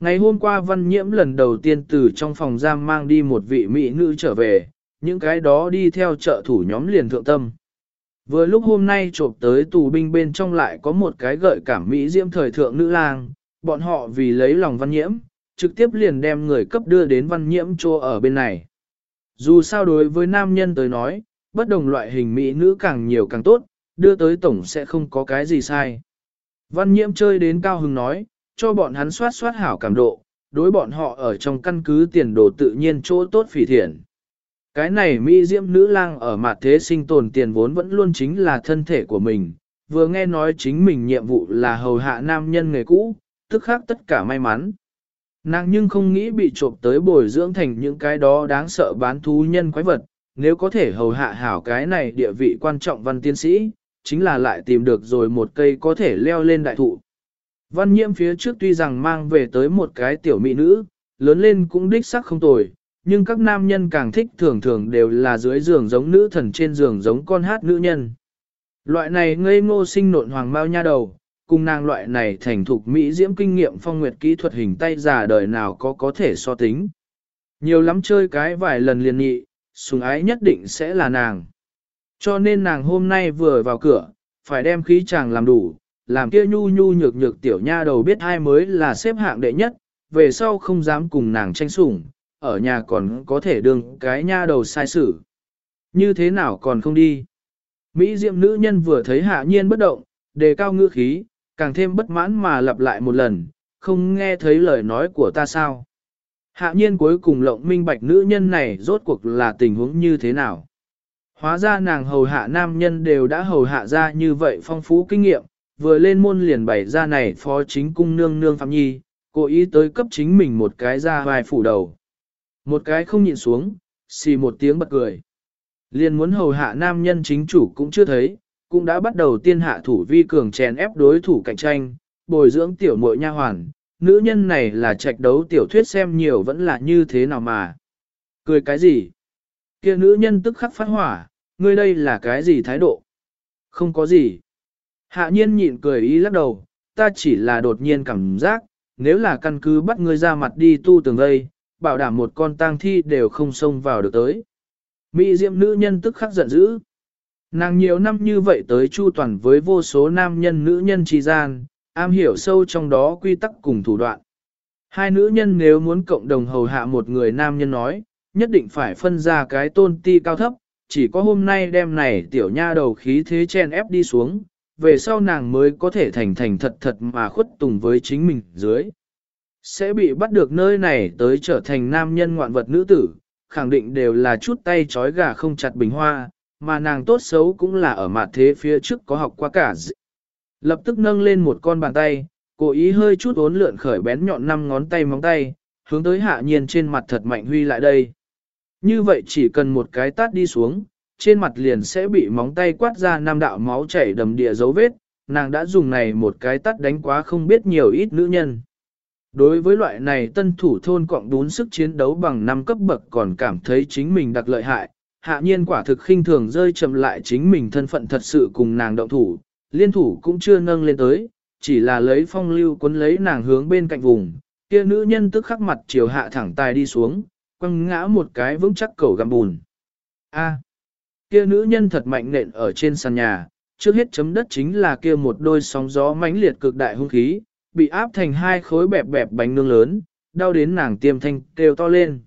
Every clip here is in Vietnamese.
Ngày hôm qua văn nhiễm lần đầu tiên từ trong phòng giam mang đi một vị mỹ nữ trở về, những cái đó đi theo trợ thủ nhóm liền thượng tâm. Vừa lúc hôm nay trộm tới tù binh bên trong lại có một cái gợi cảm mỹ diễm thời thượng nữ lang, bọn họ vì lấy lòng văn nhiễm, trực tiếp liền đem người cấp đưa đến văn nhiễm chỗ ở bên này. Dù sao đối với nam nhân tới nói, bất đồng loại hình mỹ nữ càng nhiều càng tốt, đưa tới tổng sẽ không có cái gì sai. Văn nhiễm chơi đến cao hứng nói, cho bọn hắn soát soát hảo cảm độ, đối bọn họ ở trong căn cứ tiền đồ tự nhiên chỗ tốt phỉ thiện. Cái này Mỹ diễm nữ lang ở mặt thế sinh tồn tiền vốn vẫn luôn chính là thân thể của mình, vừa nghe nói chính mình nhiệm vụ là hầu hạ nam nhân người cũ, tức khác tất cả may mắn. Nàng nhưng không nghĩ bị trộm tới bồi dưỡng thành những cái đó đáng sợ bán thú nhân quái vật, nếu có thể hầu hạ hảo cái này địa vị quan trọng văn tiến sĩ, chính là lại tìm được rồi một cây có thể leo lên đại thụ. Văn nhiễm phía trước tuy rằng mang về tới một cái tiểu mỹ nữ, lớn lên cũng đích sắc không tồi, nhưng các nam nhân càng thích thường thường đều là dưới giường giống nữ thần trên giường giống con hát nữ nhân. Loại này ngây ngô sinh nộn hoàng bao nha đầu, cùng nàng loại này thành thục mỹ diễm kinh nghiệm phong nguyệt kỹ thuật hình tay già đời nào có có thể so tính. Nhiều lắm chơi cái vài lần liền nhị, sùng ái nhất định sẽ là nàng. Cho nên nàng hôm nay vừa vào cửa, phải đem khí chàng làm đủ, làm kia nhu nhu nhược nhược tiểu nha đầu biết ai mới là xếp hạng đệ nhất, về sau không dám cùng nàng tranh sủng, ở nhà còn có thể đương cái nha đầu sai xử. Như thế nào còn không đi? Mỹ diệm nữ nhân vừa thấy hạ nhiên bất động, đề cao ngữ khí, càng thêm bất mãn mà lặp lại một lần, không nghe thấy lời nói của ta sao. Hạ nhiên cuối cùng lộng minh bạch nữ nhân này rốt cuộc là tình huống như thế nào. Hóa ra nàng hầu hạ nam nhân đều đã hầu hạ ra như vậy phong phú kinh nghiệm, vừa lên môn liền bày ra này phó chính cung nương nương Phạm Nhi, cố ý tới cấp chính mình một cái ra vai phủ đầu. Một cái không nhịn xuống, xì một tiếng bật cười. Liền muốn hầu hạ nam nhân chính chủ cũng chưa thấy, cũng đã bắt đầu tiên hạ thủ vi cường chèn ép đối thủ cạnh tranh, bồi dưỡng tiểu muội nha hoàn. Nữ nhân này là trạch đấu tiểu thuyết xem nhiều vẫn là như thế nào mà. Cười cái gì? kia nữ nhân tức khắc phát hỏa, ngươi đây là cái gì thái độ? Không có gì. Hạ nhiên nhịn cười ý lắc đầu, ta chỉ là đột nhiên cảm giác, nếu là căn cứ bắt ngươi ra mặt đi tu tường đây, bảo đảm một con tang thi đều không xông vào được tới. Mỹ diệm nữ nhân tức khắc giận dữ. Nàng nhiều năm như vậy tới chu toàn với vô số nam nhân nữ nhân tri gian, am hiểu sâu trong đó quy tắc cùng thủ đoạn. Hai nữ nhân nếu muốn cộng đồng hầu hạ một người nam nhân nói, nhất định phải phân ra cái tôn ti cao thấp, chỉ có hôm nay đem này tiểu nha đầu khí thế chen ép đi xuống, về sau nàng mới có thể thành thành thật thật mà khuất tùng với chính mình dưới. Sẽ bị bắt được nơi này tới trở thành nam nhân ngoạn vật nữ tử, khẳng định đều là chút tay trói gà không chặt bình hoa, mà nàng tốt xấu cũng là ở mặt thế phía trước có học qua cả. Lập tức nâng lên một con bàn tay, cố ý hơi chút ốn lượn khởi bén nhọn năm ngón tay móng tay, hướng tới hạ nhiên trên mặt thật mạnh huy lại đây. Như vậy chỉ cần một cái tát đi xuống, trên mặt liền sẽ bị móng tay quát ra nam đạo máu chảy đầm địa dấu vết, nàng đã dùng này một cái tát đánh quá không biết nhiều ít nữ nhân. Đối với loại này tân thủ thôn cộng đún sức chiến đấu bằng năm cấp bậc còn cảm thấy chính mình đặc lợi hại, hạ nhiên quả thực khinh thường rơi chậm lại chính mình thân phận thật sự cùng nàng động thủ, liên thủ cũng chưa nâng lên tới, chỉ là lấy phong lưu cuốn lấy nàng hướng bên cạnh vùng, kia nữ nhân tức khắc mặt chiều hạ thẳng tài đi xuống, quăng ngã một cái vững chắc cầu gặm bùn. A kia nữ nhân thật mạnh nện ở trên sàn nhà, trước hết chấm đất chính là kia một đôi sóng gió mãnh liệt cực đại hung khí, bị áp thành hai khối bẹp bẹp bánh nương lớn, đau đến nàng tiêm thanh kêu to lên.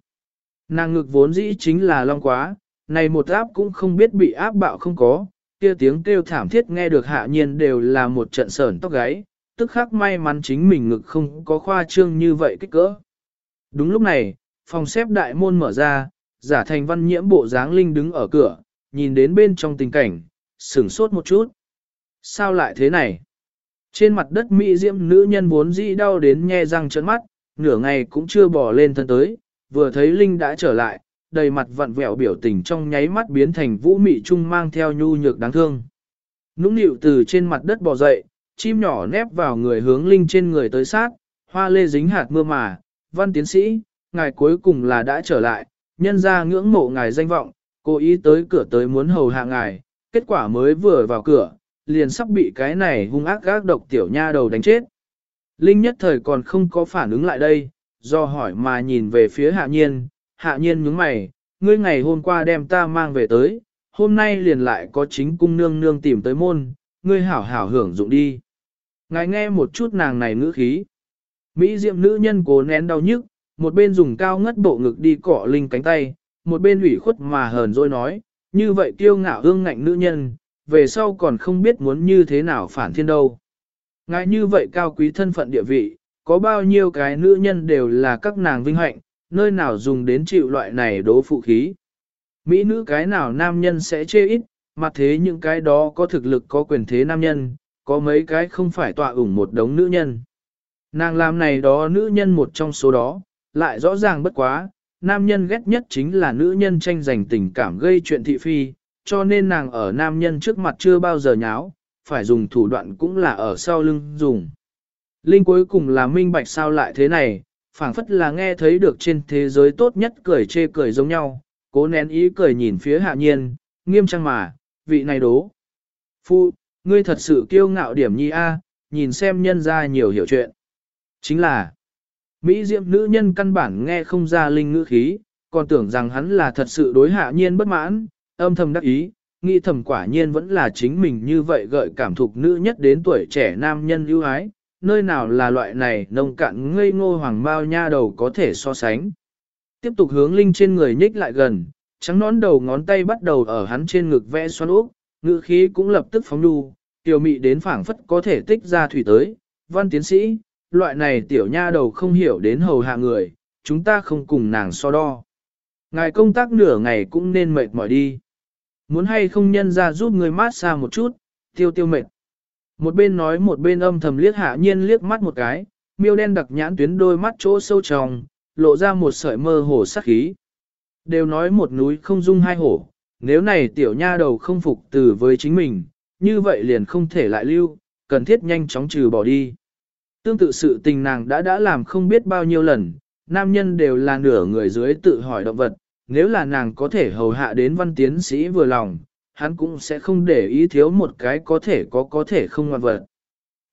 Nàng ngực vốn dĩ chính là long quá, này một áp cũng không biết bị áp bạo không có, kia tiếng kêu thảm thiết nghe được hạ nhiên đều là một trận sởn tóc gáy, tức khắc may mắn chính mình ngực không có khoa trương như vậy kích cỡ. Đúng lúc này, phòng xếp đại môn mở ra, giả thành văn nhiễm bộ dáng linh đứng ở cửa, nhìn đến bên trong tình cảnh, sửng sốt một chút. Sao lại thế này? Trên mặt đất Mỹ diễm nữ nhân vốn dĩ đau đến nhe răng trợn mắt, nửa ngày cũng chưa bỏ lên thân tới, vừa thấy Linh đã trở lại, đầy mặt vặn vẹo biểu tình trong nháy mắt biến thành vũ mị trung mang theo nhu nhược đáng thương. Nũng nịu từ trên mặt đất bò dậy, chim nhỏ nép vào người hướng Linh trên người tới sát, hoa lê dính hạt mưa mà, văn tiến sĩ, ngài cuối cùng là đã trở lại, nhân ra ngưỡng mộ ngài danh vọng, cố ý tới cửa tới muốn hầu hạ ngài, kết quả mới vừa vào cửa, liền sắp bị cái này hung ác gác độc tiểu nha đầu đánh chết. Linh nhất thời còn không có phản ứng lại đây, do hỏi mà nhìn về phía hạ nhiên, hạ nhiên nhướng mày, ngươi ngày hôm qua đem ta mang về tới, hôm nay liền lại có chính cung nương nương tìm tới môn, ngươi hảo hảo hưởng dụng đi. Ngài nghe một chút nàng này ngữ khí. Mỹ diệm nữ nhân cố nén đau nhức, một bên dùng cao ngất bộ ngực đi cọ linh cánh tay, một bên ủy khuất mà hờn dỗi nói, như vậy kiêu ngạo hương ngạnh nữ nhân, về sau còn không biết muốn như thế nào phản thiên đâu. Ngài như vậy cao quý thân phận địa vị, có bao nhiêu cái nữ nhân đều là các nàng vinh hạnh, nơi nào dùng đến chịu loại này đố phụ khí. Mỹ nữ cái nào nam nhân sẽ chê ít, mà thế những cái đó có thực lực có quyền thế nam nhân, có mấy cái không phải tọa ủng một đống nữ nhân. Nàng làm này đó nữ nhân một trong số đó, lại rõ ràng bất quá, nam nhân ghét nhất chính là nữ nhân tranh giành tình cảm gây chuyện thị phi, cho nên nàng ở nam nhân trước mặt chưa bao giờ nháo, phải dùng thủ đoạn cũng là ở sau lưng dùng. Linh cuối cùng là minh bạch sao lại thế này, phảng phất là nghe thấy được trên thế giới tốt nhất cười chê cười giống nhau, cố nén ý cười nhìn phía hạ nhiên, nghiêm trang mà, vị này đố. Phu, ngươi thật sự kiêu ngạo điểm nhi a, nhìn xem nhân ra nhiều hiểu chuyện. Chính là, Mỹ diệm nữ nhân căn bản nghe không ra linh ngữ khí, còn tưởng rằng hắn là thật sự đối hạ nhiên bất mãn, âm thầm đắc ý, nghĩ thầm quả nhiên vẫn là chính mình như vậy gợi cảm thục nữ nhất đến tuổi trẻ nam nhân ưu ái, nơi nào là loại này nông cạn ngây ngô hoàng bao nha đầu có thể so sánh. Tiếp tục hướng linh trên người nhích lại gần, trắng nón đầu ngón tay bắt đầu ở hắn trên ngực vẽ xoắn úp, ngữ khí cũng lập tức phóng đu, tiểu mị đến phảng phất có thể tích ra thủy tới, văn tiến sĩ, loại này tiểu nha đầu không hiểu đến hầu hạ người, chúng ta không cùng nàng so đo. Ngài công tác nửa ngày cũng nên mệt mỏi đi. Muốn hay không nhân ra giúp người mát xa một chút, tiêu tiêu mệt. Một bên nói một bên âm thầm liếc hạ nhiên liếc mắt một cái, miêu đen đặc nhãn tuyến đôi mắt chỗ sâu tròng, lộ ra một sợi mơ hồ sắc khí. Đều nói một núi không dung hai hổ, nếu này tiểu nha đầu không phục từ với chính mình, như vậy liền không thể lại lưu, cần thiết nhanh chóng trừ bỏ đi. Tương tự sự tình nàng đã đã làm không biết bao nhiêu lần, nam nhân đều là nửa người dưới tự hỏi động vật, nếu là nàng có thể hầu hạ đến văn tiến sĩ vừa lòng, hắn cũng sẽ không để ý thiếu một cái có thể có có thể không ngoan vật.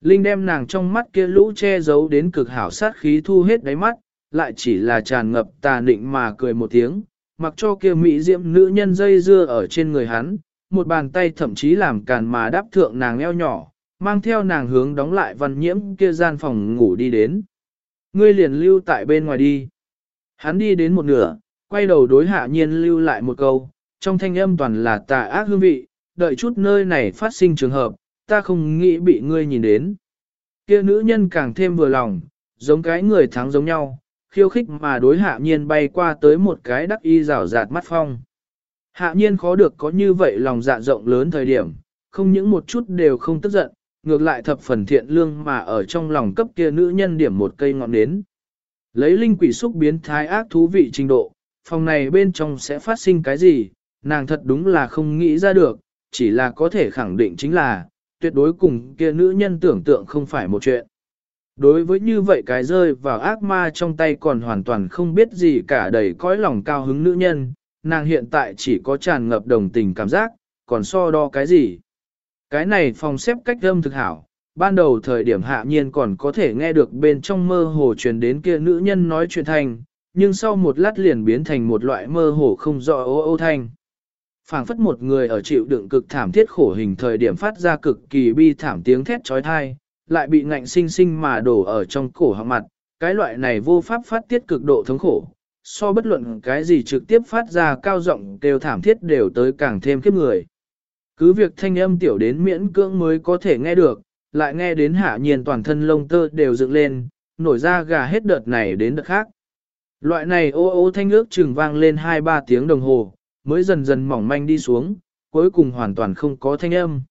Linh đem nàng trong mắt kia lũ che giấu đến cực hảo sát khí thu hết đáy mắt, lại chỉ là tràn ngập tà nịnh mà cười một tiếng, mặc cho kia mỹ diễm nữ nhân dây dưa ở trên người hắn, một bàn tay thậm chí làm càn mà đáp thượng nàng eo nhỏ, mang theo nàng hướng đóng lại văn nhiễm kia gian phòng ngủ đi đến. Ngươi liền lưu tại bên ngoài đi. Hắn đi đến một nửa, quay đầu đối hạ nhiên lưu lại một câu, trong thanh âm toàn là tà ác hương vị, đợi chút nơi này phát sinh trường hợp, ta không nghĩ bị ngươi nhìn đến. Kia nữ nhân càng thêm vừa lòng, giống cái người thắng giống nhau, khiêu khích mà đối hạ nhiên bay qua tới một cái đắc y rào rạt mắt phong. Hạ nhiên khó được có như vậy lòng dạ rộng lớn thời điểm, không những một chút đều không tức giận, ngược lại thập phần thiện lương mà ở trong lòng cấp kia nữ nhân điểm một cây ngọn nến. Lấy linh quỷ xúc biến thái ác thú vị trình độ, phòng này bên trong sẽ phát sinh cái gì, nàng thật đúng là không nghĩ ra được, chỉ là có thể khẳng định chính là, tuyệt đối cùng kia nữ nhân tưởng tượng không phải một chuyện. Đối với như vậy cái rơi vào ác ma trong tay còn hoàn toàn không biết gì cả đầy cõi lòng cao hứng nữ nhân, nàng hiện tại chỉ có tràn ngập đồng tình cảm giác, còn so đo cái gì. Cái này phòng xếp cách âm thực hảo, ban đầu thời điểm hạ nhiên còn có thể nghe được bên trong mơ hồ truyền đến kia nữ nhân nói chuyện thành, nhưng sau một lát liền biến thành một loại mơ hồ không rõ ô ô thanh. phảng phất một người ở chịu đựng cực thảm thiết khổ hình thời điểm phát ra cực kỳ bi thảm tiếng thét trói thai, lại bị ngạnh sinh sinh mà đổ ở trong cổ họng mặt, cái loại này vô pháp phát tiết cực độ thống khổ, so bất luận cái gì trực tiếp phát ra cao giọng kêu thảm thiết đều tới càng thêm khiếp người. Cứ việc thanh âm tiểu đến miễn cưỡng mới có thể nghe được, lại nghe đến hạ nhiên toàn thân lông tơ đều dựng lên, nổi ra gà hết đợt này đến đợt khác. Loại này ô ô thanh ước chừng vang lên 2-3 tiếng đồng hồ, mới dần dần mỏng manh đi xuống, cuối cùng hoàn toàn không có thanh âm.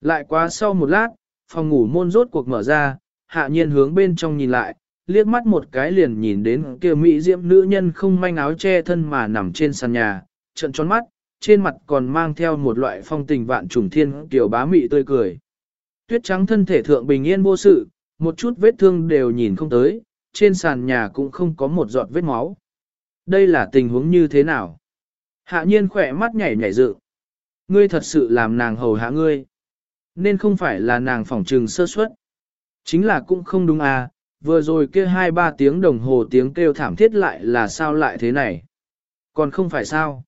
Lại quá sau một lát, phòng ngủ môn rốt cuộc mở ra, hạ nhiên hướng bên trong nhìn lại, liếc mắt một cái liền nhìn đến kia mỹ diễm nữ nhân không manh áo che thân mà nằm trên sàn nhà, trận tròn mắt, trên mặt còn mang theo một loại phong tình vạn trùng thiên kiểu bá mị tươi cười. Tuyết trắng thân thể thượng bình yên vô sự, một chút vết thương đều nhìn không tới, trên sàn nhà cũng không có một giọt vết máu. Đây là tình huống như thế nào? Hạ nhiên khỏe mắt nhảy nhảy dự. Ngươi thật sự làm nàng hầu hạ ngươi. Nên không phải là nàng phỏng trừng sơ suất. Chính là cũng không đúng à, vừa rồi kia hai ba tiếng đồng hồ tiếng kêu thảm thiết lại là sao lại thế này. Còn không phải sao.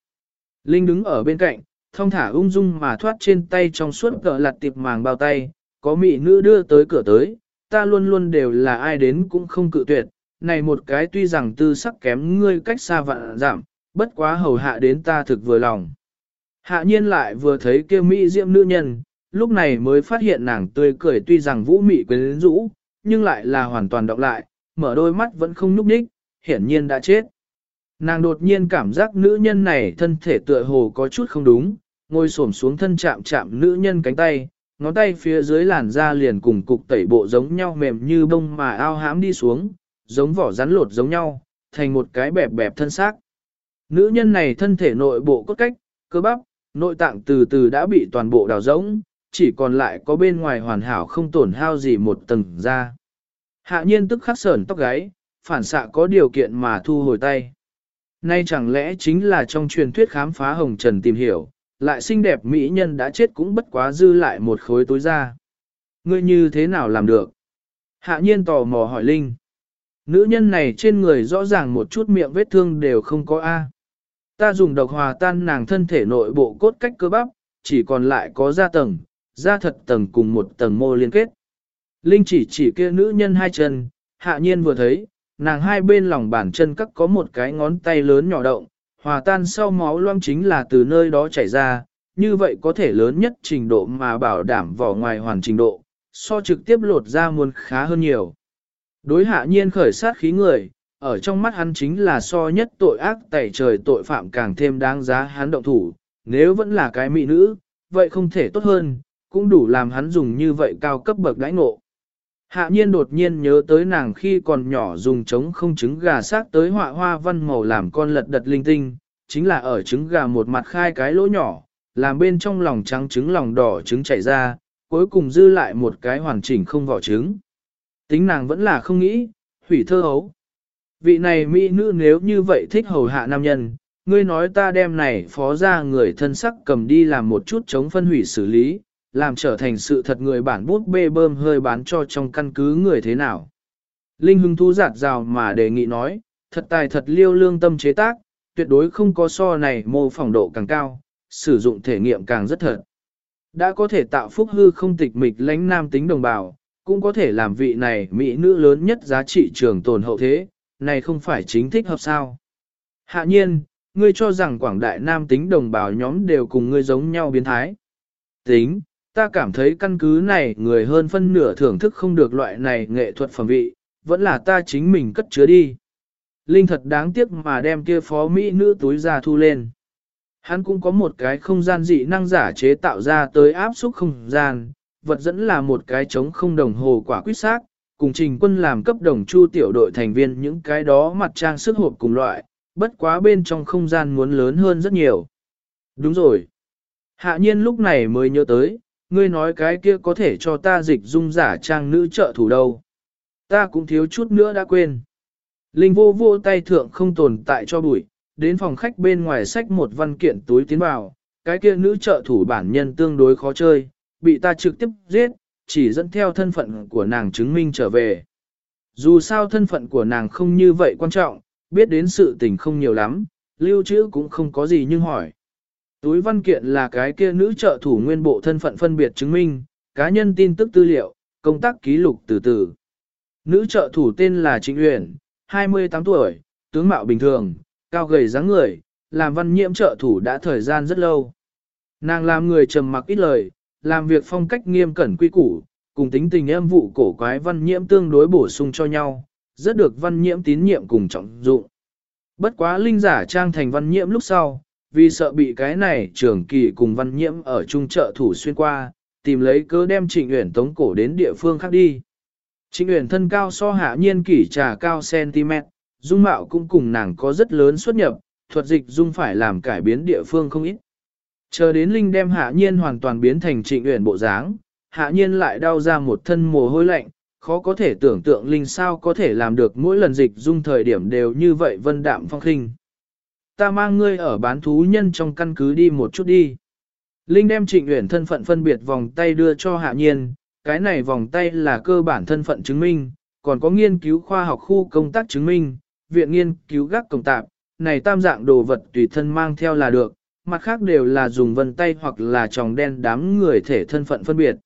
Linh đứng ở bên cạnh, thông thả ung dung mà thoát trên tay trong suốt cỡ lặt tiệp màng bao tay, có mị nữ đưa tới cửa tới, ta luôn luôn đều là ai đến cũng không cự tuyệt, này một cái tuy rằng tư sắc kém ngươi cách xa vạn giảm, bất quá hầu hạ đến ta thực vừa lòng. Hạ nhiên lại vừa thấy kia mỹ diệm nữ nhân, lúc này mới phát hiện nàng tươi cười tuy rằng vũ mị quyến rũ, nhưng lại là hoàn toàn đọc lại, mở đôi mắt vẫn không núp ních, hiển nhiên đã chết. Nàng đột nhiên cảm giác nữ nhân này thân thể tựa hồ có chút không đúng, ngồi xổm xuống thân chạm chạm nữ nhân cánh tay, ngón tay phía dưới làn da liền cùng cục tẩy bộ giống nhau mềm như bông mà ao hãm đi xuống, giống vỏ rắn lột giống nhau, thành một cái bẹp bẹp thân xác. Nữ nhân này thân thể nội bộ cốt cách, cơ bắp, nội tạng từ từ đã bị toàn bộ đào rỗng, chỉ còn lại có bên ngoài hoàn hảo không tổn hao gì một tầng da. Hạ nhiên tức khắc sởn tóc gáy, phản xạ có điều kiện mà thu hồi tay. Nay chẳng lẽ chính là trong truyền thuyết khám phá hồng trần tìm hiểu, lại xinh đẹp mỹ nhân đã chết cũng bất quá dư lại một khối tối ra. Ngươi như thế nào làm được? Hạ nhiên tò mò hỏi Linh. Nữ nhân này trên người rõ ràng một chút miệng vết thương đều không có A. Ta dùng độc hòa tan nàng thân thể nội bộ cốt cách cơ bắp, chỉ còn lại có da tầng, da thật tầng cùng một tầng mô liên kết. Linh chỉ chỉ kia nữ nhân hai chân, hạ nhiên vừa thấy, nàng hai bên lòng bàn chân cắt có một cái ngón tay lớn nhỏ động, hòa tan sau máu loang chính là từ nơi đó chảy ra, như vậy có thể lớn nhất trình độ mà bảo đảm vỏ ngoài hoàn trình độ, so trực tiếp lột ra muôn khá hơn nhiều. Đối hạ nhiên khởi sát khí người, ở trong mắt hắn chính là so nhất tội ác tẩy trời tội phạm càng thêm đáng giá hắn động thủ, nếu vẫn là cái mỹ nữ, vậy không thể tốt hơn, cũng đủ làm hắn dùng như vậy cao cấp bậc đãi ngộ. Hạ nhiên đột nhiên nhớ tới nàng khi còn nhỏ dùng trống không trứng gà sát tới họa hoa văn màu làm con lật đật linh tinh, chính là ở trứng gà một mặt khai cái lỗ nhỏ, làm bên trong lòng trắng trứng lòng đỏ trứng chảy ra, cuối cùng dư lại một cái hoàn chỉnh không vỏ trứng. Tính nàng vẫn là không nghĩ, hủy thơ hấu. Vị này mỹ nữ nếu như vậy thích hầu hạ nam nhân, ngươi nói ta đem này phó ra người thân sắc cầm đi làm một chút chống phân hủy xử lý, làm trở thành sự thật người bản bút bê bơm hơi bán cho trong căn cứ người thế nào. Linh hứng thú giạt rào mà đề nghị nói, thật tài thật liêu lương tâm chế tác, tuyệt đối không có so này mô phỏng độ càng cao, sử dụng thể nghiệm càng rất thật. Đã có thể tạo phúc hư không tịch mịch lãnh nam tính đồng bào, cũng có thể làm vị này mỹ nữ lớn nhất giá trị trường tồn hậu thế, này không phải chính thích hợp sao. Hạ nhiên, ngươi cho rằng quảng đại nam tính đồng bào nhóm đều cùng ngươi giống nhau biến thái. Tính, ta cảm thấy căn cứ này người hơn phân nửa thưởng thức không được loại này nghệ thuật phẩm vị, vẫn là ta chính mình cất chứa đi. Linh thật đáng tiếc mà đem kia phó mỹ nữ túi ra thu lên. Hắn cũng có một cái không gian dị năng giả chế tạo ra tới áp xúc không gian, vật dẫn là một cái trống không đồng hồ quả quyết xác, cùng trình quân làm cấp đồng chu tiểu đội thành viên những cái đó mặt trang sức hộp cùng loại, bất quá bên trong không gian muốn lớn hơn rất nhiều. Đúng rồi. Hạ nhiên lúc này mới nhớ tới, ngươi nói cái kia có thể cho ta dịch dung giả trang nữ trợ thủ đâu. Ta cũng thiếu chút nữa đã quên. Linh vô vô tay thượng không tồn tại cho bụi, đến phòng khách bên ngoài sách một văn kiện túi tiến vào, cái kia nữ trợ thủ bản nhân tương đối khó chơi, bị ta trực tiếp giết, chỉ dẫn theo thân phận của nàng chứng minh trở về. Dù sao thân phận của nàng không như vậy quan trọng, biết đến sự tình không nhiều lắm, lưu trữ cũng không có gì nhưng hỏi. Túi văn kiện là cái kia nữ trợ thủ nguyên bộ thân phận phân biệt chứng minh, cá nhân tin tức tư liệu, công tác ký lục từ từ. Nữ trợ thủ tên là Trịnh Uyển, 28 tuổi, tướng mạo bình thường, cao gầy dáng người, làm văn nhiễm trợ thủ đã thời gian rất lâu. Nàng làm người trầm mặc ít lời, làm việc phong cách nghiêm cẩn quy củ, cùng tính tình em vụ cổ quái văn nhiễm tương đối bổ sung cho nhau, rất được văn nhiễm tín nhiệm cùng trọng dụng. Bất quá linh giả trang thành văn nhiễm lúc sau, vì sợ bị cái này trưởng kỳ cùng văn nhiễm ở trung trợ thủ xuyên qua, tìm lấy cớ đem trịnh uyển tống cổ đến địa phương khác đi. Trịnh uyển thân cao so hạ nhiên kỷ trà cao cm, dung mạo cũng cùng nàng có rất lớn xuất nhập, thuật dịch dung phải làm cải biến địa phương không ít. Chờ đến Linh đem hạ nhiên hoàn toàn biến thành trịnh uyển bộ dáng, hạ nhiên lại đau ra một thân mồ hôi lạnh, khó có thể tưởng tượng Linh sao có thể làm được mỗi lần dịch dung thời điểm đều như vậy vân đạm phong khinh. Ta mang ngươi ở bán thú nhân trong căn cứ đi một chút đi. Linh đem trịnh uyển thân phận phân biệt vòng tay đưa cho hạ nhiên, cái này vòng tay là cơ bản thân phận chứng minh, còn có nghiên cứu khoa học khu công tác chứng minh, viện nghiên cứu gác công tạp, này tam dạng đồ vật tùy thân mang theo là được, mặt khác đều là dùng vân tay hoặc là tròng đen đám người thể thân phận phân biệt.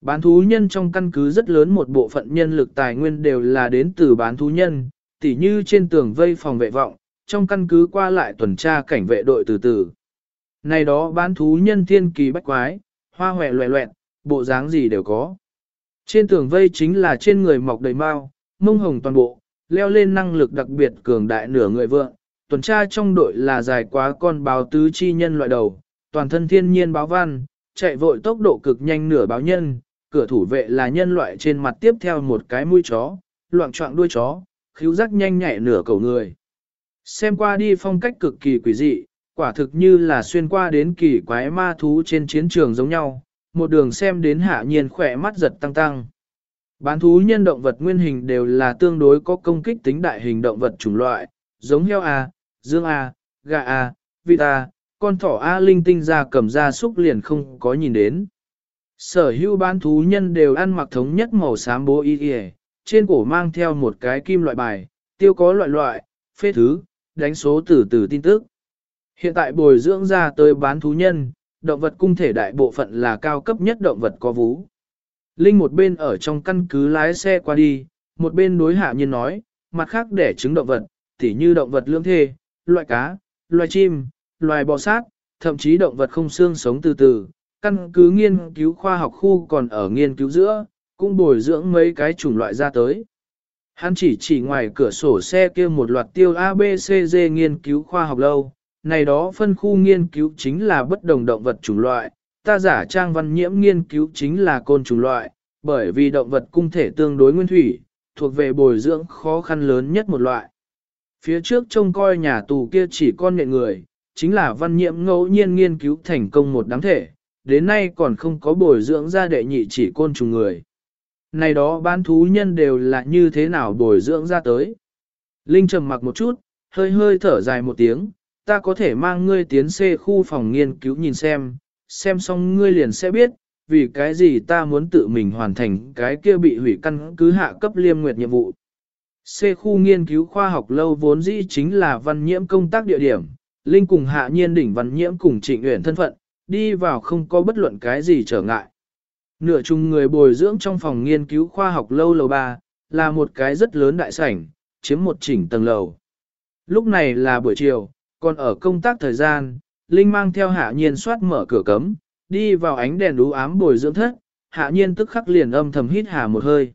Bán thú nhân trong căn cứ rất lớn một bộ phận nhân lực tài nguyên đều là đến từ bán thú nhân, tỉ như trên tường vây phòng vệ vọng, trong căn cứ qua lại tuần tra cảnh vệ đội từ từ. Này đó bán thú nhân thiên kỳ bách quái, hoa hòe loẹ loẹn, bộ dáng gì đều có. Trên tường vây chính là trên người mọc đầy mao, mông hồng toàn bộ, leo lên năng lực đặc biệt cường đại nửa người vượng. Tuần tra trong đội là dài quá con báo tứ chi nhân loại đầu, toàn thân thiên nhiên báo văn, chạy vội tốc độ cực nhanh nửa báo nhân, cửa thủ vệ là nhân loại trên mặt tiếp theo một cái mũi chó, loạn trọng đuôi chó, khíu rắc nhanh nhảy nửa cầu người. Xem qua đi phong cách cực kỳ quỷ dị, quả thực như là xuyên qua đến kỳ quái ma thú trên chiến trường giống nhau, một đường xem đến hạ nhiên khỏe mắt giật tăng tăng. Bán thú nhân động vật nguyên hình đều là tương đối có công kích tính đại hình động vật chủng loại, giống heo A, dương A, gà A, vịt A, con thỏ A linh tinh ra cầm ra súc liền không có nhìn đến. Sở hữu bán thú nhân đều ăn mặc thống nhất màu xám bố y y, trên cổ mang theo một cái kim loại bài, tiêu có loại loại, phê thứ, đánh số từ từ tin tức. Hiện tại bồi dưỡng ra tới bán thú nhân, động vật cung thể đại bộ phận là cao cấp nhất động vật có vú. Linh một bên ở trong căn cứ lái xe qua đi, một bên đối hạ nhiên nói, mặt khác để trứng động vật, tỉ như động vật lưỡng thê, loại cá, loài chim, loài bò sát, thậm chí động vật không xương sống từ từ. Căn cứ nghiên cứu khoa học khu còn ở nghiên cứu giữa, cũng bồi dưỡng mấy cái chủng loại ra tới. Hắn chỉ chỉ ngoài cửa sổ xe kia một loạt tiêu ABCD nghiên cứu khoa học lâu, này đó phân khu nghiên cứu chính là bất đồng động vật chủng loại, ta giả trang văn nhiễm nghiên cứu chính là côn trùng loại, bởi vì động vật cung thể tương đối nguyên thủy, thuộc về bồi dưỡng khó khăn lớn nhất một loại. Phía trước trông coi nhà tù kia chỉ con nhện người, chính là văn nhiễm ngẫu nhiên nghiên cứu thành công một đám thể, đến nay còn không có bồi dưỡng ra đệ nhị chỉ côn trùng người. Này đó bán thú nhân đều là như thế nào bồi dưỡng ra tới. Linh trầm mặc một chút, hơi hơi thở dài một tiếng, ta có thể mang ngươi tiến xê khu phòng nghiên cứu nhìn xem, xem xong ngươi liền sẽ biết, vì cái gì ta muốn tự mình hoàn thành cái kia bị hủy căn cứ hạ cấp liêm nguyệt nhiệm vụ. C khu nghiên cứu khoa học lâu vốn dĩ chính là văn nhiễm công tác địa điểm, Linh cùng hạ nhiên đỉnh văn nhiễm cùng trịnh nguyện thân phận, đi vào không có bất luận cái gì trở ngại. Nửa chung người bồi dưỡng trong phòng nghiên cứu khoa học lâu lầu 3, là một cái rất lớn đại sảnh, chiếm một chỉnh tầng lầu. Lúc này là buổi chiều, còn ở công tác thời gian, Linh mang theo hạ nhiên soát mở cửa cấm, đi vào ánh đèn đú ám bồi dưỡng thất, hạ nhiên tức khắc liền âm thầm hít hà một hơi.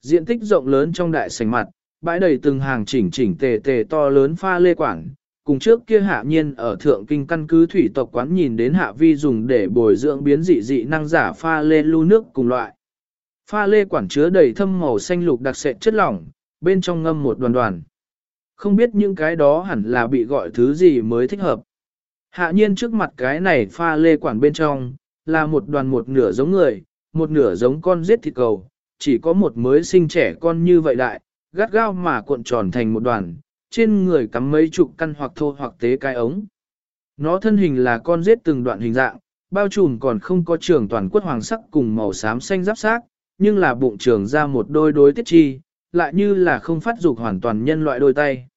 Diện tích rộng lớn trong đại sảnh mặt, bãi đầy từng hàng chỉnh chỉnh tề tề to lớn pha lê quảng, cùng trước kia hạ nhiên ở thượng kinh căn cứ thủy tộc quán nhìn đến hạ vi dùng để bồi dưỡng biến dị dị năng giả pha lê lưu nước cùng loại. Pha lê quản chứa đầy thâm màu xanh lục đặc sệt chất lỏng, bên trong ngâm một đoàn đoàn. Không biết những cái đó hẳn là bị gọi thứ gì mới thích hợp. Hạ nhiên trước mặt cái này pha lê quản bên trong, là một đoàn một nửa giống người, một nửa giống con giết thịt cầu, chỉ có một mới sinh trẻ con như vậy đại, gắt gao mà cuộn tròn thành một đoàn, trên người cắm mấy chục căn hoặc thô hoặc tế cái ống. Nó thân hình là con rết từng đoạn hình dạng, bao trùm còn không có trường toàn quất hoàng sắc cùng màu xám xanh giáp xác, nhưng là bụng trường ra một đôi đối tiết chi, lại như là không phát dục hoàn toàn nhân loại đôi tay.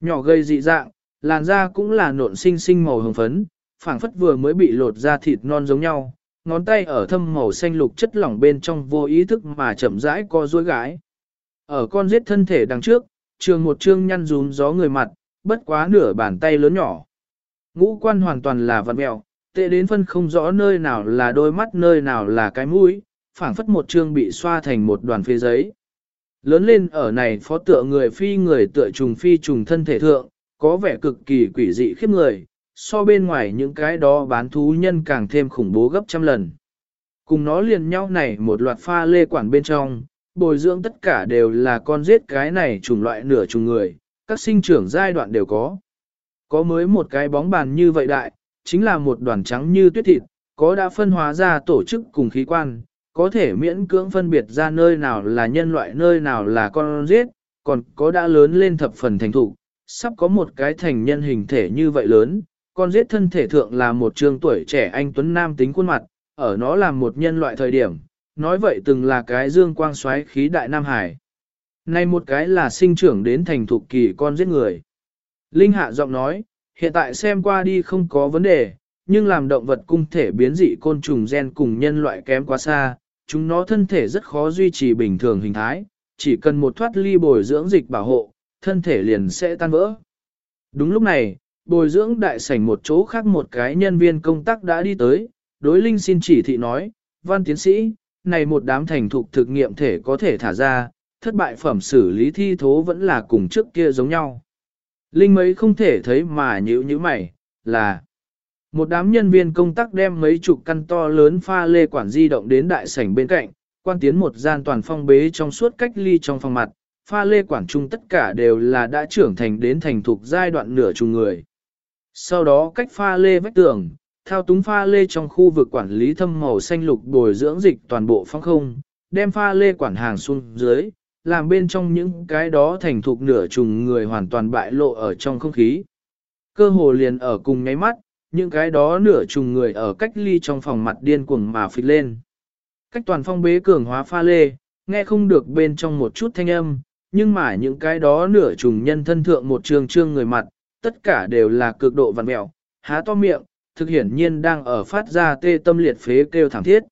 Nhỏ gây dị dạng, làn da cũng là nộn xinh xinh màu hồng phấn, phảng phất vừa mới bị lột ra thịt non giống nhau, ngón tay ở thâm màu xanh lục chất lỏng bên trong vô ý thức mà chậm rãi co duỗi gái. Ở con giết thân thể đằng trước, trường một trương nhăn rún gió người mặt, bất quá nửa bàn tay lớn nhỏ. Ngũ quan hoàn toàn là vật mèo, tệ đến phân không rõ nơi nào là đôi mắt nơi nào là cái mũi, phảng phất một trương bị xoa thành một đoàn phê giấy. Lớn lên ở này phó tựa người phi người tựa trùng phi trùng thân thể thượng, có vẻ cực kỳ quỷ dị khiếp người, so bên ngoài những cái đó bán thú nhân càng thêm khủng bố gấp trăm lần. Cùng nó liền nhau này một loạt pha lê quản bên trong, bồi dưỡng tất cả đều là con giết cái này chủng loại nửa chủng người, các sinh trưởng giai đoạn đều có. Có mới một cái bóng bàn như vậy đại, chính là một đoàn trắng như tuyết thịt, có đã phân hóa ra tổ chức cùng khí quan, có thể miễn cưỡng phân biệt ra nơi nào là nhân loại nơi nào là con giết, còn có đã lớn lên thập phần thành thủ, sắp có một cái thành nhân hình thể như vậy lớn, con giết thân thể thượng là một trường tuổi trẻ anh Tuấn Nam tính khuôn mặt, ở nó là một nhân loại thời điểm, nói vậy từng là cái dương quang xoáy khí đại Nam Hải. nay một cái là sinh trưởng đến thành thục kỳ con giết người. Linh hạ giọng nói, hiện tại xem qua đi không có vấn đề, nhưng làm động vật cung thể biến dị côn trùng gen cùng nhân loại kém quá xa, chúng nó thân thể rất khó duy trì bình thường hình thái, chỉ cần một thoát ly bồi dưỡng dịch bảo hộ, thân thể liền sẽ tan vỡ. Đúng lúc này, bồi dưỡng đại sảnh một chỗ khác một cái nhân viên công tác đã đi tới, đối linh xin chỉ thị nói, văn tiến sĩ, này một đám thành thục thực nghiệm thể có thể thả ra, thất bại phẩm xử lý thi thố vẫn là cùng trước kia giống nhau. Linh mấy không thể thấy mà nhữ như mày, là một đám nhân viên công tác đem mấy chục căn to lớn pha lê quản di động đến đại sảnh bên cạnh, quan tiến một gian toàn phong bế trong suốt cách ly trong phòng mặt, pha lê quản trung tất cả đều là đã trưởng thành đến thành thục giai đoạn nửa chung người. Sau đó cách pha lê vách tường, thao túng pha lê trong khu vực quản lý thâm màu xanh lục bồi dưỡng dịch toàn bộ phong không, đem pha lê quản hàng xuống dưới, làm bên trong những cái đó thành thục nửa trùng người hoàn toàn bại lộ ở trong không khí. Cơ hồ liền ở cùng nháy mắt, những cái đó nửa trùng người ở cách ly trong phòng mặt điên cuồng mà phịch lên. Cách toàn phong bế cường hóa pha lê, nghe không được bên trong một chút thanh âm, nhưng mà những cái đó nửa trùng nhân thân thượng một trường trương người mặt, tất cả đều là cực độ vặn mẹo, há to miệng, thực hiển nhiên đang ở phát ra tê tâm liệt phế kêu thảm thiết.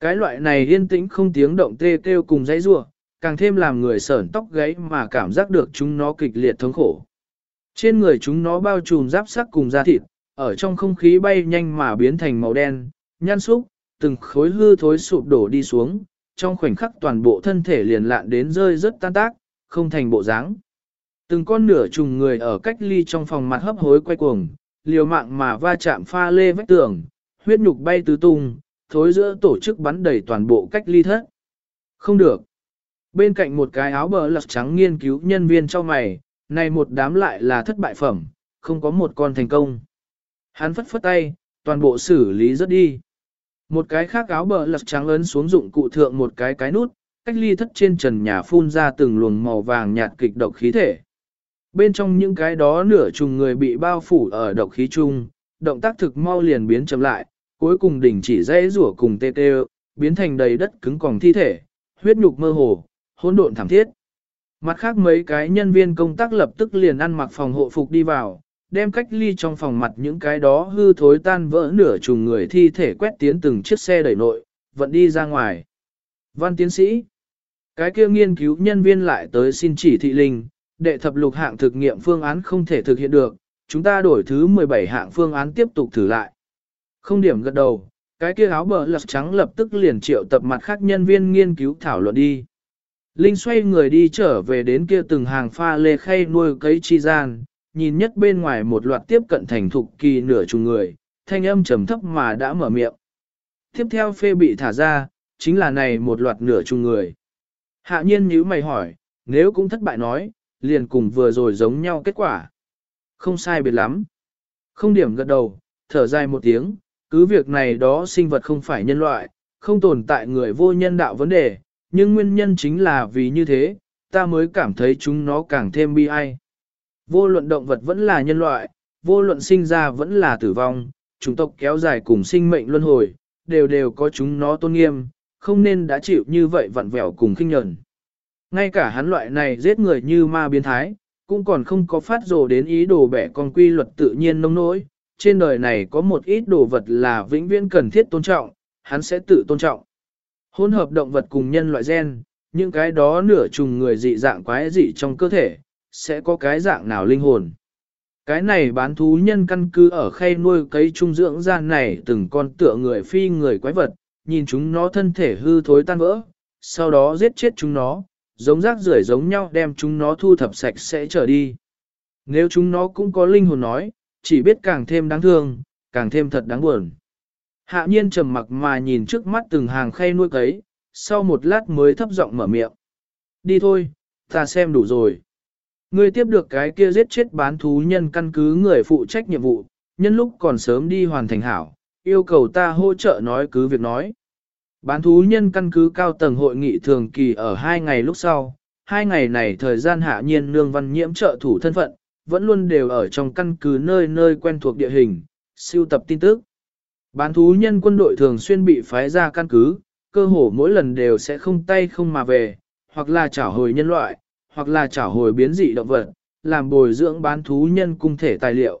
Cái loại này yên tĩnh không tiếng động tê kêu cùng dãy rủa, càng thêm làm người sởn tóc gáy mà cảm giác được chúng nó kịch liệt thống khổ. Trên người chúng nó bao trùm giáp sắc cùng da thịt, ở trong không khí bay nhanh mà biến thành màu đen, nhăn xúc, từng khối hư thối sụp đổ đi xuống, trong khoảnh khắc toàn bộ thân thể liền lạn đến rơi rất tan tác, không thành bộ dáng. Từng con nửa trùng người ở cách ly trong phòng mặt hấp hối quay cuồng, liều mạng mà va chạm pha lê vách tường, huyết nhục bay tứ tung, thối giữa tổ chức bắn đầy toàn bộ cách ly thất. Không được. Bên cạnh một cái áo bờ lật trắng nghiên cứu nhân viên cho mày, này một đám lại là thất bại phẩm, không có một con thành công. Hắn phất phất tay, toàn bộ xử lý rất đi. Một cái khác áo bờ lật trắng ấn xuống dụng cụ thượng một cái cái nút, cách ly thất trên trần nhà phun ra từng luồng màu vàng nhạt kịch độc khí thể. Bên trong những cái đó nửa trùng người bị bao phủ ở độc khí chung, động tác thực mau liền biến chậm lại, cuối cùng đỉnh chỉ dây rủa cùng tê tê, biến thành đầy đất cứng còng thi thể, huyết nhục mơ hồ, hỗn độn thảm thiết. Mặt khác mấy cái nhân viên công tác lập tức liền ăn mặc phòng hộ phục đi vào, đem cách ly trong phòng mặt những cái đó hư thối tan vỡ nửa trùng người thi thể quét tiến từng chiếc xe đẩy nội, vận đi ra ngoài. Văn tiến sĩ, cái kia nghiên cứu nhân viên lại tới xin chỉ thị linh, đệ thập lục hạng thực nghiệm phương án không thể thực hiện được, chúng ta đổi thứ 17 hạng phương án tiếp tục thử lại. Không điểm gật đầu, cái kia áo bờ lật trắng lập tức liền triệu tập mặt khác nhân viên nghiên cứu thảo luận đi. Linh xoay người đi trở về đến kia từng hàng pha lê khay nuôi cấy chi gian, nhìn nhất bên ngoài một loạt tiếp cận thành thục kỳ nửa chùng người, thanh âm trầm thấp mà đã mở miệng. Tiếp theo phê bị thả ra, chính là này một loạt nửa chùng người. Hạ nhiên nhíu mày hỏi, nếu cũng thất bại nói, liền cùng vừa rồi giống nhau kết quả. Không sai biệt lắm. Không điểm gật đầu, thở dài một tiếng, cứ việc này đó sinh vật không phải nhân loại, không tồn tại người vô nhân đạo vấn đề, nhưng nguyên nhân chính là vì như thế, ta mới cảm thấy chúng nó càng thêm bi ai. Vô luận động vật vẫn là nhân loại, vô luận sinh ra vẫn là tử vong, chúng tộc kéo dài cùng sinh mệnh luân hồi, đều đều có chúng nó tôn nghiêm, không nên đã chịu như vậy vặn vẹo cùng khinh nhẫn. Ngay cả hắn loại này giết người như ma biến thái, cũng còn không có phát rồ đến ý đồ bẻ con quy luật tự nhiên nông nỗi. Trên đời này có một ít đồ vật là vĩnh viễn cần thiết tôn trọng, hắn sẽ tự tôn trọng. Hỗn hợp động vật cùng nhân loại gen, những cái đó nửa trùng người dị dạng quái dị trong cơ thể, sẽ có cái dạng nào linh hồn. Cái này bán thú nhân căn cứ ở khay nuôi cấy trung dưỡng gian này từng con tựa người phi người quái vật, nhìn chúng nó thân thể hư thối tan vỡ, sau đó giết chết chúng nó, giống rác rưởi giống nhau đem chúng nó thu thập sạch sẽ trở đi. Nếu chúng nó cũng có linh hồn nói, chỉ biết càng thêm đáng thương, càng thêm thật đáng buồn. Hạ nhiên trầm mặc mà nhìn trước mắt từng hàng khay nuôi cấy, sau một lát mới thấp giọng mở miệng. Đi thôi, ta xem đủ rồi. Ngươi tiếp được cái kia giết chết bán thú nhân căn cứ người phụ trách nhiệm vụ, nhân lúc còn sớm đi hoàn thành hảo, yêu cầu ta hỗ trợ nói cứ việc nói. Bán thú nhân căn cứ cao tầng hội nghị thường kỳ ở hai ngày lúc sau, hai ngày này thời gian hạ nhiên nương văn nhiễm trợ thủ thân phận, vẫn luôn đều ở trong căn cứ nơi nơi quen thuộc địa hình, siêu tập tin tức. Bán thú nhân quân đội thường xuyên bị phái ra căn cứ, cơ hồ mỗi lần đều sẽ không tay không mà về, hoặc là trảo hồi nhân loại, hoặc là trảo hồi biến dị động vật, làm bồi dưỡng bán thú nhân cung thể tài liệu.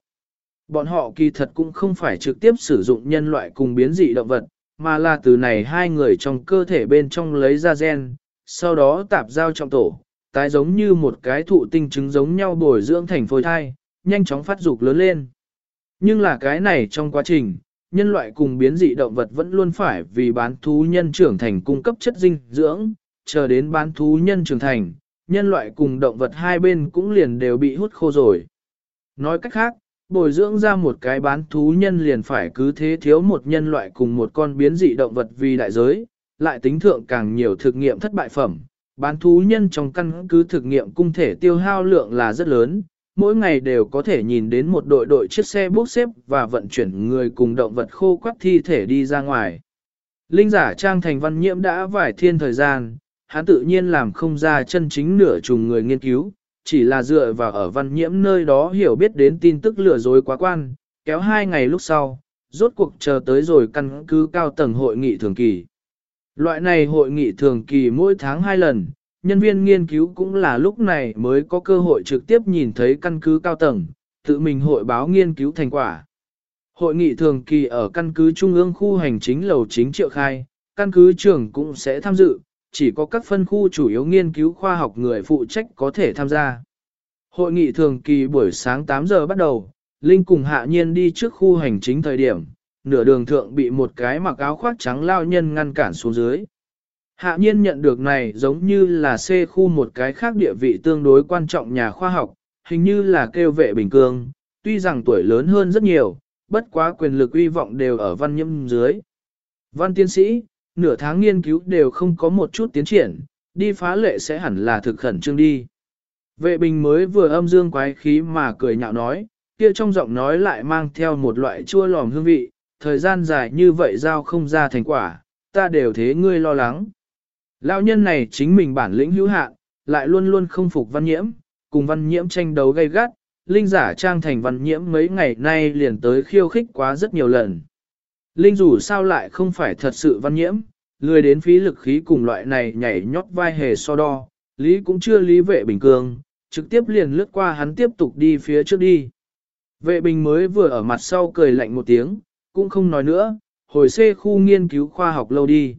Bọn họ kỳ thật cũng không phải trực tiếp sử dụng nhân loại cùng biến dị động vật, mà là từ này hai người trong cơ thể bên trong lấy ra gen, sau đó tạp giao trong tổ, tái giống như một cái thụ tinh trứng giống nhau bồi dưỡng thành phôi thai, nhanh chóng phát dục lớn lên. Nhưng là cái này trong quá trình, nhân loại cùng biến dị động vật vẫn luôn phải vì bán thú nhân trưởng thành cung cấp chất dinh dưỡng, chờ đến bán thú nhân trưởng thành, nhân loại cùng động vật hai bên cũng liền đều bị hút khô rồi. Nói cách khác, bồi dưỡng ra một cái bán thú nhân liền phải cứ thế thiếu một nhân loại cùng một con biến dị động vật vì đại giới, lại tính thượng càng nhiều thực nghiệm thất bại phẩm. Bán thú nhân trong căn cứ thực nghiệm cung thể tiêu hao lượng là rất lớn, mỗi ngày đều có thể nhìn đến một đội đội chiếc xe bốc xếp và vận chuyển người cùng động vật khô quắt thi thể đi ra ngoài. Linh giả trang thành văn nhiễm đã vài thiên thời gian, hắn tự nhiên làm không ra chân chính nửa trùng người nghiên cứu, chỉ là dựa vào ở văn nhiễm nơi đó hiểu biết đến tin tức lừa dối quá quan, kéo hai ngày lúc sau, rốt cuộc chờ tới rồi căn cứ cao tầng hội nghị thường kỳ. Loại này hội nghị thường kỳ mỗi tháng hai lần, nhân viên nghiên cứu cũng là lúc này mới có cơ hội trực tiếp nhìn thấy căn cứ cao tầng, tự mình hội báo nghiên cứu thành quả. Hội nghị thường kỳ ở căn cứ trung ương khu hành chính lầu chính triệu khai, căn cứ trưởng cũng sẽ tham dự, chỉ có các phân khu chủ yếu nghiên cứu khoa học người phụ trách có thể tham gia. Hội nghị thường kỳ buổi sáng 8 giờ bắt đầu, Linh cùng hạ nhiên đi trước khu hành chính thời điểm, nửa đường thượng bị một cái mặc áo khoác trắng lao nhân ngăn cản xuống dưới. Hạ nhiên nhận được này giống như là C khu một cái khác địa vị tương đối quan trọng nhà khoa học, hình như là kêu vệ bình cương, tuy rằng tuổi lớn hơn rất nhiều, bất quá quyền lực uy vọng đều ở văn nhâm dưới. Văn tiến sĩ, nửa tháng nghiên cứu đều không có một chút tiến triển, đi phá lệ sẽ hẳn là thực khẩn trương đi. Vệ bình mới vừa âm dương quái khí mà cười nhạo nói, kia trong giọng nói lại mang theo một loại chua lòm hương vị, thời gian dài như vậy giao không ra thành quả, ta đều thế ngươi lo lắng. Lão nhân này chính mình bản lĩnh hữu hạn, lại luôn luôn không phục văn nhiễm, cùng văn nhiễm tranh đấu gay gắt, linh giả trang thành văn nhiễm mấy ngày nay liền tới khiêu khích quá rất nhiều lần. Linh dù sao lại không phải thật sự văn nhiễm, lười đến phí lực khí cùng loại này nhảy nhót vai hề so đo, lý cũng chưa lý vệ bình cường, trực tiếp liền lướt qua hắn tiếp tục đi phía trước đi. Vệ bình mới vừa ở mặt sau cười lạnh một tiếng, cũng không nói nữa, hồi xê khu nghiên cứu khoa học lâu đi.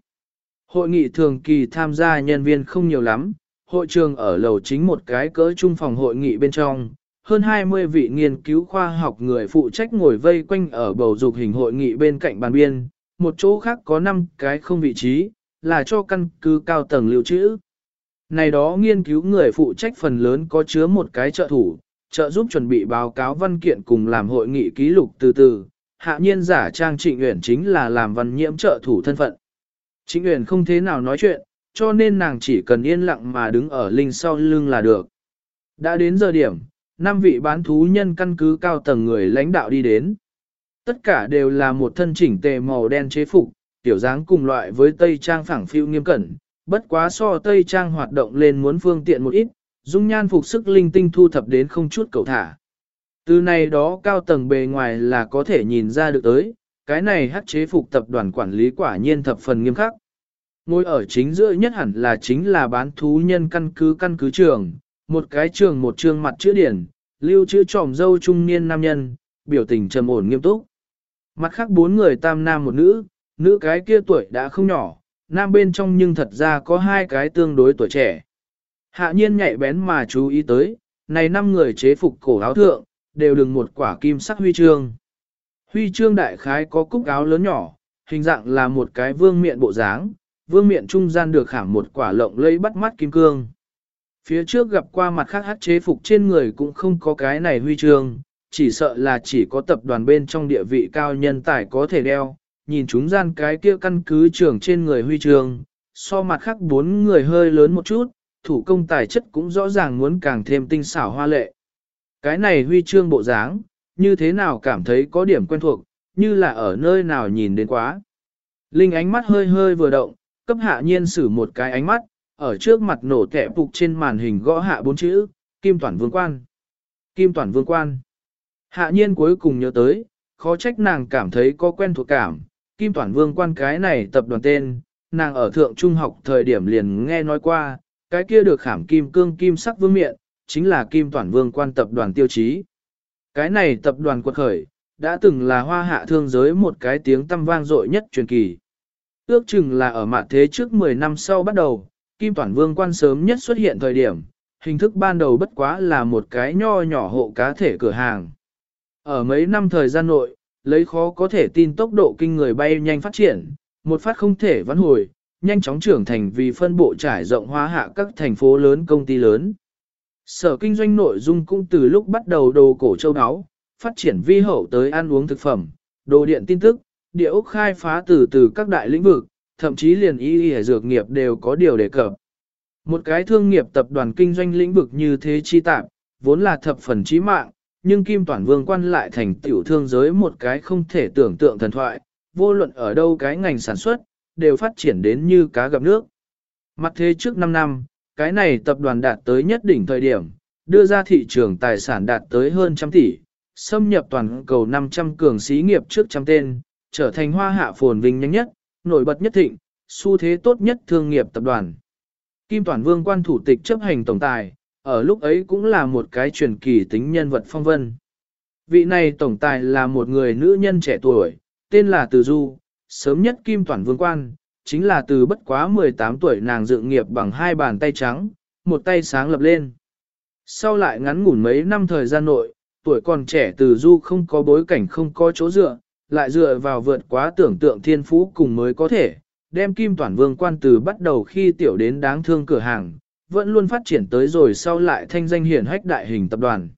Hội nghị thường kỳ tham gia nhân viên không nhiều lắm, hội trường ở lầu chính một cái cỡ trung phòng hội nghị bên trong, hơn 20 vị nghiên cứu khoa học người phụ trách ngồi vây quanh ở bầu dục hình hội nghị bên cạnh bàn biên, một chỗ khác có 5 cái không vị trí, là cho căn cứ cao tầng lưu trữ. Này đó nghiên cứu người phụ trách phần lớn có chứa một cái trợ thủ, trợ giúp chuẩn bị báo cáo văn kiện cùng làm hội nghị ký lục từ từ, hạ nhiên giả trang trịnh uyển chính là làm văn nhiễm trợ thủ thân phận. Trịnh uyển không thế nào nói chuyện, cho nên nàng chỉ cần yên lặng mà đứng ở linh sau lưng là được. Đã đến giờ điểm, năm vị bán thú nhân căn cứ cao tầng người lãnh đạo đi đến. Tất cả đều là một thân chỉnh tề màu đen chế phục, tiểu dáng cùng loại với tây trang phẳng phiêu nghiêm cẩn, bất quá so tây trang hoạt động lên muốn phương tiện một ít, dung nhan phục sức linh tinh thu thập đến không chút cầu thả. Từ này đó cao tầng bề ngoài là có thể nhìn ra được tới, cái này hát chế phục tập đoàn quản lý quả nhiên thập phần nghiêm khắc. Ngôi ở chính giữa nhất hẳn là chính là bán thú nhân căn cứ căn cứ trường, một cái trường một trường mặt chữ điển, lưu chữ tròm dâu trung niên nam nhân, biểu tình trầm ổn nghiêm túc. Mặt khác bốn người tam nam một nữ, nữ cái kia tuổi đã không nhỏ, nam bên trong nhưng thật ra có hai cái tương đối tuổi trẻ. Hạ nhiên nhạy bén mà chú ý tới, này năm người chế phục cổ áo thượng, đều đừng một quả kim sắc huy chương. Huy chương đại khái có cúc áo lớn nhỏ, hình dạng là một cái vương miện bộ dáng, vương miện trung gian được khảm một quả lộng lẫy bắt mắt kim cương. Phía trước gặp qua mặt khác hát chế phục trên người cũng không có cái này huy chương, chỉ sợ là chỉ có tập đoàn bên trong địa vị cao nhân tài có thể đeo, nhìn chúng gian cái kia căn cứ trưởng trên người huy chương, so mặt khác bốn người hơi lớn một chút, thủ công tài chất cũng rõ ràng muốn càng thêm tinh xảo hoa lệ. Cái này huy chương bộ dáng, như thế nào cảm thấy có điểm quen thuộc, như là ở nơi nào nhìn đến quá. Linh ánh mắt hơi hơi vừa động, cấp hạ nhiên sử một cái ánh mắt, ở trước mặt nổ kẻ phục trên màn hình gõ hạ bốn chữ, Kim Toản Vương Quan. Kim Toản Vương Quan. Hạ nhiên cuối cùng nhớ tới, khó trách nàng cảm thấy có quen thuộc cảm, Kim Toản Vương Quan cái này tập đoàn tên, nàng ở thượng trung học thời điểm liền nghe nói qua, cái kia được khảm kim cương kim sắc vương miện, chính là kim Toản vương quan tập đoàn tiêu chí. Cái này tập đoàn quật khởi, đã từng là hoa hạ thương giới một cái tiếng tăm vang dội nhất truyền kỳ. Ước chừng là ở mạn thế trước 10 năm sau bắt đầu, kim toàn vương quan sớm nhất xuất hiện thời điểm, hình thức ban đầu bất quá là một cái nho nhỏ hộ cá thể cửa hàng. Ở mấy năm thời gian nội, lấy khó có thể tin tốc độ kinh người bay nhanh phát triển, một phát không thể vãn hồi, nhanh chóng trưởng thành vì phân bộ trải rộng hóa hạ các thành phố lớn công ty lớn. Sở kinh doanh nội dung cũng từ lúc bắt đầu đồ cổ châu áo, phát triển vi hậu tới ăn uống thực phẩm, đồ điện tin tức, địa ốc khai phá từ từ các đại lĩnh vực, thậm chí liền y y dược nghiệp đều có điều đề cập. Một cái thương nghiệp tập đoàn kinh doanh lĩnh vực như thế chi tạm, vốn là thập phần chí mạng, nhưng Kim Toản Vương quan lại thành tiểu thương giới một cái không thể tưởng tượng thần thoại, vô luận ở đâu cái ngành sản xuất, đều phát triển đến như cá gặp nước. Mặt thế trước 5 năm, cái này tập đoàn đạt tới nhất đỉnh thời điểm, đưa ra thị trường tài sản đạt tới hơn trăm tỷ, xâm nhập toàn cầu 500 cường xí nghiệp trước trăm tên, trở thành hoa hạ phồn vinh nhanh nhất, nổi bật nhất thịnh, xu thế tốt nhất thương nghiệp tập đoàn. Kim Toàn Vương quan thủ tịch chấp hành tổng tài, ở lúc ấy cũng là một cái truyền kỳ tính nhân vật phong vân. Vị này tổng tài là một người nữ nhân trẻ tuổi, tên là Từ Du, sớm nhất Kim Toàn Vương quan, chính là từ bất quá 18 tuổi nàng dự nghiệp bằng hai bàn tay trắng, một tay sáng lập lên. Sau lại ngắn ngủn mấy năm thời gian nội, tuổi còn trẻ Từ Du không có bối cảnh không có chỗ dựa, lại dựa vào vượt quá tưởng tượng thiên phú cùng mới có thể, đem Kim Toàn Vương quan từ bắt đầu khi tiểu đến đáng thương cửa hàng, vẫn luôn phát triển tới rồi sau lại thanh danh hiển hách đại hình tập đoàn.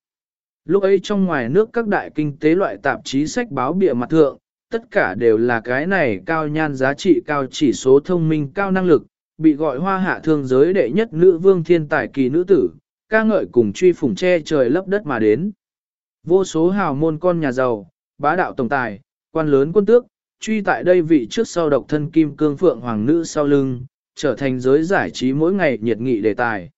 Lúc ấy trong ngoài nước các đại kinh tế loại tạp chí sách báo bìa mặt thượng, tất cả đều là cái này cao nhan giá trị cao chỉ số thông minh cao năng lực, bị gọi hoa hạ thương giới đệ nhất nữ vương thiên tài kỳ nữ tử, ca ngợi cùng truy phủng che trời lấp đất mà đến. Vô số hào môn con nhà giàu, bá đạo tổng tài, quan lớn quân tước, truy tại đây vị trước sau độc thân kim cương phượng hoàng nữ sau lưng, trở thành giới giải trí mỗi ngày nhiệt nghị đề tài.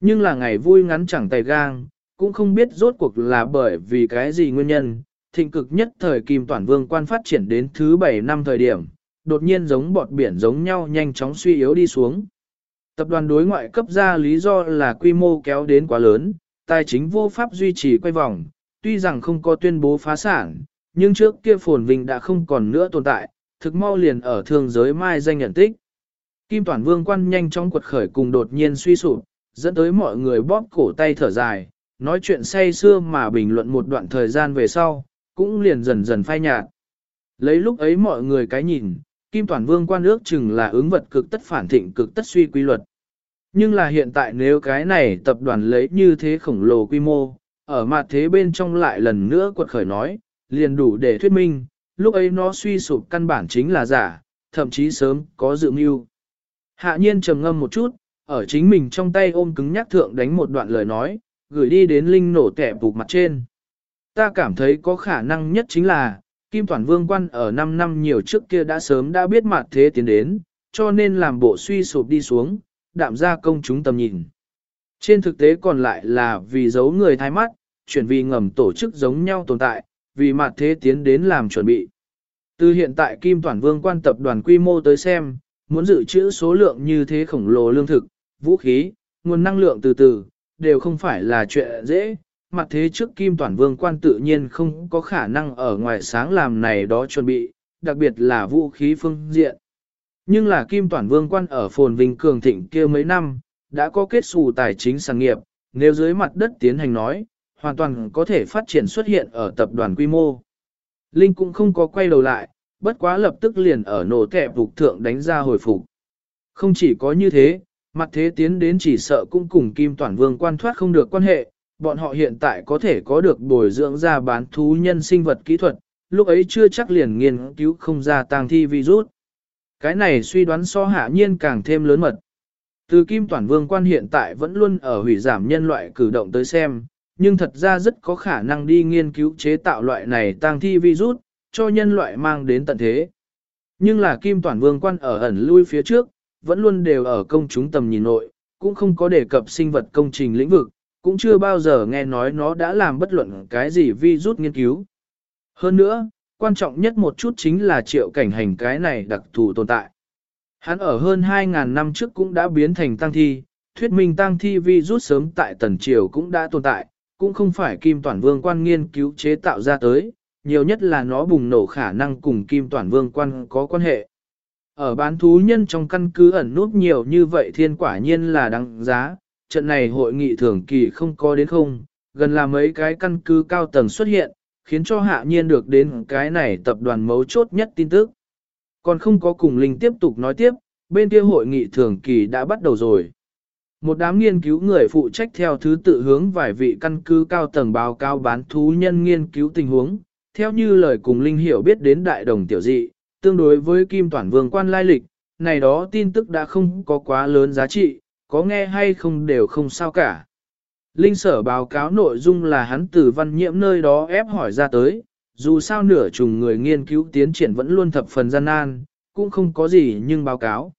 Nhưng là ngày vui ngắn chẳng tay gang, cũng không biết rốt cuộc là bởi vì cái gì nguyên nhân, thịnh cực nhất thời kim toàn vương quan phát triển đến thứ 7 năm thời điểm, đột nhiên giống bọt biển giống nhau nhanh chóng suy yếu đi xuống. Tập đoàn đối ngoại cấp ra lý do là quy mô kéo đến quá lớn, tài chính vô pháp duy trì quay vòng, tuy rằng không có tuyên bố phá sản, nhưng trước kia phồn vinh đã không còn nữa tồn tại, thực mau liền ở thương giới mai danh nhận tích. Kim Toàn Vương quan nhanh trong quật khởi cùng đột nhiên suy sụp, dẫn tới mọi người bóp cổ tay thở dài, nói chuyện say xưa mà bình luận một đoạn thời gian về sau, cũng liền dần dần phai nhạt. Lấy lúc ấy mọi người cái nhìn, Kim Toàn Vương quan ước chừng là ứng vật cực tất phản thịnh cực tất suy quy luật. Nhưng là hiện tại nếu cái này tập đoàn lấy như thế khổng lồ quy mô, ở mặt thế bên trong lại lần nữa quật khởi nói, liền đủ để thuyết minh, lúc ấy nó suy sụp căn bản chính là giả, thậm chí sớm có dự mưu. Hạ nhiên trầm ngâm một chút, ở chính mình trong tay ôm cứng nhắc thượng đánh một đoạn lời nói, gửi đi đến linh nổ tẻ bục mặt trên. Ta cảm thấy có khả năng nhất chính là, Kim Toàn Vương quan ở 5 năm nhiều trước kia đã sớm đã biết mặt thế tiến đến, cho nên làm bộ suy sụp đi xuống, đạm ra công chúng tầm nhìn. Trên thực tế còn lại là vì giấu người thái mắt, chuyển vì ngầm tổ chức giống nhau tồn tại, vì mặt thế tiến đến làm chuẩn bị. Từ hiện tại Kim Toàn Vương quan tập đoàn quy mô tới xem, muốn dự trữ số lượng như thế khổng lồ lương thực, vũ khí, nguồn năng lượng từ từ, đều không phải là chuyện dễ. Mặt thế trước Kim Toàn Vương quan tự nhiên không có khả năng ở ngoài sáng làm này đó chuẩn bị, đặc biệt là vũ khí phương diện. Nhưng là Kim Toàn Vương quan ở phồn vinh cường thịnh kia mấy năm, đã có kết xù tài chính sản nghiệp, nếu dưới mặt đất tiến hành nói, hoàn toàn có thể phát triển xuất hiện ở tập đoàn quy mô. Linh cũng không có quay đầu lại, bất quá lập tức liền ở nổ kẹp phục thượng đánh ra hồi phục. Không chỉ có như thế, mặt thế tiến đến chỉ sợ cũng cùng Kim Toản Vương quan thoát không được quan hệ, bọn họ hiện tại có thể có được bồi dưỡng ra bán thú nhân sinh vật kỹ thuật, lúc ấy chưa chắc liền nghiên cứu không ra tang thi virus. Cái này suy đoán so hạ nhiên càng thêm lớn mật. Từ Kim Toản Vương quan hiện tại vẫn luôn ở hủy giảm nhân loại cử động tới xem, nhưng thật ra rất có khả năng đi nghiên cứu chế tạo loại này tang thi virus, cho nhân loại mang đến tận thế. Nhưng là Kim Toàn Vương quan ở ẩn lui phía trước, vẫn luôn đều ở công chúng tầm nhìn nội, cũng không có đề cập sinh vật công trình lĩnh vực, cũng chưa bao giờ nghe nói nó đã làm bất luận cái gì virus nghiên cứu. Hơn nữa, quan trọng nhất một chút chính là triệu cảnh hành cái này đặc thù tồn tại. Hắn ở hơn 2.000 năm trước cũng đã biến thành tăng thi, thuyết minh tăng thi virus sớm tại tần triều cũng đã tồn tại, cũng không phải kim toàn vương quan nghiên cứu chế tạo ra tới, nhiều nhất là nó bùng nổ khả năng cùng kim toàn vương quan có quan hệ. Ở bán thú nhân trong căn cứ ẩn nút nhiều như vậy thiên quả nhiên là đáng giá, trận này hội nghị thường kỳ không có đến không, gần là mấy cái căn cứ cao tầng xuất hiện, khiến cho hạ nhiên được đến cái này tập đoàn mấu chốt nhất tin tức. Còn không có cùng Linh tiếp tục nói tiếp, bên kia hội nghị thường kỳ đã bắt đầu rồi. Một đám nghiên cứu người phụ trách theo thứ tự hướng vài vị căn cứ cao tầng báo cáo bán thú nhân nghiên cứu tình huống, theo như lời cùng Linh hiểu biết đến đại đồng tiểu dị, tương đối với Kim Toản Vương quan lai lịch, này đó tin tức đã không có quá lớn giá trị, có nghe hay không đều không sao cả. Linh sở báo cáo nội dung là hắn từ văn nhiễm nơi đó ép hỏi ra tới, dù sao nửa chùng người nghiên cứu tiến triển vẫn luôn thập phần gian nan, cũng không có gì nhưng báo cáo.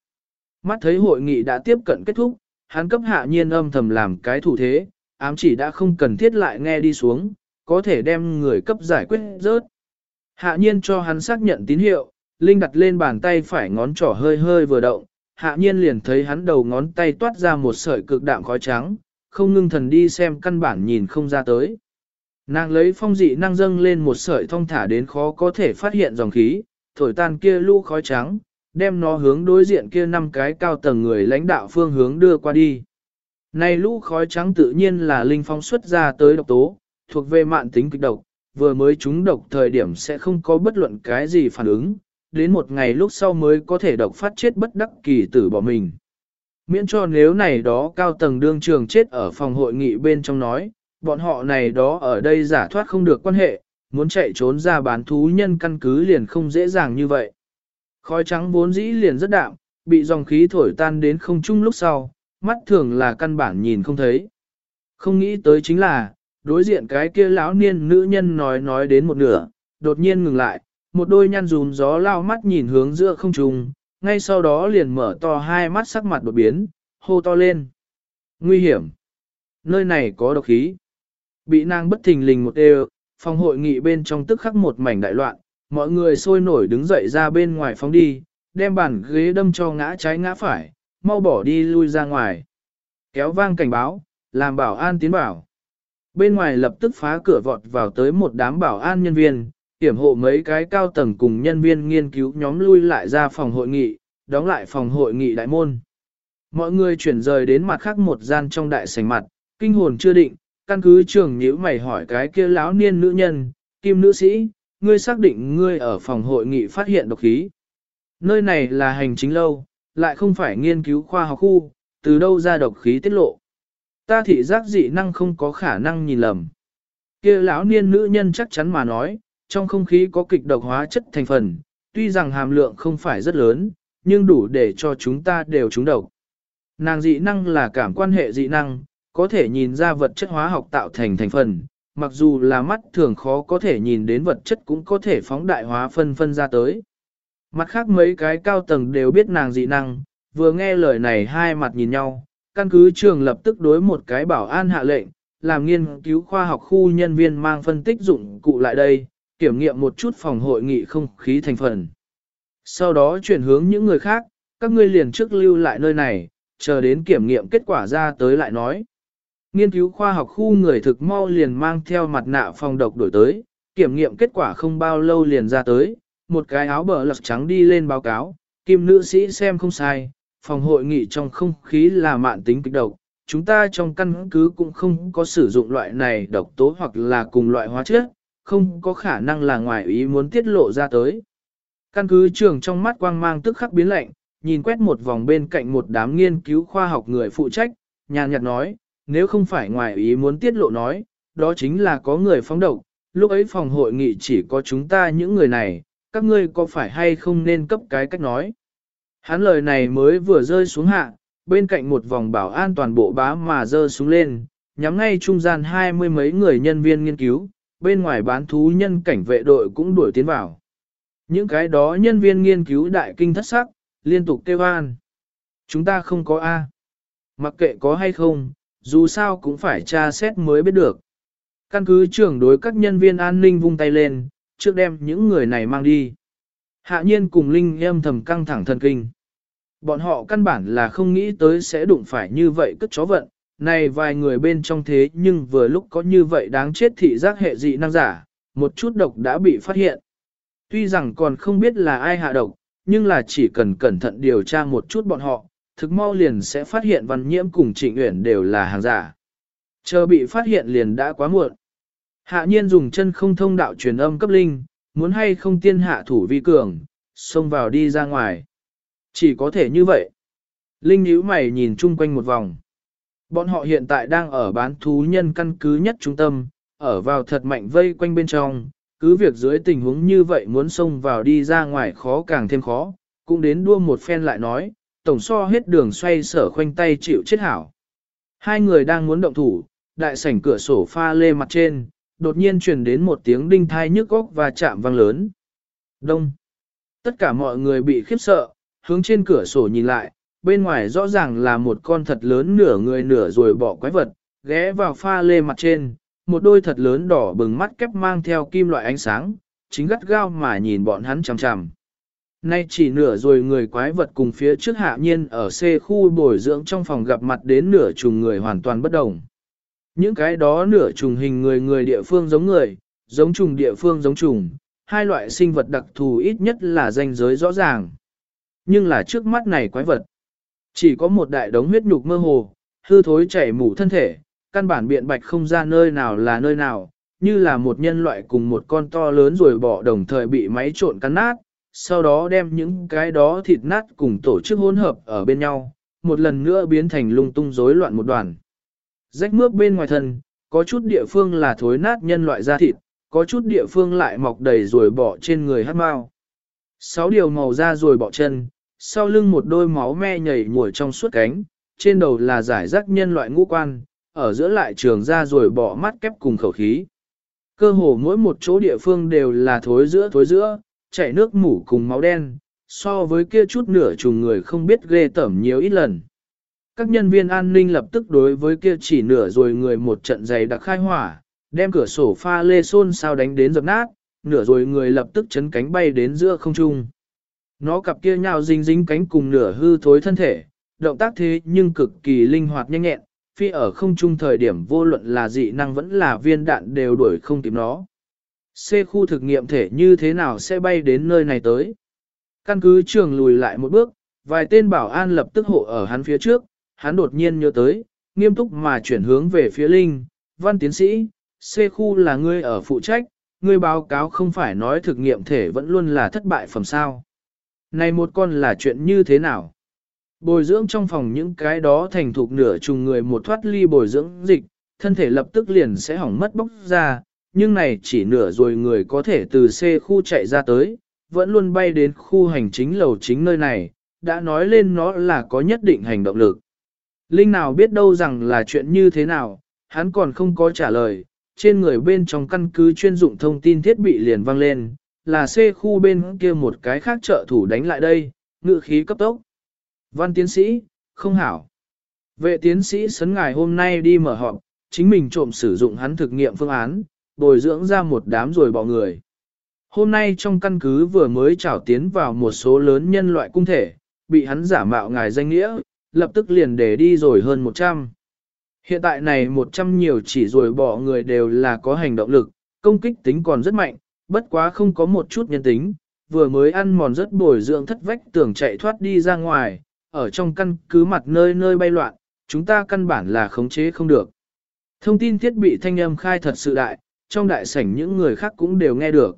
Mắt thấy hội nghị đã tiếp cận kết thúc, hắn cấp hạ nhiên âm thầm làm cái thủ thế, ám chỉ đã không cần thiết lại nghe đi xuống, có thể đem người cấp giải quyết rớt. Hạ nhiên cho hắn xác nhận tín hiệu, Linh đặt lên bàn tay phải ngón trỏ hơi hơi vừa động, hạ nhiên liền thấy hắn đầu ngón tay toát ra một sợi cực đạm khói trắng, không ngưng thần đi xem căn bản nhìn không ra tới. Nàng lấy phong dị năng dâng lên một sợi thông thả đến khó có thể phát hiện dòng khí, thổi tan kia lũ khói trắng, đem nó hướng đối diện kia năm cái cao tầng người lãnh đạo phương hướng đưa qua đi. Này lũ khói trắng tự nhiên là linh phong xuất ra tới độc tố, thuộc về mạng tính kịch độc, vừa mới trúng độc thời điểm sẽ không có bất luận cái gì phản ứng, đến một ngày lúc sau mới có thể độc phát chết bất đắc kỳ tử bỏ mình. Miễn cho nếu này đó cao tầng đương trường chết ở phòng hội nghị bên trong nói, bọn họ này đó ở đây giả thoát không được quan hệ, muốn chạy trốn ra bán thú nhân căn cứ liền không dễ dàng như vậy. Khói trắng vốn dĩ liền rất đạm, bị dòng khí thổi tan đến không chung lúc sau, mắt thường là căn bản nhìn không thấy. Không nghĩ tới chính là, đối diện cái kia lão niên nữ nhân nói nói đến một nửa, đột nhiên ngừng lại, một đôi nhăn rùm gió lao mắt nhìn hướng giữa không trung, ngay sau đó liền mở to hai mắt sắc mặt đột biến, hô to lên. Nguy hiểm! Nơi này có độc khí. Bị nàng bất thình lình một đều, phòng hội nghị bên trong tức khắc một mảnh đại loạn, mọi người sôi nổi đứng dậy ra bên ngoài phóng đi, đem bàn ghế đâm cho ngã trái ngã phải, mau bỏ đi lui ra ngoài. Kéo vang cảnh báo, làm bảo an tiến bảo. Bên ngoài lập tức phá cửa vọt vào tới một đám bảo an nhân viên, hiểm hộ mấy cái cao tầng cùng nhân viên nghiên cứu nhóm lui lại ra phòng hội nghị, đóng lại phòng hội nghị đại môn. Mọi người chuyển rời đến mặt khác một gian trong đại sảnh mặt, kinh hồn chưa định, căn cứ trường nhữ mày hỏi cái kia lão niên nữ nhân, kim nữ sĩ, ngươi xác định ngươi ở phòng hội nghị phát hiện độc khí. Nơi này là hành chính lâu, lại không phải nghiên cứu khoa học khu, từ đâu ra độc khí tiết lộ. Ta thị giác dị năng không có khả năng nhìn lầm. kia lão niên nữ nhân chắc chắn mà nói, trong không khí có kịch độc hóa chất thành phần, tuy rằng hàm lượng không phải rất lớn, nhưng đủ để cho chúng ta đều trúng độc. Nàng dị năng là cảm quan hệ dị năng, có thể nhìn ra vật chất hóa học tạo thành thành phần, mặc dù là mắt thường khó có thể nhìn đến vật chất cũng có thể phóng đại hóa phân phân ra tới. Mặt khác mấy cái cao tầng đều biết nàng dị năng, vừa nghe lời này hai mặt nhìn nhau, căn cứ trường lập tức đối một cái bảo an hạ lệnh, làm nghiên cứu khoa học khu nhân viên mang phân tích dụng cụ lại đây, kiểm nghiệm một chút phòng hội nghị không khí thành phần. Sau đó chuyển hướng những người khác, các ngươi liền trước lưu lại nơi này, chờ đến kiểm nghiệm kết quả ra tới lại nói. Nghiên cứu khoa học khu người thực mau liền mang theo mặt nạ phòng độc đổi tới, kiểm nghiệm kết quả không bao lâu liền ra tới, một cái áo bờ lật trắng đi lên báo cáo, kim nữ sĩ xem không sai, phòng hội nghị trong không khí là mạn tính kịch độc, chúng ta trong căn cứ cũng không có sử dụng loại này độc tố hoặc là cùng loại hóa chất, không có khả năng là ngoài ý muốn tiết lộ ra tới. Căn cứ trường trong mắt quang mang tức khắc biến lạnh, nhìn quét một vòng bên cạnh một đám nghiên cứu khoa học người phụ trách, nhàn nhạt nói, nếu không phải ngoài ý muốn tiết lộ nói, đó chính là có người phóng độc, lúc ấy phòng hội nghị chỉ có chúng ta những người này, các ngươi có phải hay không nên cấp cái cách nói. Hắn lời này mới vừa rơi xuống hạ, bên cạnh một vòng bảo an toàn bộ bá mà rơi xuống lên, nhắm ngay trung gian hai mươi mấy người nhân viên nghiên cứu, bên ngoài bán thú nhân cảnh vệ đội cũng đuổi tiến vào. Những cái đó nhân viên nghiên cứu đại kinh thất sắc, liên tục kêu an. Chúng ta không có A. Mặc kệ có hay không, dù sao cũng phải tra xét mới biết được. Căn cứ trưởng đối các nhân viên an ninh vung tay lên, trước đem những người này mang đi. Hạ nhiên cùng Linh em thầm căng thẳng thần kinh. Bọn họ căn bản là không nghĩ tới sẽ đụng phải như vậy cất chó vận, này vài người bên trong thế nhưng vừa lúc có như vậy đáng chết thị giác hệ dị năng giả, một chút độc đã bị phát hiện. Tuy rằng còn không biết là ai hạ độc, nhưng là chỉ cần cẩn thận điều tra một chút bọn họ, thực mau liền sẽ phát hiện văn nhiễm cùng trịnh uyển đều là hàng giả. Chờ bị phát hiện liền đã quá muộn. Hạ nhiên dùng chân không thông đạo truyền âm cấp linh, muốn hay không tiên hạ thủ vi cường, xông vào đi ra ngoài. Chỉ có thể như vậy. Linh nhíu mày nhìn chung quanh một vòng. Bọn họ hiện tại đang ở bán thú nhân căn cứ nhất trung tâm, ở vào thật mạnh vây quanh bên trong, cứ việc dưới tình huống như vậy muốn xông vào đi ra ngoài khó càng thêm khó, cũng đến đua một phen lại nói, tổng so hết đường xoay sở khoanh tay chịu chết hảo. Hai người đang muốn động thủ, đại sảnh cửa sổ pha lê mặt trên, đột nhiên truyền đến một tiếng đinh thai nhức óc và chạm vang lớn. Đông. Tất cả mọi người bị khiếp sợ, hướng trên cửa sổ nhìn lại, bên ngoài rõ ràng là một con thật lớn nửa người nửa rồi bỏ quái vật, ghé vào pha lê mặt trên, một đôi thật lớn đỏ bừng mắt kép mang theo kim loại ánh sáng, chính gắt gao mà nhìn bọn hắn chằm chằm. Nay chỉ nửa rồi người quái vật cùng phía trước hạ nhiên ở C khu bồi dưỡng trong phòng gặp mặt đến nửa trùng người hoàn toàn bất đồng. Những cái đó nửa trùng hình người người địa phương giống người, giống trùng địa phương giống trùng, hai loại sinh vật đặc thù ít nhất là danh giới rõ ràng. Nhưng là trước mắt này quái vật, chỉ có một đại đống huyết nhục mơ hồ, hư thối chảy mủ thân thể, căn bản biện bạch không ra nơi nào là nơi nào, như là một nhân loại cùng một con to lớn rồi bỏ đồng thời bị máy trộn cắn nát, sau đó đem những cái đó thịt nát cùng tổ chức hỗn hợp ở bên nhau, một lần nữa biến thành lung tung rối loạn một đoàn. Rách mướp bên ngoài thân, có chút địa phương là thối nát nhân loại da thịt, có chút địa phương lại mọc đầy rồi bỏ trên người hát mau. Sáu điều màu da rồi bỏ chân, sau lưng một đôi máu me nhảy nhủi trong suốt cánh, trên đầu là giải rác nhân loại ngũ quan, ở giữa lại trường ra rồi bỏ mắt kép cùng khẩu khí. Cơ hồ mỗi một chỗ địa phương đều là thối giữa thối giữa, chảy nước mủ cùng máu đen, so với kia chút nửa trùng người không biết ghê tẩm nhiều ít lần. Các nhân viên an ninh lập tức đối với kia chỉ nửa rồi người một trận giày đặc khai hỏa, đem cửa sổ pha lê xôn sao đánh đến dập nát, nửa rồi người lập tức chấn cánh bay đến giữa không trung. Nó cặp kia nhào dính dính cánh cùng nửa hư thối thân thể, động tác thế nhưng cực kỳ linh hoạt nhanh nhẹn, phi ở không trung thời điểm vô luận là dị năng vẫn là viên đạn đều đuổi không kịp nó. C khu thực nghiệm thể như thế nào sẽ bay đến nơi này tới? Căn cứ trường lùi lại một bước, vài tên bảo an lập tức hộ ở hắn phía trước, hắn đột nhiên nhớ tới, nghiêm túc mà chuyển hướng về phía Linh, văn tiến sĩ, C khu là ngươi ở phụ trách, ngươi báo cáo không phải nói thực nghiệm thể vẫn luôn là thất bại phẩm sao. Này một con là chuyện như thế nào? Bồi dưỡng trong phòng những cái đó thành thục nửa trùng người một thoát ly bồi dưỡng dịch, thân thể lập tức liền sẽ hỏng mất bốc ra, nhưng này chỉ nửa rồi người có thể từ C khu chạy ra tới, vẫn luôn bay đến khu hành chính lầu chính nơi này, đã nói lên nó là có nhất định hành động lực. Linh nào biết đâu rằng là chuyện như thế nào, hắn còn không có trả lời, trên người bên trong căn cứ chuyên dụng thông tin thiết bị liền vang lên, là C khu bên kia một cái khác trợ thủ đánh lại đây, ngự khí cấp tốc. Văn tiến sĩ, không hảo. Vệ tiến sĩ sấn ngài hôm nay đi mở họp, chính mình trộm sử dụng hắn thực nghiệm phương án, bồi dưỡng ra một đám rồi bỏ người. Hôm nay trong căn cứ vừa mới trảo tiến vào một số lớn nhân loại cung thể, bị hắn giả mạo ngài danh nghĩa, lập tức liền để đi rồi hơn 100. Hiện tại này 100 nhiều chỉ rồi bỏ người đều là có hành động lực, công kích tính còn rất mạnh, bất quá không có một chút nhân tính, vừa mới ăn mòn rất bồi dưỡng thất vách tưởng chạy thoát đi ra ngoài, ở trong căn cứ mặt nơi nơi bay loạn, chúng ta căn bản là khống chế không được. Thông tin thiết bị thanh âm khai thật sự đại, trong đại sảnh những người khác cũng đều nghe được.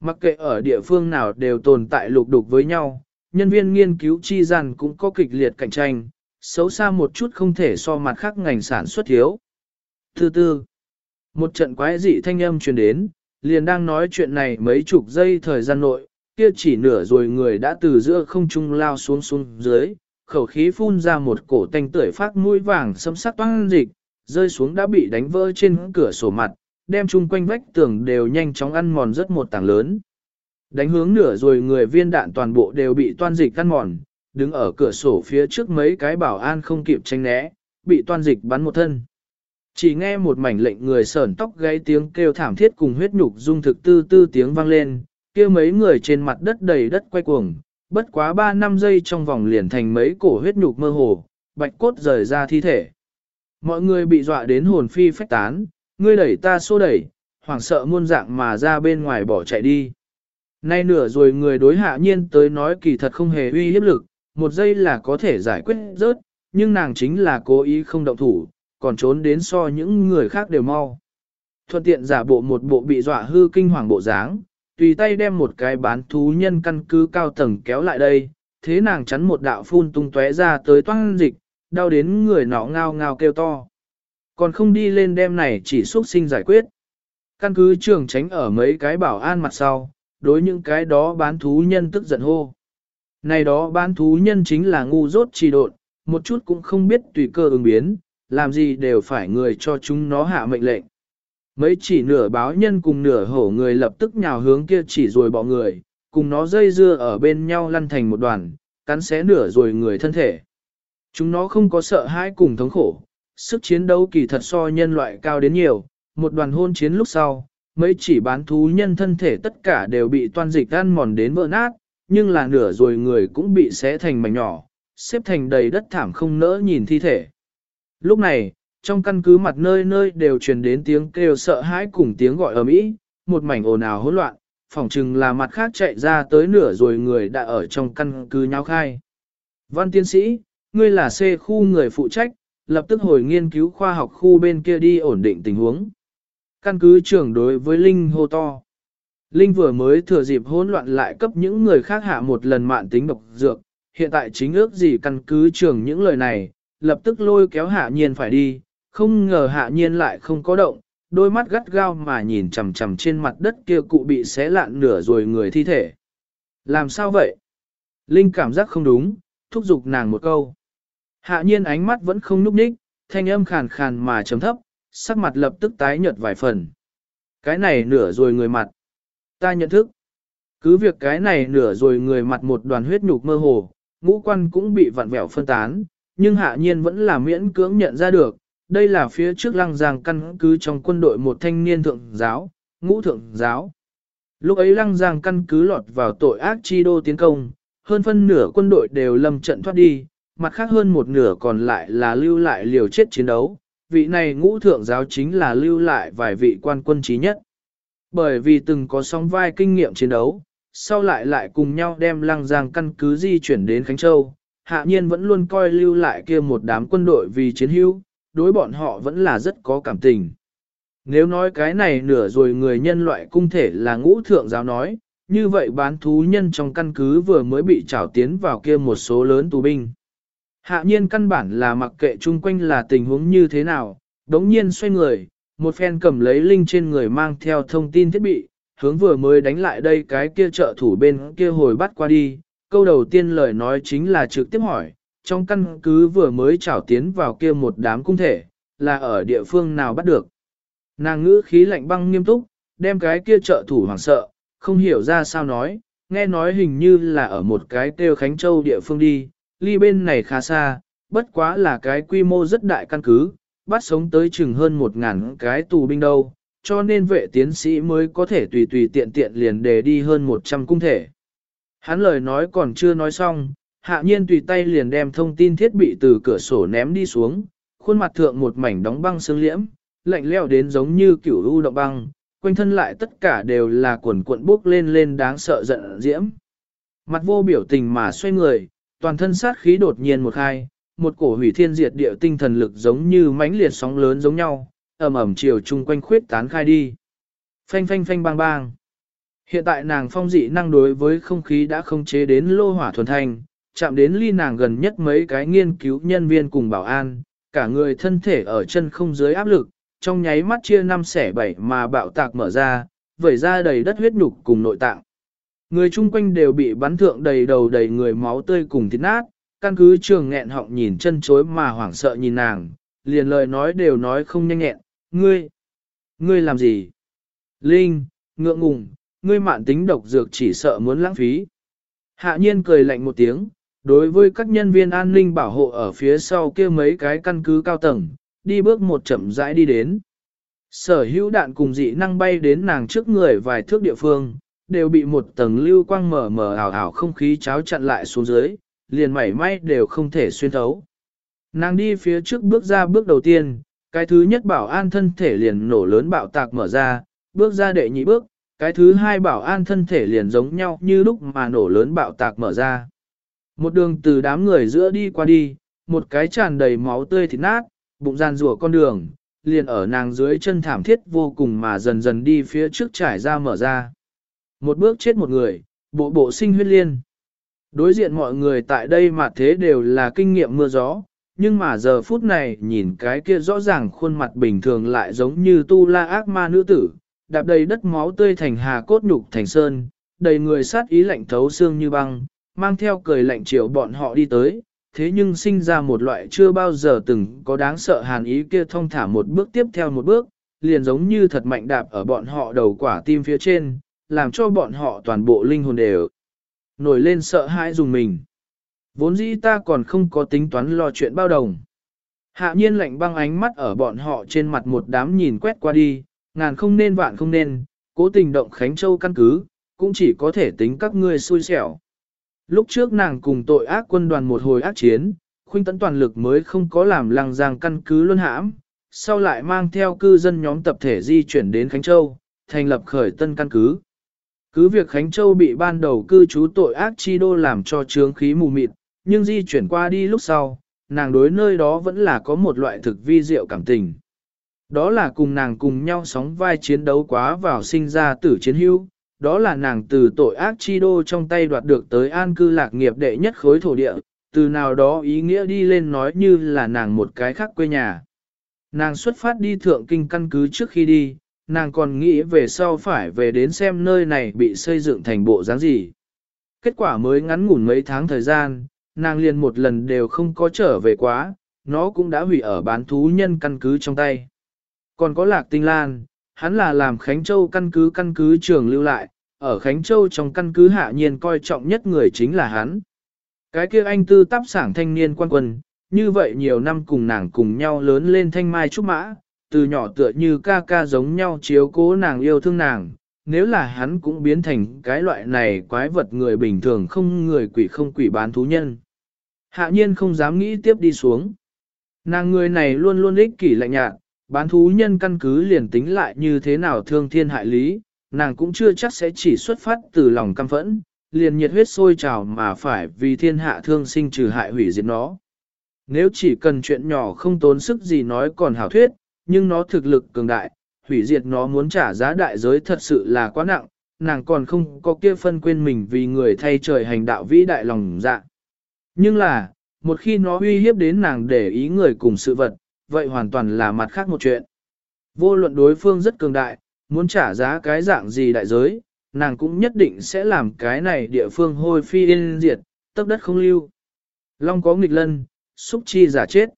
Mặc kệ ở địa phương nào đều tồn tại lục đục với nhau, nhân viên nghiên cứu chi gian cũng có kịch liệt cạnh tranh, xấu xa một chút không thể so mặt khác ngành sản xuất thiếu. Thứ tư, một trận quái dị thanh âm truyền đến, liền đang nói chuyện này mấy chục giây thời gian nội, kia chỉ nửa rồi người đã từ giữa không trung lao xuống xuống dưới, khẩu khí phun ra một cổ tanh tưởi phát mũi vàng sấm sắc toan dịch, rơi xuống đã bị đánh vỡ trên cửa sổ mặt, đem chung quanh vách tường đều nhanh chóng ăn mòn rất một tảng lớn. Đánh hướng nửa rồi người viên đạn toàn bộ đều bị toan dịch ăn mòn, đứng ở cửa sổ phía trước mấy cái bảo an không kịp tranh né, bị toan dịch bắn một thân. Chỉ nghe một mảnh lệnh người sởn tóc gáy tiếng kêu thảm thiết cùng huyết nhục dung thực tư tư tiếng vang lên, kia mấy người trên mặt đất đầy đất quay cuồng, bất quá 3 năm giây trong vòng liền thành mấy cổ huyết nhục mơ hồ, bạch cốt rời ra thi thể. Mọi người bị dọa đến hồn phi phách tán, ngươi đẩy ta xô đẩy, hoảng sợ muôn dạng mà ra bên ngoài bỏ chạy đi. Nay nửa rồi người đối hạ nhiên tới nói kỳ thật không hề uy hiếp lực, một giây là có thể giải quyết rớt, nhưng nàng chính là cố ý không động thủ, còn trốn đến so những người khác đều mau. Thuận tiện giả bộ một bộ bị dọa hư kinh hoàng bộ dáng, tùy tay đem một cái bán thú nhân căn cứ cao tầng kéo lại đây, thế nàng chắn một đạo phun tung tóe ra tới toan dịch, đau đến người nọ ngao ngao kêu to. Còn không đi lên đêm này chỉ xuất sinh giải quyết. Căn cứ trường tránh ở mấy cái bảo an mặt sau, đối những cái đó bán thú nhân tức giận hô. Này đó bán thú nhân chính là ngu dốt trì độn, một chút cũng không biết tùy cơ ứng biến, làm gì đều phải người cho chúng nó hạ mệnh lệnh. Mấy chỉ nửa báo nhân cùng nửa hổ người lập tức nhào hướng kia chỉ rồi bỏ người, cùng nó dây dưa ở bên nhau lăn thành một đoàn, cắn xé nửa rồi người thân thể. Chúng nó không có sợ hãi cùng thống khổ, sức chiến đấu kỳ thật so nhân loại cao đến nhiều, một đoàn hôn chiến lúc sau, mấy chỉ bán thú nhân thân thể tất cả đều bị toan dịch tan mòn đến vỡ nát, nhưng là nửa rồi người cũng bị xé thành mảnh nhỏ, xếp thành đầy đất thảm không nỡ nhìn thi thể. Lúc này, trong căn cứ mặt nơi nơi đều truyền đến tiếng kêu sợ hãi cùng tiếng gọi ầm ĩ, một mảnh ồn ào hỗn loạn, phỏng chừng là mặt khác chạy ra tới nửa rồi người đã ở trong căn cứ nháo khai. Văn tiến sĩ, ngươi là C khu người phụ trách, lập tức hồi nghiên cứu khoa học khu bên kia đi ổn định tình huống. Căn cứ trưởng đối với Linh hô to. Linh vừa mới thừa dịp hỗn loạn lại cấp những người khác hạ một lần mạn tính độc dược, hiện tại chính ước gì căn cứ trưởng những lời này, lập tức lôi kéo hạ nhiên phải đi, không ngờ hạ nhiên lại không có động, đôi mắt gắt gao mà nhìn chằm chằm trên mặt đất kia cụ bị xé lạn nửa rồi người thi thể. Làm sao vậy? Linh cảm giác không đúng, thúc giục nàng một câu. Hạ nhiên ánh mắt vẫn không núp ních, thanh âm khàn khàn mà chấm thấp, sắc mặt lập tức tái nhợt vài phần. Cái này nửa rồi người mặt. Ta nhận thức. Cứ việc cái này nửa rồi người mặt một đoàn huyết nhục mơ hồ, ngũ quan cũng bị vặn vẹo phân tán, nhưng hạ nhiên vẫn là miễn cưỡng nhận ra được, đây là phía trước lăng giang căn cứ trong quân đội một thanh niên thượng giáo, ngũ thượng giáo. Lúc ấy lăng giang căn cứ lọt vào tội ác chi đô tiến công, hơn phân nửa quân đội đều lâm trận thoát đi, mặt khác hơn một nửa còn lại là lưu lại liều chết chiến đấu. Vị này ngũ thượng giáo chính là lưu lại vài vị quan quân trí nhất. Bởi vì từng có sóng vai kinh nghiệm chiến đấu, sau lại lại cùng nhau đem lăng giang căn cứ di chuyển đến Khánh Châu, hạ nhiên vẫn luôn coi lưu lại kia một đám quân đội vì chiến hữu, đối bọn họ vẫn là rất có cảm tình. Nếu nói cái này nửa rồi người nhân loại cung thể là ngũ thượng giáo nói, như vậy bán thú nhân trong căn cứ vừa mới bị trảo tiến vào kia một số lớn tù binh. Hạ nhiên căn bản là mặc kệ chung quanh là tình huống như thế nào, đống nhiên xoay người, một phen cầm lấy linh trên người mang theo thông tin thiết bị, hướng vừa mới đánh lại đây cái kia trợ thủ bên kia hồi bắt qua đi, câu đầu tiên lời nói chính là trực tiếp hỏi, trong căn cứ vừa mới trảo tiến vào kia một đám cung thể, là ở địa phương nào bắt được. Nàng ngữ khí lạnh băng nghiêm túc, đem cái kia trợ thủ hoảng sợ, không hiểu ra sao nói, nghe nói hình như là ở một cái kêu Khánh Châu địa phương đi, ly bên này khá xa, bất quá là cái quy mô rất đại căn cứ, bắt sống tới chừng hơn một ngàn cái tù binh đâu, cho nên vệ tiến sĩ mới có thể tùy tùy tiện tiện liền đề đi hơn 100 cung thể. Hắn lời nói còn chưa nói xong, hạ nhiên tùy tay liền đem thông tin thiết bị từ cửa sổ ném đi xuống, khuôn mặt thượng một mảnh đóng băng sương liễm, lạnh leo đến giống như kiểu u động băng, quanh thân lại tất cả đều là cuộn cuộn bốc lên lên đáng sợ giận diễm. Mặt vô biểu tình mà xoay người, toàn thân sát khí đột nhiên một khai, một cổ hủy thiên diệt địa tinh thần lực giống như mãnh liệt sóng lớn giống nhau, ầm ầm chiều chung quanh khuyết tán khai đi. Phanh phanh phanh bang bang. Hiện tại nàng phong dị năng đối với không khí đã không chế đến lô hỏa thuần thành, chạm đến ly nàng gần nhất mấy cái nghiên cứu nhân viên cùng bảo an, cả người thân thể ở chân không dưới áp lực, trong nháy mắt chia năm xẻ bảy mà bạo tạc mở ra, vẩy ra đầy đất huyết nhục cùng nội tạng. Người chung quanh đều bị bắn thượng đầy đầu đầy người máu tươi cùng thịt nát, căn cứ trường nghẹn họng nhìn chân chối mà hoảng sợ nhìn nàng, liền lời nói đều nói không nhanh nhẹn, ngươi, ngươi làm gì? Linh, ngượng ngùng, ngươi mạn tính độc dược chỉ sợ muốn lãng phí. Hạ nhiên cười lạnh một tiếng, đối với các nhân viên an ninh bảo hộ ở phía sau kia mấy cái căn cứ cao tầng, đi bước một chậm rãi đi đến. Sở hữu đạn cùng dị năng bay đến nàng trước người vài thước địa phương, đều bị một tầng lưu quang mờ mờ ảo ảo không khí cháo chặn lại xuống dưới, liền mảy may đều không thể xuyên thấu. Nàng đi phía trước bước ra bước đầu tiên, cái thứ nhất bảo an thân thể liền nổ lớn bạo tạc mở ra, bước ra đệ nhị bước, cái thứ hai bảo an thân thể liền giống nhau như lúc mà nổ lớn bạo tạc mở ra. Một đường từ đám người giữa đi qua đi, một cái tràn đầy máu tươi thịt nát, bụng gian rùa con đường, liền ở nàng dưới chân thảm thiết vô cùng mà dần dần đi phía trước trải ra mở ra. Một bước chết một người, bộ bộ sinh huyết liên. Đối diện mọi người tại đây mà thế đều là kinh nghiệm mưa gió, nhưng mà giờ phút này nhìn cái kia rõ ràng khuôn mặt bình thường lại giống như tu la ác ma nữ tử, đạp đầy đất máu tươi thành hà cốt nhục thành sơn, đầy người sát ý lạnh thấu xương như băng, mang theo cười lạnh chiều bọn họ đi tới, thế nhưng sinh ra một loại chưa bao giờ từng có đáng sợ hàn ý kia thông thả một bước tiếp theo một bước, liền giống như thật mạnh đạp ở bọn họ đầu quả tim phía trên, làm cho bọn họ toàn bộ linh hồn đều nổi lên sợ hãi dùng mình. Vốn dĩ ta còn không có tính toán lo chuyện bao đồng. Hạ nhiên lạnh băng ánh mắt ở bọn họ trên mặt một đám nhìn quét qua đi, ngàn không nên vạn không nên, cố tình động Khánh Châu căn cứ, cũng chỉ có thể tính các ngươi xui xẻo. Lúc trước nàng cùng tội ác quân đoàn một hồi ác chiến, khuynh tấn toàn lực mới không có làm lăng giang căn cứ luân hãm, sau lại mang theo cư dân nhóm tập thể di chuyển đến Khánh Châu, thành lập khởi tân căn cứ. Cứ việc Khánh Châu bị ban đầu cư trú tội ác chi đô làm cho trướng khí mù mịt, nhưng di chuyển qua đi lúc sau, nàng đối nơi đó vẫn là có một loại thực vi diệu cảm tình. Đó là cùng nàng cùng nhau sóng vai chiến đấu quá vào sinh ra tử chiến hữu, đó là nàng từ tội ác chi đô trong tay đoạt được tới an cư lạc nghiệp đệ nhất khối thổ địa, từ nào đó ý nghĩa đi lên nói như là nàng một cái khác quê nhà. Nàng xuất phát đi thượng kinh căn cứ trước khi đi, nàng còn nghĩ về sau phải về đến xem nơi này bị xây dựng thành bộ dáng gì. Kết quả mới ngắn ngủn mấy tháng thời gian, nàng liền một lần đều không có trở về quá, nó cũng đã hủy ở bán thú nhân căn cứ trong tay. Còn có lạc tinh lan, hắn là làm Khánh Châu căn cứ căn cứ trường lưu lại, ở Khánh Châu trong căn cứ hạ nhiên coi trọng nhất người chính là hắn. Cái kia anh tư tắp sảng thanh niên quan quân, như vậy nhiều năm cùng nàng cùng nhau lớn lên thanh mai trúc mã, từ nhỏ tựa như ca ca giống nhau chiếu cố nàng yêu thương nàng, nếu là hắn cũng biến thành cái loại này quái vật người bình thường không người quỷ không quỷ bán thú nhân. Hạ nhiên không dám nghĩ tiếp đi xuống. Nàng người này luôn luôn ích kỷ lạnh nhạt, bán thú nhân căn cứ liền tính lại như thế nào thương thiên hại lý, nàng cũng chưa chắc sẽ chỉ xuất phát từ lòng căm phẫn, liền nhiệt huyết sôi trào mà phải vì thiên hạ thương sinh trừ hại hủy diệt nó. Nếu chỉ cần chuyện nhỏ không tốn sức gì nói còn hảo thuyết, nhưng nó thực lực cường đại, hủy diệt nó muốn trả giá đại giới thật sự là quá nặng, nàng còn không có kia phân quên mình vì người thay trời hành đạo vĩ đại lòng dạ. Nhưng là, một khi nó uy hiếp đến nàng để ý người cùng sự vật, vậy hoàn toàn là mặt khác một chuyện. Vô luận đối phương rất cường đại, muốn trả giá cái dạng gì đại giới, nàng cũng nhất định sẽ làm cái này địa phương hôi phi yên diệt, tấp đất không lưu. Long có nghịch lân, xúc chi giả chết.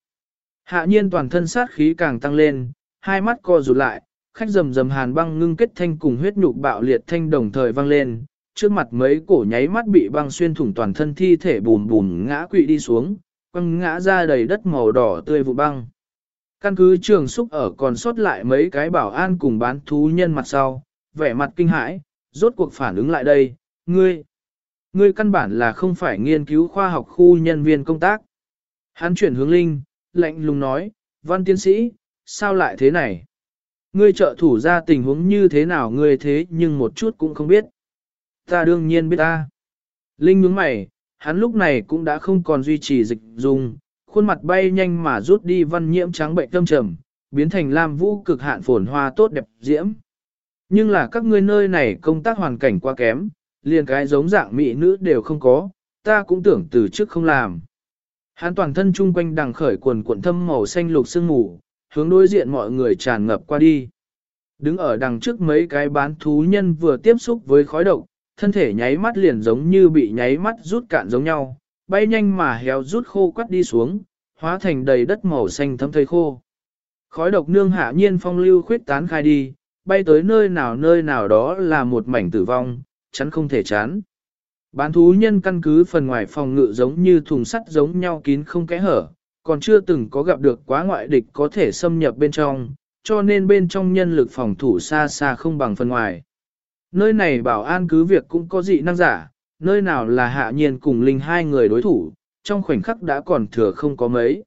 Hạ nhiên toàn thân sát khí càng tăng lên, hai mắt co rụt lại, khách rầm rầm hàn băng ngưng kết thanh cùng huyết nhục bạo liệt thanh đồng thời vang lên, trước mặt mấy cổ nháy mắt bị băng xuyên thủng toàn thân thi thể bùn bùn ngã quỵ đi xuống, quăng ngã ra đầy đất màu đỏ tươi vụ băng. Căn cứ trường xúc ở còn sót lại mấy cái bảo an cùng bán thú nhân mặt sau, vẻ mặt kinh hãi, rốt cuộc phản ứng lại đây, ngươi, ngươi căn bản là không phải nghiên cứu khoa học khu nhân viên công tác. Hắn chuyển hướng linh, lạnh lùng nói, văn tiến sĩ, sao lại thế này? Ngươi trợ thủ ra tình huống như thế nào ngươi thế nhưng một chút cũng không biết. Ta đương nhiên biết ta. Linh nhướng mày, hắn lúc này cũng đã không còn duy trì dịch dùng, khuôn mặt bay nhanh mà rút đi văn nhiễm trắng bệnh tâm trầm, biến thành lam vũ cực hạn phồn hoa tốt đẹp diễm. Nhưng là các ngươi nơi này công tác hoàn cảnh quá kém, liền cái giống dạng mỹ nữ đều không có, ta cũng tưởng từ trước không làm. Hắn toàn thân trung quanh đằng khởi quần cuộn thâm màu xanh lục sương mù, hướng đối diện mọi người tràn ngập qua đi. Đứng ở đằng trước mấy cái bán thú nhân vừa tiếp xúc với khói độc, thân thể nháy mắt liền giống như bị nháy mắt rút cạn giống nhau, bay nhanh mà héo rút khô quắt đi xuống, hóa thành đầy đất màu xanh thấm thây khô. Khói độc nương hạ nhiên phong lưu khuyết tán khai đi, bay tới nơi nào nơi nào đó là một mảnh tử vong, chắn không thể chán. Bán thú nhân căn cứ phần ngoài phòng ngự giống như thùng sắt giống nhau kín không kẽ hở, còn chưa từng có gặp được quá ngoại địch có thể xâm nhập bên trong, cho nên bên trong nhân lực phòng thủ xa xa không bằng phần ngoài. Nơi này bảo an cứ việc cũng có dị năng giả, nơi nào là hạ nhiên cùng linh hai người đối thủ, trong khoảnh khắc đã còn thừa không có mấy.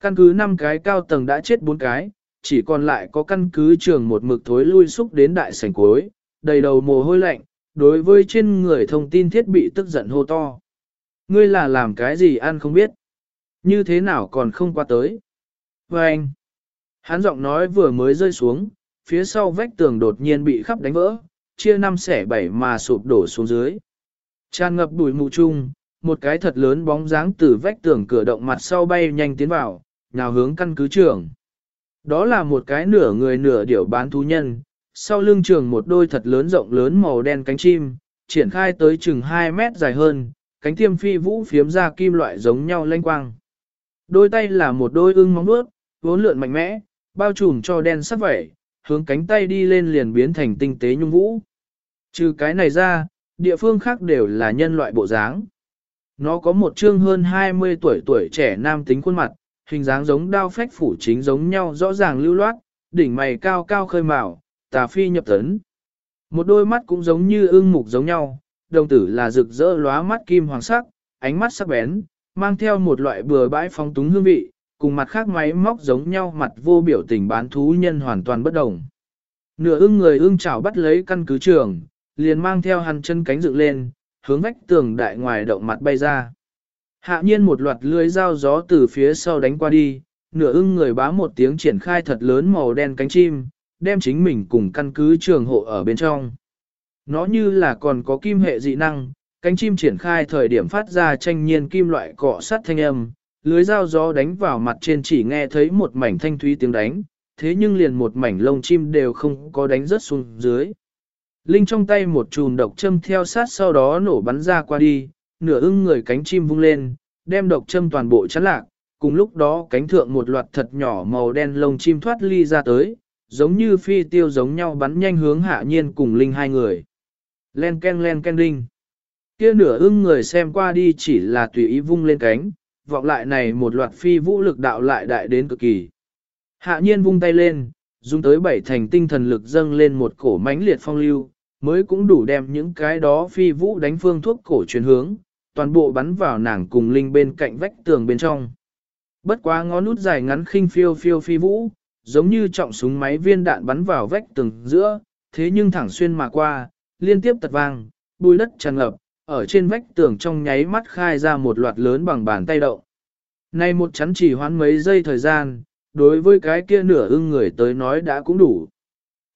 Căn cứ 5 cái cao tầng đã chết 4 cái, chỉ còn lại có căn cứ trường một mực thối lui xúc đến đại sảnh cuối, đầy đầu mồ hôi lạnh, đối với trên người thông tin thiết bị tức giận hô to. Ngươi là làm cái gì ăn không biết? Như thế nào còn không qua tới? Và anh, hắn giọng nói vừa mới rơi xuống, phía sau vách tường đột nhiên bị khắp đánh vỡ, chia năm xẻ bảy mà sụp đổ xuống dưới. Tràn ngập bụi mù chung, một cái thật lớn bóng dáng từ vách tường cửa động mặt sau bay nhanh tiến vào, nhào hướng căn cứ trưởng. Đó là một cái nửa người nửa điểu bán thú nhân, sau lưng trường một đôi thật lớn rộng lớn màu đen cánh chim, triển khai tới chừng 2 mét dài hơn, cánh tiêm phi vũ phiếm ra kim loại giống nhau lanh quang. Đôi tay là một đôi ưng móng vuốt, vốn lượn mạnh mẽ, bao trùm cho đen sắc vẩy, hướng cánh tay đi lên liền biến thành tinh tế nhung vũ. Trừ cái này ra, địa phương khác đều là nhân loại bộ dáng. Nó có một trương hơn 20 tuổi tuổi trẻ nam tính khuôn mặt, hình dáng giống đao phách phủ chính giống nhau rõ ràng lưu loát, đỉnh mày cao cao khơi màu, tà phi nhập tấn. Một đôi mắt cũng giống như ưng mục giống nhau, đồng tử là rực rỡ lóa mắt kim hoàng sắc, ánh mắt sắc bén, mang theo một loại bừa bãi phong túng hương vị, cùng mặt khác máy móc giống nhau mặt vô biểu tình bán thú nhân hoàn toàn bất đồng. Nửa ưng người ưng chảo bắt lấy căn cứ trường, liền mang theo hắn chân cánh dựng lên, hướng vách tường đại ngoài động mặt bay ra. Hạ nhiên một loạt lưới dao gió từ phía sau đánh qua đi, nửa ưng người bá một tiếng triển khai thật lớn màu đen cánh chim, đem chính mình cùng căn cứ trường hộ ở bên trong. Nó như là còn có kim hệ dị năng, cánh chim triển khai thời điểm phát ra tranh nhiên kim loại cọ sắt thanh âm, lưới dao gió đánh vào mặt trên chỉ nghe thấy một mảnh thanh thúy tiếng đánh, thế nhưng liền một mảnh lông chim đều không có đánh rớt xuống dưới. Linh trong tay một chùm độc châm theo sát sau đó nổ bắn ra qua đi, nửa ưng người cánh chim vung lên, đem độc châm toàn bộ chắn lạc, cùng lúc đó cánh thượng một loạt thật nhỏ màu đen lông chim thoát ly ra tới, giống như phi tiêu giống nhau bắn nhanh hướng hạ nhiên cùng Linh hai người. Len ken len ken đinh. Kia nửa ưng người xem qua đi chỉ là tùy ý vung lên cánh, vọng lại này một loạt phi vũ lực đạo lại đại đến cực kỳ. Hạ nhiên vung tay lên, dùng tới bảy thành tinh thần lực dâng lên một cổ mãnh liệt phong lưu, mới cũng đủ đem những cái đó phi vũ đánh phương thuốc cổ chuyển hướng, toàn bộ bắn vào nàng cùng linh bên cạnh vách tường bên trong. Bất quá ngón nút dài ngắn khinh phiêu phiêu phi vũ, giống như trọng súng máy viên đạn bắn vào vách tường giữa, thế nhưng thẳng xuyên mà qua, liên tiếp tật vang, bùi đất tràn ngập, ở trên vách tường trong nháy mắt khai ra một loạt lớn bằng bàn tay động. Nay một chắn chỉ hoán mấy giây thời gian, đối với cái kia nửa ưng người tới nói đã cũng đủ.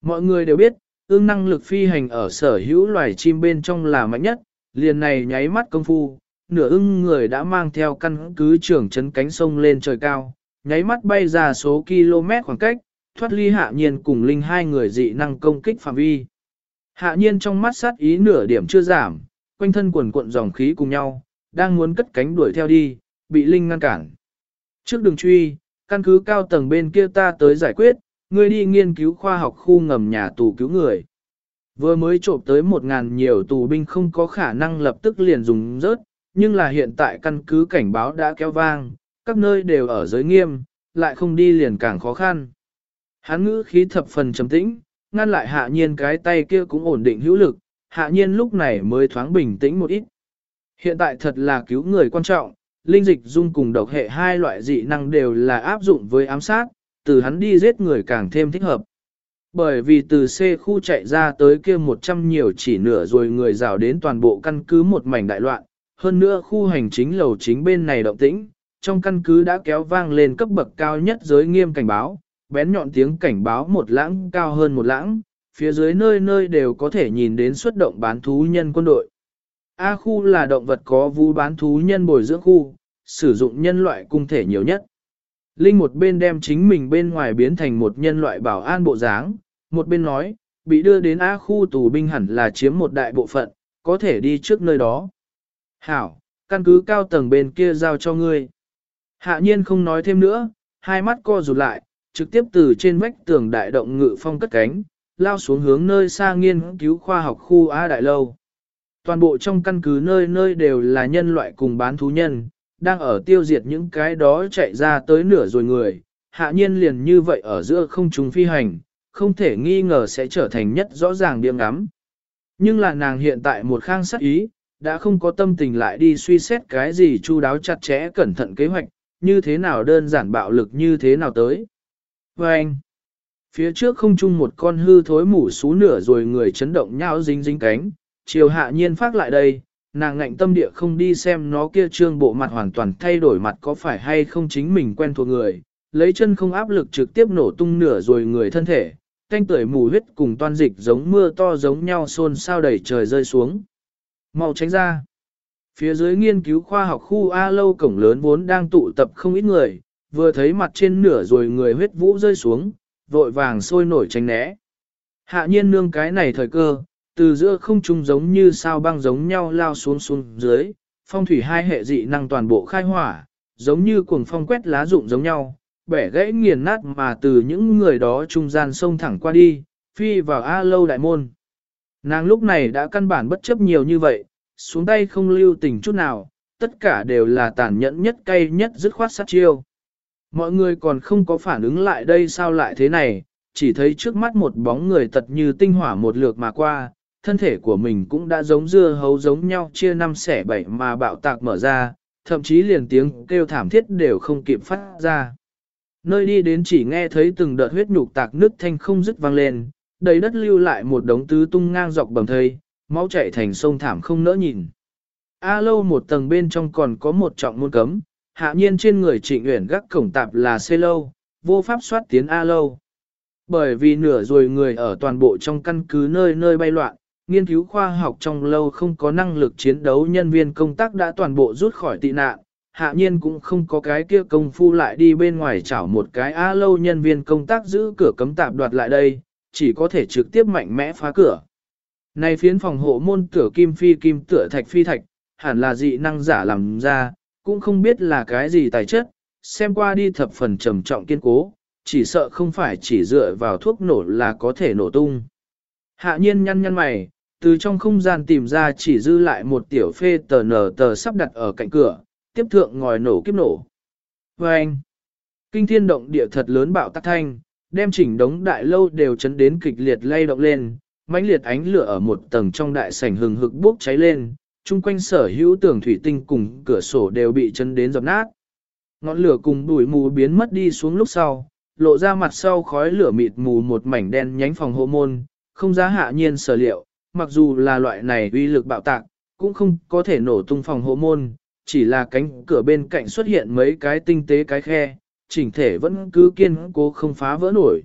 Mọi người đều biết, ưng năng lực phi hành ở sở hữu loài chim bên trong là mạnh nhất, liền này nháy mắt công phu, nửa ưng người đã mang theo căn cứ trưởng chấn cánh sông lên trời cao, nháy mắt bay ra số km khoảng cách, thoát ly hạ nhiên cùng linh hai người dị năng công kích phạm vi. Hạ nhiên trong mắt sát ý nửa điểm chưa giảm, quanh thân quần cuộn dòng khí cùng nhau, đang muốn cất cánh đuổi theo đi, bị linh ngăn cản. Trước đường truy, căn cứ cao tầng bên kia ta tới giải quyết, ngươi đi nghiên cứu khoa học khu ngầm nhà tù cứu người. Vừa mới trộm tới một ngàn nhiều tù binh không có khả năng lập tức liền dùng rớt, nhưng là hiện tại căn cứ cảnh báo đã kéo vang, các nơi đều ở giới nghiêm, lại không đi liền càng khó khăn. Hán ngữ khí thập phần trầm tĩnh, ngăn lại hạ nhiên cái tay kia cũng ổn định hữu lực, hạ nhiên lúc này mới thoáng bình tĩnh một ít. Hiện tại thật là cứu người quan trọng, linh dịch dung cùng độc hệ hai loại dị năng đều là áp dụng với ám sát, từ hắn đi giết người càng thêm thích hợp. Bởi vì từ C khu chạy ra tới kia 100 nhiều chỉ nửa rồi người rào đến toàn bộ căn cứ một mảnh đại loạn, hơn nữa khu hành chính lầu chính bên này động tĩnh, trong căn cứ đã kéo vang lên cấp bậc cao nhất giới nghiêm cảnh báo, bén nhọn tiếng cảnh báo một lãng cao hơn một lãng, phía dưới nơi nơi đều có thể nhìn đến xuất động bán thú nhân quân đội. A khu là động vật có vũ bán thú nhân bồi dưỡng khu, sử dụng nhân loại cung thể nhiều nhất. Linh một bên đem chính mình bên ngoài biến thành một nhân loại bảo an bộ dáng, một bên nói, bị đưa đến A khu tù binh hẳn là chiếm một đại bộ phận, có thể đi trước nơi đó. Hảo, căn cứ cao tầng bên kia giao cho ngươi. Hạ nhiên không nói thêm nữa, hai mắt co rụt lại, trực tiếp từ trên vách tường đại động ngự phong cất cánh, lao xuống hướng nơi xa nghiên cứu khoa học khu A Đại Lâu. Toàn bộ trong căn cứ nơi nơi đều là nhân loại cùng bán thú nhân, đang ở tiêu diệt những cái đó chạy ra tới nửa rồi người, hạ nhiên liền như vậy ở giữa không trung phi hành, không thể nghi ngờ sẽ trở thành nhất rõ ràng điểm ngắm. Nhưng là nàng hiện tại một khang sắc ý, đã không có tâm tình lại đi suy xét cái gì chu đáo chặt chẽ cẩn thận kế hoạch, như thế nào đơn giản bạo lực như thế nào tới. Và anh, phía trước không chung một con hư thối mủ xú nửa rồi người chấn động nhau dính dính cánh, chiều hạ nhiên phát lại đây, nàng ngạnh tâm địa không đi xem nó kia trương bộ mặt hoàn toàn thay đổi mặt có phải hay không chính mình quen thuộc người, lấy chân không áp lực trực tiếp nổ tung nửa rồi người thân thể, canh tưởi mù huyết cùng toan dịch giống mưa to giống nhau xôn sao đầy trời rơi xuống. Mau tránh ra. Phía dưới nghiên cứu khoa học khu A lâu cổng lớn vốn đang tụ tập không ít người, vừa thấy mặt trên nửa rồi người huyết vũ rơi xuống, vội vàng sôi nổi tránh né. Hạ nhiên nương cái này thời cơ, từ giữa không trung giống như sao băng giống nhau lao xuống xuống dưới, phong thủy hai hệ dị năng toàn bộ khai hỏa, giống như cuồng phong quét lá rụng giống nhau, bẻ gãy nghiền nát mà từ những người đó trung gian sông thẳng qua đi, phi vào A lâu đại môn. Nàng lúc này đã căn bản bất chấp nhiều như vậy, xuống tay không lưu tình chút nào, tất cả đều là tàn nhẫn nhất cay nhất dứt khoát sát chiêu. Mọi người còn không có phản ứng lại đây sao lại thế này, chỉ thấy trước mắt một bóng người tật như tinh hỏa một lượt mà qua, thân thể của mình cũng đã giống dưa hấu giống nhau chia năm xẻ bảy mà bạo tạc mở ra, thậm chí liền tiếng kêu thảm thiết đều không kịp phát ra. Nơi đi đến chỉ nghe thấy từng đợt huyết nhục tạc nước thanh không dứt vang lên, đầy đất lưu lại một đống tứ tung ngang dọc bầm thây, máu chảy thành sông thảm không nỡ nhìn. A lâu một tầng bên trong còn có một trọng môn cấm, hạ nhiên trên người trịnh uyển gác cổng tạp là xê lâu, vô pháp soát tiến A lâu. Bởi vì nửa rồi người ở toàn bộ trong căn cứ nơi nơi bay loạn, nghiên cứu khoa học trong lâu không có năng lực chiến đấu nhân viên công tác đã toàn bộ rút khỏi tị nạn, hạ nhiên cũng không có cái kia công phu lại đi bên ngoài chảo một cái A lâu nhân viên công tác giữ cửa cấm tạp đoạt lại đây, chỉ có thể trực tiếp mạnh mẽ phá cửa. Này phiến phòng hộ môn tửa kim phi kim tựa thạch phi thạch, hẳn là dị năng giả làm ra, cũng không biết là cái gì tài chất, xem qua đi thập phần trầm trọng kiên cố, chỉ sợ không phải chỉ dựa vào thuốc nổ là có thể nổ tung. Hạ nhiên nhăn nhăn mày, từ trong không gian tìm ra chỉ dư lại một tiểu phê tờ nở tờ sắp đặt ở cạnh cửa, tiếp thượng ngòi nổ kiếp nổ. Và anh, kinh thiên động địa thật lớn bạo tắc thanh, đem chỉnh đống đại lâu đều chấn đến kịch liệt lay động lên, mãnh liệt ánh lửa ở một tầng trong đại sảnh hừng hực bốc cháy lên, chung quanh sở hữu tường thủy tinh cùng cửa sổ đều bị chấn đến dập nát. Ngọn lửa cùng bụi mù biến mất đi xuống lúc sau, lộ ra mặt sau khói lửa mịt mù một mảnh đen nhánh phòng hộ môn, không giá hạ nhiên sở liệu, mặc dù là loại này uy lực bạo tạc, cũng không có thể nổ tung phòng hộ môn, chỉ là cánh cửa bên cạnh xuất hiện mấy cái tinh tế cái khe, chỉnh thể vẫn cứ kiên cố không phá vỡ nổi.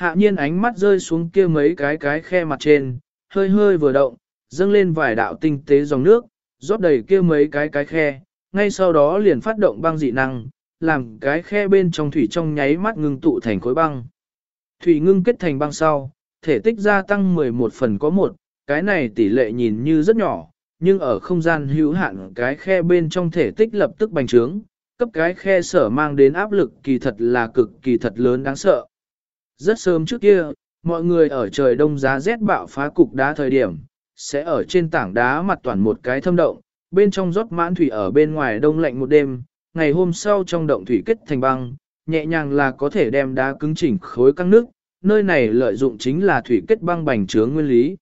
Hạ nhiên ánh mắt rơi xuống kia mấy cái cái khe mặt trên, hơi hơi vừa động, dâng lên vài đạo tinh tế dòng nước, rót đầy kia mấy cái cái khe, ngay sau đó liền phát động băng dị năng, làm cái khe bên trong thủy trong nháy mắt ngưng tụ thành khối băng. Thủy ngưng kết thành băng sau, thể tích gia tăng 11 phần có một, cái này tỷ lệ nhìn như rất nhỏ, nhưng ở không gian hữu hạn cái khe bên trong thể tích lập tức bành trướng, cấp cái khe sở mang đến áp lực kỳ thật là cực kỳ thật lớn đáng sợ. Rất sớm trước kia, mọi người ở trời đông giá rét bạo phá cục đá thời điểm, sẽ ở trên tảng đá mặt toàn một cái thâm động, bên trong rót mãn thủy ở bên ngoài đông lạnh một đêm, ngày hôm sau trong động thủy kết thành băng, nhẹ nhàng là có thể đem đá cứng chỉnh khối căng nước, nơi này lợi dụng chính là thủy kết băng bành trướng nguyên lý.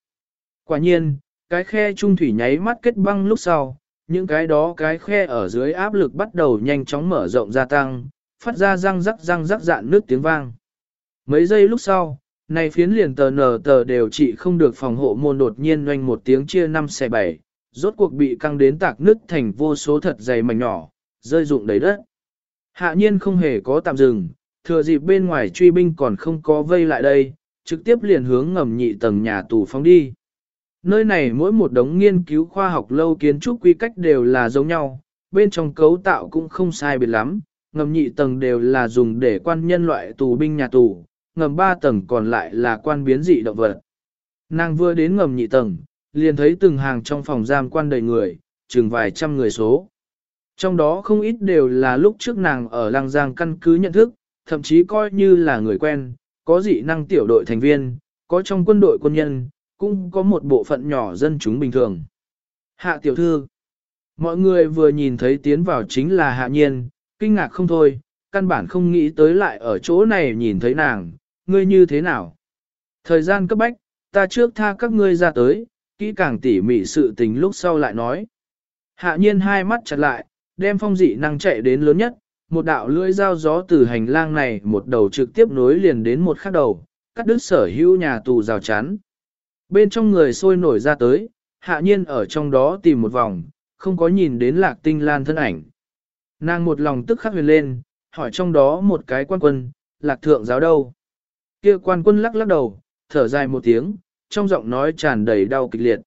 Quả nhiên, cái khe trung thủy nháy mắt kết băng lúc sau, những cái đó cái khe ở dưới áp lực bắt đầu nhanh chóng mở rộng gia tăng, phát ra răng rắc răng rắc dạn nước tiếng vang. Mấy giây lúc sau, này phiến liền tờ nở tờ đều trị không được phòng hộ môn đột nhiên doanh một tiếng chia năm xe bảy, rốt cuộc bị căng đến tạc nứt thành vô số thật dày mảnh nhỏ, rơi rụng đầy đất. Hạ nhiên không hề có tạm dừng, thừa dịp bên ngoài truy binh còn không có vây lại đây, trực tiếp liền hướng ngầm nhị tầng nhà tù phóng đi. Nơi này mỗi một đống nghiên cứu khoa học lâu kiến trúc quy cách đều là giống nhau, bên trong cấu tạo cũng không sai biệt lắm, ngầm nhị tầng đều là dùng để quan nhân loại tù binh nhà tù, ngầm ba tầng còn lại là quan biến dị động vật. Nàng vừa đến ngầm nhị tầng, liền thấy từng hàng trong phòng giam quan đầy người, chừng vài trăm người số. Trong đó không ít đều là lúc trước nàng ở Lang Giang căn cứ nhận thức, thậm chí coi như là người quen, có dị năng tiểu đội thành viên, có trong quân đội quân nhân, cũng có một bộ phận nhỏ dân chúng bình thường. Hạ tiểu thư, mọi người vừa nhìn thấy tiến vào chính là hạ nhiên, kinh ngạc không thôi, căn bản không nghĩ tới lại ở chỗ này nhìn thấy nàng, ngươi như thế nào. Thời gian cấp bách, ta trước tha các ngươi ra tới, kỹ càng tỉ mỉ sự tình lúc sau lại nói. Hạ nhiên hai mắt chặt lại, đem phong dị năng chạy đến lớn nhất, một đạo lưỡi dao gió từ hành lang này một đầu trực tiếp nối liền đến một khác đầu, cắt đứt sở hữu nhà tù rào chắn. Bên trong người sôi nổi ra tới, hạ nhiên ở trong đó tìm một vòng, không có nhìn đến lạc tinh lan thân ảnh. Nàng một lòng tức khắc huyền lên, hỏi trong đó một cái quan quân, lạc thượng giáo đâu kia quan quân lắc lắc đầu, thở dài một tiếng, trong giọng nói tràn đầy đau kịch liệt.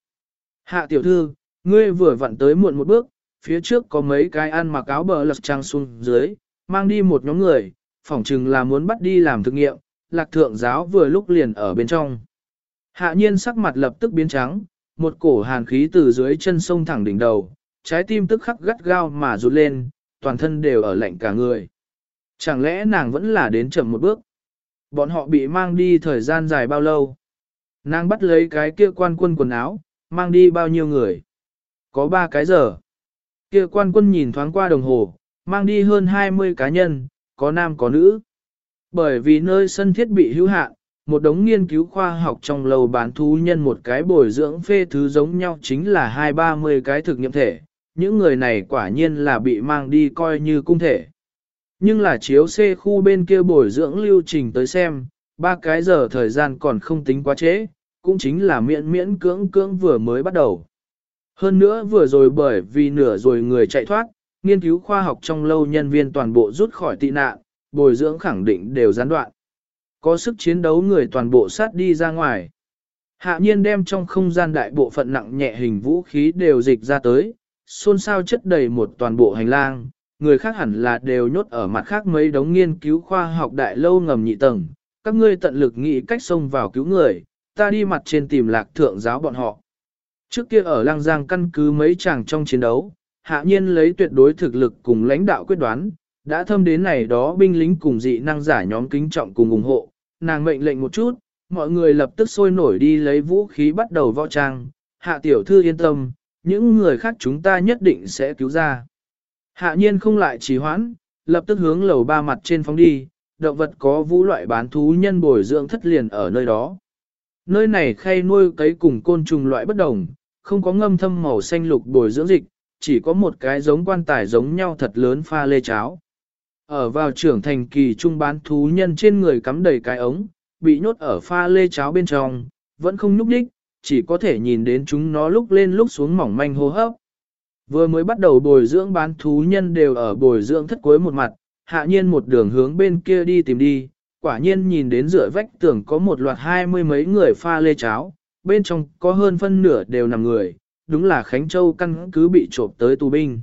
Hạ tiểu thư, ngươi vừa vặn tới muộn một bước, phía trước có mấy cái ăn mặc áo bờ lật trang xuống dưới, mang đi một nhóm người, phỏng chừng là muốn bắt đi làm thực nghiệm, lạc thượng giáo vừa lúc liền ở bên trong. Hạ nhiên sắc mặt lập tức biến trắng, một cổ hàn khí từ dưới chân sông thẳng đỉnh đầu, trái tim tức khắc gắt gao mà rụt lên, toàn thân đều ở lạnh cả người. Chẳng lẽ nàng vẫn là đến chậm một bước? Bọn họ bị mang đi thời gian dài bao lâu? Nàng bắt lấy cái kia quan quân quần áo, mang đi bao nhiêu người? Có ba cái giờ. Kia quan quân nhìn thoáng qua đồng hồ, mang đi hơn 20 cá nhân, có nam có nữ. Bởi vì nơi sân thiết bị hữu hạn, một đống nghiên cứu khoa học trong lầu bán thú nhân một cái bồi dưỡng phê thứ giống nhau chính là hai ba mươi cái thực nghiệm thể. Những người này quả nhiên là bị mang đi coi như cung thể. Nhưng là chiếu C khu bên kia bồi dưỡng lưu trình tới xem, ba cái giờ thời gian còn không tính quá trễ, cũng chính là miễn miễn cưỡng cưỡng vừa mới bắt đầu. Hơn nữa vừa rồi bởi vì nửa rồi người chạy thoát, nghiên cứu khoa học trong lâu nhân viên toàn bộ rút khỏi tị nạn, bồi dưỡng khẳng định đều gián đoạn. Có sức chiến đấu người toàn bộ sát đi ra ngoài. Hạ nhiên đem trong không gian đại bộ phận nặng nhẹ hình vũ khí đều dịch ra tới, xôn xao chất đầy một toàn bộ hành lang, người khác hẳn là đều nhốt ở mặt khác mấy đống nghiên cứu khoa học đại lâu ngầm nhị tầng. Các ngươi tận lực nghĩ cách xông vào cứu người, ta đi mặt trên tìm lạc thượng giáo bọn họ. Trước kia ở Lang Giang căn cứ mấy chàng trong chiến đấu, hạ nhiên lấy tuyệt đối thực lực cùng lãnh đạo quyết đoán, đã thâm đến này đó binh lính cùng dị năng giả nhóm kính trọng cùng ủng hộ, nàng mệnh lệnh một chút, mọi người lập tức sôi nổi đi lấy vũ khí bắt đầu võ trang, hạ tiểu thư yên tâm, những người khác chúng ta nhất định sẽ cứu ra. Hạ nhiên không lại trì hoãn, lập tức hướng lầu ba mặt trên phóng đi, động vật có vũ loại bán thú nhân bồi dưỡng thất liền ở nơi đó. Nơi này khay nuôi cấy cùng côn trùng loại bất đồng, không có ngâm thâm màu xanh lục bồi dưỡng dịch, chỉ có một cái giống quan tài giống nhau thật lớn pha lê cháo. Ở vào trưởng thành kỳ trung bán thú nhân trên người cắm đầy cái ống, bị nhốt ở pha lê cháo bên trong, vẫn không nhúc đích, chỉ có thể nhìn đến chúng nó lúc lên lúc xuống mỏng manh hô hấp. Vừa mới bắt đầu bồi dưỡng bán thú nhân đều ở bồi dưỡng thất cuối một mặt, hạ nhiên một đường hướng bên kia đi tìm đi, quả nhiên nhìn đến rửa vách tường có một loạt hai mươi mấy người pha lê cháo, bên trong có hơn phân nửa đều nằm người, đúng là Khánh Châu căn cứ bị trộm tới tù binh.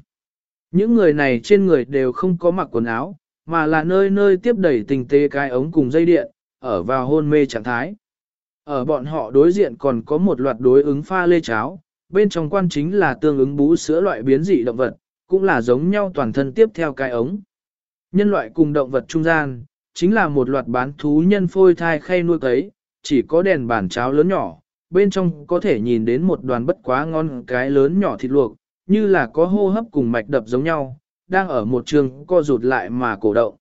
Những người này trên người đều không có mặc quần áo, mà là nơi nơi tiếp đẩy tình tế cái ống cùng dây điện, ở vào hôn mê trạng thái. Ở bọn họ đối diện còn có một loạt đối ứng pha lê cháo, bên trong quan chính là tương ứng bú sữa loại biến dị động vật, cũng là giống nhau toàn thân tiếp theo cái ống. Nhân loại cùng động vật trung gian, chính là một loạt bán thú nhân phôi thai khay nuôi cấy, chỉ có đèn bản cháo lớn nhỏ, bên trong có thể nhìn đến một đoàn bất quá ngon cái lớn nhỏ thịt luộc, như là có hô hấp cùng mạch đập giống nhau, đang ở một trường co rụt lại mà cổ động.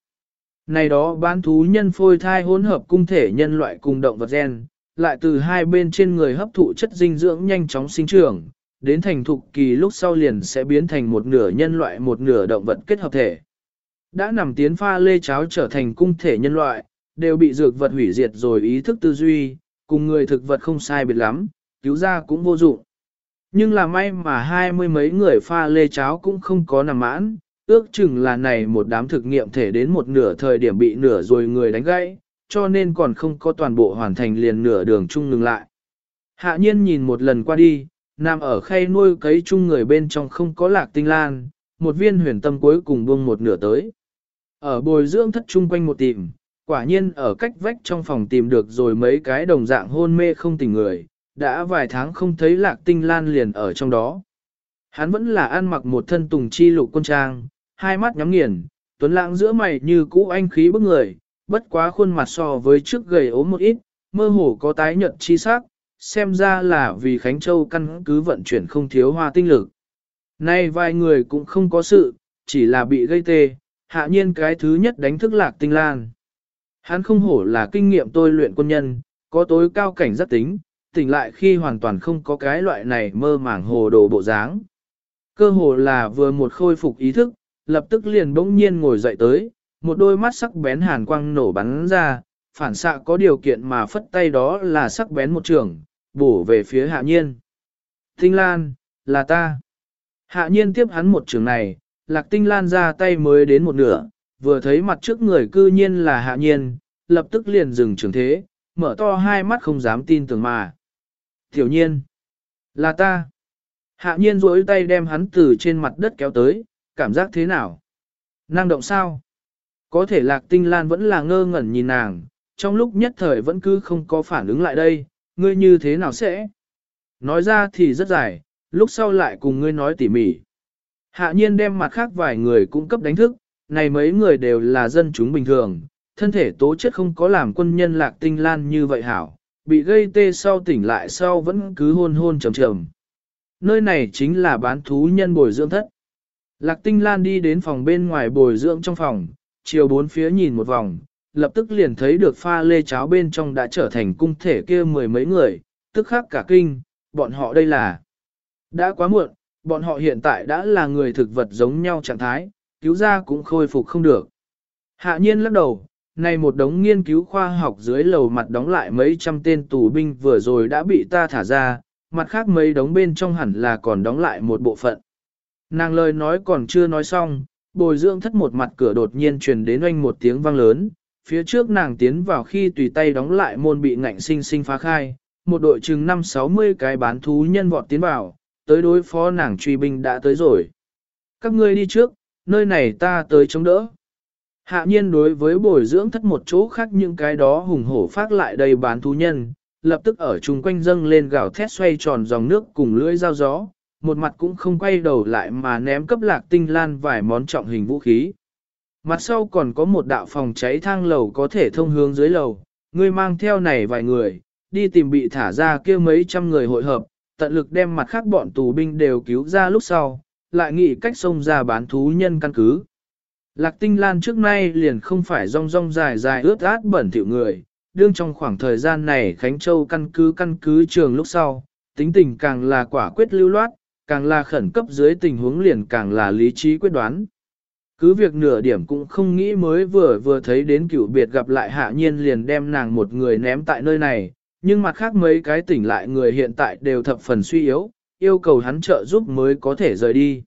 Này đó bán thú nhân phôi thai hỗn hợp cung thể nhân loại cùng động vật gen, lại từ hai bên trên người hấp thụ chất dinh dưỡng nhanh chóng sinh trưởng, đến thành thục kỳ lúc sau liền sẽ biến thành một nửa nhân loại một nửa động vật kết hợp thể. Đã nằm tiến pha lê cháo trở thành cung thể nhân loại, đều bị dược vật hủy diệt rồi ý thức tư duy, cùng người thực vật không sai biệt lắm, cứu ra cũng vô dụng. Nhưng là may mà hai mươi mấy người pha lê cháo cũng không có nằm mãn, ước chừng là này một đám thực nghiệm thể đến một nửa thời điểm bị nửa rồi người đánh gãy, cho nên còn không có toàn bộ hoàn thành liền nửa đường chung ngừng lại. Hạ nhiên nhìn một lần qua đi, nằm ở khay nuôi cấy chung người bên trong không có lạc tinh lan, một viên huyền tâm cuối cùng buông một nửa tới. Ở bồi dưỡng thất chung quanh một tìm, quả nhiên ở cách vách trong phòng tìm được rồi mấy cái đồng dạng hôn mê không tỉnh người, đã vài tháng không thấy lạc tinh lan liền ở trong đó. Hắn vẫn là ăn mặc một thân tùng chi lục quân trang, hai mắt nhắm nghiền, tuấn lãng giữa mày như cũ anh khí bức người, bất quá khuôn mặt so với trước gầy ốm một ít, mơ hồ có tái nhợt chi sắc, xem ra là vì Khánh Châu căn cứ vận chuyển không thiếu hoa tinh lực. Nay vài người cũng không có sự, chỉ là bị gây tê, hạ nhiên cái thứ nhất đánh thức lạc tinh lan. Hắn không hổ là kinh nghiệm tôi luyện quân nhân, có tối cao cảnh giác tính, tỉnh lại khi hoàn toàn không có cái loại này mơ màng hồ đồ bộ dáng. Cơ hồ là vừa một khôi phục ý thức, lập tức liền bỗng nhiên ngồi dậy tới, một đôi mắt sắc bén hàn quang nổ bắn ra, phản xạ có điều kiện mà phất tay đó là sắc bén một trường, bổ về phía hạ nhiên. Tinh Lan, là ta. Hạ nhiên tiếp hắn một trường này, lạc tinh lan ra tay mới đến một nửa, vừa thấy mặt trước người cư nhiên là hạ nhiên, lập tức liền dừng trường thế, mở to hai mắt không dám tin tưởng mà. Tiểu nhiên, là ta. Hạ nhiên rỗi tay đem hắn từ trên mặt đất kéo tới, cảm giác thế nào? Năng động sao? Có thể lạc tinh lan vẫn là ngơ ngẩn nhìn nàng, trong lúc nhất thời vẫn cứ không có phản ứng lại đây, ngươi như thế nào sẽ? Nói ra thì rất dài, lúc sau lại cùng ngươi nói tỉ mỉ. Hạ nhiên đem mặt khác vài người cung cấp đánh thức, này mấy người đều là dân chúng bình thường, thân thể tố chất không có làm quân nhân lạc tinh lan như vậy hảo, bị gây tê sau tỉnh lại sau vẫn cứ hôn hôn trầm trầm. Nơi này chính là bán thú nhân bồi dưỡng thất. Lạc tinh lan đi đến phòng bên ngoài bồi dưỡng trong phòng, chiều bốn phía nhìn một vòng, lập tức liền thấy được pha lê cháo bên trong đã trở thành cung thể kia mười mấy người, tức khắc cả kinh, bọn họ đây là. Đã quá muộn, bọn họ hiện tại đã là người thực vật giống nhau trạng thái, cứu ra cũng khôi phục không được. Hạ nhiên lắc đầu, này một đống nghiên cứu khoa học dưới lầu mặt đóng lại mấy trăm tên tù binh vừa rồi đã bị ta thả ra, mặt khác mấy đống bên trong hẳn là còn đóng lại một bộ phận. Nàng lời nói còn chưa nói xong, bồi dưỡng thất một mặt cửa đột nhiên truyền đến oanh một tiếng vang lớn, phía trước nàng tiến vào khi tùy tay đóng lại môn bị ngạnh sinh sinh phá khai, một đội chừng 5-60 cái bán thú nhân vọt tiến vào, tới đối phó nàng truy binh đã tới rồi. Các ngươi đi trước, nơi này ta tới chống đỡ. Hạ nhiên đối với bồi dưỡng thất một chỗ khác những cái đó hùng hổ phát lại đầy bán thú nhân, lập tức ở chung quanh dâng lên gạo thét xoay tròn dòng nước cùng lưỡi dao gió, một mặt cũng không quay đầu lại mà ném cấp lạc tinh lan vài món trọng hình vũ khí. Mặt sau còn có một đạo phòng cháy thang lầu có thể thông hướng dưới lầu, ngươi mang theo này vài người, đi tìm bị thả ra kia mấy trăm người hội hợp, tận lực đem mặt khác bọn tù binh đều cứu ra lúc sau, lại nghĩ cách xông ra bán thú nhân căn cứ. Lạc tinh lan trước nay liền không phải rong rong dài dài ướt át bẩn thỉu người, đương trong khoảng thời gian này Khánh Châu căn cứ căn cứ trường lúc sau, tính tình càng là quả quyết lưu loát, càng là khẩn cấp dưới tình huống liền càng là lý trí quyết đoán. Cứ việc nửa điểm cũng không nghĩ mới vừa vừa thấy đến cựu biệt gặp lại hạ nhiên liền đem nàng một người ném tại nơi này, nhưng mặt khác mấy cái tỉnh lại người hiện tại đều thập phần suy yếu, yêu cầu hắn trợ giúp mới có thể rời đi.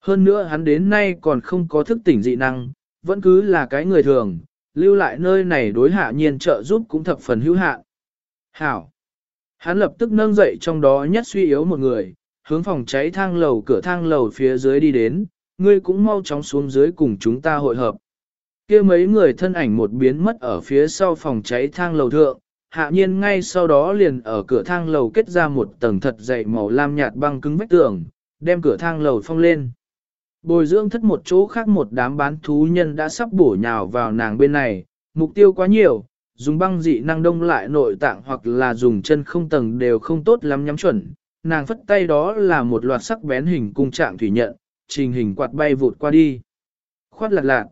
Hơn nữa hắn đến nay còn không có thức tỉnh dị năng, vẫn cứ là cái người thường, lưu lại nơi này đối hạ nhiên trợ giúp cũng thập phần hữu hạn. Hảo! Hắn lập tức nâng dậy trong đó nhất suy yếu một người, hướng phòng cháy thang lầu cửa thang lầu phía dưới đi đến, ngươi cũng mau chóng xuống dưới cùng chúng ta hội hợp. kia mấy người thân ảnh một biến mất ở phía sau phòng cháy thang lầu thượng, hạ nhiên ngay sau đó liền ở cửa thang lầu kết ra một tầng thật dày màu lam nhạt băng cứng vách tường, đem cửa thang lầu phong lên. Bồi dưỡng thất một chỗ khác một đám bán thú nhân đã sắp bổ nhào vào nàng bên này, mục tiêu quá nhiều, dùng băng dị năng đông lại nội tạng hoặc là dùng chân không tầng đều không tốt lắm nhắm chuẩn. Nàng phất tay đó là một loạt sắc bén hình cung trạng thủy nhận, trình hình quạt bay vụt qua đi. Khoát lạc lạc.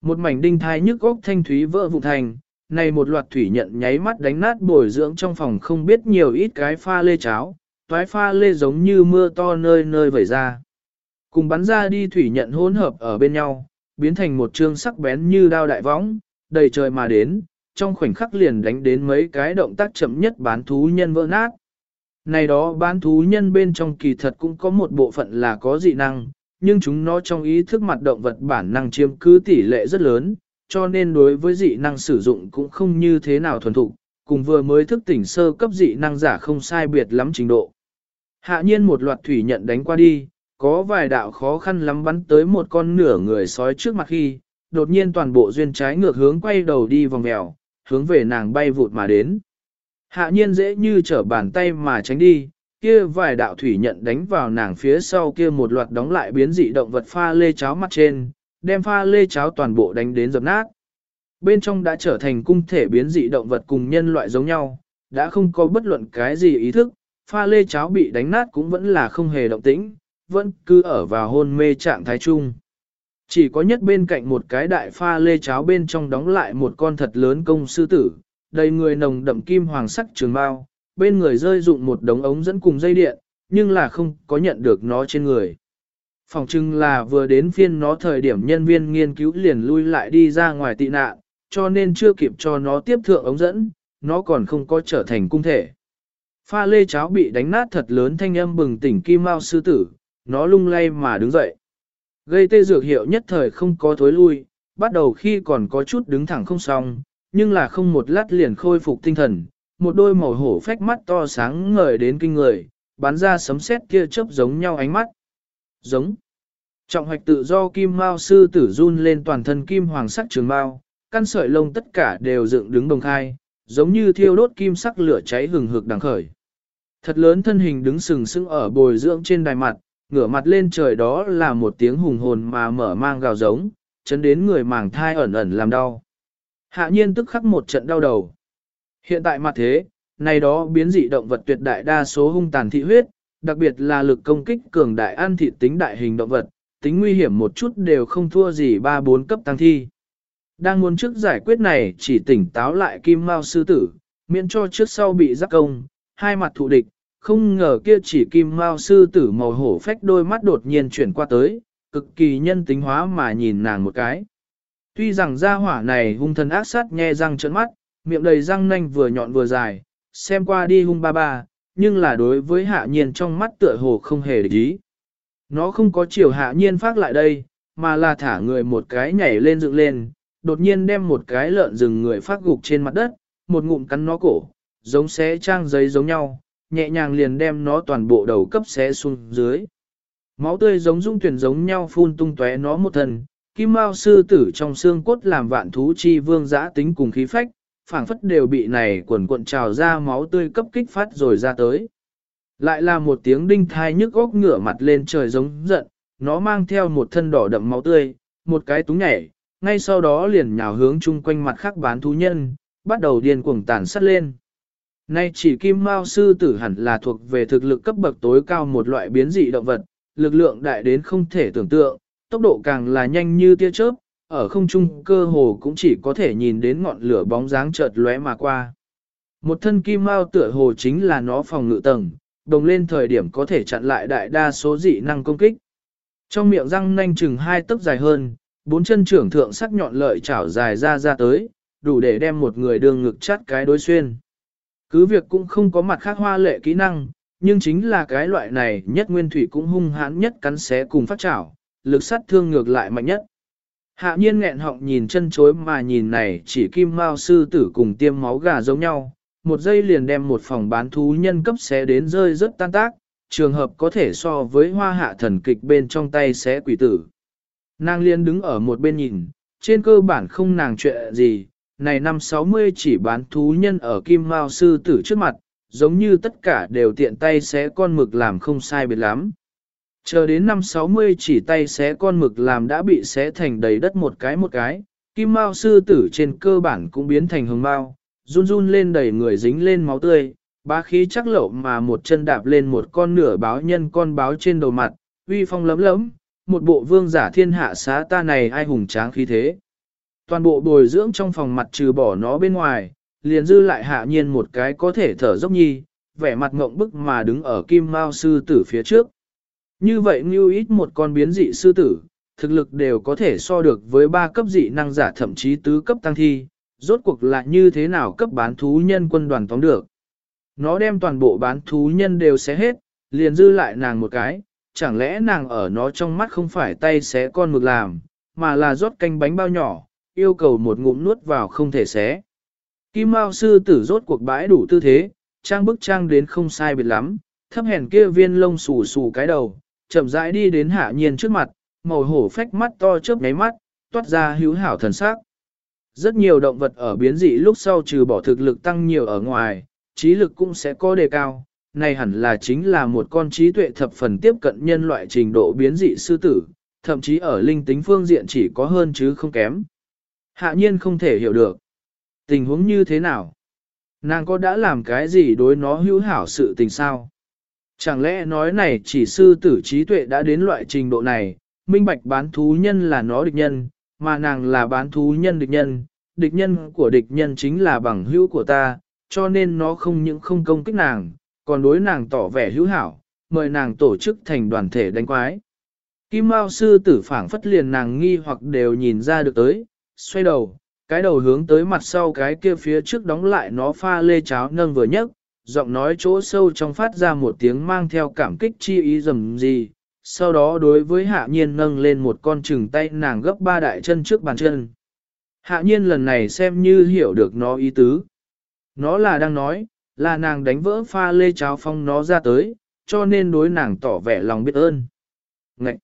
Một mảnh đinh thai nhức góc thanh thúy vỡ vụ thành, này một loạt thủy nhận nháy mắt đánh nát bồi dưỡng trong phòng không biết nhiều ít cái pha lê cháo, toái pha lê giống như mưa to nơi nơi vẩy ra. Cùng bắn ra đi thủy nhận hỗn hợp ở bên nhau, biến thành một trương sắc bén như đao đại võng, đầy trời mà đến, trong khoảnh khắc liền đánh đến mấy cái động tác chậm nhất bán thú nhân vỡ nát. Này đó bán thú nhân bên trong kỳ thật cũng có một bộ phận là có dị năng, nhưng chúng nó trong ý thức mặt động vật bản năng chiếm cứ tỷ lệ rất lớn, cho nên đối với dị năng sử dụng cũng không như thế nào thuần thục, cùng vừa mới thức tỉnh sơ cấp dị năng giả không sai biệt lắm trình độ. Hạ nhiên một loạt thủy nhận đánh qua đi, có vài đạo khó khăn lắm bắn tới một con nửa người sói trước mặt khi, đột nhiên toàn bộ duyên trái ngược hướng quay đầu đi vòng mèo, hướng về nàng bay vụt mà đến. Hạ nhiên dễ như trở bàn tay mà tránh đi, kia vài đạo thủy nhận đánh vào nàng phía sau kia một loạt đóng lại biến dị động vật pha lê cháo mặt trên, đem pha lê cháo toàn bộ đánh đến dập nát. Bên trong đã trở thành cung thể biến dị động vật cùng nhân loại giống nhau, đã không có bất luận cái gì ý thức, pha lê cháo bị đánh nát cũng vẫn là không hề động tĩnh, vẫn cứ ở vào hôn mê trạng thái chung. Chỉ có nhất bên cạnh một cái đại pha lê cháo bên trong đóng lại một con thật lớn công sư tử, đầy người nồng đậm kim hoàng sắc trường bao, bên người rơi dụng một đống ống dẫn cùng dây điện, nhưng là không có nhận được nó trên người. Phòng trưng là vừa đến phiên nó thời điểm nhân viên nghiên cứu liền lui lại đi ra ngoài tị nạn, cho nên chưa kịp cho nó tiếp thượng ống dẫn, nó còn không có trở thành cung thể. Pha lê cháo bị đánh nát thật lớn thanh âm bừng tỉnh kim mao sư tử, nó lung lay mà đứng dậy. Gây tê dược hiệu nhất thời không có thối lui, bắt đầu khi còn có chút đứng thẳng không xong, nhưng là không một lát liền khôi phục tinh thần, một đôi màu hổ phách mắt to sáng ngời đến kinh người, bắn ra sấm sét kia chớp giống nhau ánh mắt. Giống. Trọng hoạch tự do kim mao sư tử run lên toàn thân kim hoàng sắc trường mao, căn sợi lông tất cả đều dựng đứng đồng khai, giống như thiêu đốt kim sắc lửa cháy hừng hực đằng khởi. Thật lớn thân hình đứng sừng sững ở bồi dưỡng trên đài mặt, ngửa mặt lên trời đó là một tiếng hùng hồn mà mở mang gào giống, chấn đến người màng thai ẩn ẩn làm đau. Hạ nhiên tức khắc một trận đau đầu. Hiện tại mặt thế, này đó biến dị động vật tuyệt đại đa số hung tàn thị huyết, đặc biệt là lực công kích cường đại ăn thị tính đại hình động vật, tính nguy hiểm một chút đều không thua gì ba bốn cấp tăng thi. Đang muốn trước giải quyết này chỉ tỉnh táo lại kim mao sư tử, miễn cho trước sau bị giác công, hai mặt thụ địch, không ngờ kia chỉ kim mao sư tử màu hổ phách đôi mắt đột nhiên chuyển qua tới, cực kỳ nhân tính hóa mà nhìn nàng một cái. Tuy rằng gia hỏa này hung thần ác sát nhe răng trợn mắt, miệng đầy răng nanh vừa nhọn vừa dài, xem qua đi hung ba ba, nhưng là đối với hạ nhiên trong mắt tựa hồ không hề để ý. Nó không có chiều hạ nhiên phát lại đây, mà là thả người một cái nhảy lên dựng lên, đột nhiên đem một cái lợn rừng người phát gục trên mặt đất, một ngụm cắn nó cổ, giống xé trang giấy giống nhau, nhẹ nhàng liền đem nó toàn bộ đầu cấp xé xuống dưới. Máu tươi giống dung tuyển giống nhau phun tung tóe nó một thần, kim mao sư tử trong xương cốt làm vạn thú chi vương giã tính cùng khí phách, phảng phất đều bị này quần cuộn trào ra máu tươi cấp kích phát rồi ra tới. Lại là một tiếng đinh thai nhức góc ngửa mặt lên trời giống giận, nó mang theo một thân đỏ đậm máu tươi, một cái túng nhảy, ngay sau đó liền nhào hướng chung quanh mặt khác bán thú nhân, bắt đầu điên cuồng tàn sát lên. Nay chỉ kim mao sư tử hẳn là thuộc về thực lực cấp bậc tối cao một loại biến dị động vật, lực lượng đại đến không thể tưởng tượng, tốc độ càng là nhanh như tia chớp, ở không trung cơ hồ cũng chỉ có thể nhìn đến ngọn lửa bóng dáng chợt lóe mà qua. Một thân kim mao tựa hồ chính là nó phòng ngự tầng, đồng lên thời điểm có thể chặn lại đại đa số dị năng công kích. Trong miệng răng nanh chừng hai tấc dài hơn, bốn chân trưởng thượng sắc nhọn lợi chảo dài ra ra tới, đủ để đem một người đường ngực chắt cái đối xuyên. Cứ việc cũng không có mặt khác hoa lệ kỹ năng, nhưng chính là cái loại này nhất nguyên thủy cũng hung hãn nhất cắn xé cùng phát chảo, lực sát thương ngược lại mạnh nhất. Hạ nhiên nghẹn họng nhìn chân chối mà nhìn này chỉ kim mao sư tử cùng tiêm máu gà giống nhau, một giây liền đem một phòng bán thú nhân cấp xé đến rơi rất tan tác, trường hợp có thể so với hoa hạ thần kịch bên trong tay xé quỷ tử. Nàng liên đứng ở một bên nhìn, trên cơ bản không nàng chuyện gì, này năm 60 chỉ bán thú nhân ở kim mao sư tử trước mặt, giống như tất cả đều tiện tay xé con mực làm không sai biệt lắm. Chờ đến năm 60 chỉ tay xé con mực làm đã bị xé thành đầy đất một cái một cái, kim mao sư tử trên cơ bản cũng biến thành hồng mao, run run lên đầy người dính lên máu tươi, bá khí chắc lậu mà một chân đạp lên một con nửa báo nhân con báo trên đầu mặt, uy phong lấm lấm, một bộ vương giả thiên hạ xá ta này ai hùng tráng khí thế. Toàn bộ bồi dưỡng trong phòng mặt trừ bỏ nó bên ngoài, liền dư lại hạ nhiên một cái có thể thở dốc nhi, vẻ mặt ngộng bức mà đứng ở kim mao sư tử phía trước. Như vậy như ít một con biến dị sư tử, thực lực đều có thể so được với ba cấp dị năng giả thậm chí tứ cấp tăng thi, rốt cuộc là như thế nào cấp bán thú nhân quân đoàn tóm được. Nó đem toàn bộ bán thú nhân đều xé hết, liền dư lại nàng một cái, chẳng lẽ nàng ở nó trong mắt không phải tay xé con mực làm, mà là rót canh bánh bao nhỏ, yêu cầu một ngụm nuốt vào không thể xé. Kim Mao sư tử rốt cuộc bãi đủ tư thế, trang bức trang đến không sai biệt lắm, thấp hèn kia viên lông xù xù cái đầu, chậm rãi đi đến hạ nhiên trước mặt, màu hổ phách mắt to chớp nháy mắt, toát ra hữu hảo thần sắc. Rất nhiều động vật ở biến dị lúc sau trừ bỏ thực lực tăng nhiều ở ngoài, trí lực cũng sẽ có đề cao. Này hẳn là chính là một con trí tuệ thập phần tiếp cận nhân loại trình độ biến dị sư tử, thậm chí ở linh tính phương diện chỉ có hơn chứ không kém. Hạ nhiên không thể hiểu được. Tình huống như thế nào? Nàng có đã làm cái gì đối nó hữu hảo sự tình sao? Chẳng lẽ nói này chỉ sư tử trí tuệ đã đến loại trình độ này, minh bạch bán thú nhân là nó địch nhân, mà nàng là bán thú nhân địch nhân, địch nhân của địch nhân chính là bằng hữu của ta, cho nên nó không những không công kích nàng, còn đối nàng tỏ vẻ hữu hảo, mời nàng tổ chức thành đoàn thể đánh quái. Kim Mao sư tử phảng phất liền nàng nghi hoặc đều nhìn ra được tới, xoay đầu, cái đầu hướng tới mặt sau cái kia phía trước đóng lại nó pha lê cháo nâng vừa nhấc, giọng nói chỗ sâu trong phát ra một tiếng mang theo cảm kích chi ý dầm gì, sau đó đối với hạ nhiên nâng lên một con chừng tay nàng gấp ba đại chân trước bàn chân. Hạ nhiên lần này xem như hiểu được nó ý tứ. Nó là đang nói, là nàng đánh vỡ pha lê cháo phong nó ra tới, cho nên đối nàng tỏ vẻ lòng biết ơn. Ngậy!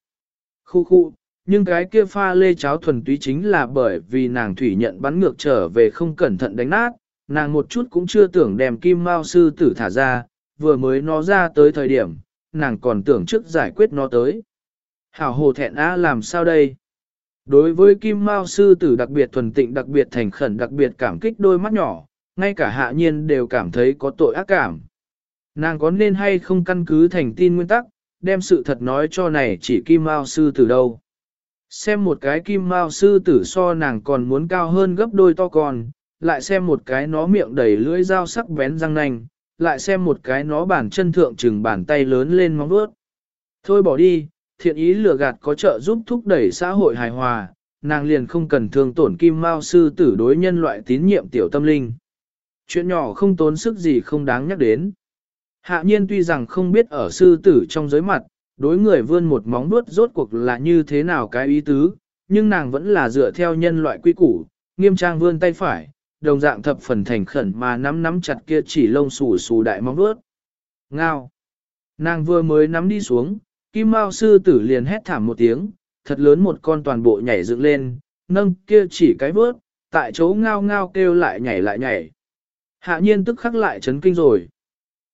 Khu khu, nhưng cái kia pha lê cháo thuần túy chính là bởi vì nàng thủy nhận bắn ngược trở về không cẩn thận đánh nát, nàng một chút cũng chưa tưởng đem kim mao sư tử thả ra, vừa mới nó ra tới thời điểm, nàng còn tưởng trước giải quyết nó tới. Hảo hồ thẹn á làm sao đây? Đối với kim mao sư tử đặc biệt thuần tịnh đặc biệt thành khẩn đặc biệt cảm kích đôi mắt nhỏ, ngay cả hạ nhiên đều cảm thấy có tội ác cảm. Nàng có nên hay không căn cứ thành tin nguyên tắc, đem sự thật nói cho này chỉ kim mao sư tử đâu. Xem một cái kim mao sư tử so nàng còn muốn cao hơn gấp đôi to còn lại xem một cái nó miệng đầy lưỡi dao sắc bén răng nanh, lại xem một cái nó bàn chân thượng chừng bàn tay lớn lên móng vuốt. Thôi bỏ đi, thiện ý lừa gạt có trợ giúp thúc đẩy xã hội hài hòa, nàng liền không cần thương tổn kim mao sư tử đối nhân loại tín nhiệm tiểu tâm linh. Chuyện nhỏ không tốn sức gì không đáng nhắc đến. Hạ nhiên tuy rằng không biết ở sư tử trong giới mặt, đối người vươn một móng vuốt rốt cuộc là như thế nào cái ý tứ, nhưng nàng vẫn là dựa theo nhân loại quy củ, nghiêm trang vươn tay phải, đồng dạng thập phần thành khẩn mà nắm nắm chặt kia chỉ lông xù xù đại móng vuốt. Ngao! Nàng vừa mới nắm đi xuống, kim mao sư tử liền hét thảm một tiếng, thật lớn một con toàn bộ nhảy dựng lên, nâng kia chỉ cái vớt, tại chỗ ngao ngao kêu lại nhảy lại nhảy. Hạ nhiên tức khắc lại chấn kinh rồi.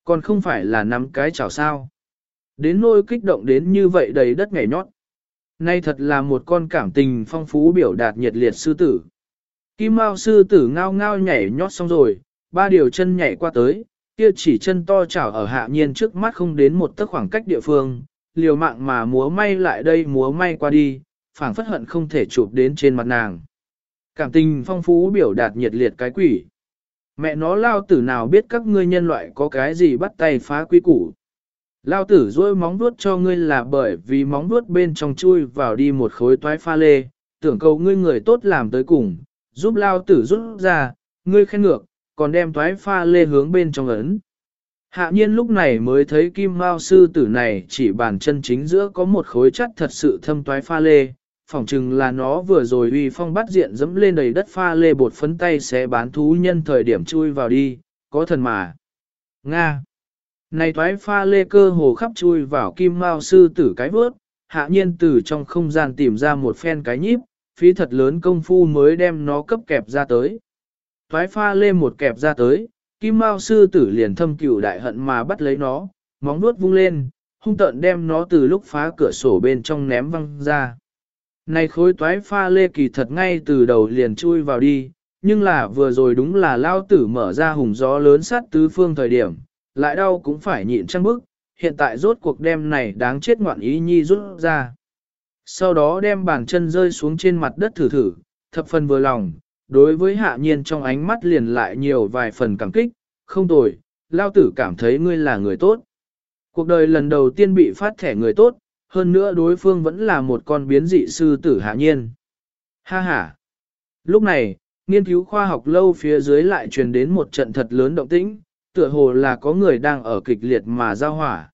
Còn không phải là nắm cái chảo sao. Đến nôi kích động đến như vậy đầy đất nhảy nhót. Nay thật là một con cảm tình phong phú biểu đạt nhiệt liệt sư tử. Kim Mao sư tử ngao ngao nhảy nhót xong rồi, ba điều chân nhảy qua tới, kia chỉ chân to chảo ở hạ nhiên trước mắt không đến một tấc khoảng cách địa phương, liều mạng mà múa may lại đây múa may qua đi, phảng phất hận không thể chụp đến trên mặt nàng. Cảm tình phong phú biểu đạt nhiệt liệt cái quỷ. Mẹ nó lao tử nào biết các ngươi nhân loại có cái gì bắt tay phá quy củ. Lao tử dôi móng vuốt cho ngươi là bởi vì móng vuốt bên trong chui vào đi một khối toái pha lê, tưởng cầu ngươi người tốt làm tới cùng, giúp lao tử rút ra, ngươi khen ngược, còn đem toái pha lê hướng bên trong ấn. Hạ nhiên lúc này mới thấy kim mao sư tử này chỉ bàn chân chính giữa có một khối chất thật sự thâm toái pha lê, phỏng chừng là nó vừa rồi uy phong bắt diện dẫm lên đầy đất pha lê bột phấn tay sẽ bán thú nhân thời điểm chui vào đi, có thần mà. Nga Này toái pha lê cơ hồ khắp chui vào kim mao sư tử cái vớt, hạ nhiên từ trong không gian tìm ra một phen cái nhíp, phí thật lớn công phu mới đem nó cấp kẹp ra tới. Toái pha lê một kẹp ra tới, kim mao sư tử liền thâm cửu đại hận mà bắt lấy nó, móng nuốt vung lên, hung tợn đem nó từ lúc phá cửa sổ bên trong ném văng ra. Này khối toái pha lê kỳ thật ngay từ đầu liền chui vào đi, nhưng là vừa rồi đúng là lao tử mở ra hùng gió lớn sát tứ phương thời điểm, lại đau cũng phải nhịn trăng bức, hiện tại rốt cuộc đem này đáng chết ngoạn ý nhi rút ra. Sau đó đem bàn chân rơi xuống trên mặt đất thử thử, thập phần vừa lòng, đối với hạ nhiên trong ánh mắt liền lại nhiều vài phần cảm kích, không tồi, lao tử cảm thấy ngươi là người tốt. Cuộc đời lần đầu tiên bị phát thẻ người tốt, hơn nữa đối phương vẫn là một con biến dị sư tử hạ nhiên. Ha ha! Lúc này, nghiên cứu khoa học lâu phía dưới lại truyền đến một trận thật lớn động tĩnh, tựa hồ là có người đang ở kịch liệt mà giao hỏa.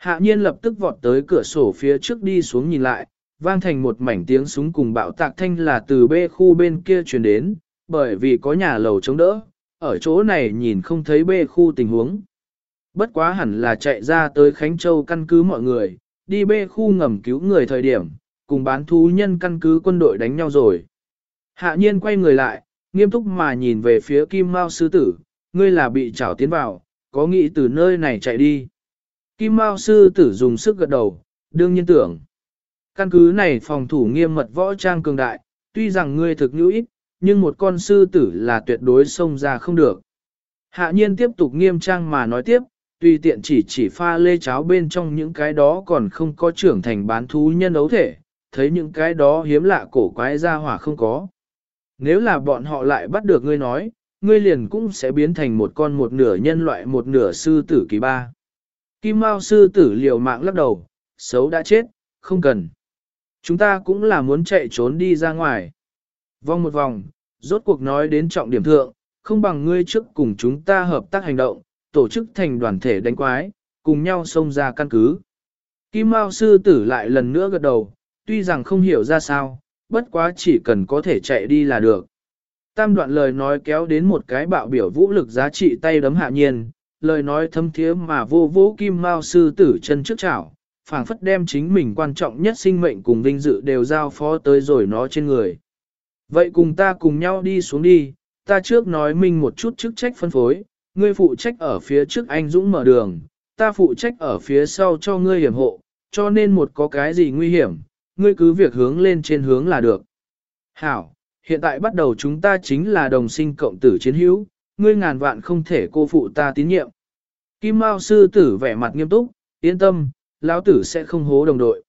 Hạ nhiên lập tức vọt tới cửa sổ phía trước đi xuống nhìn lại, vang thành một mảnh tiếng súng cùng bạo tạc thanh là từ bê khu bên kia truyền đến, bởi vì có nhà lầu chống đỡ, ở chỗ này nhìn không thấy bê khu tình huống. Bất quá hẳn là chạy ra tới Khánh Châu căn cứ mọi người, đi bê khu ngầm cứu người thời điểm, cùng bán thú nhân căn cứ quân đội đánh nhau rồi. Hạ nhiên quay người lại, nghiêm túc mà nhìn về phía Kim Mao sư tử, ngươi là bị trảo tiến vào, có nghĩ từ nơi này chạy đi. Kim Mao sư tử dùng sức gật đầu, đương nhiên tưởng. Căn cứ này phòng thủ nghiêm mật võ trang cường đại, tuy rằng ngươi thực nhũ ít, nhưng một con sư tử là tuyệt đối xông ra không được. Hạ nhiên tiếp tục nghiêm trang mà nói tiếp, tùy tiện chỉ chỉ pha lê cháo bên trong những cái đó còn không có trưởng thành bán thú nhân ấu thể, thấy những cái đó hiếm lạ cổ quái ra hỏa không có. Nếu là bọn họ lại bắt được ngươi nói, ngươi liền cũng sẽ biến thành một con một nửa nhân loại một nửa sư tử kỳ ba. Kim Mao sư tử liều mạng lắc đầu, xấu đã chết, không cần. Chúng ta cũng là muốn chạy trốn đi ra ngoài. Vòng một vòng, rốt cuộc nói đến trọng điểm thượng, không bằng ngươi trước cùng chúng ta hợp tác hành động, tổ chức thành đoàn thể đánh quái, cùng nhau xông ra căn cứ. Kim Mao sư tử lại lần nữa gật đầu, tuy rằng không hiểu ra sao, bất quá chỉ cần có thể chạy đi là được. Tam đoạn lời nói kéo đến một cái bạo biểu vũ lực giá trị tay đấm hạ nhiên, lời nói thâm thiế mà vô vũ kim mao sư tử chân trước chảo, phảng phất đem chính mình quan trọng nhất sinh mệnh cùng vinh dự đều giao phó tới rồi nó trên người. Vậy cùng ta cùng nhau đi xuống đi, ta trước nói mình một chút chức trách phân phối, ngươi phụ trách ở phía trước anh Dũng mở đường, ta phụ trách ở phía sau cho ngươi hiểm hộ, cho nên một có cái gì nguy hiểm, ngươi cứ việc hướng lên trên hướng là được. Hảo, hiện tại bắt đầu chúng ta chính là đồng sinh cộng tử chiến hữu, ngươi ngàn vạn không thể cô phụ ta tín nhiệm. Kim Mao sư tử vẻ mặt nghiêm túc, yên tâm, lão tử sẽ không hố đồng đội.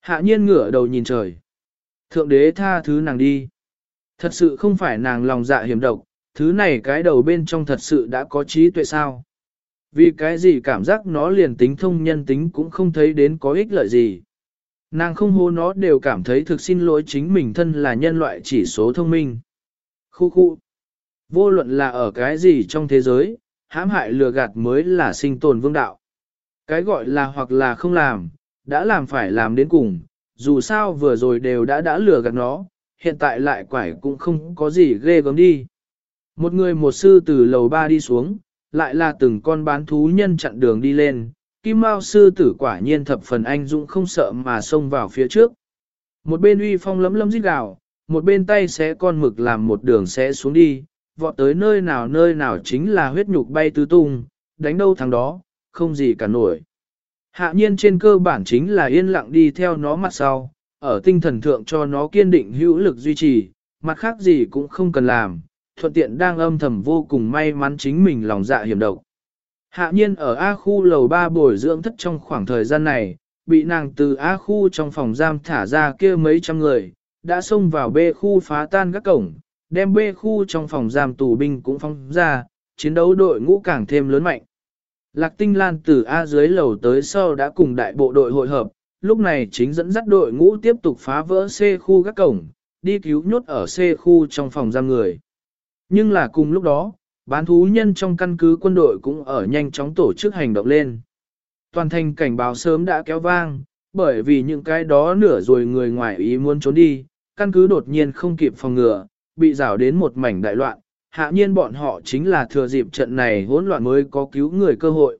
Hạ nhiên ngửa đầu nhìn trời. Thượng đế tha thứ nàng đi. Thật sự không phải nàng lòng dạ hiểm độc, thứ này cái đầu bên trong thật sự đã có trí tuệ sao. Vì cái gì cảm giác nó liền tính thông nhân tính cũng không thấy đến có ích lợi gì. Nàng không hố nó đều cảm thấy thực xin lỗi chính mình thân là nhân loại chỉ số thông minh. Khu khu. Vô luận là ở cái gì trong thế giới, hãm hại lừa gạt mới là sinh tồn vương đạo. Cái gọi là hoặc là không làm, đã làm phải làm đến cùng, dù sao vừa rồi đều đã đã lừa gạt nó, hiện tại lại quải cũng không có gì ghê gớm đi. Một người một sư từ lầu ba đi xuống, lại là từng con bán thú nhân chặn đường đi lên, Kim Mao sư tử quả nhiên thập phần anh dũng không sợ mà xông vào phía trước. Một bên uy phong lấm lấm rít gào, một bên tay xé con mực làm một đường xé xuống đi, vọt tới nơi nào nơi nào chính là huyết nhục bay tứ tung, đánh đâu thằng đó, không gì cả nổi. Hạ nhiên trên cơ bản chính là yên lặng đi theo nó mặt sau, ở tinh thần thượng cho nó kiên định hữu lực duy trì, mặt khác gì cũng không cần làm, thuận tiện đang âm thầm vô cùng may mắn chính mình lòng dạ hiểm độc. Hạ nhiên ở A khu lầu ba bồi dưỡng thất trong khoảng thời gian này, bị nàng từ A khu trong phòng giam thả ra kia mấy trăm người, đã xông vào B khu phá tan các cổng, đem bê khu trong phòng giam tù binh cũng phong ra, chiến đấu đội ngũ càng thêm lớn mạnh. Lạc Tinh Lan từ A dưới lầu tới sau đã cùng đại bộ đội hội hợp, lúc này chính dẫn dắt đội ngũ tiếp tục phá vỡ C khu các cổng, đi cứu nhốt ở C khu trong phòng giam người. Nhưng là cùng lúc đó, bán thú nhân trong căn cứ quân đội cũng ở nhanh chóng tổ chức hành động lên. Toàn thành cảnh báo sớm đã kéo vang, bởi vì những cái đó nửa rồi người ngoài ý muốn trốn đi, căn cứ đột nhiên không kịp phòng ngừa, bị rào đến một mảnh đại loạn, hạ nhiên bọn họ chính là thừa dịp trận này hỗn loạn mới có cứu người cơ hội.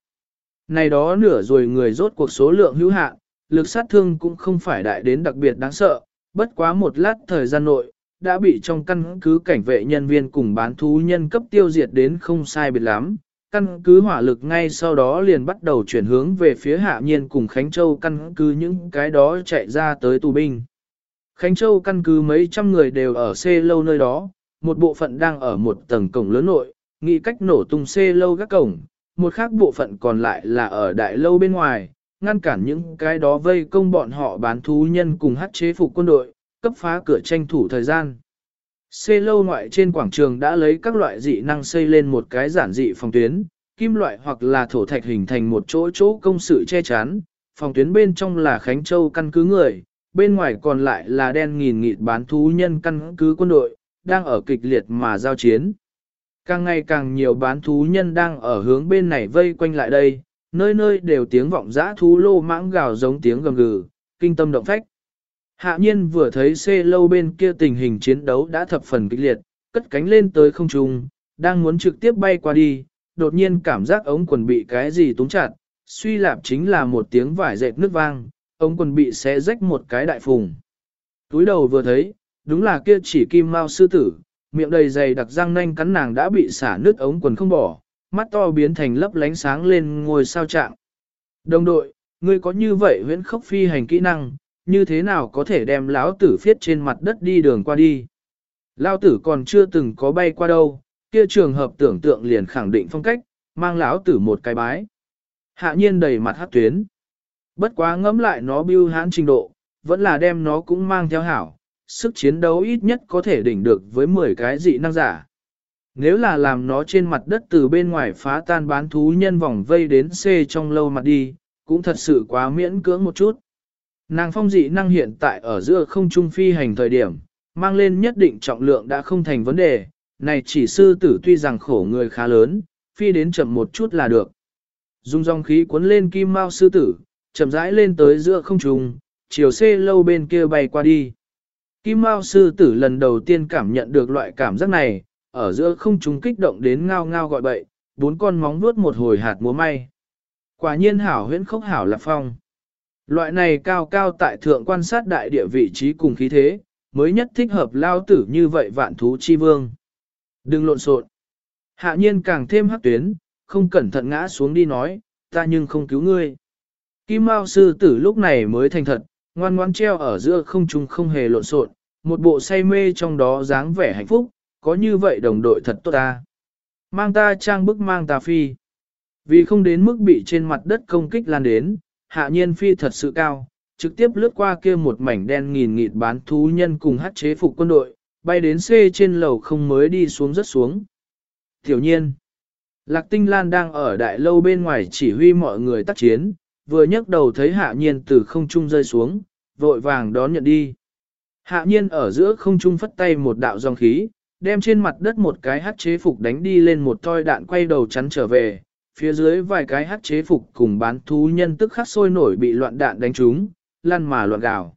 Này đó nửa rồi người rốt cuộc số lượng hữu hạn, lực sát thương cũng không phải đại đến đặc biệt đáng sợ, bất quá một lát thời gian nội, đã bị trong căn cứ cảnh vệ nhân viên cùng bán thú nhân cấp tiêu diệt đến không sai biệt lắm. Căn cứ hỏa lực ngay sau đó liền bắt đầu chuyển hướng về phía hạ nhiên cùng Khánh Châu căn cứ những cái đó chạy ra tới tù binh. Khánh Châu căn cứ mấy trăm người đều ở xê lâu nơi đó, một bộ phận đang ở một tầng cổng lớn nội, nghĩ cách nổ tung xê lâu các cổng, một khác bộ phận còn lại là ở đại lâu bên ngoài, ngăn cản những cái đó vây công bọn họ bán thú nhân cùng hát chế phục quân đội, cấp phá cửa tranh thủ thời gian. Xê lâu ngoại trên quảng trường đã lấy các loại dị năng xây lên một cái giản dị phòng tuyến, kim loại hoặc là thổ thạch hình thành một chỗ chỗ công sự che chắn, phòng tuyến bên trong là Khánh Châu căn cứ người, bên ngoài còn lại là đen nghìn nghịt bán thú nhân căn cứ quân đội, đang ở kịch liệt mà giao chiến. Càng ngày càng nhiều bán thú nhân đang ở hướng bên này vây quanh lại đây, nơi nơi đều tiếng vọng dã thú lô mãng gào giống tiếng gầm gừ, kinh tâm động phách. Hạ nhiên vừa thấy xê lâu bên kia tình hình chiến đấu đã thập phần kịch liệt, cất cánh lên tới không trung, đang muốn trực tiếp bay qua đi, đột nhiên cảm giác ống quần bị cái gì túng chặt, suy lạp chính là một tiếng vải dệt nước vang, ống quần bị xé rách một cái đại phùng. Túi đầu vừa thấy, đúng là kia chỉ kim mao sư tử, miệng đầy dày đặc răng nanh cắn nàng đã bị xả nứt ống quần không bỏ, mắt to biến thành lấp lánh sáng lên ngôi sao trạng. Đồng đội, ngươi có như vậy huyễn khốc phi hành kỹ năng, như thế nào có thể đem lão tử phiết trên mặt đất đi đường qua đi. Lão tử còn chưa từng có bay qua đâu, kia trường hợp tưởng tượng liền khẳng định phong cách, mang lão tử một cái bái. Hạ nhiên đầy mặt hát tuyến. Bất quá ngẫm lại nó biêu hãn trình độ, vẫn là đem nó cũng mang theo hảo, sức chiến đấu ít nhất có thể đỉnh được với 10 cái dị năng giả. Nếu là làm nó trên mặt đất từ bên ngoài phá tan bán thú nhân vòng vây đến C trong lâu mặt đi, cũng thật sự quá miễn cưỡng một chút. Nàng phong dị năng hiện tại ở giữa không trung phi hành thời điểm, mang lên nhất định trọng lượng đã không thành vấn đề, này chỉ sư tử tuy rằng khổ người khá lớn, phi đến chậm một chút là được. Dung dòng khí cuốn lên kim mao sư tử, chậm rãi lên tới giữa không trung, chiều C lâu bên kia bay qua đi. Kim mao sư tử lần đầu tiên cảm nhận được loại cảm giác này, ở giữa không trung kích động đến ngao ngao gọi bậy, bốn con móng vuốt một hồi hạt múa may. Quả nhiên hảo huyễn khốc hảo là phong. Loại này cao cao tại thượng quan sát đại địa vị trí cùng khí thế, mới nhất thích hợp lao tử như vậy vạn thú chi vương. Đừng lộn xộn. Hạ nhiên càng thêm hắc tuyến, không cẩn thận ngã xuống đi nói, ta nhưng không cứu ngươi. Kim Mao sư tử lúc này mới thành thật, ngoan ngoan treo ở giữa không trung không hề lộn xộn, một bộ say mê trong đó dáng vẻ hạnh phúc, có như vậy đồng đội thật tốt ta. Mang ta trang bức mang ta phi. Vì không đến mức bị trên mặt đất công kích lan đến, hạ nhiên phi thật sự cao, trực tiếp lướt qua kia một mảnh đen nghìn nghịt bán thú nhân cùng hát chế phục quân đội, bay đến C trên lầu không mới đi xuống rất xuống. Tiểu nhiên, Lạc Tinh Lan đang ở đại lâu bên ngoài chỉ huy mọi người tác chiến, vừa nhấc đầu thấy hạ nhiên từ không trung rơi xuống, vội vàng đón nhận đi. Hạ nhiên ở giữa không trung phất tay một đạo dòng khí, đem trên mặt đất một cái hát chế phục đánh đi lên một toi đạn quay đầu chắn trở về, phía dưới vài cái hát chế phục cùng bán thú nhân tức khắc sôi nổi bị loạn đạn đánh trúng, lăn mà loạn gào.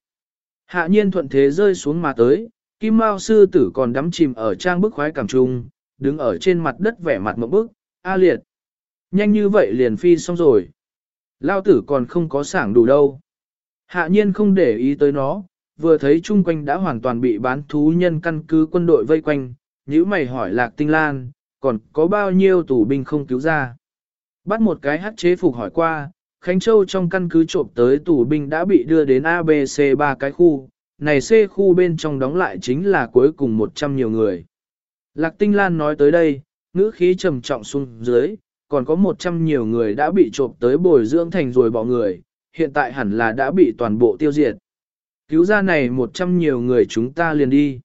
Hạ nhiên thuận thế rơi xuống mà tới, Kim Mao sư tử còn đắm chìm ở trang bức khoái cảm trung, đứng ở trên mặt đất vẻ mặt một bức, a liệt. Nhanh như vậy liền phi xong rồi. Lao tử còn không có sảng đủ đâu. Hạ nhiên không để ý tới nó, vừa thấy chung quanh đã hoàn toàn bị bán thú nhân căn cứ quân đội vây quanh, nếu mày hỏi lạc tinh lan, còn có bao nhiêu tù binh không cứu ra. Bắt một cái hát chế phục hỏi qua, Khánh Châu trong căn cứ trộm tới tù binh đã bị đưa đến ABC 3 cái khu, này C khu bên trong đóng lại chính là cuối cùng 100 nhiều người. Lạc Tinh Lan nói tới đây, ngữ khí trầm trọng xuống dưới, còn có 100 nhiều người đã bị trộm tới bồi dưỡng thành rồi bỏ người, hiện tại hẳn là đã bị toàn bộ tiêu diệt. Cứu ra này 100 nhiều người chúng ta liền đi.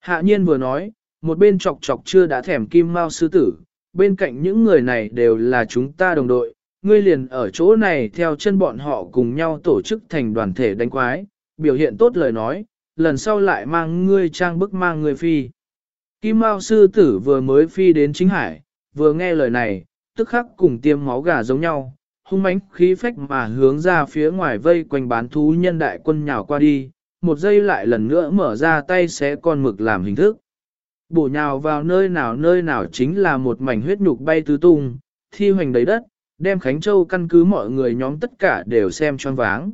Hạ nhiên vừa nói, một bên chọc chọc chưa đã thèm kim mao sư tử, bên cạnh những người này đều là chúng ta đồng đội, ngươi liền ở chỗ này theo chân bọn họ cùng nhau tổ chức thành đoàn thể đánh quái, biểu hiện tốt lời nói, lần sau lại mang ngươi trang bức mang ngươi phi. Kim Mao sư tử vừa mới phi đến chính hải, vừa nghe lời này, tức khắc cùng tiêm máu gà giống nhau, hung mãnh khí phách mà hướng ra phía ngoài vây quanh bán thú nhân đại quân nhào qua đi, một giây lại lần nữa mở ra tay xé con mực làm hình thức. Bổ nhào vào nơi nào nơi nào chính là một mảnh huyết nhục bay tứ tung, thi hoành đầy đất, đem Khánh Châu căn cứ mọi người nhóm tất cả đều xem choáng váng.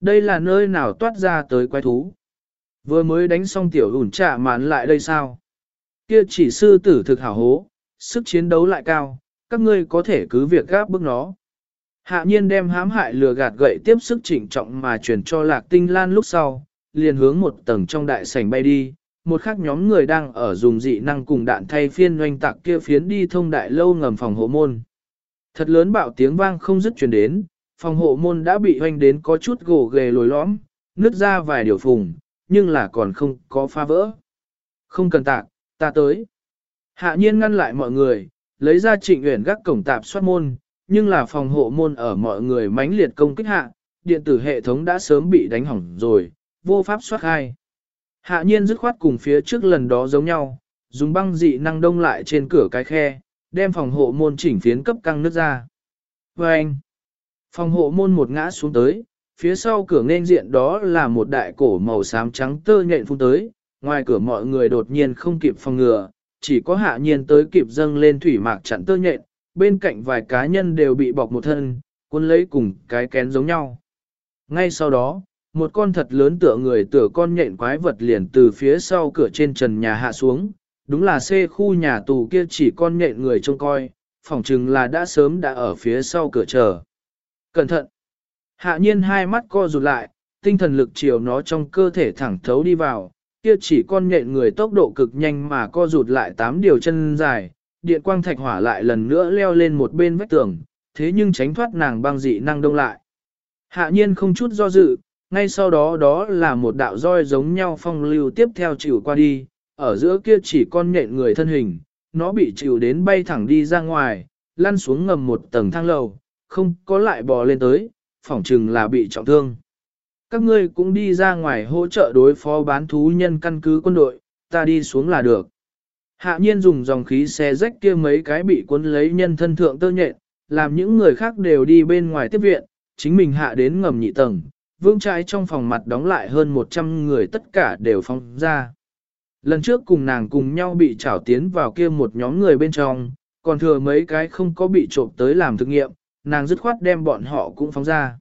Đây là nơi nào toát ra tới quái thú. Vừa mới đánh xong tiểu ủn trả mán lại đây sao? Kia chỉ sư tử thực hảo hố, sức chiến đấu lại cao, các ngươi có thể cứ việc gáp bức nó. Hạ nhiên đem hãm hại lừa gạt gậy tiếp sức chỉnh trọng mà truyền cho lạc tinh lan lúc sau, liền hướng một tầng trong đại sảnh bay đi, một khác nhóm người đang ở dùng dị năng cùng đạn thay phiên doanh tạc kia phiến đi thông đại lâu ngầm phòng hộ môn. Thật lớn bạo tiếng vang không dứt truyền đến, phòng hộ môn đã bị hoanh đến có chút gồ ghề lồi lõm, nứt ra vài điều phùng, nhưng là còn không có phá vỡ. Không cần tạc, ta tới. Hạ nhiên ngăn lại mọi người, lấy ra trịnh uyển gác cổng tạp soát môn, nhưng là phòng hộ môn ở mọi người mãnh liệt công kích hạ, điện tử hệ thống đã sớm bị đánh hỏng rồi, vô pháp soát hai. Hạ nhiên dứt khoát cùng phía trước lần đó giống nhau, dùng băng dị năng đông lại trên cửa cái khe, đem phòng hộ môn chỉnh phiến cấp căng nước ra. Và anh, phòng hộ môn một ngã xuống tới, phía sau cửa nên diện đó là một đại cổ màu xám trắng tơ nhện phun tới, ngoài cửa mọi người đột nhiên không kịp phòng ngừa, chỉ có hạ nhiên tới kịp dâng lên thủy mạc chặn tơ nhện, bên cạnh vài cá nhân đều bị bọc một thân, cuốn lấy cùng cái kén giống nhau. Ngay sau đó, một con thật lớn tựa người tựa con nhện quái vật liền từ phía sau cửa trên trần nhà hạ xuống, đúng là xê khu nhà tù kia chỉ con nhện người trông coi, phỏng chừng là đã sớm đã ở phía sau cửa chờ. Cẩn thận! Hạ nhiên hai mắt co rụt lại, tinh thần lực chiều nó trong cơ thể thẳng thấu đi vào, kia chỉ con nhện người tốc độ cực nhanh mà co rụt lại tám điều chân dài, điện quang thạch hỏa lại lần nữa leo lên một bên vách tường, thế nhưng tránh thoát nàng băng dị năng đông lại. Hạ nhiên không chút do dự, ngay sau đó đó là một đạo roi giống nhau phong lưu tiếp theo chịu qua đi, ở giữa kia chỉ con nhện người thân hình, nó bị chịu đến bay thẳng đi ra ngoài, lăn xuống ngầm một tầng thang lầu, không có lại bò lên tới, phỏng chừng là bị trọng thương. Các ngươi cũng đi ra ngoài hỗ trợ đối phó bán thú nhân căn cứ quân đội, ta đi xuống là được. Hạ nhiên dùng dòng khí xe rách kia mấy cái bị cuốn lấy nhân thân thượng tơ nhện, làm những người khác đều đi bên ngoài tiếp viện, chính mình hạ đến ngầm nhị tầng, vương trái trong phòng mặt đóng lại hơn 100 người tất cả đều phong ra. Lần trước cùng nàng cùng nhau bị trảo tiến vào kia một nhóm người bên trong, còn thừa mấy cái không có bị trộm tới làm thực nghiệm, nàng dứt khoát đem bọn họ cũng phóng ra.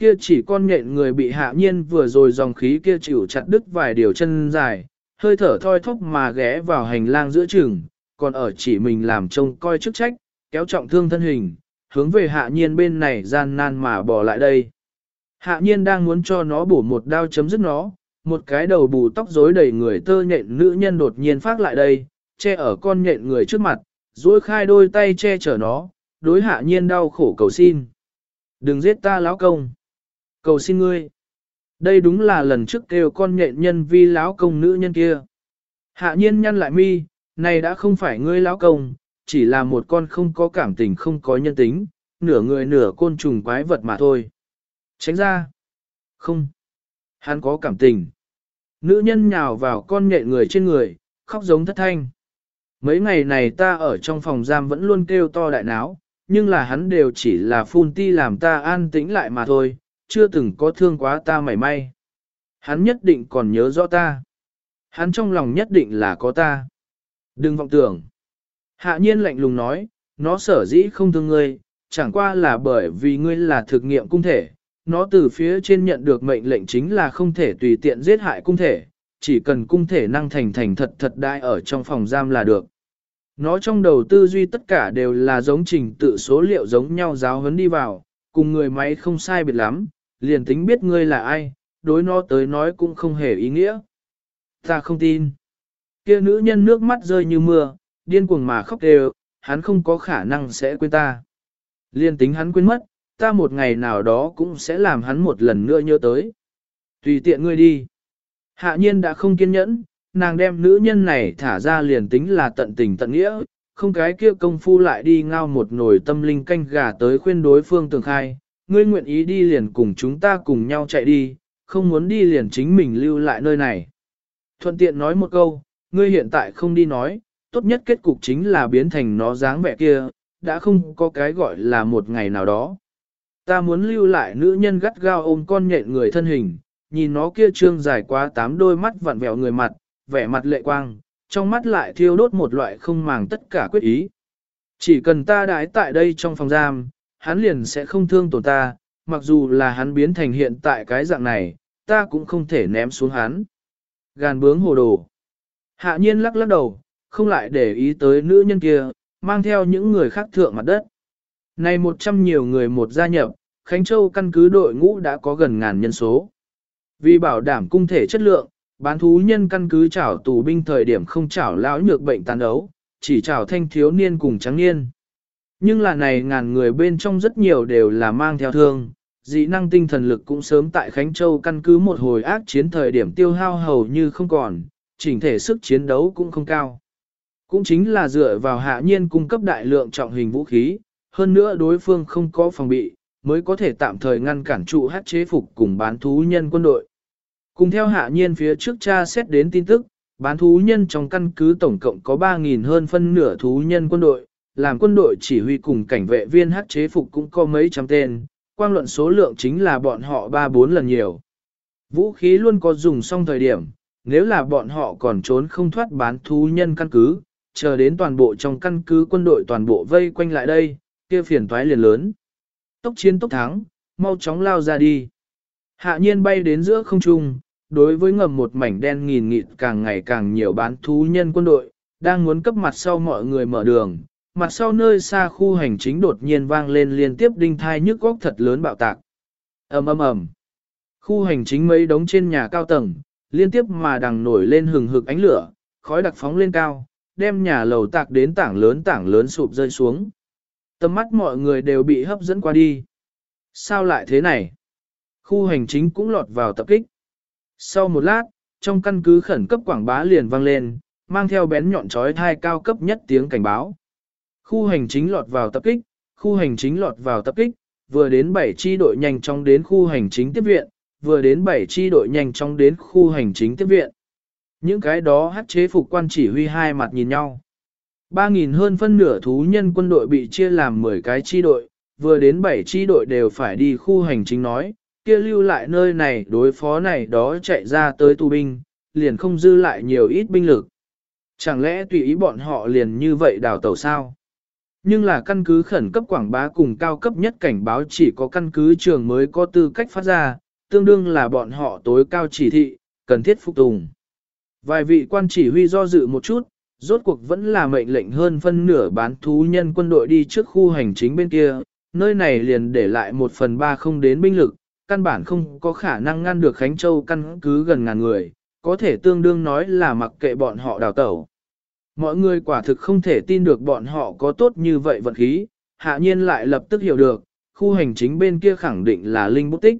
Kia chỉ con nhện người bị hạ nhiên vừa rồi dòng khí kia chịu chặt đứt vài điều chân dài, hơi thở thoi thóp mà ghé vào hành lang giữa trường, còn ở chỉ mình làm trông coi chức trách, kéo trọng thương thân hình, hướng về hạ nhiên bên này gian nan mà bỏ lại đây. Hạ nhiên đang muốn cho nó bổ một đao chấm dứt nó, một cái đầu bù tóc rối đầy người tơ nhện nữ nhân đột nhiên phát lại đây, che ở con nhện người trước mặt, duỗi khai đôi tay che chở nó, đối hạ nhiên đau khổ cầu xin. Đừng giết ta lão công. Cầu xin ngươi. Đây đúng là lần trước kêu con nhện nhân vi lão công nữ nhân kia. Hạ nhiên nhăn lại mi, này đã không phải ngươi lão công, chỉ là một con không có cảm tình không có nhân tính, nửa người nửa côn trùng quái vật mà thôi. Tránh ra. Không. Hắn có cảm tình. Nữ nhân nhào vào con nhện người trên người, khóc giống thất thanh. Mấy ngày này ta ở trong phòng giam vẫn luôn kêu to đại náo, nhưng là hắn đều chỉ là phun ti làm ta an tĩnh lại mà thôi, chưa từng có thương quá ta mảy may. Hắn nhất định còn nhớ rõ ta. Hắn trong lòng nhất định là có ta. Đừng vọng tưởng. Hạ nhiên lạnh lùng nói, nó sở dĩ không thương ngươi, chẳng qua là bởi vì ngươi là thực nghiệm cung thể. Nó từ phía trên nhận được mệnh lệnh chính là không thể tùy tiện giết hại cung thể, chỉ cần cung thể năng thành thành thật thật đại ở trong phòng giam là được. Nó trong đầu tư duy tất cả đều là giống trình tự số liệu giống nhau giáo huấn đi vào, cùng người máy không sai biệt lắm, liền tính biết ngươi là ai, đối nó tới nói cũng không hề ý nghĩa. Ta không tin. Kia nữ nhân nước mắt rơi như mưa, điên cuồng mà khóc đều, hắn không có khả năng sẽ quên ta. Liên tính hắn quên mất, ta một ngày nào đó cũng sẽ làm hắn một lần nữa nhớ tới. Tùy tiện ngươi đi. Hạ nhiên đã không kiên nhẫn, nàng đem nữ nhân này thả ra liền tính là tận tình tận nghĩa, không cái kia công phu lại đi ngao một nồi tâm linh canh gà tới khuyên đối phương tường khai, ngươi nguyện ý đi liền cùng chúng ta cùng nhau chạy đi, không muốn đi liền chính mình lưu lại nơi này. Thuận tiện nói một câu, ngươi hiện tại không đi nói, tốt nhất kết cục chính là biến thành nó dáng vẻ kia, đã không có cái gọi là một ngày nào đó. Ta muốn lưu lại nữ nhân gắt gao ôm con nhện người thân hình, nhìn nó kia trương dài quá tám đôi mắt vặn vẹo người mặt, vẻ mặt lệ quang, trong mắt lại thiêu đốt một loại không màng tất cả quyết ý. Chỉ cần ta đái tại đây trong phòng giam, hắn liền sẽ không thương tổn ta, mặc dù là hắn biến thành hiện tại cái dạng này, ta cũng không thể ném xuống hắn. Gàn bướng hồ đồ. Hạ nhiên lắc lắc đầu, không lại để ý tới nữ nhân kia, mang theo những người khác thượng mặt đất. Này một trăm nhiều người một gia nhập, Khánh Châu căn cứ đội ngũ đã có gần ngàn nhân số. Vì bảo đảm cung thể chất lượng, bán thú nhân căn cứ chảo tù binh thời điểm không chảo lão nhược bệnh tàn ấu, chỉ chảo thanh thiếu niên cùng trắng niên. Nhưng là này ngàn người bên trong rất nhiều đều là mang theo thương, dị năng tinh thần lực cũng sớm tại Khánh Châu căn cứ một hồi ác chiến thời điểm tiêu hao hầu như không còn, chỉnh thể sức chiến đấu cũng không cao. Cũng chính là dựa vào hạ nhiên cung cấp đại lượng trọng hình vũ khí, hơn nữa đối phương không có phòng bị, mới có thể tạm thời ngăn cản trụ hát chế phục cùng bán thú nhân quân đội. Cùng theo hạ nhiên phía trước cha xét đến tin tức, bán thú nhân trong căn cứ tổng cộng có 3.000 hơn phân nửa thú nhân quân đội, làm quân đội chỉ huy cùng cảnh vệ viên hát chế phục cũng có mấy trăm tên, quang luận số lượng chính là bọn họ 3-4 lần nhiều. Vũ khí luôn có dùng xong thời điểm, nếu là bọn họ còn trốn không thoát bán thú nhân căn cứ, chờ đến toàn bộ trong căn cứ quân đội toàn bộ vây quanh lại đây, kia phiền toái liền lớn. Tốc chiến tốc thắng, mau chóng lao ra đi. Hạ nhiên bay đến giữa không trung, đối với ngầm một mảnh đen nghìn nghịt càng ngày càng nhiều bán thú nhân quân đội, đang muốn cấp mặt sau mọi người mở đường, mặt sau nơi xa khu hành chính đột nhiên vang lên liên tiếp đinh thai nhức góc thật lớn bạo tạc. ầm ầm ầm. Khu hành chính mấy đống trên nhà cao tầng, liên tiếp mà đằng nổi lên hừng hực ánh lửa, khói đặc phóng lên cao, đem nhà lầu tạc đến tảng lớn tảng lớn sụp rơi xuống. Tầm mắt mọi người đều bị hấp dẫn qua đi. Sao lại thế này? Khu hành chính cũng lọt vào tập kích. Sau một lát, trong căn cứ khẩn cấp quảng bá liền vang lên, mang theo bén nhọn trói thai cao cấp nhất tiếng cảnh báo. Khu hành chính lọt vào tập kích, khu hành chính lọt vào tập kích, vừa đến 7 chi đội nhanh chóng đến khu hành chính tiếp viện, vừa đến 7 chi đội nhanh chóng đến khu hành chính tiếp viện. Những cái đó hát chế phục quan chỉ huy hai mặt nhìn nhau. 3.000 hơn phân nửa thú nhân quân đội bị chia làm 10 cái chi đội, vừa đến 7 chi đội đều phải đi khu hành chính nói, kia lưu lại nơi này đối phó này đó chạy ra tới tù binh, liền không dư lại nhiều ít binh lực. Chẳng lẽ tùy ý bọn họ liền như vậy đào tẩu sao? Nhưng là căn cứ khẩn cấp quảng bá cùng cao cấp nhất cảnh báo chỉ có căn cứ trường mới có tư cách phát ra, tương đương là bọn họ tối cao chỉ thị, cần thiết phục tùng. Vài vị quan chỉ huy do dự một chút, rốt cuộc vẫn là mệnh lệnh hơn phân nửa bán thú nhân quân đội đi trước khu hành chính bên kia, nơi này liền để lại một phần ba không đến binh lực, căn bản không có khả năng ngăn được Khánh Châu căn cứ gần ngàn người, có thể tương đương nói là mặc kệ bọn họ đào tẩu. Mọi người quả thực không thể tin được bọn họ có tốt như vậy vận khí, hạ nhiên lại lập tức hiểu được, khu hành chính bên kia khẳng định là linh bút tích.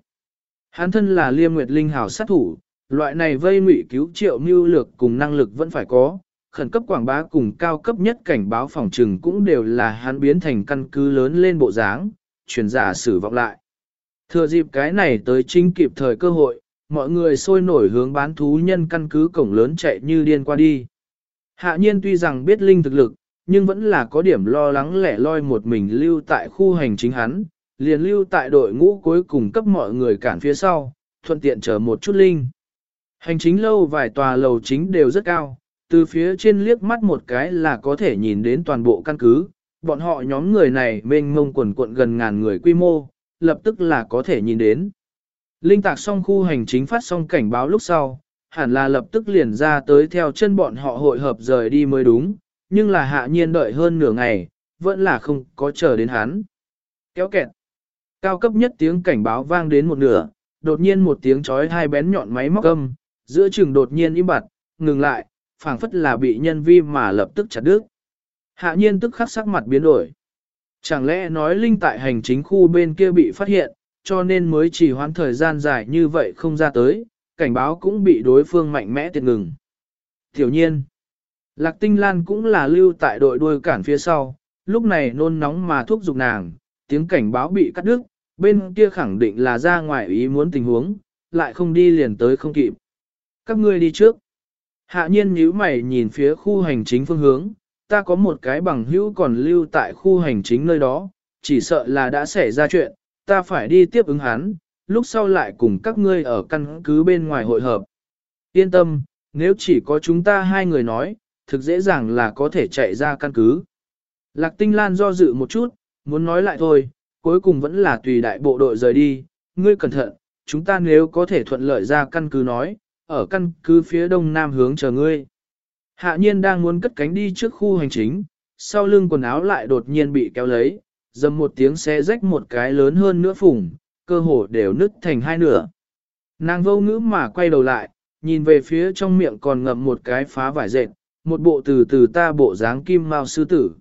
Hán thân là liêm nguyệt linh hào sát thủ, loại này vây ngụy cứu triệu mưu lược cùng năng lực vẫn phải có, khẩn cấp quảng bá cùng cao cấp nhất cảnh báo phòng trừng cũng đều là hắn biến thành căn cứ lớn lên bộ dáng, truyền giả sử vọng lại. Thừa dịp cái này tới chính kịp thời cơ hội, mọi người sôi nổi hướng bán thú nhân căn cứ cổng lớn chạy như điên qua đi. Hạ nhiên tuy rằng biết linh thực lực, nhưng vẫn là có điểm lo lắng lẻ loi một mình lưu tại khu hành chính hắn, liền lưu tại đội ngũ cuối cùng cấp mọi người cản phía sau, thuận tiện chờ một chút linh. Hành chính lâu vài tòa lầu chính đều rất cao, từ phía trên liếc mắt một cái là có thể nhìn đến toàn bộ căn cứ, bọn họ nhóm người này mênh mông quần cuộn gần ngàn người quy mô, lập tức là có thể nhìn đến. Linh tạc xong khu hành chính phát xong cảnh báo lúc sau, hẳn là lập tức liền ra tới theo chân bọn họ hội hợp rời đi mới đúng, nhưng là hạ nhiên đợi hơn nửa ngày, vẫn là không có chờ đến hắn. Kéo kẹt. Cao cấp nhất tiếng cảnh báo vang đến một nửa, đột nhiên một tiếng chói hai bén nhọn máy móc âm, giữa chừng đột nhiên im bặt, ngừng lại, phảng phất là bị nhân vi mà lập tức chặt đứt. Hạ nhiên tức khắc sắc mặt biến đổi. Chẳng lẽ nói linh tại hành chính khu bên kia bị phát hiện, cho nên mới chỉ hoãn thời gian dài như vậy không ra tới, cảnh báo cũng bị đối phương mạnh mẽ tiệt ngừng. Tiểu nhiên, Lạc Tinh Lan cũng là lưu tại đội đuôi cản phía sau, lúc này nôn nóng mà thúc giục nàng, tiếng cảnh báo bị cắt đứt, bên kia khẳng định là ra ngoài ý muốn tình huống, lại không đi liền tới không kịp. Các ngươi đi trước. Hạ nhiên nhíu mày nhìn phía khu hành chính phương hướng, ta có một cái bằng hữu còn lưu tại khu hành chính nơi đó, chỉ sợ là đã xảy ra chuyện, ta phải đi tiếp ứng hắn, lúc sau lại cùng các ngươi ở căn cứ bên ngoài hội hợp. Yên tâm, nếu chỉ có chúng ta hai người nói, thực dễ dàng là có thể chạy ra căn cứ. Lạc Tinh Lan do dự một chút, muốn nói lại thôi, cuối cùng vẫn là tùy đại bộ đội rời đi, ngươi cẩn thận, chúng ta nếu có thể thuận lợi ra căn cứ nói, ở căn cứ phía đông nam hướng chờ ngươi. Hạ nhiên đang muốn cất cánh đi trước khu hành chính, sau lưng quần áo lại đột nhiên bị kéo lấy, dầm một tiếng xé rách một cái lớn hơn nữa phủng, cơ hồ đều nứt thành hai nửa. Nàng vô ngữ mà quay đầu lại, nhìn về phía trong miệng còn ngậm một cái phá vải dệt, một bộ từ từ ta bộ dáng kim mao sư tử.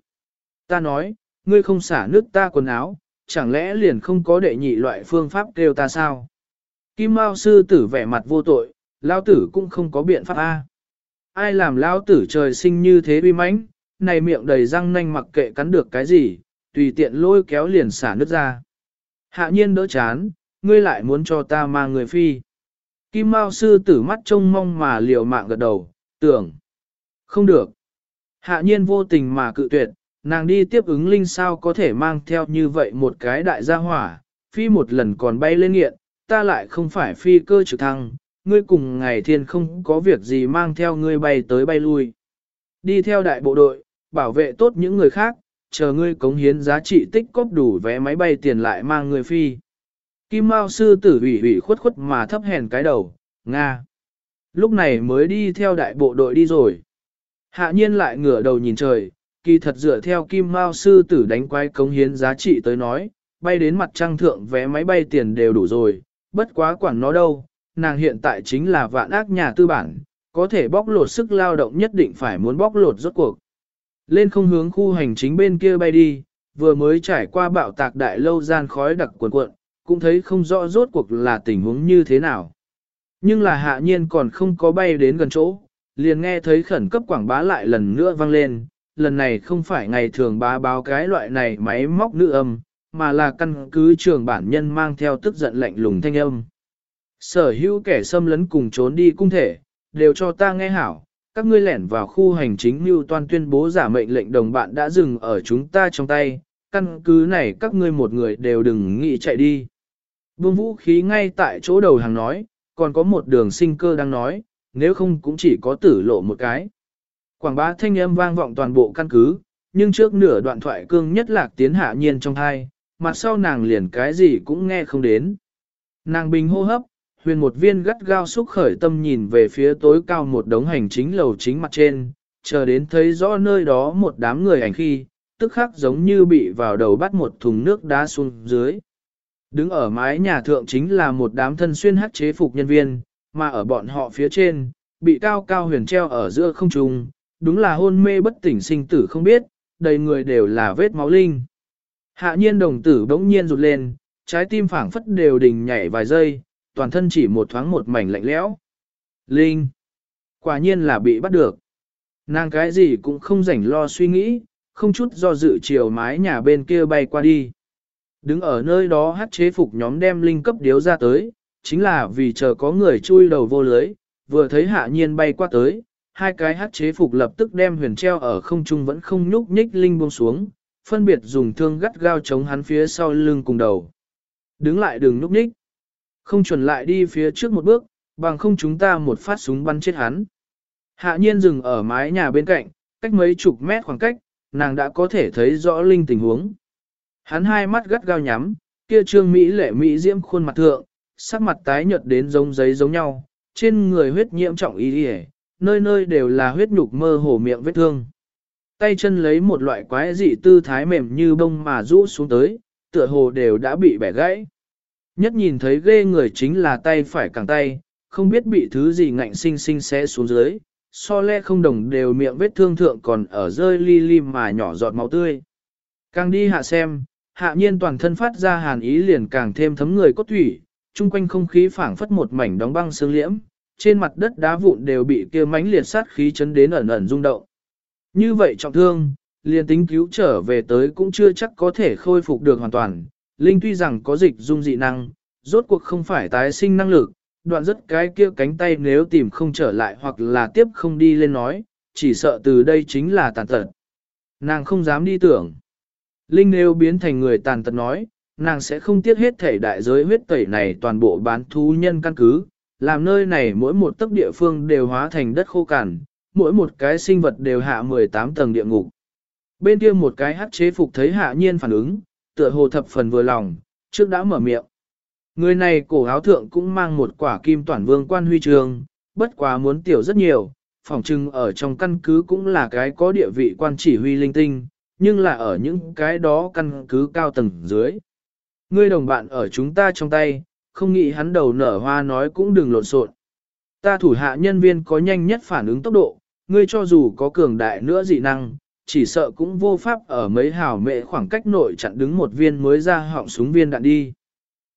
Ta nói, ngươi không xả nước ta quần áo, chẳng lẽ liền không có đệ nhị loại phương pháp kêu ta sao? Kim mao sư tử vẻ mặt vô tội, lao tử cũng không có biện pháp A. Ai làm lao tử trời sinh như thế uy mãnh, này miệng đầy răng nanh mặc kệ cắn được cái gì, tùy tiện lôi kéo liền xả nước ra. Hạ nhiên đỡ chán, ngươi lại muốn cho ta mang người phi. Kim Mao sư tử mắt trông mong mà liều mạng gật đầu, tưởng. Không được. Hạ nhiên vô tình mà cự tuyệt, nàng đi tiếp ứng linh sao có thể mang theo như vậy một cái đại gia hỏa, phi một lần còn bay lên nghiện, ta lại không phải phi cơ trực thăng, ngươi cùng ngày thiên không có việc gì mang theo ngươi bay tới bay lui. Đi theo đại bộ đội, bảo vệ tốt những người khác, chờ ngươi cống hiến giá trị tích cóp đủ vé máy bay tiền lại mang người phi. Kim Mao sư tử ủy ủy khuất khuất mà thấp hèn cái đầu, Nga. Lúc này mới đi theo đại bộ đội đi rồi. Hạ nhiên lại ngửa đầu nhìn trời, kỳ thật dựa theo Kim Mao sư tử đánh quay cống hiến giá trị tới nói, bay đến mặt trăng thượng vé máy bay tiền đều đủ rồi, bất quá quản nó đâu, nàng hiện tại chính là vạn ác nhà tư bản, có thể bóc lột sức lao động nhất định phải muốn bóc lột rốt cuộc. Lên không hướng khu hành chính bên kia bay đi, vừa mới trải qua bạo tạc đại lâu gian khói đặc cuộn cuộn, cũng thấy không rõ rốt cuộc là tình huống như thế nào. Nhưng là hạ nhiên còn không có bay đến gần chỗ, liền nghe thấy khẩn cấp quảng bá lại lần nữa vang lên, lần này không phải ngày thường bá báo cái loại này máy móc nữ âm, mà là căn cứ trường bản nhân mang theo tức giận lạnh lùng thanh âm. Sở hữu kẻ xâm lấn cùng trốn đi cung thể, đều cho ta nghe hảo, các ngươi lẻn vào khu hành chính như toàn tuyên bố giả mệnh lệnh đồng bạn đã dừng ở chúng ta trong tay, căn cứ này các ngươi một người đều đừng nghĩ chạy đi. Vương vũ khí ngay tại chỗ đầu hàng nói, còn có một đường sinh cơ đang nói, nếu không cũng chỉ có tử lộ một cái. Quảng bá thanh âm vang vọng toàn bộ căn cứ, nhưng trước nửa đoạn thoại cương nhất lạc tiến hạ nhiên trong hai, mặt sau nàng liền cái gì cũng nghe không đến. Nàng bình hô hấp, huyền một viên gắt gao xúc khởi tâm nhìn về phía tối cao một đống hành chính lầu chính mặt trên, chờ đến thấy rõ nơi đó một đám người ảnh khi, tức khắc giống như bị vào đầu bắt một thùng nước đá xuống dưới. Đứng ở mái nhà thượng chính là một đám thân xuyên hát chế phục nhân viên, mà ở bọn họ phía trên, bị cao cao huyền treo ở giữa không trung, đúng là hôn mê bất tỉnh sinh tử không biết, đầy người đều là vết máu linh. Hạ nhiên đồng tử bỗng nhiên rụt lên, trái tim phảng phất đều đình nhảy vài giây, toàn thân chỉ một thoáng một mảnh lạnh lẽo. Linh! Quả nhiên là bị bắt được. Nàng cái gì cũng không rảnh lo suy nghĩ, không chút do dự chiều mái nhà bên kia bay qua đi. Đứng ở nơi đó hát chế phục nhóm đem linh cấp điếu ra tới, chính là vì chờ có người chui đầu vô lưới, vừa thấy hạ nhiên bay qua tới, hai cái hát chế phục lập tức đem huyền treo ở không trung vẫn không nhúc nhích linh buông xuống, phân biệt dùng thương gắt gao chống hắn phía sau lưng cùng đầu. Đứng lại đừng nhúc nhích, không chuẩn lại đi phía trước một bước, bằng không chúng ta một phát súng bắn chết hắn. Hạ nhiên dừng ở mái nhà bên cạnh, cách mấy chục mét khoảng cách, nàng đã có thể thấy rõ linh tình huống. Hắn hai mắt gắt gao nhắm, kia trương Mỹ lệ Mỹ diễm khuôn mặt thượng, sắc mặt tái nhợt đến giống giấy giống nhau, trên người huyết nhiễm trọng y đi nơi nơi đều là huyết nhục mơ hồ miệng vết thương. Tay chân lấy một loại quái dị tư thái mềm như bông mà rũ xuống tới, tựa hồ đều đã bị bẻ gãy. Nhất nhìn thấy ghê người chính là tay phải càng tay, không biết bị thứ gì ngạnh sinh sinh xé xuống dưới, so le không đồng đều miệng vết thương thượng còn ở rơi li li mà nhỏ giọt máu tươi. Càng đi hạ xem, hạ nhiên toàn thân phát ra hàn ý liền càng thêm thấm người cốt thủy, chung quanh không khí phảng phất một mảnh đóng băng sương liễm, trên mặt đất đá vụn đều bị kia mãnh liệt sát khí chấn đến ẩn ẩn rung động. Như vậy trọng thương, liền tính cứu trở về tới cũng chưa chắc có thể khôi phục được hoàn toàn. Linh tuy rằng có dịch dung dị năng, rốt cuộc không phải tái sinh năng lực, đoạn rất cái kia cánh tay nếu tìm không trở lại hoặc là tiếp không đi lên nói, chỉ sợ từ đây chính là tàn tật. Nàng không dám đi tưởng. Linh nếu biến thành người tàn tật nói, nàng sẽ không tiếc hết thể đại giới huyết tẩy này toàn bộ bán thú nhân căn cứ, làm nơi này mỗi một tấc địa phương đều hóa thành đất khô cằn, mỗi một cái sinh vật đều hạ 18 tầng địa ngục. Bên kia một cái hát chế phục thấy hạ nhiên phản ứng, tựa hồ thập phần vừa lòng, trước đã mở miệng. Người này cổ áo thượng cũng mang một quả kim toàn vương quan huy trường, bất quá muốn tiểu rất nhiều, phòng trưng ở trong căn cứ cũng là cái có địa vị quan chỉ huy linh tinh, nhưng là ở những cái đó căn cứ cao tầng dưới. Ngươi đồng bạn ở chúng ta trong tay, không nghĩ hắn đầu nở hoa nói cũng đừng lộn xộn. Ta thủ hạ nhân viên có nhanh nhất phản ứng tốc độ, ngươi cho dù có cường đại nữa dị năng, chỉ sợ cũng vô pháp ở mấy hào mệ khoảng cách nội chặn đứng một viên mới ra họng súng viên đạn đi.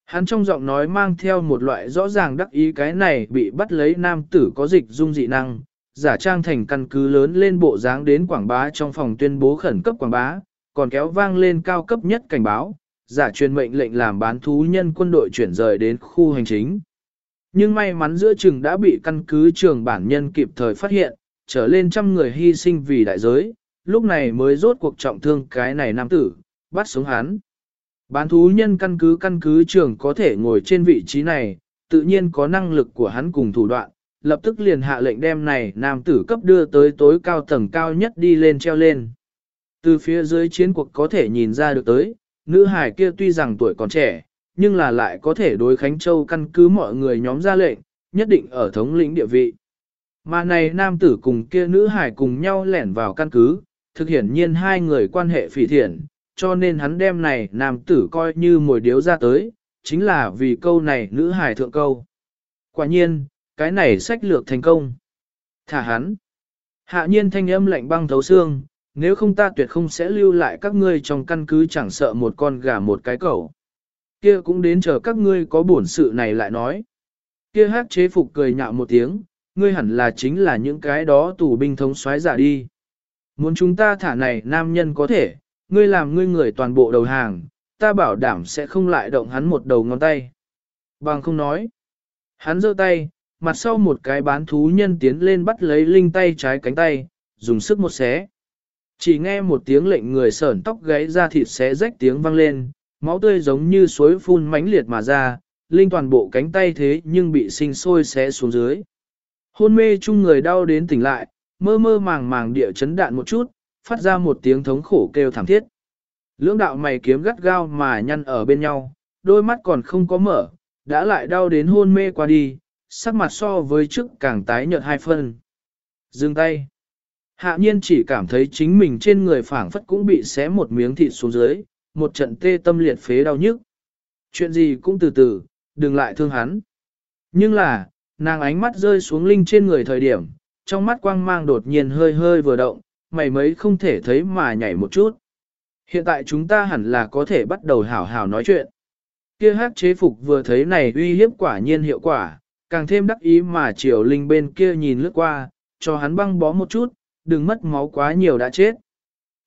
Hắn trong giọng nói mang theo một loại rõ ràng đắc ý cái này bị bắt lấy nam tử có dịch dung dị năng, giả trang thành căn cứ lớn lên bộ dáng đến quảng bá trong phòng tuyên bố khẩn cấp quảng bá, còn kéo vang lên cao cấp nhất cảnh báo, giả truyền mệnh lệnh làm bán thú nhân quân đội chuyển rời đến khu hành chính. Nhưng may mắn giữa chừng đã bị căn cứ trường bản nhân kịp thời phát hiện, trở lên trăm người hy sinh vì đại giới, lúc này mới rốt cuộc trọng thương cái này nam tử, bắt sống hắn. Bán thú nhân căn cứ căn cứ trưởng có thể ngồi trên vị trí này, tự nhiên có năng lực của hắn cùng thủ đoạn, lập tức liền hạ lệnh đem này nam tử cấp đưa tới tối cao tầng cao nhất đi lên treo lên. Từ phía dưới chiến cuộc có thể nhìn ra được tới, nữ hải kia tuy rằng tuổi còn trẻ, nhưng là lại có thể đối Khánh Châu căn cứ mọi người nhóm ra lệnh, nhất định ở thống lĩnh địa vị. Mà này nam tử cùng kia nữ hải cùng nhau lẻn vào căn cứ, thực hiện nhiên hai người quan hệ phỉ thiện, cho nên hắn đem này nam tử coi như mồi điếu ra tới, chính là vì câu này nữ hải thượng câu. Quả nhiên, cái này sách lược thành công. Thả hắn. Hạ nhiên thanh âm lạnh băng thấu xương, nếu không ta tuyệt không sẽ lưu lại các ngươi trong căn cứ chẳng sợ một con gà một cái cẩu. Kia cũng đến chờ các ngươi có bổn sự này lại nói. Kia hát chế phục cười nhạo một tiếng, ngươi hẳn là chính là những cái đó tù binh thống soái giả đi. Muốn chúng ta thả này nam nhân có thể, ngươi làm ngươi người toàn bộ đầu hàng, ta bảo đảm sẽ không lại động hắn một đầu ngón tay. Bằng không nói. Hắn giơ tay, mặt sau một cái bán thú nhân tiến lên bắt lấy linh tay trái cánh tay, dùng sức một xé. Chỉ nghe một tiếng lệnh người sởn tóc gáy ra thịt xé rách tiếng vang lên, máu tươi giống như suối phun mãnh liệt mà ra, linh toàn bộ cánh tay thế nhưng bị sinh sôi xé xuống dưới. Hôn mê chung người đau đến tỉnh lại, mơ mơ màng màng địa chấn đạn một chút, phát ra một tiếng thống khổ kêu thảm thiết. Lưỡng đạo mày kiếm gắt gao mà nhăn ở bên nhau, đôi mắt còn không có mở, đã lại đau đến hôn mê qua đi, sắc mặt so với trước càng tái nhợt hai phân. Dừng tay. Hạ nhiên chỉ cảm thấy chính mình trên người phảng phất cũng bị xé một miếng thịt xuống dưới, một trận tê tâm liệt phế đau nhức. Chuyện gì cũng từ từ, đừng lại thương hắn. Nhưng là, nàng ánh mắt rơi xuống linh trên người thời điểm, trong mắt quang mang đột nhiên hơi hơi vừa động, mày mấy không thể thấy mà nhảy một chút. Hiện tại chúng ta hẳn là có thể bắt đầu hảo hảo nói chuyện. Kia hát chế phục vừa thấy này uy hiếp quả nhiên hiệu quả, càng thêm đắc ý mà triều linh bên kia nhìn lướt qua, cho hắn băng bó một chút, đừng mất máu quá nhiều đã chết.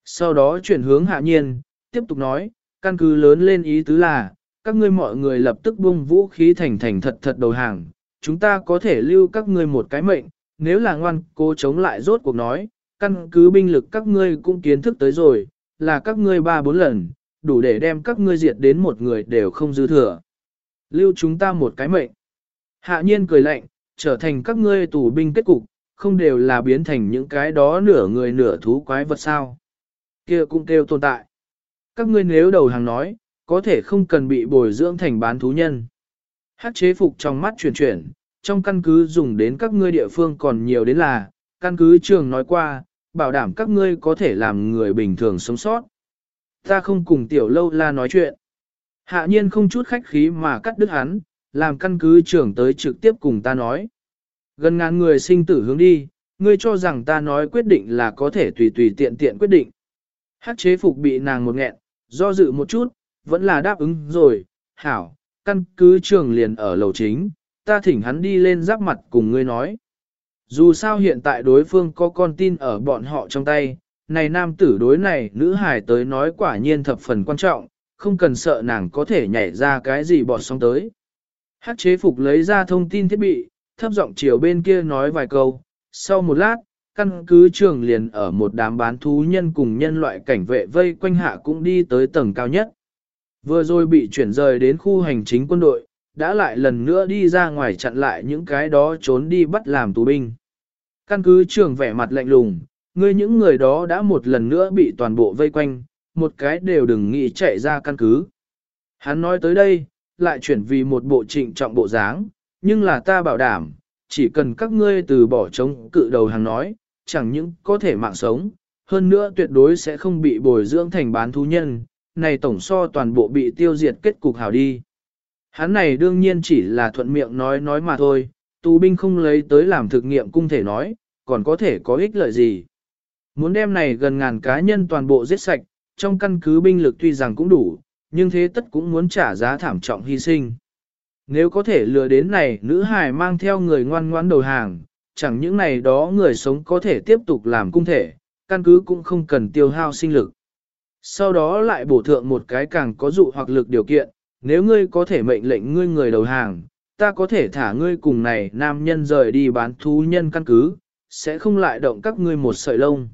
Sau đó chuyển hướng hạ nhiên, tiếp tục nói, căn cứ lớn lên ý tứ là, các ngươi mọi người lập tức buông vũ khí thành thành thật thật đầu hàng, chúng ta có thể lưu các ngươi một cái mệnh, nếu là ngoan cố chống lại rốt cuộc nói, căn cứ binh lực các ngươi cũng kiến thức tới rồi, là các ngươi ba bốn lần, đủ để đem các ngươi diệt đến một người đều không dư thừa. Lưu chúng ta một cái mệnh. Hạ nhiên cười lạnh, trở thành các ngươi tù binh kết cục, không đều là biến thành những cái đó nửa người nửa thú quái vật sao. kia cũng kêu tồn tại. Các ngươi nếu đầu hàng nói, có thể không cần bị bồi dưỡng thành bán thú nhân. Hát chế phục trong mắt chuyển chuyển, trong căn cứ dùng đến các ngươi địa phương còn nhiều đến là, căn cứ trường nói qua, bảo đảm các ngươi có thể làm người bình thường sống sót. Ta không cùng tiểu lâu la nói chuyện. Hạ nhiên không chút khách khí mà cắt đứt hắn, làm căn cứ trưởng tới trực tiếp cùng ta nói. Gần ngàn người sinh tử hướng đi, ngươi cho rằng ta nói quyết định là có thể tùy tùy tiện tiện quyết định. Hát chế phục bị nàng một nghẹn, do dự một chút, vẫn là đáp ứng rồi, hảo, căn cứ trường liền ở lầu chính, ta thỉnh hắn đi lên giáp mặt cùng ngươi nói. Dù sao hiện tại đối phương có con tin ở bọn họ trong tay, này nam tử đối này nữ hài tới nói quả nhiên thập phần quan trọng, không cần sợ nàng có thể nhảy ra cái gì bọt sóng tới. Hát chế phục lấy ra thông tin thiết bị, thấp giọng chiều bên kia nói vài câu, sau một lát, căn cứ trường liền ở một đám bán thú nhân cùng nhân loại cảnh vệ vây quanh hạ cũng đi tới tầng cao nhất. Vừa rồi bị chuyển rời đến khu hành chính quân đội, đã lại lần nữa đi ra ngoài chặn lại những cái đó trốn đi bắt làm tù binh. Căn cứ trường vẻ mặt lạnh lùng, ngươi những người đó đã một lần nữa bị toàn bộ vây quanh, một cái đều đừng nghĩ chạy ra căn cứ. Hắn nói tới đây, lại chuyển vì một bộ trịnh trọng bộ dáng, nhưng là ta bảo đảm, chỉ cần các ngươi từ bỏ chống cự đầu hàng nói, chẳng những có thể mạng sống, hơn nữa tuyệt đối sẽ không bị bồi dưỡng thành bán thú nhân, này tổng so toàn bộ bị tiêu diệt kết cục hảo đi. Hắn này đương nhiên chỉ là thuận miệng nói nói mà thôi, tù binh không lấy tới làm thực nghiệm cung thể nói, còn có thể có ích lợi gì. Muốn đem này gần ngàn cá nhân toàn bộ giết sạch, trong căn cứ binh lực tuy rằng cũng đủ, nhưng thế tất cũng muốn trả giá thảm trọng hy sinh. Nếu có thể lừa đến này nữ hài mang theo người ngoan ngoãn đầu hàng, chẳng những này đó người sống có thể tiếp tục làm cung thể, căn cứ cũng không cần tiêu hao sinh lực. Sau đó lại bổ thượng một cái càng có dụ hoặc lực điều kiện, nếu ngươi có thể mệnh lệnh ngươi người đầu hàng, ta có thể thả ngươi cùng này nam nhân rời đi bán thú nhân căn cứ, sẽ không lại động các ngươi một sợi lông.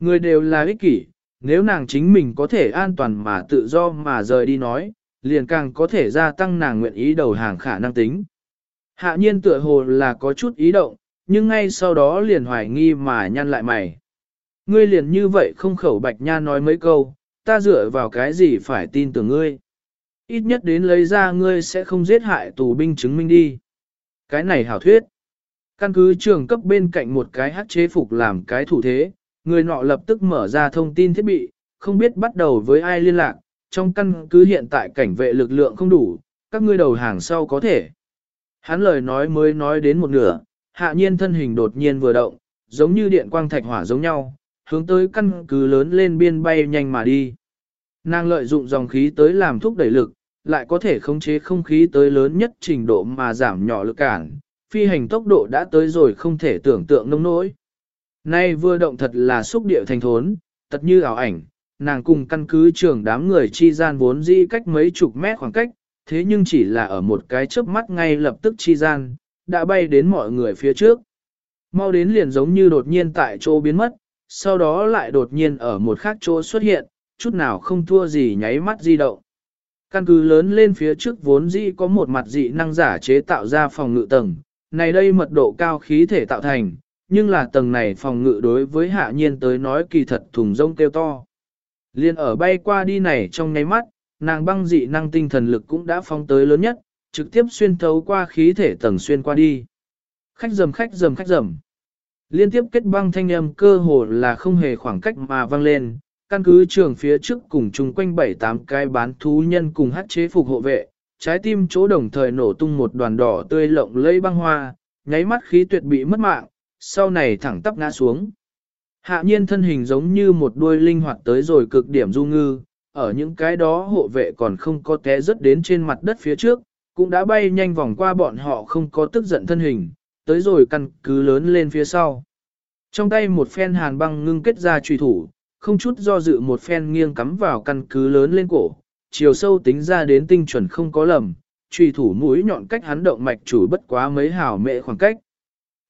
Ngươi đều là ích kỷ, nếu nàng chính mình có thể an toàn mà tự do mà rời đi nói, liền càng có thể gia tăng nàng nguyện ý đầu hàng khả năng tính. Hạ nhiên tựa hồ là có chút ý động, nhưng ngay sau đó liền hoài nghi mà nhăn lại mày. Ngươi liền như vậy không khẩu bạch nha nói mấy câu, ta dựa vào cái gì phải tin tưởng ngươi. Ít nhất đến lấy ra ngươi sẽ không giết hại tù binh chứng minh đi. Cái này hảo thuyết. Căn cứ trường cấp bên cạnh một cái hát chế phục làm cái thủ thế, người nọ lập tức mở ra thông tin thiết bị, không biết bắt đầu với ai liên lạc, trong căn cứ hiện tại cảnh vệ lực lượng không đủ, các ngươi đầu hàng sau có thể. Hắn lời nói mới nói đến một nửa, hạ nhiên thân hình đột nhiên vừa động, giống như điện quang thạch hỏa giống nhau, hướng tới căn cứ lớn lên biên bay nhanh mà đi. Nàng lợi dụng dòng khí tới làm thúc đẩy lực, lại có thể khống chế không khí tới lớn nhất trình độ mà giảm nhỏ lực cản, phi hành tốc độ đã tới rồi không thể tưởng tượng nông nỗi. Nay vừa động thật là xúc địa thành thốn, tật như ảo ảnh, nàng cùng căn cứ trường đám người chi gian vốn di cách mấy chục mét khoảng cách, thế nhưng chỉ là ở một cái chớp mắt ngay lập tức chi gian, đã bay đến mọi người phía trước. Mau đến liền giống như đột nhiên tại chỗ biến mất, sau đó lại đột nhiên ở một khác chỗ xuất hiện, chút nào không thua gì nháy mắt di động. Căn cứ lớn lên phía trước vốn dĩ có một mặt dị năng giả chế tạo ra phòng ngự tầng, này đây mật độ cao khí thể tạo thành, nhưng là tầng này phòng ngự đối với hạ nhiên tới nói kỳ thật thùng rông kêu to. Liên ở bay qua đi này trong nháy mắt, nàng băng dị năng tinh thần lực cũng đã phóng tới lớn nhất, trực tiếp xuyên thấu qua khí thể tầng xuyên qua đi. Khách dầm khách dầm khách dầm. Liên tiếp kết băng thanh âm cơ hồ là không hề khoảng cách mà vang lên, căn cứ trường phía trước cùng chung quanh bảy tám cái bán thú nhân cùng hát chế phục hộ vệ, trái tim chỗ đồng thời nổ tung một đoàn đỏ tươi lộng lây băng hoa, nháy mắt khí tuyệt bị mất mạng, sau này thẳng tắp ngã xuống. Hạ nhiên thân hình giống như một đuôi linh hoạt tới rồi cực điểm du ngư, ở những cái đó hộ vệ còn không có té rớt đến trên mặt đất phía trước, cũng đã bay nhanh vòng qua bọn họ không có tức giận thân hình, tới rồi căn cứ lớn lên phía sau. Trong tay một phen hàn băng ngưng kết ra truy thủ, không chút do dự một phen nghiêng cắm vào căn cứ lớn lên cổ, chiều sâu tính ra đến tinh chuẩn không có lầm, truy thủ mũi nhọn cách hắn động mạch chủ bất quá mấy hào mệ khoảng cách.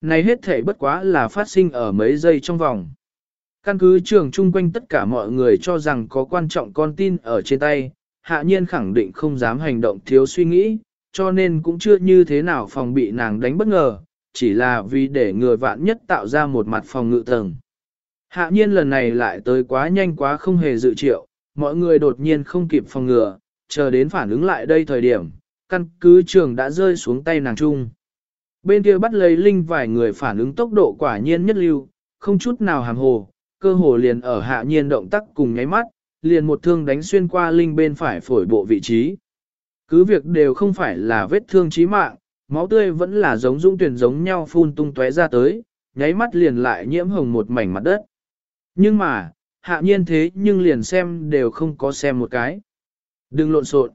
Này hết thể bất quá là phát sinh ở mấy giây trong vòng. Căn cứ trường chung quanh tất cả mọi người cho rằng có quan trọng con tin ở trên tay, hạ nhiên khẳng định không dám hành động thiếu suy nghĩ, cho nên cũng chưa như thế nào phòng bị nàng đánh bất ngờ, chỉ là vì để người vạn nhất tạo ra một mặt phòng ngự tầng. Hạ nhiên lần này lại tới quá nhanh quá không hề dự triệu, mọi người đột nhiên không kịp phòng ngừa, chờ đến phản ứng lại đây thời điểm, căn cứ trường đã rơi xuống tay nàng trung. Bên kia bắt lấy linh vài người phản ứng tốc độ quả nhiên nhất lưu, không chút nào hàm hồ, cơ hồ liền ở hạ nhiên động tác cùng nháy mắt, liền một thương đánh xuyên qua linh bên phải phổi bộ vị trí. Cứ việc đều không phải là vết thương chí mạng, máu tươi vẫn là giống dũng tuyển giống nhau phun tung tóe ra tới, nháy mắt liền lại nhiễm hồng một mảnh mặt đất. Nhưng mà, hạ nhiên thế nhưng liền xem đều không có xem một cái. Đừng lộn xộn.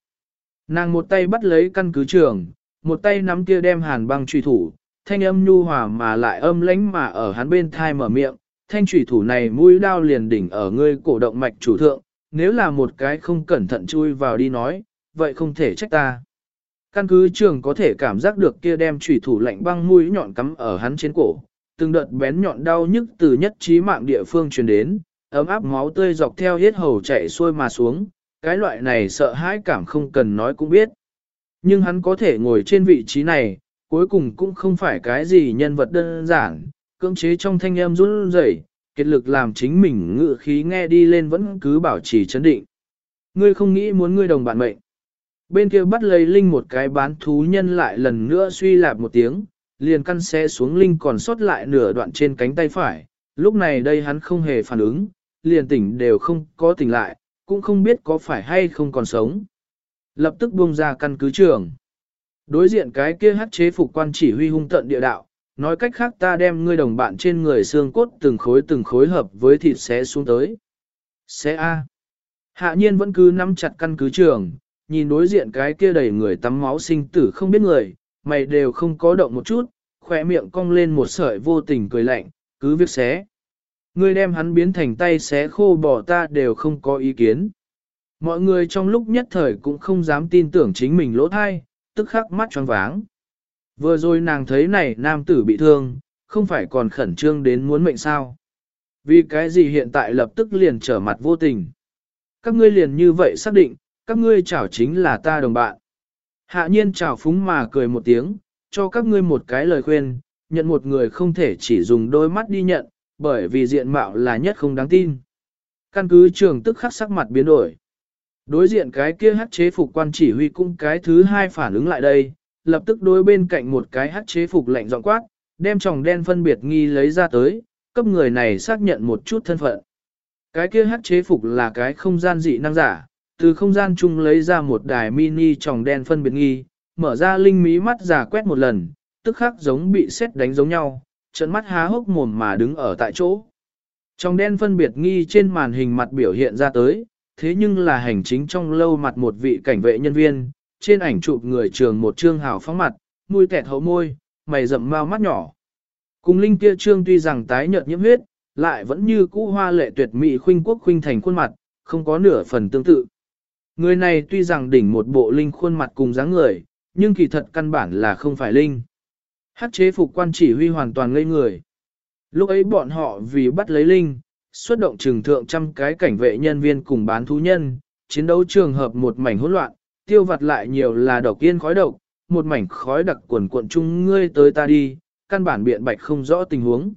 Nàng một tay bắt lấy căn cứ trường, một tay nắm kia đem hàn băng truy thủ, thanh âm nhu hòa mà lại âm lãnh mà ở hắn bên thai mở miệng, thanh truy thủ này mũi đao liền đỉnh ở ngươi cổ động mạch chủ thượng, nếu là một cái không cẩn thận chui vào đi nói, vậy không thể trách ta. Căn cứ trường có thể cảm giác được kia đem truy thủ lạnh băng mũi nhọn cắm ở hắn trên cổ, từng đợt bén nhọn đau nhức từ nhất trí mạng địa phương truyền đến, ấm áp máu tươi dọc theo hết hầu chạy xuôi mà xuống, cái loại này sợ hãi cảm không cần nói cũng biết. Nhưng hắn có thể ngồi trên vị trí này, cuối cùng cũng không phải cái gì nhân vật đơn giản, cưỡng chế trong thanh âm run rẩy, kết lực làm chính mình ngự khí nghe đi lên vẫn cứ bảo trì chấn định. Ngươi không nghĩ muốn ngươi đồng bạn mệnh. Bên kia bắt lấy Linh một cái bán thú nhân lại lần nữa suy lạp một tiếng, liền căn xe xuống Linh còn sót lại nửa đoạn trên cánh tay phải. Lúc này đây hắn không hề phản ứng, liền tỉnh đều không có tỉnh lại, cũng không biết có phải hay không còn sống. Lập tức buông ra căn cứ trường. Đối diện cái kia hát chế phục quan chỉ huy hung tận địa đạo, nói cách khác ta đem ngươi đồng bạn trên người xương cốt từng khối từng khối hợp với thịt xé xuống tới. Xé A. Hạ nhiên vẫn cứ nắm chặt căn cứ trường, nhìn đối diện cái kia đầy người tắm máu sinh tử không biết người, mày đều không có động một chút, khỏe miệng cong lên một sợi vô tình cười lạnh, cứ việc xé. Ngươi đem hắn biến thành tay xé khô bỏ ta đều không có ý kiến. Mọi người trong lúc nhất thời cũng không dám tin tưởng chính mình lỗ thai, tức khắc mắt tròn váng. Vừa rồi nàng thấy này nam tử bị thương, không phải còn khẩn trương đến muốn mệnh sao. Vì cái gì hiện tại lập tức liền trở mặt vô tình. Các ngươi liền như vậy xác định, các ngươi chảo chính là ta đồng bạn. Hạ nhiên chào phúng mà cười một tiếng, cho các ngươi một cái lời khuyên, nhận một người không thể chỉ dùng đôi mắt đi nhận, bởi vì diện mạo là nhất không đáng tin. Căn cứ trường tức khắc sắc mặt biến đổi. Đối diện cái kia hát chế phục quan chỉ huy cung cái thứ hai phản ứng lại đây, lập tức đối bên cạnh một cái hát chế phục lạnh giọng quát, đem tròng đen phân biệt nghi lấy ra tới, cấp người này xác nhận một chút thân phận. Cái kia hát chế phục là cái không gian dị năng giả, từ không gian chung lấy ra một đài mini tròng đen phân biệt nghi, mở ra linh mí mắt giả quét một lần, tức khắc giống bị xét đánh giống nhau, trận mắt há hốc mồm mà đứng ở tại chỗ. Trong đen phân biệt nghi trên màn hình mặt biểu hiện ra tới, thế nhưng là hành chính trong lâu mặt một vị cảnh vệ nhân viên, trên ảnh chụp người trường một trương hào phóng mặt, mũi tẹt hậu môi, mày rậm mau mắt nhỏ. Cùng linh kia trương tuy rằng tái nhợt nhiễm huyết, lại vẫn như cũ hoa lệ tuyệt mỹ khuynh quốc khuynh thành khuôn mặt, không có nửa phần tương tự. Người này tuy rằng đỉnh một bộ linh khuôn mặt cùng dáng người, nhưng kỳ thật căn bản là không phải linh. Hát chế phục quan chỉ huy hoàn toàn ngây người. Lúc ấy bọn họ vì bắt lấy linh, xuất động trừng thượng trăm cái cảnh vệ nhân viên cùng bán thú nhân, chiến đấu trường hợp một mảnh hỗn loạn, tiêu vặt lại nhiều là độc yên khói độc, một mảnh khói đặc quần cuộn chung ngươi tới ta đi, căn bản biện bạch không rõ tình huống.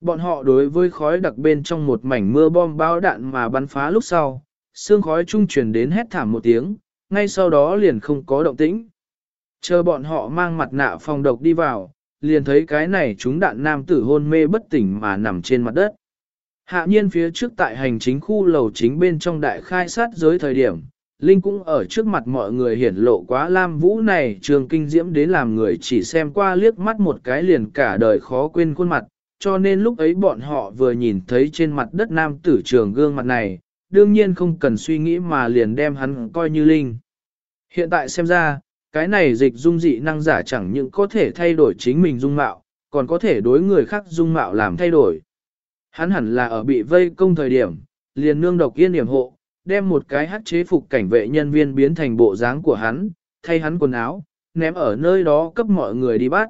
Bọn họ đối với khói đặc bên trong một mảnh mưa bom bao đạn mà bắn phá lúc sau, xương khói trung truyền đến hét thảm một tiếng, ngay sau đó liền không có động tĩnh. Chờ bọn họ mang mặt nạ phòng độc đi vào, liền thấy cái này chúng đạn nam tử hôn mê bất tỉnh mà nằm trên mặt đất. Hạ nhiên phía trước tại hành chính khu lầu chính bên trong đại khai sát giới thời điểm, Linh cũng ở trước mặt mọi người hiển lộ quá lam vũ này trường kinh diễm đến làm người chỉ xem qua liếc mắt một cái liền cả đời khó quên khuôn mặt, cho nên lúc ấy bọn họ vừa nhìn thấy trên mặt đất nam tử trường gương mặt này, đương nhiên không cần suy nghĩ mà liền đem hắn coi như Linh. Hiện tại xem ra, cái này dịch dung dị năng giả chẳng những có thể thay đổi chính mình dung mạo, còn có thể đối người khác dung mạo làm thay đổi. Hắn hẳn là ở bị vây công thời điểm, liền nương độc yên điểm hộ, đem một cái hát chế phục cảnh vệ nhân viên biến thành bộ dáng của hắn, thay hắn quần áo, ném ở nơi đó cấp mọi người đi bắt.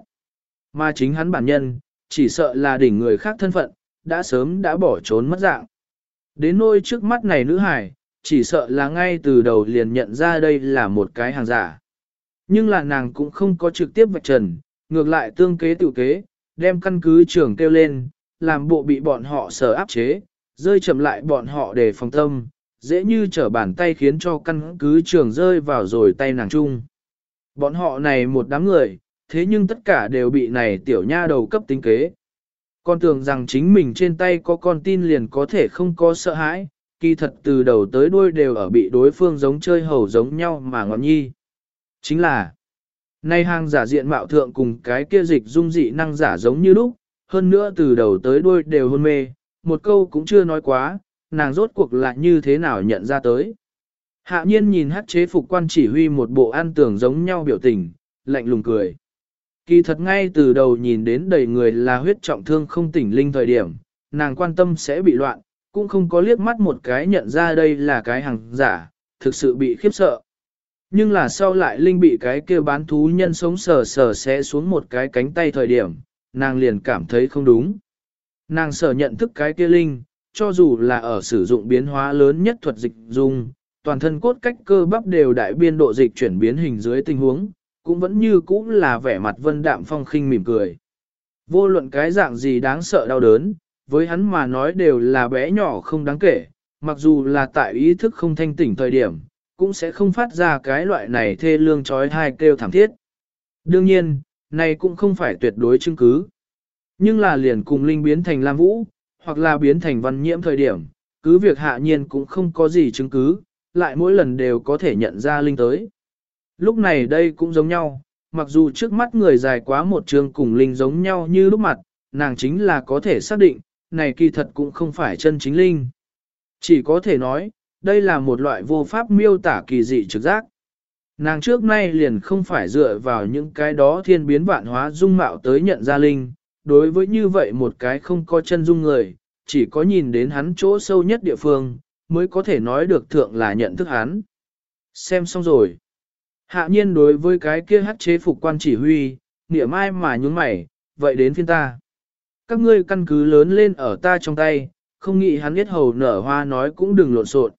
Mà chính hắn bản nhân, chỉ sợ là đỉnh người khác thân phận, đã sớm đã bỏ trốn mất dạng. Đến nôi trước mắt này nữ hải, chỉ sợ là ngay từ đầu liền nhận ra đây là một cái hàng giả. Nhưng là nàng cũng không có trực tiếp vạch trần, ngược lại tương kế tự kế, đem căn cứ trưởng kêu lên, làm bộ bị bọn họ sở áp chế, rơi chậm lại bọn họ để phòng tâm, dễ như trở bàn tay khiến cho căn cứ trường rơi vào rồi tay nàng chung. Bọn họ này một đám người, thế nhưng tất cả đều bị này tiểu nha đầu cấp tính kế. Con tưởng rằng chính mình trên tay có con tin liền có thể không có sợ hãi, kỳ thật từ đầu tới đuôi đều ở bị đối phương giống chơi hầu giống nhau mà ngọn nhi. Chính là, nay hàng giả diện mạo thượng cùng cái kia dịch dung dị năng giả giống như lúc, hơn nữa từ đầu tới đuôi đều hôn mê, một câu cũng chưa nói quá, nàng rốt cuộc là như thế nào nhận ra tới. Hạ nhiên nhìn hát chế phục quan chỉ huy một bộ an tưởng giống nhau biểu tình, lạnh lùng cười. Kỳ thật ngay từ đầu nhìn đến đầy người là huyết trọng thương không tỉnh linh thời điểm, nàng quan tâm sẽ bị loạn, cũng không có liếc mắt một cái nhận ra đây là cái hàng giả, thực sự bị khiếp sợ. Nhưng là sau lại linh bị cái kia bán thú nhân sống sờ sờ sẽ xuống một cái cánh tay thời điểm, nàng liền cảm thấy không đúng. Nàng sở nhận thức cái kia linh, cho dù là ở sử dụng biến hóa lớn nhất thuật dịch dung, toàn thân cốt cách cơ bắp đều đại biên độ dịch chuyển biến hình dưới tình huống, cũng vẫn như cũ là vẻ mặt vân đạm phong khinh mỉm cười. Vô luận cái dạng gì đáng sợ đau đớn, với hắn mà nói đều là bé nhỏ không đáng kể, mặc dù là tại ý thức không thanh tỉnh thời điểm, cũng sẽ không phát ra cái loại này thê lương trói thai kêu thảm thiết. Đương nhiên, này cũng không phải tuyệt đối chứng cứ. Nhưng là liền cùng linh biến thành Lam Vũ, hoặc là biến thành văn nhiễm thời điểm, cứ việc hạ nhiên cũng không có gì chứng cứ, lại mỗi lần đều có thể nhận ra linh tới. Lúc này đây cũng giống nhau, mặc dù trước mắt người dài quá một trường cùng linh giống nhau như lúc mặt, nàng chính là có thể xác định, này kỳ thật cũng không phải chân chính linh. Chỉ có thể nói, đây là một loại vô pháp miêu tả kỳ dị trực giác. Nàng trước nay liền không phải dựa vào những cái đó thiên biến vạn hóa dung mạo tới nhận ra linh, đối với như vậy một cái không có chân dung người, chỉ có nhìn đến hắn chỗ sâu nhất địa phương, mới có thể nói được thượng là nhận thức hắn. Xem xong rồi. Hạ nhiên đối với cái kia hát chế phục quan chỉ huy, niệm ai mà nhún mày, vậy đến phiên ta. Các ngươi căn cứ lớn lên ở ta trong tay, không nghĩ hắn biết hầu nở hoa nói cũng đừng lộn xộn.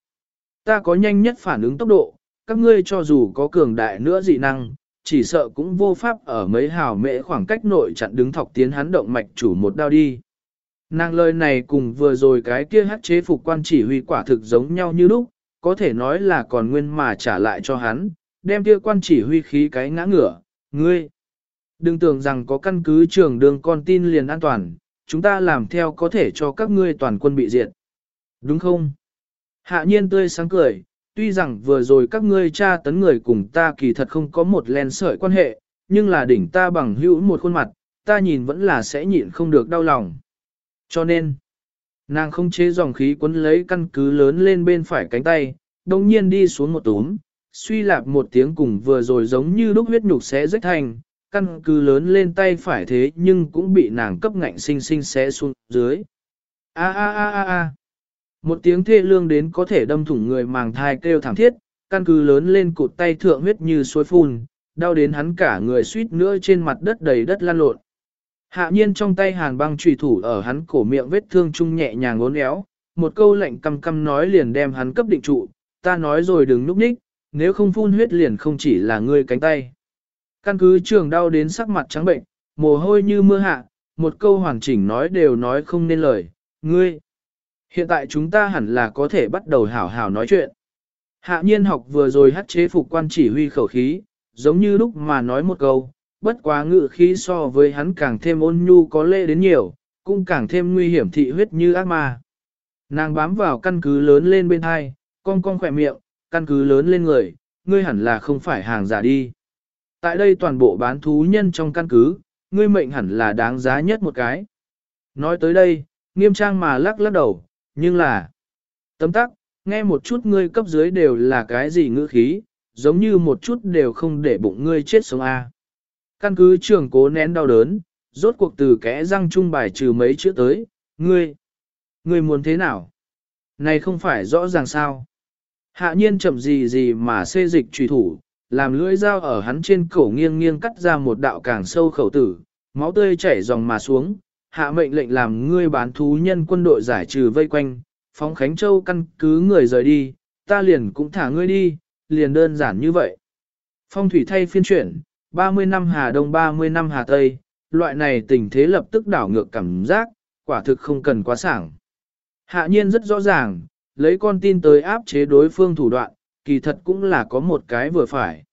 Ta có nhanh nhất phản ứng tốc độ, các ngươi cho dù có cường đại nữa dị năng, chỉ sợ cũng vô pháp ở mấy hào mễ khoảng cách nội chặn đứng thọc tiến hắn động mạch chủ một đao đi. Nàng lời này cùng vừa rồi cái kia hát chế phục quan chỉ huy quả thực giống nhau như lúc, có thể nói là còn nguyên mà trả lại cho hắn, đem kia quan chỉ huy khí cái ngã ngửa, ngươi. Đừng tưởng rằng có căn cứ trường đường con tin liền an toàn, chúng ta làm theo có thể cho các ngươi toàn quân bị diệt. Đúng không? Hạ nhiên tươi sáng cười, tuy rằng vừa rồi các ngươi tra tấn người cùng ta kỳ thật không có một len sợi quan hệ, nhưng là đỉnh ta bằng hữu một khuôn mặt, ta nhìn vẫn là sẽ nhịn không được đau lòng. Cho nên, nàng không chế dòng khí quấn lấy căn cứ lớn lên bên phải cánh tay, đồng nhiên đi xuống một túm, suy lạp một tiếng cùng vừa rồi giống như lúc huyết nhục sẽ rách thành, căn cứ lớn lên tay phải thế nhưng cũng bị nàng cấp ngạnh sinh sinh xé xuống dưới. A a a a a. Một tiếng thê lương đến có thể đâm thủng người màng thai kêu thảm thiết, căn cứ lớn lên cụt tay thượng huyết như suối phun, đau đến hắn cả người suýt nữa trên mặt đất đầy đất lan lộn. Hạ nhiên trong tay hàn băng trùy thủ ở hắn cổ miệng vết thương chung nhẹ nhàng ngốn éo, một câu lệnh căm căm nói liền đem hắn cấp định trụ, ta nói rồi đừng núp ních, nếu không phun huyết liền không chỉ là ngươi cánh tay. Căn cứ trường đau đến sắc mặt trắng bệnh, mồ hôi như mưa hạ, một câu hoàn chỉnh nói đều nói không nên lời, ngươi. Hiện tại chúng ta hẳn là có thể bắt đầu hảo hảo nói chuyện. Hạ nhiên học vừa rồi hát chế phục quan chỉ huy khẩu khí, giống như lúc mà nói một câu, bất quá ngự khí so với hắn càng thêm ôn nhu có lệ đến nhiều, cũng càng thêm nguy hiểm thị huyết như ác ma. Nàng bám vào căn cứ lớn lên bên hai, con con khỏe miệng, căn cứ lớn lên người, ngươi hẳn là không phải hàng giả đi. Tại đây toàn bộ bán thú nhân trong căn cứ, ngươi mệnh hẳn là đáng giá nhất một cái. Nói tới đây, nghiêm trang mà lắc lắc đầu, nhưng là... Tấm tắc, nghe một chút ngươi cấp dưới đều là cái gì ngữ khí, giống như một chút đều không để bụng ngươi chết sống A. Căn cứ trưởng cố nén đau đớn, rốt cuộc từ kẽ răng trung bài trừ mấy chữ tới, ngươi, ngươi muốn thế nào? Này không phải rõ ràng sao? Hạ nhiên chậm gì gì mà xê dịch trùy thủ, làm lưỡi dao ở hắn trên cổ nghiêng nghiêng cắt ra một đạo càng sâu khẩu tử, máu tươi chảy dòng mà xuống, hạ mệnh lệnh làm ngươi bán thú nhân quân đội giải trừ vây quanh, phóng Khánh Châu căn cứ người rời đi, ta liền cũng thả ngươi đi, liền đơn giản như vậy. Phong thủy thay phiên chuyển, 30 năm Hà Đông 30 năm Hà Tây, loại này tình thế lập tức đảo ngược cảm giác, quả thực không cần quá sảng. Hạ nhiên rất rõ ràng, lấy con tin tới áp chế đối phương thủ đoạn, kỳ thật cũng là có một cái vừa phải.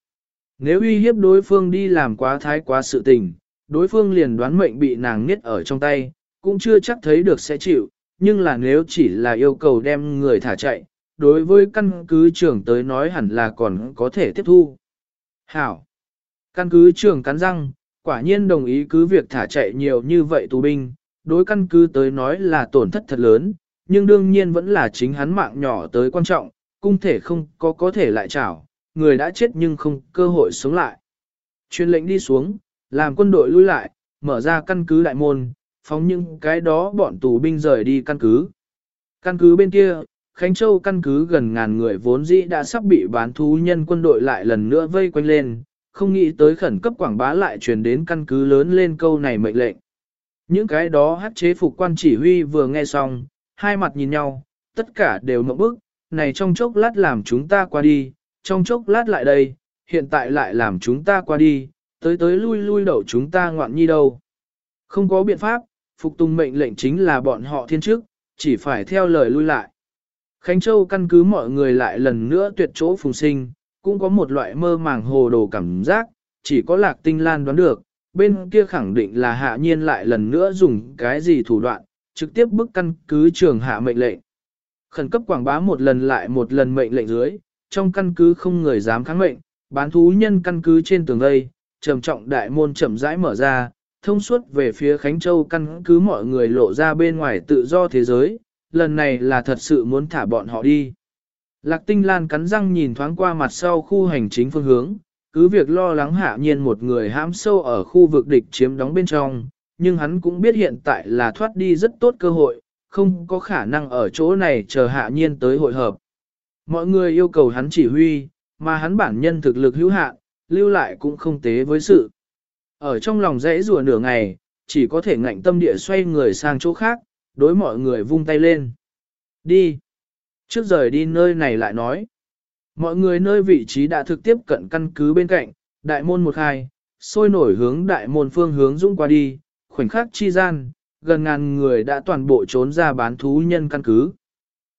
Nếu uy hiếp đối phương đi làm quá thái quá sự tình, đối phương liền đoán mệnh bị nàng niết ở trong tay, cũng chưa chắc thấy được sẽ chịu, nhưng là nếu chỉ là yêu cầu đem người thả chạy, đối với căn cứ trưởng tới nói hẳn là còn có thể tiếp thu. Hảo! Căn cứ trưởng cắn răng, quả nhiên đồng ý cứ việc thả chạy nhiều như vậy tù binh, đối căn cứ tới nói là tổn thất thật lớn, nhưng đương nhiên vẫn là chính hắn mạng nhỏ tới quan trọng, cung thể không có có thể lại trảo, người đã chết nhưng không cơ hội sống lại. Chuyên lệnh đi xuống, làm quân đội lui lại, mở ra căn cứ đại môn, phóng những cái đó bọn tù binh rời đi căn cứ. Căn cứ bên kia, Khánh Châu căn cứ gần ngàn người vốn dĩ đã sắp bị bán thú nhân quân đội lại lần nữa vây quanh lên, không nghĩ tới khẩn cấp quảng bá lại truyền đến căn cứ lớn lên câu này mệnh lệnh. Những cái đó hát chế phục quan chỉ huy vừa nghe xong, hai mặt nhìn nhau, tất cả đều mộng bức, này trong chốc lát làm chúng ta qua đi, trong chốc lát lại đây, hiện tại lại làm chúng ta qua đi, tới tới lui lui đậu chúng ta ngoạn nhi đâu. Không có biện pháp, phục tùng mệnh lệnh chính là bọn họ thiên chức, chỉ phải theo lời lui lại. Khánh Châu căn cứ mọi người lại lần nữa tuyệt chỗ phùng sinh, cũng có một loại mơ màng hồ đồ cảm giác, chỉ có lạc tinh lan đoán được, bên kia khẳng định là hạ nhiên lại lần nữa dùng cái gì thủ đoạn, trực tiếp bức căn cứ trường hạ mệnh lệnh. Khẩn cấp quảng bá một lần lại một lần mệnh lệnh dưới, trong căn cứ không người dám kháng mệnh, bán thú nhân căn cứ trên tường đây, trầm trọng đại môn chậm rãi mở ra, thông suốt về phía Khánh Châu căn cứ mọi người lộ ra bên ngoài tự do thế giới, lần này là thật sự muốn thả bọn họ đi. Lạc Tinh Lan cắn răng nhìn thoáng qua mặt sau khu hành chính phương hướng, cứ việc lo lắng hạ nhiên một người hãm sâu ở khu vực địch chiếm đóng bên trong, nhưng hắn cũng biết hiện tại là thoát đi rất tốt cơ hội, không có khả năng ở chỗ này chờ hạ nhiên tới hội hợp. Mọi người yêu cầu hắn chỉ huy, mà hắn bản nhân thực lực hữu hạn, lưu lại cũng không tế với sự. Ở trong lòng rẽ rùa nửa ngày, chỉ có thể ngạnh tâm địa xoay người sang chỗ khác, đối mọi người vung tay lên. Đi. Trước rời đi nơi này lại nói. Mọi người nơi vị trí đã thực tiếp cận căn cứ bên cạnh, đại môn một hai, sôi nổi hướng đại môn phương hướng dũng qua đi, khoảnh khắc chi gian, gần ngàn người đã toàn bộ trốn ra bán thú nhân căn cứ.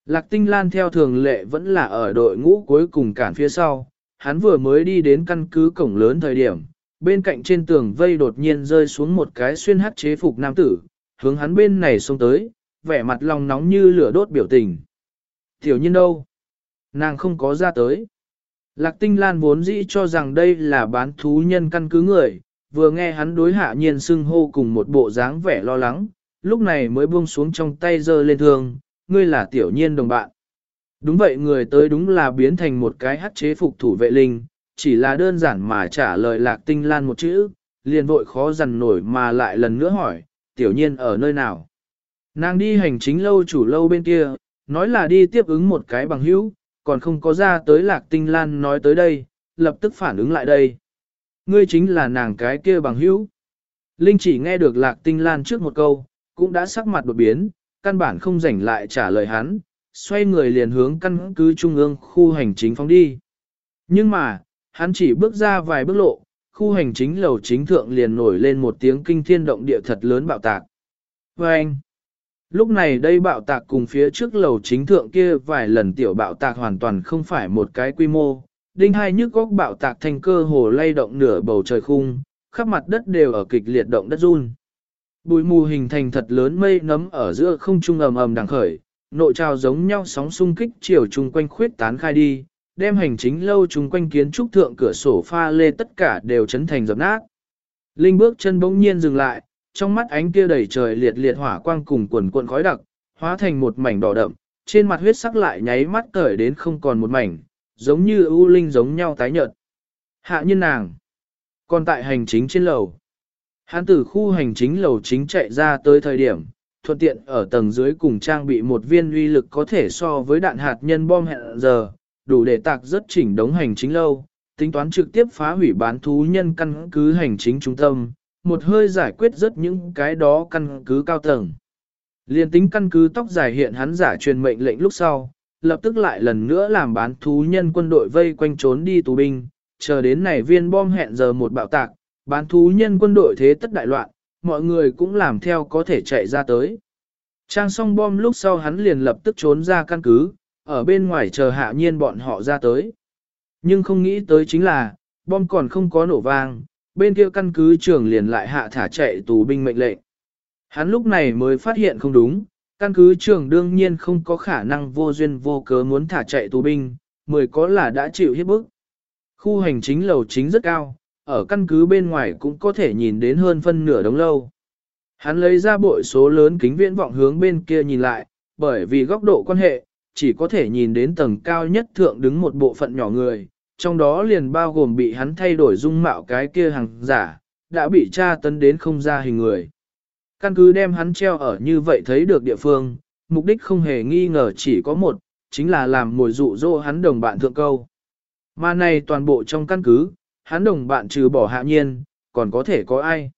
Lạc Tinh Lan theo thường lệ vẫn là ở đội ngũ cuối cùng cản phía sau, hắn vừa mới đi đến căn cứ cổng lớn thời điểm, bên cạnh trên tường vây đột nhiên rơi xuống một cái xuyên hắt chế phục nam tử, hướng hắn bên này xông tới, vẻ mặt lòng nóng như lửa đốt biểu tình. Tiểu nhiên đâu? Nàng không có ra tới. Lạc Tinh Lan vốn dĩ cho rằng đây là bán thú nhân căn cứ người, vừa nghe hắn đối hạ nhiên xưng hô cùng một bộ dáng vẻ lo lắng, lúc này mới buông xuống trong tay giơ lên thương, ngươi là tiểu nhiên đồng bạn. Đúng vậy người tới đúng là biến thành một cái hát chế phục thủ vệ linh, chỉ là đơn giản mà trả lời lạc tinh lan một chữ, liền vội khó dằn nổi mà lại lần nữa hỏi, tiểu nhiên ở nơi nào. Nàng đi hành chính lâu chủ lâu bên kia, nói là đi tiếp ứng một cái bằng hữu, còn không có ra tới lạc tinh lan nói tới đây, lập tức phản ứng lại đây. Ngươi chính là nàng cái kia bằng hữu. Linh chỉ nghe được lạc tinh lan trước một câu, cũng đã sắc mặt đột biến, căn bản không rảnh lại trả lời hắn, xoay người liền hướng căn cứ trung ương khu hành chính phóng đi. Nhưng mà, hắn chỉ bước ra vài bước lộ, khu hành chính lầu chính thượng liền nổi lên một tiếng kinh thiên động địa thật lớn bạo tạc. Và anh, lúc này đây bạo tạc cùng phía trước lầu chính thượng kia vài lần tiểu bạo tạc hoàn toàn không phải một cái quy mô. Đinh hai nhức góc bạo tạc thành cơ hồ lay động nửa bầu trời khung, khắp mặt đất đều ở kịch liệt động đất run. Bụi mù hình thành thật lớn mây nấm ở giữa không trung ầm ầm đằng khởi, nội trào giống nhau sóng xung kích chiều chung quanh khuyết tán khai đi, đem hành chính lâu chung quanh kiến trúc thượng cửa sổ pha lê tất cả đều chấn thành dập nát. Linh bước chân bỗng nhiên dừng lại, trong mắt ánh kia đầy trời liệt liệt hỏa quang cùng quần cuộn khói đặc, hóa thành một mảnh đỏ đậm, trên mặt huyết sắc lại nháy mắt cởi đến không còn một mảnh, giống như ưu linh giống nhau tái nhợt. Hạ nhân nàng, còn tại hành chính trên lầu. Hắn từ khu hành chính lầu chính chạy ra tới thời điểm, thuận tiện ở tầng dưới cùng trang bị một viên uy lực có thể so với đạn hạt nhân bom hẹn giờ, đủ để tạc rất chỉnh đống hành chính lâu, tính toán trực tiếp phá hủy bán thú nhân căn cứ hành chính trung tâm, một hơi giải quyết rất những cái đó căn cứ cao tầng. Liên tính căn cứ tóc dài hiện hắn giả truyền mệnh lệnh lúc sau, lập tức lại lần nữa làm bán thú nhân quân đội vây quanh trốn đi tù binh, chờ đến này viên bom hẹn giờ một bạo tạc, bán thú nhân quân đội thế tất đại loạn, mọi người cũng làm theo có thể chạy ra tới. Trang xong bom lúc sau hắn liền lập tức trốn ra căn cứ, ở bên ngoài chờ hạ nhiên bọn họ ra tới. Nhưng không nghĩ tới chính là, bom còn không có nổ vang, bên kia căn cứ trưởng liền lại hạ thả chạy tù binh mệnh lệnh. Hắn lúc này mới phát hiện không đúng, căn cứ trưởng đương nhiên không có khả năng vô duyên vô cớ muốn thả chạy tù binh, mười có là đã chịu hiếp bức. Khu hành chính lầu chính rất cao, ở căn cứ bên ngoài cũng có thể nhìn đến hơn phân nửa đống lâu. Hắn lấy ra bội số lớn kính viễn vọng hướng bên kia nhìn lại, bởi vì góc độ quan hệ, chỉ có thể nhìn đến tầng cao nhất thượng đứng một bộ phận nhỏ người, trong đó liền bao gồm bị hắn thay đổi dung mạo cái kia hàng giả, đã bị tra tấn đến không ra hình người. Căn cứ đem hắn treo ở như vậy thấy được địa phương, mục đích không hề nghi ngờ chỉ có một, chính là làm mồi dụ dỗ hắn đồng bạn thượng câu. Mà này toàn bộ trong căn cứ, hắn đồng bạn trừ bỏ hạ nhiên, còn có thể có ai.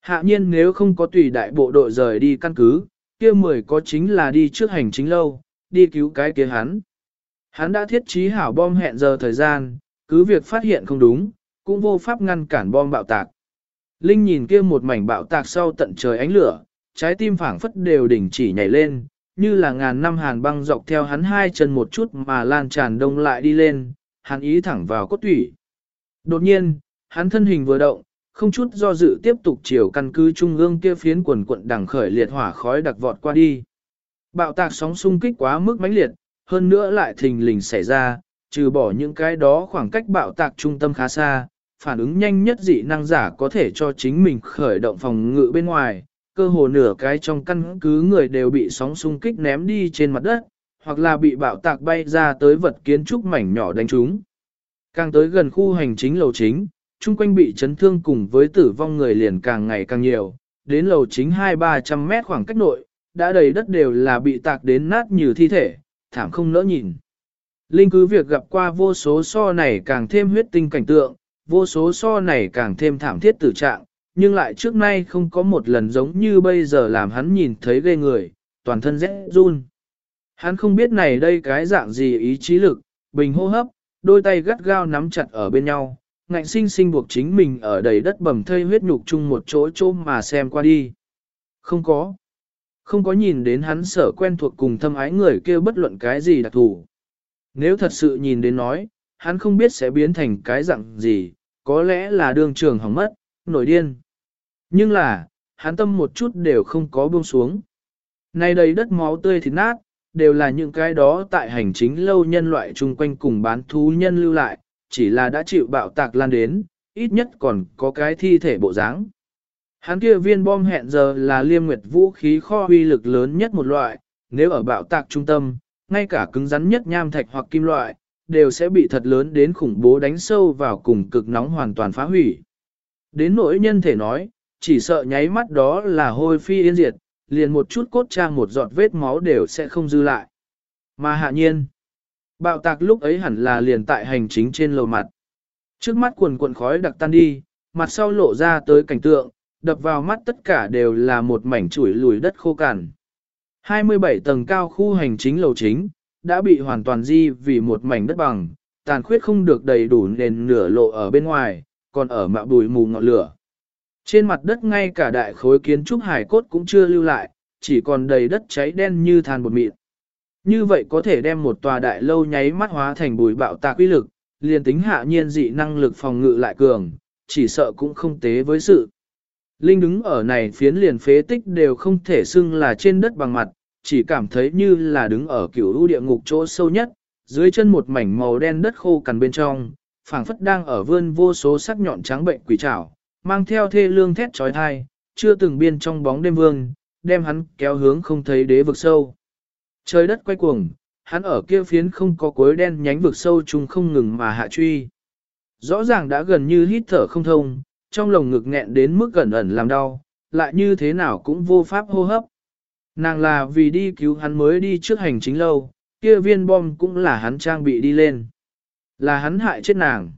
Hạ nhiên nếu không có tùy đại bộ đội rời đi căn cứ, kia mười có chính là đi trước hành chính lâu, đi cứu cái kia hắn. Hắn đã thiết trí hảo bom hẹn giờ thời gian, cứ việc phát hiện không đúng, cũng vô pháp ngăn cản bom bạo tạc. Linh nhìn kia một mảnh bạo tạc sau tận trời ánh lửa, trái tim phảng phất đều đỉnh chỉ nhảy lên, như là ngàn năm hàn băng dọc theo hắn hai chân một chút mà lan tràn đông lại đi lên, hắn ý thẳng vào cốt tủy. Đột nhiên, hắn thân hình vừa động, không chút do dự tiếp tục chiều căn cứ trung ương kia phiến quần quận đằng khởi liệt hỏa khói đặc vọt qua đi. Bạo tạc sóng xung kích quá mức mãnh liệt, hơn nữa lại thình lình xảy ra, trừ bỏ những cái đó khoảng cách bạo tạc trung tâm khá xa, phản ứng nhanh nhất dị năng giả có thể cho chính mình khởi động phòng ngự bên ngoài, cơ hồ nửa cái trong căn cứ người đều bị sóng xung kích ném đi trên mặt đất, hoặc là bị bạo tạc bay ra tới vật kiến trúc mảnh nhỏ đánh trúng. Càng tới gần khu hành chính lầu chính, chung quanh bị chấn thương cùng với tử vong người liền càng ngày càng nhiều, đến lầu chính 2-300 mét khoảng cách nội, đã đầy đất đều là bị tạc đến nát như thi thể, thảm không nỡ nhìn. Linh cứ việc gặp qua vô số so này càng thêm huyết tinh cảnh tượng, vô số so này càng thêm thảm thiết tử trạng, nhưng lại trước nay không có một lần giống như bây giờ làm hắn nhìn thấy ghê người, toàn thân rẽ run. Hắn không biết này đây cái dạng gì ý chí lực, bình hô hấp, đôi tay gắt gao nắm chặt ở bên nhau, ngạnh sinh sinh buộc chính mình ở đầy đất bầm thây huyết nhục chung một chỗ chỗ mà xem qua đi. Không có. Không có nhìn đến hắn sở quen thuộc cùng thâm ái người kia bất luận cái gì đặc thù. Nếu thật sự nhìn đến nói, hắn không biết sẽ biến thành cái dạng gì, có lẽ là đường trường hỏng mất, nổi điên. Nhưng là, hắn tâm một chút đều không có buông xuống. Nay đầy đất máu tươi thịt nát, đều là những cái đó tại hành chính lâu nhân loại chung quanh cùng bán thú nhân lưu lại, chỉ là đã chịu bạo tạc lan đến, ít nhất còn có cái thi thể bộ dáng. Hắn kia viên bom hẹn giờ là liêm nguyệt vũ khí kho uy lực lớn nhất một loại, nếu ở bạo tạc trung tâm, ngay cả cứng rắn nhất nham thạch hoặc kim loại, đều sẽ bị thật lớn đến khủng bố đánh sâu vào cùng cực nóng hoàn toàn phá hủy. Đến nỗi nhân thể nói, chỉ sợ nháy mắt đó là hôi phi yên diệt, liền một chút cốt trang một giọt vết máu đều sẽ không dư lại. Mà hạ nhiên, bạo tạc lúc ấy hẳn là liền tại hành chính trên lầu mặt. Trước mắt quần cuộn khói đặc tan đi, mặt sau lộ ra tới cảnh tượng, đập vào mắt tất cả đều là một mảnh chuỗi lùi đất khô cằn. 27 tầng cao khu hành chính lầu chính, đã bị hoàn toàn di vì một mảnh đất bằng, tàn khuyết không được đầy đủ nền nửa lộ ở bên ngoài, còn ở mạ bùi mù ngọn lửa. Trên mặt đất ngay cả đại khối kiến trúc hải cốt cũng chưa lưu lại, chỉ còn đầy đất cháy đen như than bột mịn. Như vậy có thể đem một tòa đại lâu nháy mắt hóa thành bùi bạo tạc uy lực, liền tính hạ nhiên dị năng lực phòng ngự lại cường, chỉ sợ cũng không tế với sự. Linh đứng ở này phiến liền phế tích đều không thể xưng là trên đất bằng mặt, chỉ cảm thấy như là đứng ở kiểu u địa ngục chỗ sâu nhất, dưới chân một mảnh màu đen đất khô cằn bên trong, phảng phất đang ở vươn vô số sắc nhọn trắng bệnh quỷ trảo, mang theo thê lương thét trói thai, chưa từng biên trong bóng đêm vương, đem hắn kéo hướng không thấy đế vực sâu. Trời đất quay cuồng, hắn ở kia phiến không có cối đen nhánh vực sâu chung không ngừng mà hạ truy. Rõ ràng đã gần như hít thở không thông, trong lồng ngực nghẹn đến mức gần ẩn làm đau, lại như thế nào cũng vô pháp hô hấp. Nàng là vì đi cứu hắn mới đi trước hành chính lâu, kia viên bom cũng là hắn trang bị đi lên. Là hắn hại chết nàng.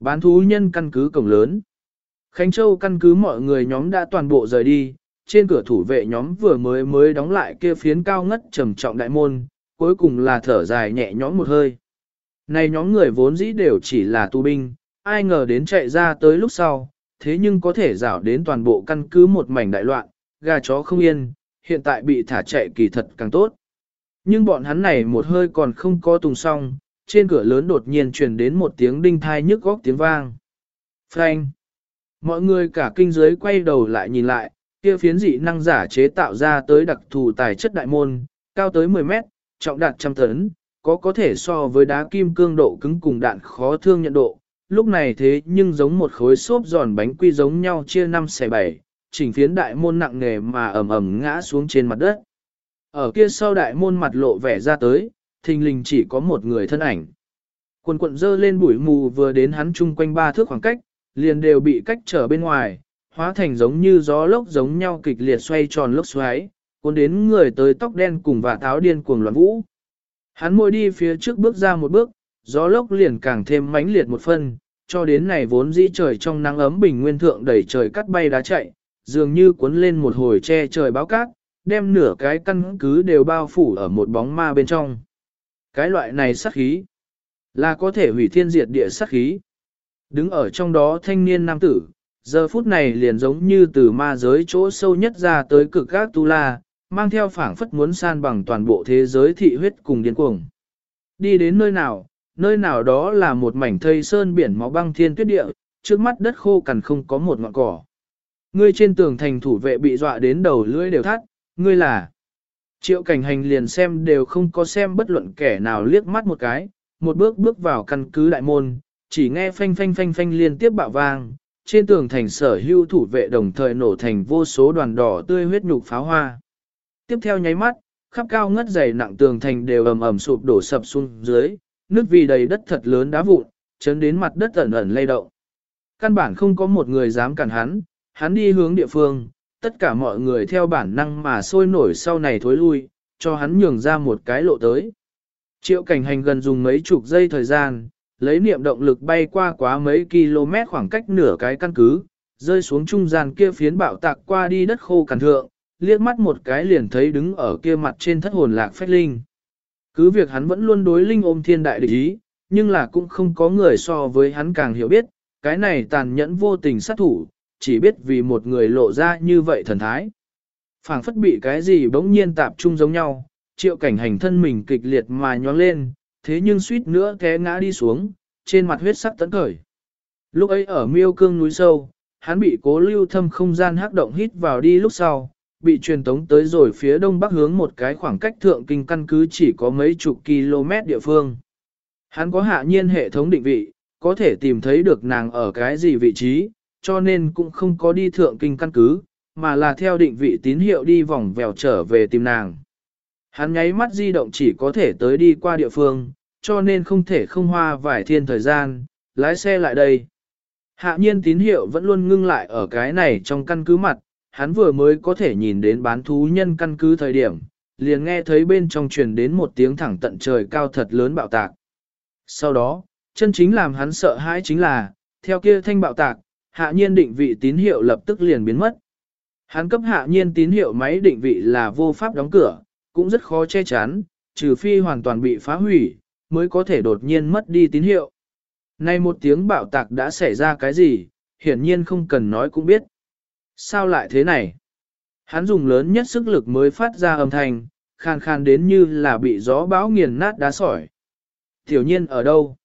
Bán thú nhân căn cứ cổng lớn. Khánh Châu căn cứ mọi người nhóm đã toàn bộ rời đi, trên cửa thủ vệ nhóm vừa mới mới đóng lại kia phiến cao ngất trầm trọng đại môn, cuối cùng là thở dài nhẹ nhõm một hơi. Này nhóm người vốn dĩ đều chỉ là tu binh, ai ngờ đến chạy ra tới lúc sau, thế nhưng có thể rảo đến toàn bộ căn cứ một mảnh đại loạn, gà chó không yên, hiện tại bị thả chạy kỳ thật càng tốt. Nhưng bọn hắn này một hơi còn không có tùng xong, trên cửa lớn đột nhiên truyền đến một tiếng đinh thai nhức góc tiếng vang. Frank! Mọi người cả kinh giới quay đầu lại nhìn lại, kia phiến dị năng giả chế tạo ra tới đặc thù tài chất đại môn, cao tới 10 mét, trọng đạt trăm tấn, có có thể so với đá kim cương độ cứng cùng đạn khó thương nhận độ. Lúc này thế nhưng giống một khối xốp giòn bánh quy giống nhau chia 5 xe 7, chỉnh phiến đại môn nặng nề mà ầm ầm ngã xuống trên mặt đất. Ở kia sau đại môn mặt lộ vẻ ra tới, thình lình chỉ có một người thân ảnh. Quần quận dơ lên bụi mù vừa đến hắn chung quanh ba thước khoảng cách, liền đều bị cách trở bên ngoài, hóa thành giống như gió lốc giống nhau kịch liệt xoay tròn lốc xoáy, cuốn đến người tới tóc đen cùng và tháo điên cuồng loạn vũ. Hắn môi đi phía trước bước ra một bước, gió lốc liền càng thêm mãnh liệt một phân, cho đến này vốn dĩ trời trong nắng ấm bình nguyên thượng đẩy trời cắt bay đá chạy, dường như cuốn lên một hồi che trời báo cát, đem nửa cái căn cứ đều bao phủ ở một bóng ma bên trong. Cái loại này sát khí, là có thể hủy thiên diệt địa sát khí. Đứng ở trong đó thanh niên nam tử, giờ phút này liền giống như từ ma giới chỗ sâu nhất ra tới cực các tu la, mang theo phảng phất muốn san bằng toàn bộ thế giới thị huyết cùng điên cuồng. Đi đến nơi nào, nơi nào đó là một mảnh thây sơn biển máu băng thiên tuyết địa, trước mắt đất khô cằn không có một ngọn cỏ. Ngươi trên tường thành thủ vệ bị dọa đến đầu lưỡi đều thắt, ngươi là. Triệu cảnh hành liền xem đều không có xem bất luận kẻ nào liếc mắt một cái, một bước bước vào căn cứ đại môn, chỉ nghe phanh phanh phanh phanh liên tiếp bạo vang, trên tường thành sở hưu thủ vệ đồng thời nổ thành vô số đoàn đỏ tươi huyết nhục pháo hoa. Tiếp theo nháy mắt, khắp cao ngất dày nặng tường thành đều ầm ầm sụp đổ sập xuống dưới, nước vì đầy đất thật lớn đá vụn, chấn đến mặt đất ẩn ẩn lay động. Căn bản không có một người dám cản hắn, hắn đi hướng địa phương, tất cả mọi người theo bản năng mà sôi nổi sau này thối lui, cho hắn nhường ra một cái lộ tới. Triệu cảnh hành gần dùng mấy chục giây thời gian, lấy niệm động lực bay qua quá mấy km khoảng cách nửa cái căn cứ, rơi xuống trung gian kia phiến bạo tạc qua đi đất khô cằn thượng, liếc mắt một cái liền thấy đứng ở kia mặt trên thất hồn lạc phách linh. Cứ việc hắn vẫn luôn đối linh ôm thiên đại địch ý, nhưng là cũng không có người so với hắn càng hiểu biết, cái này tàn nhẫn vô tình sát thủ, chỉ biết vì một người lộ ra như vậy thần thái. phảng phất bị cái gì bỗng nhiên tạp trung giống nhau, triệu cảnh hành thân mình kịch liệt mà nhoáng lên, thế nhưng suýt nữa té ngã đi xuống, trên mặt huyết sắc tấn khởi. Lúc ấy ở miêu cương núi sâu, hắn bị cố lưu thâm không gian hắc động hít vào đi lúc sau, bị truyền tống tới rồi phía đông bắc hướng một cái khoảng cách thượng kinh căn cứ chỉ có mấy chục km địa phương. Hắn có hạ nhiên hệ thống định vị, có thể tìm thấy được nàng ở cái gì vị trí, cho nên cũng không có đi thượng kinh căn cứ, mà là theo định vị tín hiệu đi vòng vèo trở về tìm nàng. Hắn nháy mắt di động chỉ có thể tới đi qua địa phương, cho nên không thể không hoa vài thiên thời gian, lái xe lại đây. Hạ nhiên tín hiệu vẫn luôn ngưng lại ở cái này trong căn cứ mặt, hắn vừa mới có thể nhìn đến bán thú nhân căn cứ thời điểm, liền nghe thấy bên trong truyền đến một tiếng thẳng tận trời cao thật lớn bạo tạc. Sau đó, chân chính làm hắn sợ hãi chính là, theo kia thanh bạo tạc, hạ nhiên định vị tín hiệu lập tức liền biến mất. Hắn cấp hạ nhiên tín hiệu máy định vị là vô pháp đóng cửa, cũng rất khó che chắn, trừ phi hoàn toàn bị phá hủy, mới có thể đột nhiên mất đi tín hiệu. Nay một tiếng bạo tạc đã xảy ra cái gì, hiển nhiên không cần nói cũng biết. Sao lại thế này? Hắn dùng lớn nhất sức lực mới phát ra âm thanh, khan khan đến như là bị gió bão nghiền nát đá sỏi. Tiểu nhiên ở đâu?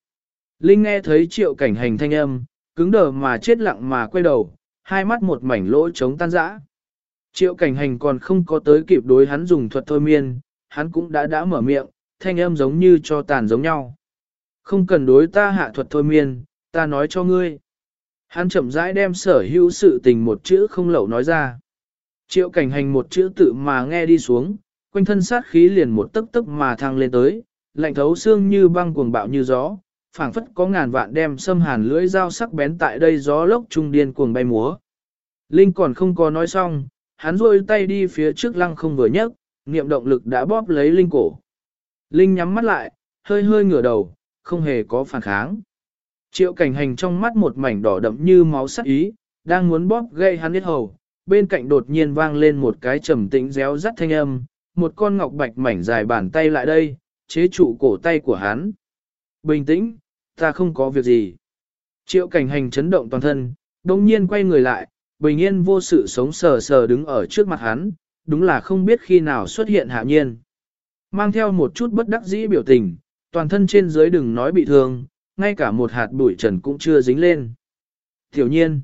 Linh nghe thấy triệu cảnh hành thanh âm, cứng đờ mà chết lặng mà quay đầu, hai mắt một mảnh lỗ trống tan rã. Triệu cảnh hành còn không có tới kịp đối hắn dùng thuật thôi miên, hắn cũng đã đã mở miệng, thanh âm giống như cho tàn giống nhau. Không cần đối ta hạ thuật thôi miên, ta nói cho ngươi. Hắn chậm rãi đem sở hữu sự tình một chữ không lậu nói ra. Triệu cảnh hành một chữ tự mà nghe đi xuống, quanh thân sát khí liền một tức tức mà thăng lên tới, lạnh thấu xương như băng cuồng bạo như gió, phảng phất có ngàn vạn đem xâm hàn lưỡi dao sắc bén tại đây gió lốc trung điên cuồng bay múa. Linh còn không có nói xong, hắn rôi tay đi phía trước lăng không vừa nhấc, niệm động lực đã bóp lấy Linh cổ. Linh nhắm mắt lại, hơi hơi ngửa đầu, không hề có phản kháng. Triệu cảnh hành trong mắt một mảnh đỏ đậm như máu sắc ý, đang muốn bóp gây hắn biết hầu, bên cạnh đột nhiên vang lên một cái trầm tĩnh réo rắt thanh âm, một con ngọc bạch mảnh dài bàn tay lại đây, chế trụ cổ tay của hắn. Bình tĩnh, ta không có việc gì. Triệu cảnh hành chấn động toàn thân, đồng nhiên quay người lại, bình yên vô sự sống sờ sờ đứng ở trước mặt hắn, đúng là không biết khi nào xuất hiện hạ nhiên. Mang theo một chút bất đắc dĩ biểu tình, toàn thân trên dưới đừng nói bị thương, ngay cả một hạt bụi trần cũng chưa dính lên. Tiểu nhiên,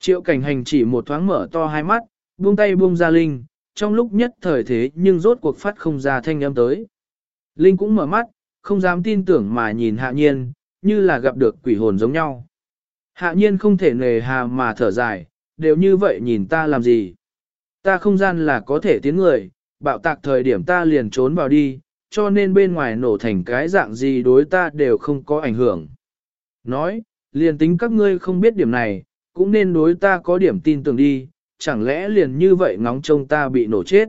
triệu cảnh hành chỉ một thoáng mở to hai mắt, buông tay buông ra Linh, trong lúc nhất thời thế nhưng rốt cuộc phát không ra thanh âm tới. Linh cũng mở mắt, không dám tin tưởng mà nhìn hạ nhiên, như là gặp được quỷ hồn giống nhau. Hạ nhiên không thể nề hà mà thở dài, đều như vậy nhìn ta làm gì. Ta không gian là có thể tiến người, bạo tạc thời điểm ta liền trốn vào đi, cho nên bên ngoài nổ thành cái dạng gì đối ta đều không có ảnh hưởng. Nói, liền tính các ngươi không biết điểm này, cũng nên đối ta có điểm tin tưởng đi, chẳng lẽ liền như vậy ngóng trông ta bị nổ chết.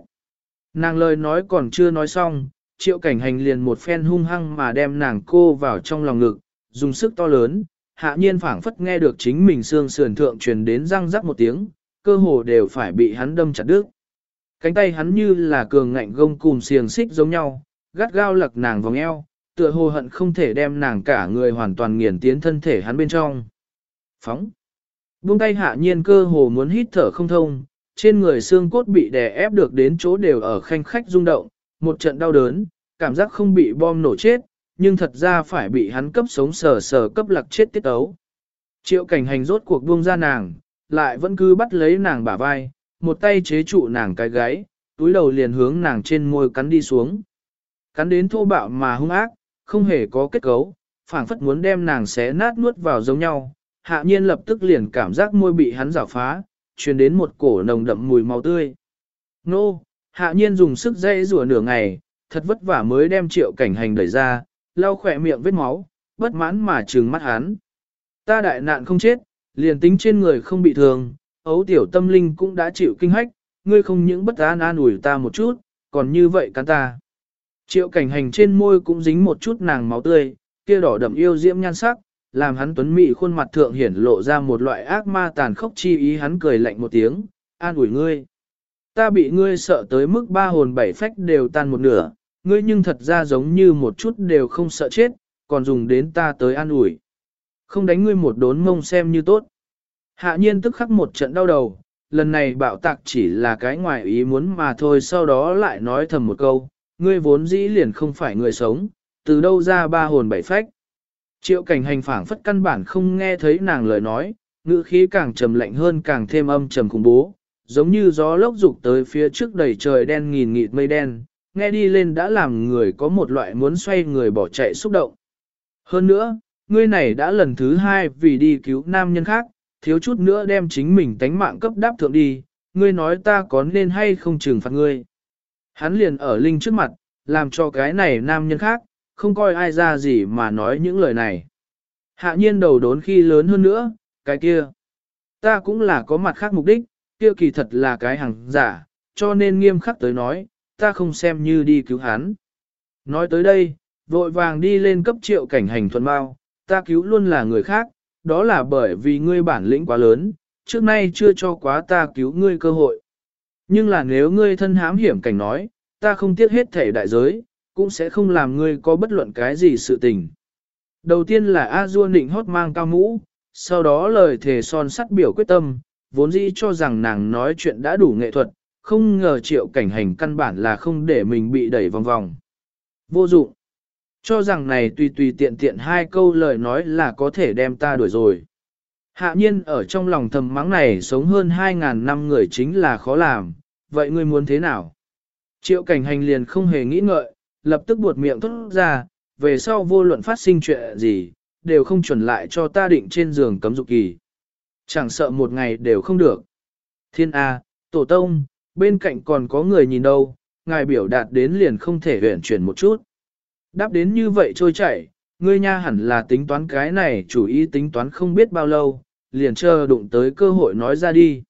Nàng lời nói còn chưa nói xong, triệu cảnh hành liền một phen hung hăng mà đem nàng cô vào trong lòng ngực, dùng sức to lớn, hạ nhiên phảng phất nghe được chính mình xương sườn thượng truyền đến răng rắc một tiếng, cơ hồ đều phải bị hắn đâm chặt đứt. Cánh tay hắn như là cường ngạnh gông cùng xiềng xích giống nhau, gắt gao lật nàng vòng eo, tựa hồ hận không thể đem nàng cả người hoàn toàn nghiền tiến thân thể hắn bên trong. Phóng. Buông tay hạ nhiên cơ hồ muốn hít thở không thông, trên người xương cốt bị đè ép được đến chỗ đều ở khanh khách rung động, một trận đau đớn, cảm giác không bị bom nổ chết, nhưng thật ra phải bị hắn cấp sống sờ sờ cấp lặc chết tiết ấu. Triệu cảnh hành rốt cuộc buông ra nàng, lại vẫn cứ bắt lấy nàng bả vai, một tay chế trụ nàng cái gáy, túi đầu liền hướng nàng trên môi cắn đi xuống. Cắn đến thô bạo mà hung ác, không hề có kết cấu, phảng phất muốn đem nàng xé nát nuốt vào giống nhau. Hạ nhiên lập tức liền cảm giác môi bị hắn rào phá, truyền đến một cổ nồng đậm mùi máu tươi. Nô, hạ nhiên dùng sức dây rùa nửa ngày, thật vất vả mới đem triệu cảnh hành đẩy ra, lau khỏe miệng vết máu, bất mãn mà trừng mắt hắn. Ta đại nạn không chết, liền tính trên người không bị thương, ấu tiểu tâm linh cũng đã chịu kinh hách, ngươi không những bất an an ủi ta một chút, còn như vậy cắn ta. Triệu cảnh hành trên môi cũng dính một chút nàng máu tươi, kia đỏ đậm yêu diễm nhan sắc, làm hắn tuấn mị khuôn mặt thượng hiển lộ ra một loại ác ma tàn khốc chi ý hắn cười lạnh một tiếng, an ủi ngươi. Ta bị ngươi sợ tới mức ba hồn bảy phách đều tan một nửa, ngươi nhưng thật ra giống như một chút đều không sợ chết, còn dùng đến ta tới an ủi. Không đánh ngươi một đốn mông xem như tốt. Hạ nhiên tức khắc một trận đau đầu, lần này bạo tạc chỉ là cái ngoài ý muốn mà thôi sau đó lại nói thầm một câu, ngươi vốn dĩ liền không phải người sống, từ đâu ra ba hồn bảy phách. Triệu cảnh hành phảng phất căn bản không nghe thấy nàng lời nói, ngữ khí càng trầm lạnh hơn càng thêm âm trầm khủng bố, giống như gió lốc dục tới phía trước đầy trời đen nghìn nghịt mây đen, nghe đi lên đã làm người có một loại muốn xoay người bỏ chạy xúc động. Hơn nữa, ngươi này đã lần thứ hai vì đi cứu nam nhân khác, thiếu chút nữa đem chính mình tánh mạng cấp đáp thượng đi, ngươi nói ta có nên hay không trừng phạt ngươi. Hắn liền ở Linh trước mặt, làm cho cái này nam nhân khác, không coi ai ra gì mà nói những lời này. Hạ nhiên đầu đốn khi lớn hơn nữa, cái kia. Ta cũng là có mặt khác mục đích, kia kỳ thật là cái hàng giả, cho nên nghiêm khắc tới nói, ta không xem như đi cứu hắn. Nói tới đây, vội vàng đi lên cấp triệu cảnh hành thuần bao, ta cứu luôn là người khác, đó là bởi vì ngươi bản lĩnh quá lớn, trước nay chưa cho quá ta cứu ngươi cơ hội. Nhưng là nếu ngươi thân hám hiểm cảnh nói, ta không tiếc hết thể đại giới, cũng sẽ không làm ngươi có bất luận cái gì sự tình. Đầu tiên là A Du định hót mang cao mũ, sau đó lời thề son sắt biểu quyết tâm, vốn dĩ cho rằng nàng nói chuyện đã đủ nghệ thuật, không ngờ triệu cảnh hành căn bản là không để mình bị đẩy vòng vòng. Vô dụng. Cho rằng này tùy tùy tiện tiện hai câu lời nói là có thể đem ta đuổi rồi. Hạ nhiên ở trong lòng thầm mắng này sống hơn 2.000 năm người chính là khó làm, vậy ngươi muốn thế nào? Triệu cảnh hành liền không hề nghĩ ngợi, lập tức buột miệng thốt ra, về sau vô luận phát sinh chuyện gì, đều không chuẩn lại cho ta định trên giường cấm dục kỳ. Chẳng sợ một ngày đều không được. Thiên A, Tổ Tông, bên cạnh còn có người nhìn đâu, ngài biểu đạt đến liền không thể huyển chuyển một chút. Đáp đến như vậy trôi chảy, ngươi nha hẳn là tính toán cái này chủ ý tính toán không biết bao lâu, liền chờ đụng tới cơ hội nói ra đi.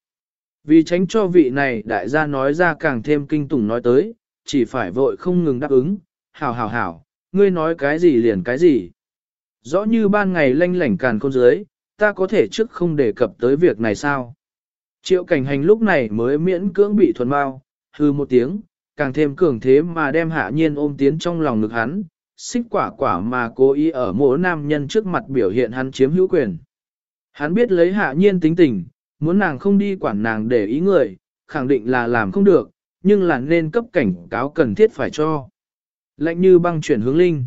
Vì tránh cho vị này đại gia nói ra càng thêm kinh tủng nói tới, chỉ phải vội không ngừng đáp ứng, hảo hảo hảo, ngươi nói cái gì liền cái gì. Rõ như ban ngày lanh lảnh càn khôn dưới, ta có thể trước không đề cập tới việc này sao. Triệu cảnh hành lúc này mới miễn cưỡng bị thuần bao, hư một tiếng, càng thêm cường thế mà đem hạ nhiên ôm tiến trong lòng ngực hắn, xích quả quả mà cố ý ở mỗi nam nhân trước mặt biểu hiện hắn chiếm hữu quyền. Hắn biết lấy hạ nhiên tính tình, muốn nàng không đi quản nàng để ý người, khẳng định là làm không được, nhưng là nên cấp cảnh cáo cần thiết phải cho. Lạnh như băng chuyển hướng linh.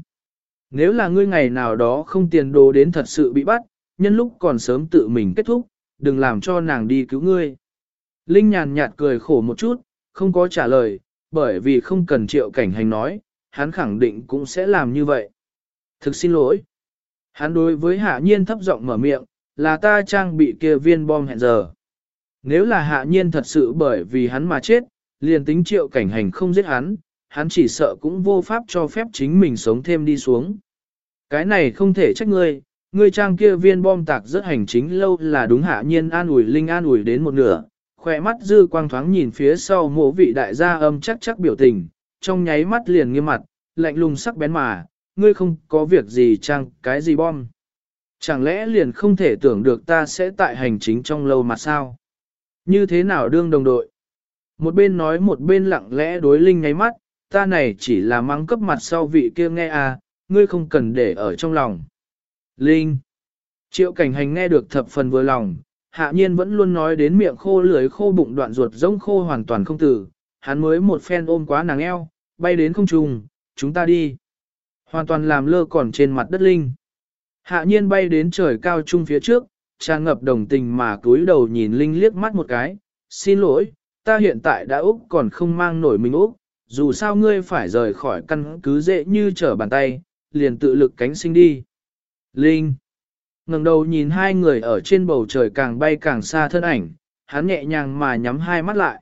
Nếu là ngươi ngày nào đó không tiền đồ đến thật sự bị bắt, nhân lúc còn sớm tự mình kết thúc, đừng làm cho nàng đi cứu ngươi. Linh nhàn nhạt cười khổ một chút, không có trả lời, bởi vì không cần triệu cảnh hành nói, hắn khẳng định cũng sẽ làm như vậy. Thực xin lỗi. Hắn đối với hạ nhiên thấp giọng mở miệng, là ta trang bị kia viên bom hẹn giờ. Nếu là hạ nhiên thật sự bởi vì hắn mà chết, liền tính triệu cảnh hành không giết hắn, hắn chỉ sợ cũng vô pháp cho phép chính mình sống thêm đi xuống. Cái này không thể trách ngươi, ngươi trang kia viên bom tạc rất hành chính lâu là đúng hạ nhiên an ủi linh an ủi đến một nửa, khỏe mắt dư quang thoáng nhìn phía sau mộ vị đại gia âm chắc chắc biểu tình, trong nháy mắt liền nghiêm mặt, lạnh lùng sắc bén mà, ngươi không có việc gì trang cái gì bom. Chẳng lẽ liền không thể tưởng được ta sẽ tại hành chính trong lâu mà sao? Như thế nào đương đồng đội? Một bên nói một bên lặng lẽ đối Linh nháy mắt, ta này chỉ là mắng cấp mặt sau vị kia nghe à, ngươi không cần để ở trong lòng. Linh. Triệu cảnh hành nghe được thập phần vừa lòng, hạ nhiên vẫn luôn nói đến miệng khô lưỡi khô bụng đoạn ruột rỗng khô hoàn toàn không tử, hắn mới một phen ôm quá nàng eo, bay đến không trùng, chúng ta đi. Hoàn toàn làm lơ còn trên mặt đất Linh. Hạ nhiên bay đến trời cao trung phía trước, tràn ngập đồng tình mà cúi đầu nhìn Linh liếc mắt một cái, xin lỗi, ta hiện tại đã Úc còn không mang nổi mình Úc, dù sao ngươi phải rời khỏi căn cứ dễ như trở bàn tay, liền tự lực cánh sinh đi. Linh ngẩng đầu nhìn hai người ở trên bầu trời càng bay càng xa thân ảnh, hắn nhẹ nhàng mà nhắm hai mắt lại.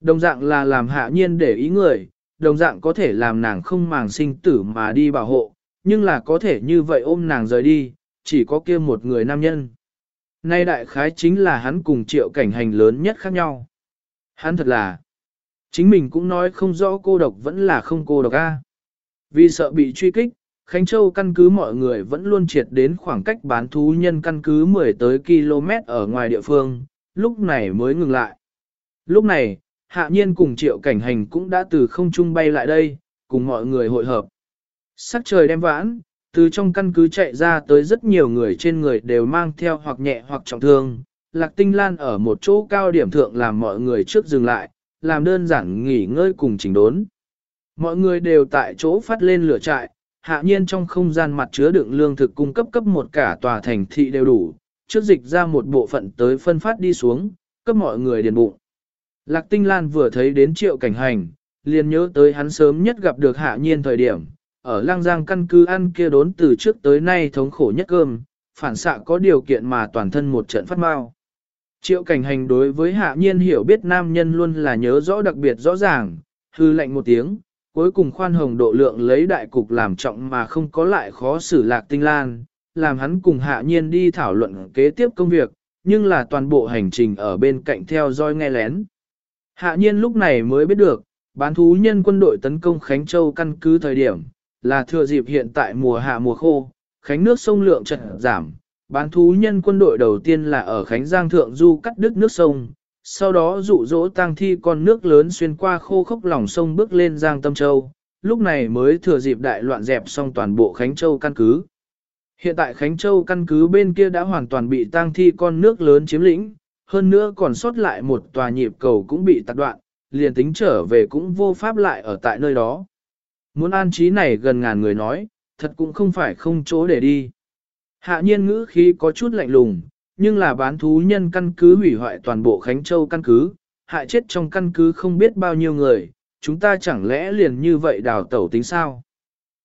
Đồng dạng là làm hạ nhiên để ý người, đồng dạng có thể làm nàng không màng sinh tử mà đi bảo hộ, nhưng là có thể như vậy ôm nàng rời đi, chỉ có kia một người nam nhân. Nay đại khái chính là hắn cùng triệu cảnh hành lớn nhất khác nhau. Hắn thật là, chính mình cũng nói không rõ cô độc vẫn là không cô độc a. Vì sợ bị truy kích, Khánh Châu căn cứ mọi người vẫn luôn triệt đến khoảng cách bán thú nhân căn cứ 10 tới km ở ngoài địa phương, lúc này mới ngừng lại. Lúc này, hạ nhiên cùng triệu cảnh hành cũng đã từ không trung bay lại đây, cùng mọi người hội hợp. Sắc trời đem vãn, từ trong căn cứ chạy ra tới rất nhiều người trên người đều mang theo hoặc nhẹ hoặc trọng thương. Lạc tinh lan ở một chỗ cao điểm thượng làm mọi người trước dừng lại, làm đơn giản nghỉ ngơi cùng chỉnh đốn. Mọi người đều tại chỗ phát lên lửa trại, hạ nhiên trong không gian mặt chứa đựng lương thực cung cấp cấp một cả tòa thành thị đều đủ, trước dịch ra một bộ phận tới phân phát đi xuống, cấp mọi người điền bụng. Lạc tinh lan vừa thấy đến triệu cảnh hành, liền nhớ tới hắn sớm nhất gặp được hạ nhiên thời điểm, ở lang giang căn cứ ăn kia đốn từ trước tới nay thống khổ nhất cơm, phản xạ có điều kiện mà toàn thân một trận phát mau. Triệu cảnh hành đối với hạ nhiên hiểu biết nam nhân luôn là nhớ rõ đặc biệt rõ ràng, hư lệnh một tiếng, cuối cùng khoan hồng độ lượng lấy đại cục làm trọng mà không có lại khó xử lạc tinh lan, làm hắn cùng hạ nhiên đi thảo luận kế tiếp công việc, nhưng là toàn bộ hành trình ở bên cạnh theo dõi nghe lén. Hạ nhiên lúc này mới biết được, bán thú nhân quân đội tấn công Khánh Châu căn cứ thời điểm, là thừa dịp hiện tại mùa hạ mùa khô, Khánh nước sông lượng chật giảm, bán thú nhân quân đội đầu tiên là ở Khánh Giang Thượng Du cắt đứt nước sông, sau đó dụ dỗ tang thi con nước lớn xuyên qua khô khốc lòng sông bước lên Giang Tâm Châu, lúc này mới thừa dịp đại loạn dẹp xong toàn bộ Khánh Châu căn cứ. Hiện tại Khánh Châu căn cứ bên kia đã hoàn toàn bị tang thi con nước lớn chiếm lĩnh, hơn nữa còn sót lại một tòa nhịp cầu cũng bị tắt đoạn, liền tính trở về cũng vô pháp lại ở tại nơi đó. Muốn an trí này gần ngàn người nói, thật cũng không phải không chỗ để đi. Hạ nhiên ngữ khí có chút lạnh lùng, nhưng là bán thú nhân căn cứ hủy hoại toàn bộ Khánh Châu căn cứ, hại chết trong căn cứ không biết bao nhiêu người, chúng ta chẳng lẽ liền như vậy đào tẩu tính sao?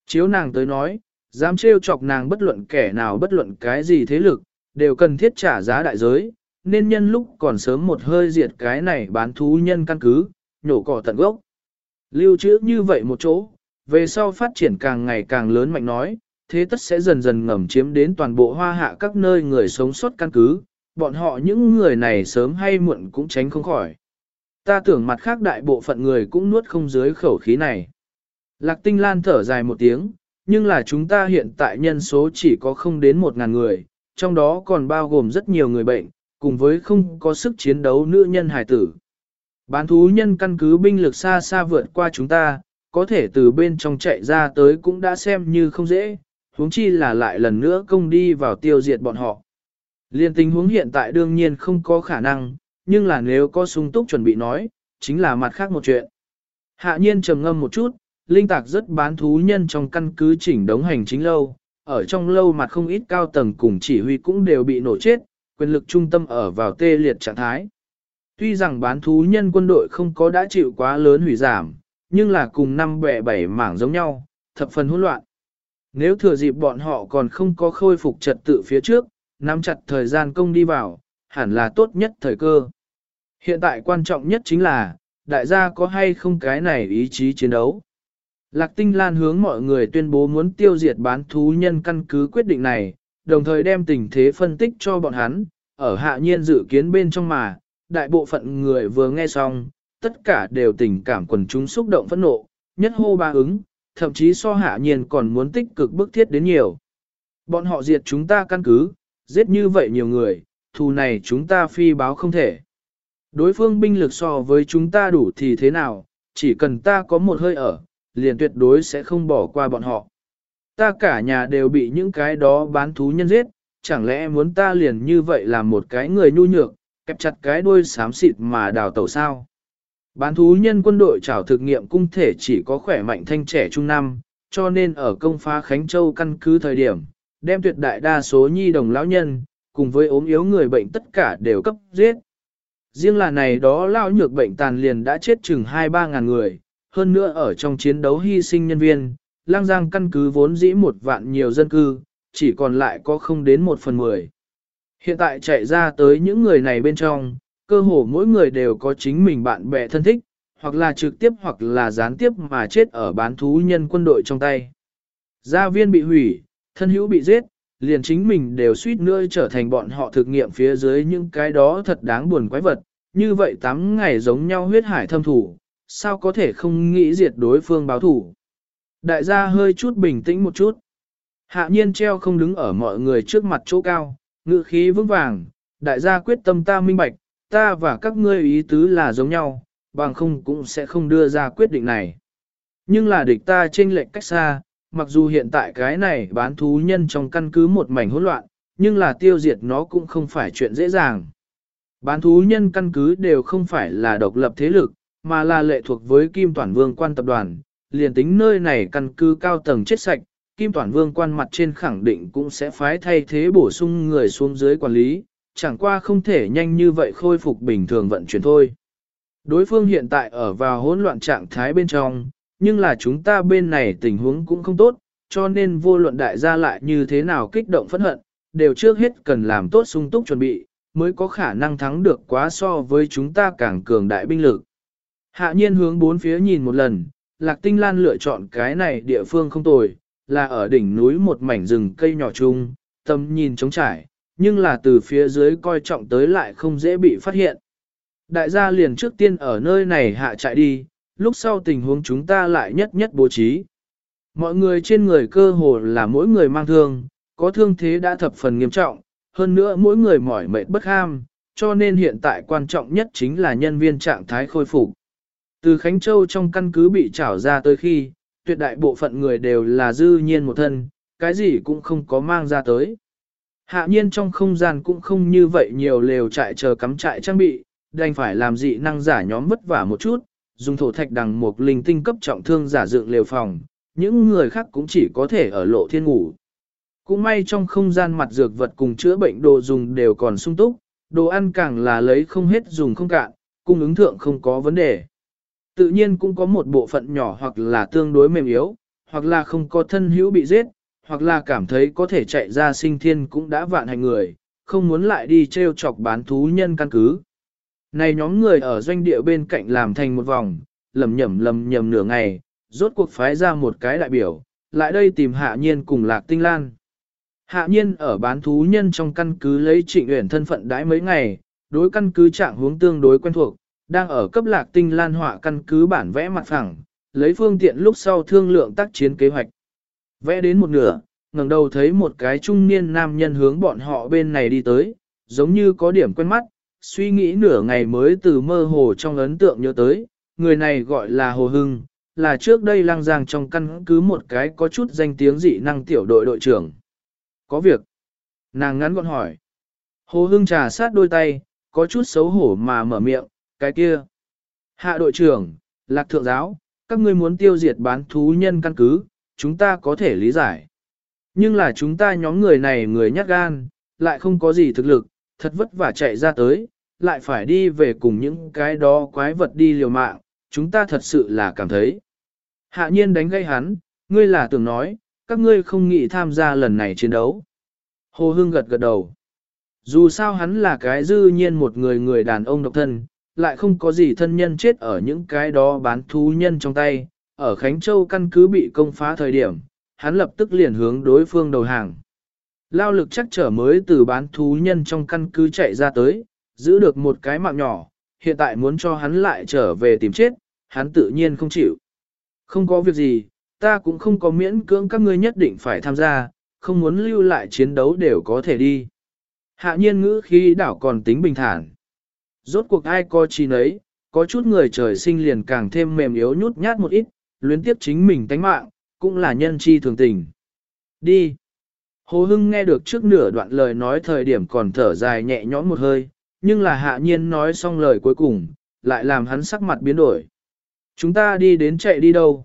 Chiếu nàng tới nói, dám trêu chọc nàng bất luận kẻ nào bất luận cái gì thế lực, đều cần thiết trả giá đại giới, nên nhân lúc còn sớm một hơi diệt cái này bán thú nhân căn cứ, nhổ cỏ tận gốc. Lưu trữ như vậy một chỗ, về sau phát triển càng ngày càng lớn mạnh nói, thế tất sẽ dần dần ngầm chiếm đến toàn bộ hoa hạ các nơi người sống sót căn cứ, bọn họ những người này sớm hay muộn cũng tránh không khỏi. Ta tưởng mặt khác đại bộ phận người cũng nuốt không dưới khẩu khí này. Lạc tinh lan thở dài một tiếng, nhưng là chúng ta hiện tại nhân số chỉ có không đến một ngàn người, trong đó còn bao gồm rất nhiều người bệnh, cùng với không có sức chiến đấu nữ nhân hải tử. Bán thú nhân căn cứ binh lực xa xa vượt qua chúng ta, có thể từ bên trong chạy ra tới cũng đã xem như không dễ, huống chi là lại lần nữa công đi vào tiêu diệt bọn họ. Liên tình huống hiện tại đương nhiên không có khả năng, nhưng là nếu có sung túc chuẩn bị nói, chính là mặt khác một chuyện. Hạ nhiên trầm ngâm một chút, linh tạc rất bán thú nhân trong căn cứ chỉnh đống hành chính lâu, ở trong lâu mặt không ít cao tầng cùng chỉ huy cũng đều bị nổ chết, quyền lực trung tâm ở vào tê liệt trạng thái. Tuy rằng bán thú nhân quân đội không có đã chịu quá lớn hủy giảm, nhưng là cùng năm bẻ bảy mảng giống nhau, thập phần hỗn loạn. Nếu thừa dịp bọn họ còn không có khôi phục trật tự phía trước, nắm chặt thời gian công đi vào, hẳn là tốt nhất thời cơ. Hiện tại quan trọng nhất chính là, đại gia có hay không cái này ý chí chiến đấu. Lạc Tinh Lan hướng mọi người tuyên bố muốn tiêu diệt bán thú nhân căn cứ quyết định này, đồng thời đem tình thế phân tích cho bọn hắn, ở hạ nhiên dự kiến bên trong mà, đại bộ phận người vừa nghe xong, tất cả đều tình cảm quần chúng xúc động phẫn nộ, nhất hô ba ứng, thậm chí so hạ nhiên còn muốn tích cực bức thiết đến nhiều. Bọn họ diệt chúng ta căn cứ, giết như vậy nhiều người, thù này chúng ta phi báo không thể. Đối phương binh lực so với chúng ta đủ thì thế nào, chỉ cần ta có một hơi ở, liền tuyệt đối sẽ không bỏ qua bọn họ. Ta cả nhà đều bị những cái đó bán thú nhân giết, chẳng lẽ muốn ta liền như vậy làm một cái người nhu nhược, kẹp chặt cái đuôi xám xịt mà đào tẩu sao? Bán thú nhân quân đội trảo thực nghiệm cung thể chỉ có khỏe mạnh thanh trẻ trung năm, cho nên ở công phá Khánh Châu căn cứ thời điểm, đem tuyệt đại đa số nhi đồng lão nhân, cùng với ốm yếu người bệnh tất cả đều cấp giết. Riêng là này đó lão nhược bệnh tàn liền đã chết chừng 2-3 ngàn người, hơn nữa ở trong chiến đấu hy sinh nhân viên, lang giang căn cứ vốn dĩ một vạn nhiều dân cư, chỉ còn lại có không đến một phần mười. Hiện tại chạy ra tới những người này bên trong, cơ hồ mỗi người đều có chính mình bạn bè thân thích, hoặc là trực tiếp hoặc là gián tiếp mà chết ở bán thú nhân quân đội trong tay. Gia viên bị hủy, thân hữu bị giết, liền chính mình đều suýt nữa trở thành bọn họ thực nghiệm phía dưới những cái đó thật đáng buồn quái vật, như vậy tám ngày giống nhau huyết hải thâm thủ, sao có thể không nghĩ diệt đối phương báo thủ. Đại gia hơi chút bình tĩnh một chút. Hạ nhiên treo không đứng ở mọi người trước mặt chỗ cao, ngự khí vững vàng, đại gia quyết tâm ta minh bạch, ta và các ngươi ý tứ là giống nhau, bằng không cũng sẽ không đưa ra quyết định này. Nhưng là địch ta trên lệnh cách xa, mặc dù hiện tại cái này bán thú nhân trong căn cứ một mảnh hỗn loạn, nhưng là tiêu diệt nó cũng không phải chuyện dễ dàng. Bán thú nhân căn cứ đều không phải là độc lập thế lực, mà là lệ thuộc với Kim Toản Vương quan tập đoàn, liền tính nơi này căn cứ cao tầng chết sạch, Kim Toản Vương quan mặt trên khẳng định cũng sẽ phái thay thế bổ sung người xuống dưới quản lý, chẳng qua không thể nhanh như vậy khôi phục bình thường vận chuyển thôi. Đối phương hiện tại ở vào hỗn loạn trạng thái bên trong, nhưng là chúng ta bên này tình huống cũng không tốt, cho nên vô luận đại gia lại như thế nào kích động phẫn hận, đều trước hết cần làm tốt sung túc chuẩn bị, mới có khả năng thắng được quá so với chúng ta càng cường đại binh lực. Hạ nhiên hướng bốn phía nhìn một lần, Lạc Tinh Lan lựa chọn cái này địa phương không tồi, là ở đỉnh núi một mảnh rừng cây nhỏ chung, tầm nhìn trống trải, nhưng là từ phía dưới coi trọng tới lại không dễ bị phát hiện. Đại gia liền trước tiên ở nơi này hạ trại đi, lúc sau tình huống chúng ta lại nhất nhất bố trí. Mọi người trên người cơ hồ là mỗi người mang thương, có thương thế đã thập phần nghiêm trọng, hơn nữa mỗi người mỏi mệt bất ham, cho nên hiện tại quan trọng nhất chính là nhân viên trạng thái khôi phục. Từ Khánh Châu trong căn cứ bị trảo ra tới khi, tuyệt đại bộ phận người đều là dư nhiên một thân, cái gì cũng không có mang ra tới. Hạ nhiên trong không gian cũng không như vậy nhiều lều trại chờ cắm trại trang bị, đành phải làm dị năng giả nhóm vất vả một chút, dùng thổ thạch đằng một linh tinh cấp trọng thương giả dựng lều phòng, những người khác cũng chỉ có thể ở lộ thiên ngủ. Cũng may trong không gian mặt dược vật cùng chữa bệnh đồ dùng đều còn sung túc, đồ ăn càng là lấy không hết dùng không cạn, cung ứng thượng không có vấn đề. Tự nhiên cũng có một bộ phận nhỏ hoặc là tương đối mềm yếu, hoặc là không có thân hữu bị giết, hoặc là cảm thấy có thể chạy ra sinh thiên cũng đã vạn hành người, không muốn lại đi treo chọc bán thú nhân căn cứ. Này nhóm người ở doanh địa bên cạnh làm thành một vòng, lầm nhầm lầm nhầm nửa ngày, rốt cuộc phái ra một cái đại biểu, lại đây tìm hạ nhiên cùng lạc tinh lan. Hạ nhiên ở bán thú nhân trong căn cứ lấy trịnh uyển thân phận đãi mấy ngày, đối căn cứ trạng hướng tương đối quen thuộc, đang ở cấp lạc tinh lan họa căn cứ bản vẽ mặt phẳng, lấy phương tiện lúc sau thương lượng tác chiến kế hoạch. Vẽ đến một nửa, ngẩng đầu thấy một cái trung niên nam nhân hướng bọn họ bên này đi tới, giống như có điểm quen mắt, suy nghĩ nửa ngày mới từ mơ hồ trong ấn tượng nhớ tới, người này gọi là Hồ Hưng, là trước đây lang giang trong căn cứ một cái có chút danh tiếng dị năng tiểu đội đội trưởng. Có việc. Nàng ngắn gọn hỏi. Hồ Hưng trà sát đôi tay, có chút xấu hổ mà mở miệng, cái kia. Hạ đội trưởng, lạc thượng giáo, các ngươi muốn tiêu diệt bán thú nhân căn cứ, chúng ta có thể lý giải. Nhưng là chúng ta nhóm người này người nhát gan, lại không có gì thực lực, thật vất vả chạy ra tới, lại phải đi về cùng những cái đó quái vật đi liều mạng, chúng ta thật sự là cảm thấy. Hạ nhiên đánh gây hắn, ngươi là tưởng nói, các ngươi không nghĩ tham gia lần này chiến đấu. Hồ Hưng gật gật đầu. Dù sao hắn là cái dư nhiên một người người đàn ông độc thân, lại không có gì thân nhân chết ở những cái đó bán thú nhân trong tay, ở Khánh Châu căn cứ bị công phá thời điểm, hắn lập tức liền hướng đối phương đầu hàng. Lao lực chắc trở mới từ bán thú nhân trong căn cứ chạy ra tới, giữ được một cái mạng nhỏ, hiện tại muốn cho hắn lại trở về tìm chết, hắn tự nhiên không chịu. Không có việc gì, ta cũng không có miễn cưỡng các ngươi nhất định phải tham gia, không muốn lưu lại chiến đấu đều có thể đi. Hạ nhiên ngữ khi đảo còn tính bình thản. Rốt cuộc ai coi chi nấy, có chút người trời sinh liền càng thêm mềm yếu nhút nhát một ít, luyến tiếp chính mình tánh mạng, cũng là nhân chi thường tình. Đi. Hồ Hưng nghe được trước nửa đoạn lời nói thời điểm còn thở dài nhẹ nhõm một hơi, nhưng là hạ nhiên nói xong lời cuối cùng, lại làm hắn sắc mặt biến đổi. Chúng ta đi đến chạy đi đâu?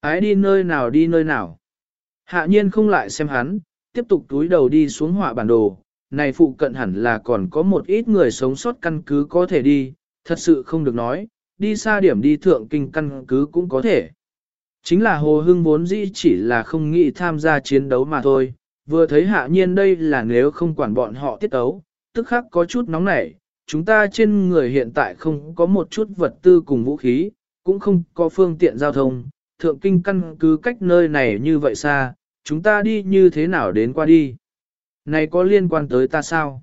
Ái đi nơi nào đi nơi nào? Hạ nhiên không lại xem hắn, tiếp tục túi đầu đi xuống họa bản đồ. Này phụ cận hẳn là còn có một ít người sống sót căn cứ có thể đi, thật sự không được nói, đi xa điểm đi thượng kinh căn cứ cũng có thể. Chính là Hồ Hưng vốn dĩ chỉ là không nghĩ tham gia chiến đấu mà thôi, vừa thấy hạ nhiên đây là nếu không quản bọn họ tiết ấu, tức khắc có chút nóng nảy, chúng ta trên người hiện tại không có một chút vật tư cùng vũ khí, cũng không có phương tiện giao thông, thượng kinh căn cứ cách nơi này như vậy xa, chúng ta đi như thế nào đến qua đi. Này có liên quan tới ta sao?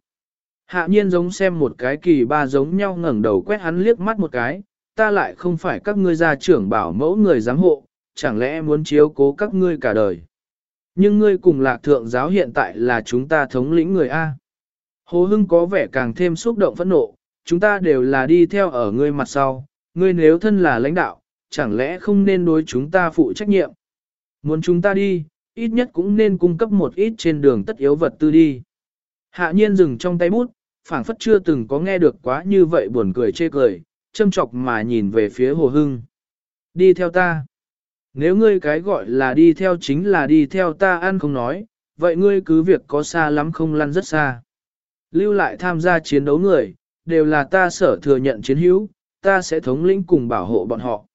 Hạ nhiên giống xem một cái kỳ ba giống nhau ngẩng đầu quét hắn liếc mắt một cái, ta lại không phải các ngươi gia trưởng bảo mẫu người giám hộ, chẳng lẽ muốn chiếu cố các ngươi cả đời. Nhưng ngươi cùng lạc thượng giáo hiện tại là chúng ta thống lĩnh người A. Hồ Hưng có vẻ càng thêm xúc động phẫn nộ, chúng ta đều là đi theo ở ngươi mặt sau, ngươi nếu thân là lãnh đạo, chẳng lẽ không nên đối chúng ta phụ trách nhiệm. Muốn chúng ta đi, ít nhất cũng nên cung cấp một ít trên đường tất yếu vật tư đi. Hạ nhiên dừng trong tay bút, phảng phất chưa từng có nghe được quá như vậy buồn cười chê cười, châm chọc mà nhìn về phía Hồ Hưng. Đi theo ta. Nếu ngươi cái gọi là đi theo chính là đi theo ta ăn không nói, vậy ngươi cứ việc có xa lắm không lăn rất xa. Lưu lại tham gia chiến đấu người, đều là ta sở thừa nhận chiến hữu, ta sẽ thống lĩnh cùng bảo hộ bọn họ.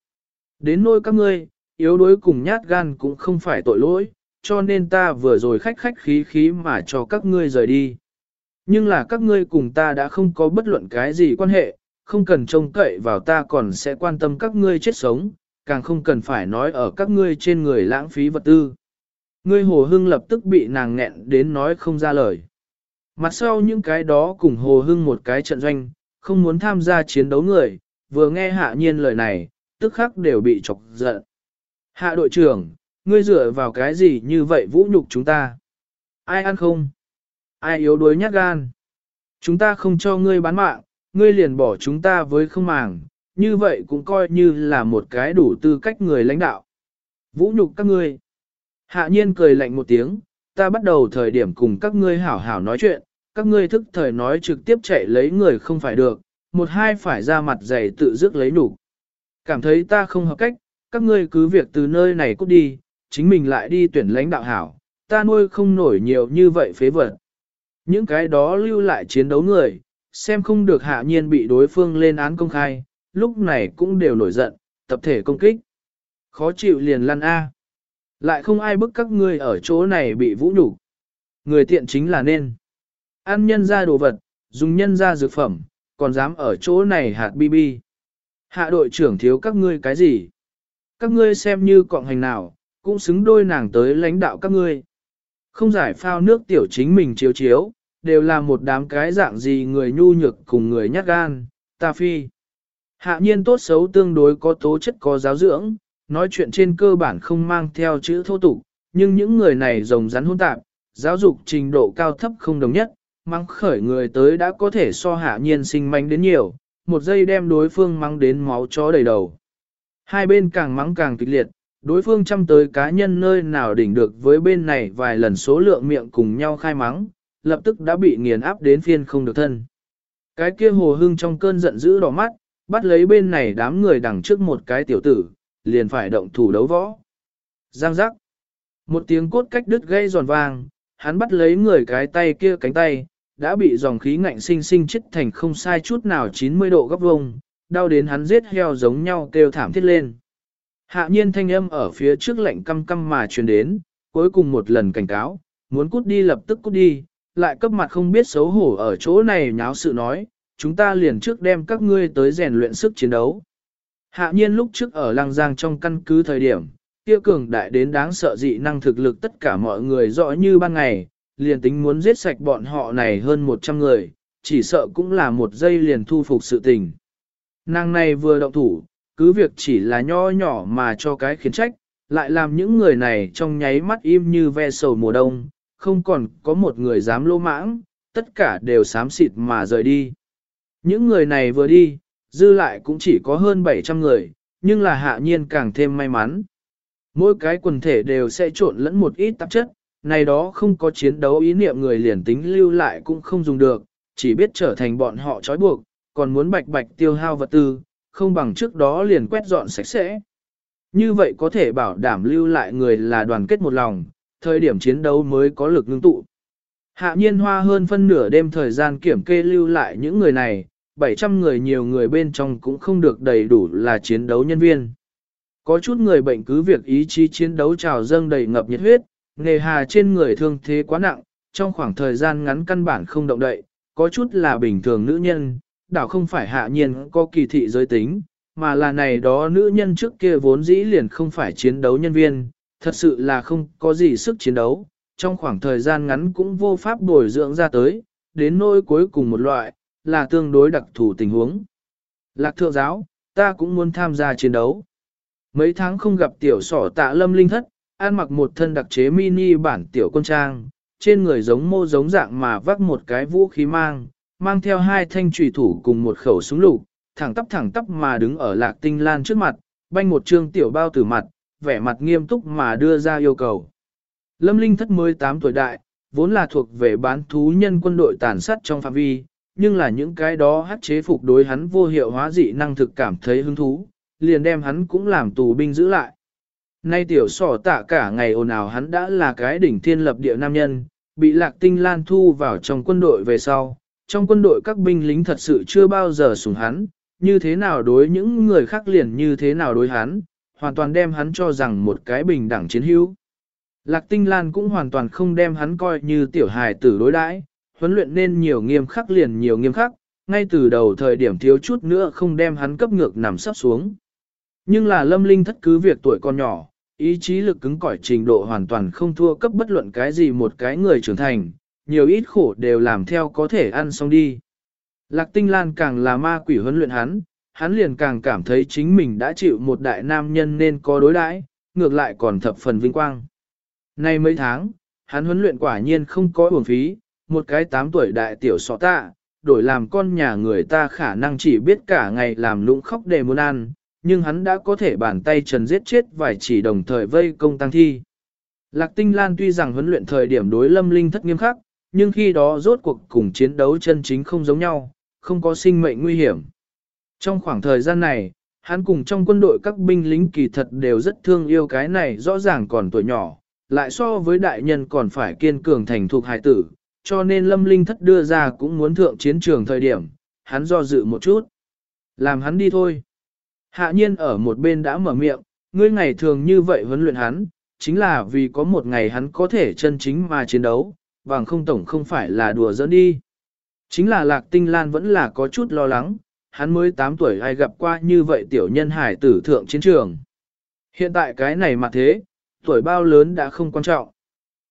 Đến nôi các ngươi, yếu đuối cùng nhát gan cũng không phải tội lỗi, cho nên ta vừa rồi khách khách khí khí mà cho các ngươi rời đi. Nhưng là các ngươi cùng ta đã không có bất luận cái gì quan hệ, không cần trông cậy vào ta còn sẽ quan tâm các ngươi chết sống, càng không cần phải nói ở các ngươi trên người lãng phí vật tư. Ngươi Hồ Hưng lập tức bị nàng nghẹn đến nói không ra lời. Mặt sau những cái đó cùng Hồ Hưng một cái trận doanh, không muốn tham gia chiến đấu người, vừa nghe hạ nhiên lời này, tức khắc đều bị chọc giận. Hạ đội trưởng, ngươi dựa vào cái gì như vậy vũ nhục chúng ta? Ai ăn không? Ai yếu đuối nhát gan? Chúng ta không cho ngươi bán mạng, ngươi liền bỏ chúng ta với không màng, như vậy cũng coi như là một cái đủ tư cách người lãnh đạo. Vũ nhục các ngươi. Hạ nhiên cười lạnh một tiếng, ta bắt đầu thời điểm cùng các ngươi hảo hảo nói chuyện, các ngươi thức thời nói trực tiếp chạy lấy người không phải được, một hai phải ra mặt dày tự dứt lấy đủ. Cảm thấy ta không hợp cách, các ngươi cứ việc từ nơi này cút đi, chính mình lại đi tuyển lãnh đạo hảo, ta nuôi không nổi nhiều như vậy phế vật. Những cái đó lưu lại chiến đấu người, xem không được hạ nhiên bị đối phương lên án công khai, lúc này cũng đều nổi giận, tập thể công kích. Khó chịu liền lăn A. Lại không ai bức các ngươi ở chỗ này bị vũ nhục Người tiện chính là nên. Ăn nhân ra đồ vật, dùng nhân ra dược phẩm, còn dám ở chỗ này hạt bi bi. Hạ đội trưởng thiếu các ngươi cái gì? Các ngươi xem như cọng hành nào, cũng xứng đôi nàng tới lãnh đạo các ngươi. Không giải phao nước tiểu chính mình chiếu chiếu, đều là một đám cái dạng gì người nhu nhược cùng người nhát gan, ta phi. Hạ nhiên tốt xấu tương đối có tố chất có giáo dưỡng, nói chuyện trên cơ bản không mang theo chữ thô tục, nhưng những người này rồng rắn hôn tạp, giáo dục trình độ cao thấp không đồng nhất, mang khởi người tới đã có thể so hạ nhiên sinh manh đến nhiều, một giây đem đối phương mang đến máu chó đầy đầu. Hai bên càng mắng càng kịch liệt, đối phương chăm tới cá nhân nơi nào đỉnh được với bên này vài lần số lượng miệng cùng nhau khai mắng, lập tức đã bị nghiền áp đến phiên không được thân. Cái kia hồ hưng trong cơn giận dữ đỏ mắt, bắt lấy bên này đám người đằng trước một cái tiểu tử, liền phải động thủ đấu võ. Giang giác. Một tiếng cốt cách đứt gây giòn vang, hắn bắt lấy người cái tay kia cánh tay, đã bị dòng khí ngạnh sinh sinh chết thành không sai chút nào 90 độ góc vông, đau đến hắn giết heo giống nhau kêu thảm thiết lên. Hạ nhiên thanh âm ở phía trước lạnh căm căm mà truyền đến, cuối cùng một lần cảnh cáo, muốn cút đi lập tức cút đi, lại cấp mặt không biết xấu hổ ở chỗ này nháo sự nói, chúng ta liền trước đem các ngươi tới rèn luyện sức chiến đấu. Hạ nhiên lúc trước ở Lăng Giang trong căn cứ thời điểm, Tiêu cường đại đến đáng sợ dị năng thực lực tất cả mọi người rõ như ban ngày, liền tính muốn giết sạch bọn họ này hơn 100 người, chỉ sợ cũng là một giây liền thu phục sự tình. Nàng này vừa động thủ, cứ việc chỉ là nho nhỏ mà cho cái khiến trách, lại làm những người này trong nháy mắt im như ve sầu mùa đông, không còn có một người dám lô mãng, tất cả đều sám xịt mà rời đi. Những người này vừa đi, dư lại cũng chỉ có hơn 700 người, nhưng là hạ nhiên càng thêm may mắn. Mỗi cái quần thể đều sẽ trộn lẫn một ít tạp chất, này đó không có chiến đấu ý niệm người liền tính lưu lại cũng không dùng được, chỉ biết trở thành bọn họ trói buộc, còn muốn bạch bạch tiêu hao vật tư, không bằng trước đó liền quét dọn sạch sẽ. Như vậy có thể bảo đảm lưu lại người là đoàn kết một lòng, thời điểm chiến đấu mới có lực ngưng tụ. Hạ nhiên hoa hơn phân nửa đêm thời gian kiểm kê lưu lại những người này, 700 người nhiều người bên trong cũng không được đầy đủ là chiến đấu nhân viên. Có chút người bệnh cứ việc ý chí chiến đấu trào dâng đầy ngập nhiệt huyết, nghề hà trên người thương thế quá nặng, trong khoảng thời gian ngắn căn bản không động đậy, có chút là bình thường nữ nhân, đảo không phải hạ nhiên có kỳ thị giới tính, mà là này đó nữ nhân trước kia vốn dĩ liền không phải chiến đấu nhân viên, thật sự là không có gì sức chiến đấu, trong khoảng thời gian ngắn cũng vô pháp bồi dưỡng ra tới, đến nỗi cuối cùng một loại, là tương đối đặc thù tình huống. Lạc thượng giáo, ta cũng muốn tham gia chiến đấu. Mấy tháng không gặp tiểu sỏ tạ lâm linh thất, ăn mặc một thân đặc chế mini bản tiểu quân trang, trên người giống mô giống dạng mà vác một cái vũ khí mang, mang theo hai thanh trùy thủ cùng một khẩu súng lục, thẳng tắp thẳng tắp mà đứng ở lạc tinh lan trước mặt, banh một trương tiểu bao tử mặt, vẻ mặt nghiêm túc mà đưa ra yêu cầu. Lâm Linh thất 18 tuổi đại, vốn là thuộc về bán thú nhân quân đội tàn sát trong phạm vi, nhưng là những cái đó hát chế phục đối hắn vô hiệu hóa dị năng thực cảm thấy hứng thú, liền đem hắn cũng làm tù binh giữ lại. Nay tiểu sỏ tạ cả ngày ồn ào hắn đã là cái đỉnh thiên lập địa nam nhân, bị lạc tinh lan thu vào trong quân đội về sau. Trong quân đội các binh lính thật sự chưa bao giờ sủng hắn, như thế nào đối những người khác liền như thế nào đối hắn, hoàn toàn đem hắn cho rằng một cái bình đẳng chiến hữu. Lạc Tinh Lan cũng hoàn toàn không đem hắn coi như tiểu hài tử đối đãi, huấn luyện nên nhiều nghiêm khắc liền nhiều nghiêm khắc, ngay từ đầu thời điểm thiếu chút nữa không đem hắn cấp ngược nằm sắp xuống. Nhưng là lâm linh thất cứ việc tuổi còn nhỏ, ý chí lực cứng cỏi trình độ hoàn toàn không thua cấp bất luận cái gì một cái người trưởng thành, nhiều ít khổ đều làm theo có thể ăn xong đi. Lạc Tinh Lan càng là ma quỷ huấn luyện hắn, hắn liền càng cảm thấy chính mình đã chịu một đại nam nhân nên có đối đãi, ngược lại còn thập phần vinh quang. Nay mấy tháng, hắn huấn luyện quả nhiên không có uổng phí, một cái tám tuổi đại tiểu sọ tạ, đổi làm con nhà người ta khả năng chỉ biết cả ngày làm lũng khóc để muốn ăn, nhưng hắn đã có thể bàn tay trần giết chết vài chỉ đồng thời vây công tăng thi. Lạc Tinh Lan tuy rằng huấn luyện thời điểm đối lâm linh thất nghiêm khắc, nhưng khi đó rốt cuộc cùng chiến đấu chân chính không giống nhau, không có sinh mệnh nguy hiểm. Trong khoảng thời gian này, hắn cùng trong quân đội các binh lính kỳ thật đều rất thương yêu cái này rõ ràng còn tuổi nhỏ, lại so với đại nhân còn phải kiên cường thành thuộc hài tử, cho nên lâm linh thất đưa ra cũng muốn thượng chiến trường thời điểm, hắn do dự một chút. Làm hắn đi thôi. Hạ nhiên ở một bên đã mở miệng, ngươi ngày thường như vậy huấn luyện hắn, chính là vì có một ngày hắn có thể chân chính mà chiến đấu, bằng không tổng không phải là đùa dẫn đi. Chính là lạc tinh lan vẫn là có chút lo lắng, hắn mới 8 tuổi ai gặp qua như vậy tiểu nhân hải tử thượng chiến trường. Hiện tại cái này mà thế, tuổi bao lớn đã không quan trọng.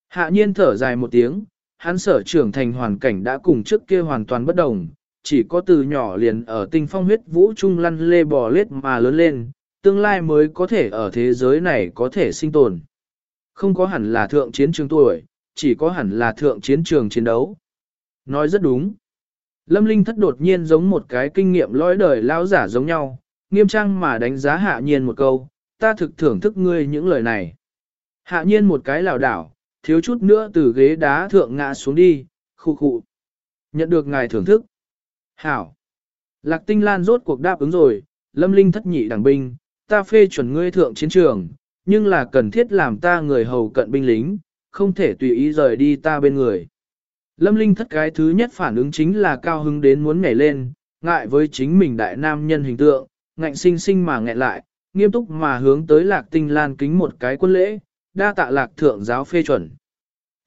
Hạ nhiên thở dài một tiếng, hắn sở trưởng thành hoàn cảnh đã cùng trước kia hoàn toàn bất đồng, chỉ có từ nhỏ liền ở tinh phong huyết vũ trung lăn lê bò lết mà lớn lên, tương lai mới có thể ở thế giới này có thể sinh tồn. Không có hẳn là thượng chiến trường tuổi, chỉ có hẳn là thượng chiến trường chiến đấu. Nói rất đúng. Lâm Linh thất đột nhiên giống một cái kinh nghiệm lõi đời lão giả giống nhau, nghiêm trang mà đánh giá hạ nhiên một câu, ta thực thưởng thức ngươi những lời này. Hạ nhiên một cái lảo đảo, thiếu chút nữa từ ghế đá thượng ngã xuống đi, khu khu. Nhận được ngài thưởng thức. Hảo. Lạc tinh lan rốt cuộc đáp ứng rồi, lâm linh thất nhị đảng binh, ta phê chuẩn ngươi thượng chiến trường, nhưng là cần thiết làm ta người hầu cận binh lính, không thể tùy ý rời đi ta bên người. Lâm linh thất cái thứ nhất phản ứng chính là cao hứng đến muốn nhảy lên, ngại với chính mình đại nam nhân hình tượng, ngạnh sinh sinh mà nghẹn lại, nghiêm túc mà hướng tới lạc tinh lan kính một cái quân lễ, đa tạ lạc thượng giáo phê chuẩn.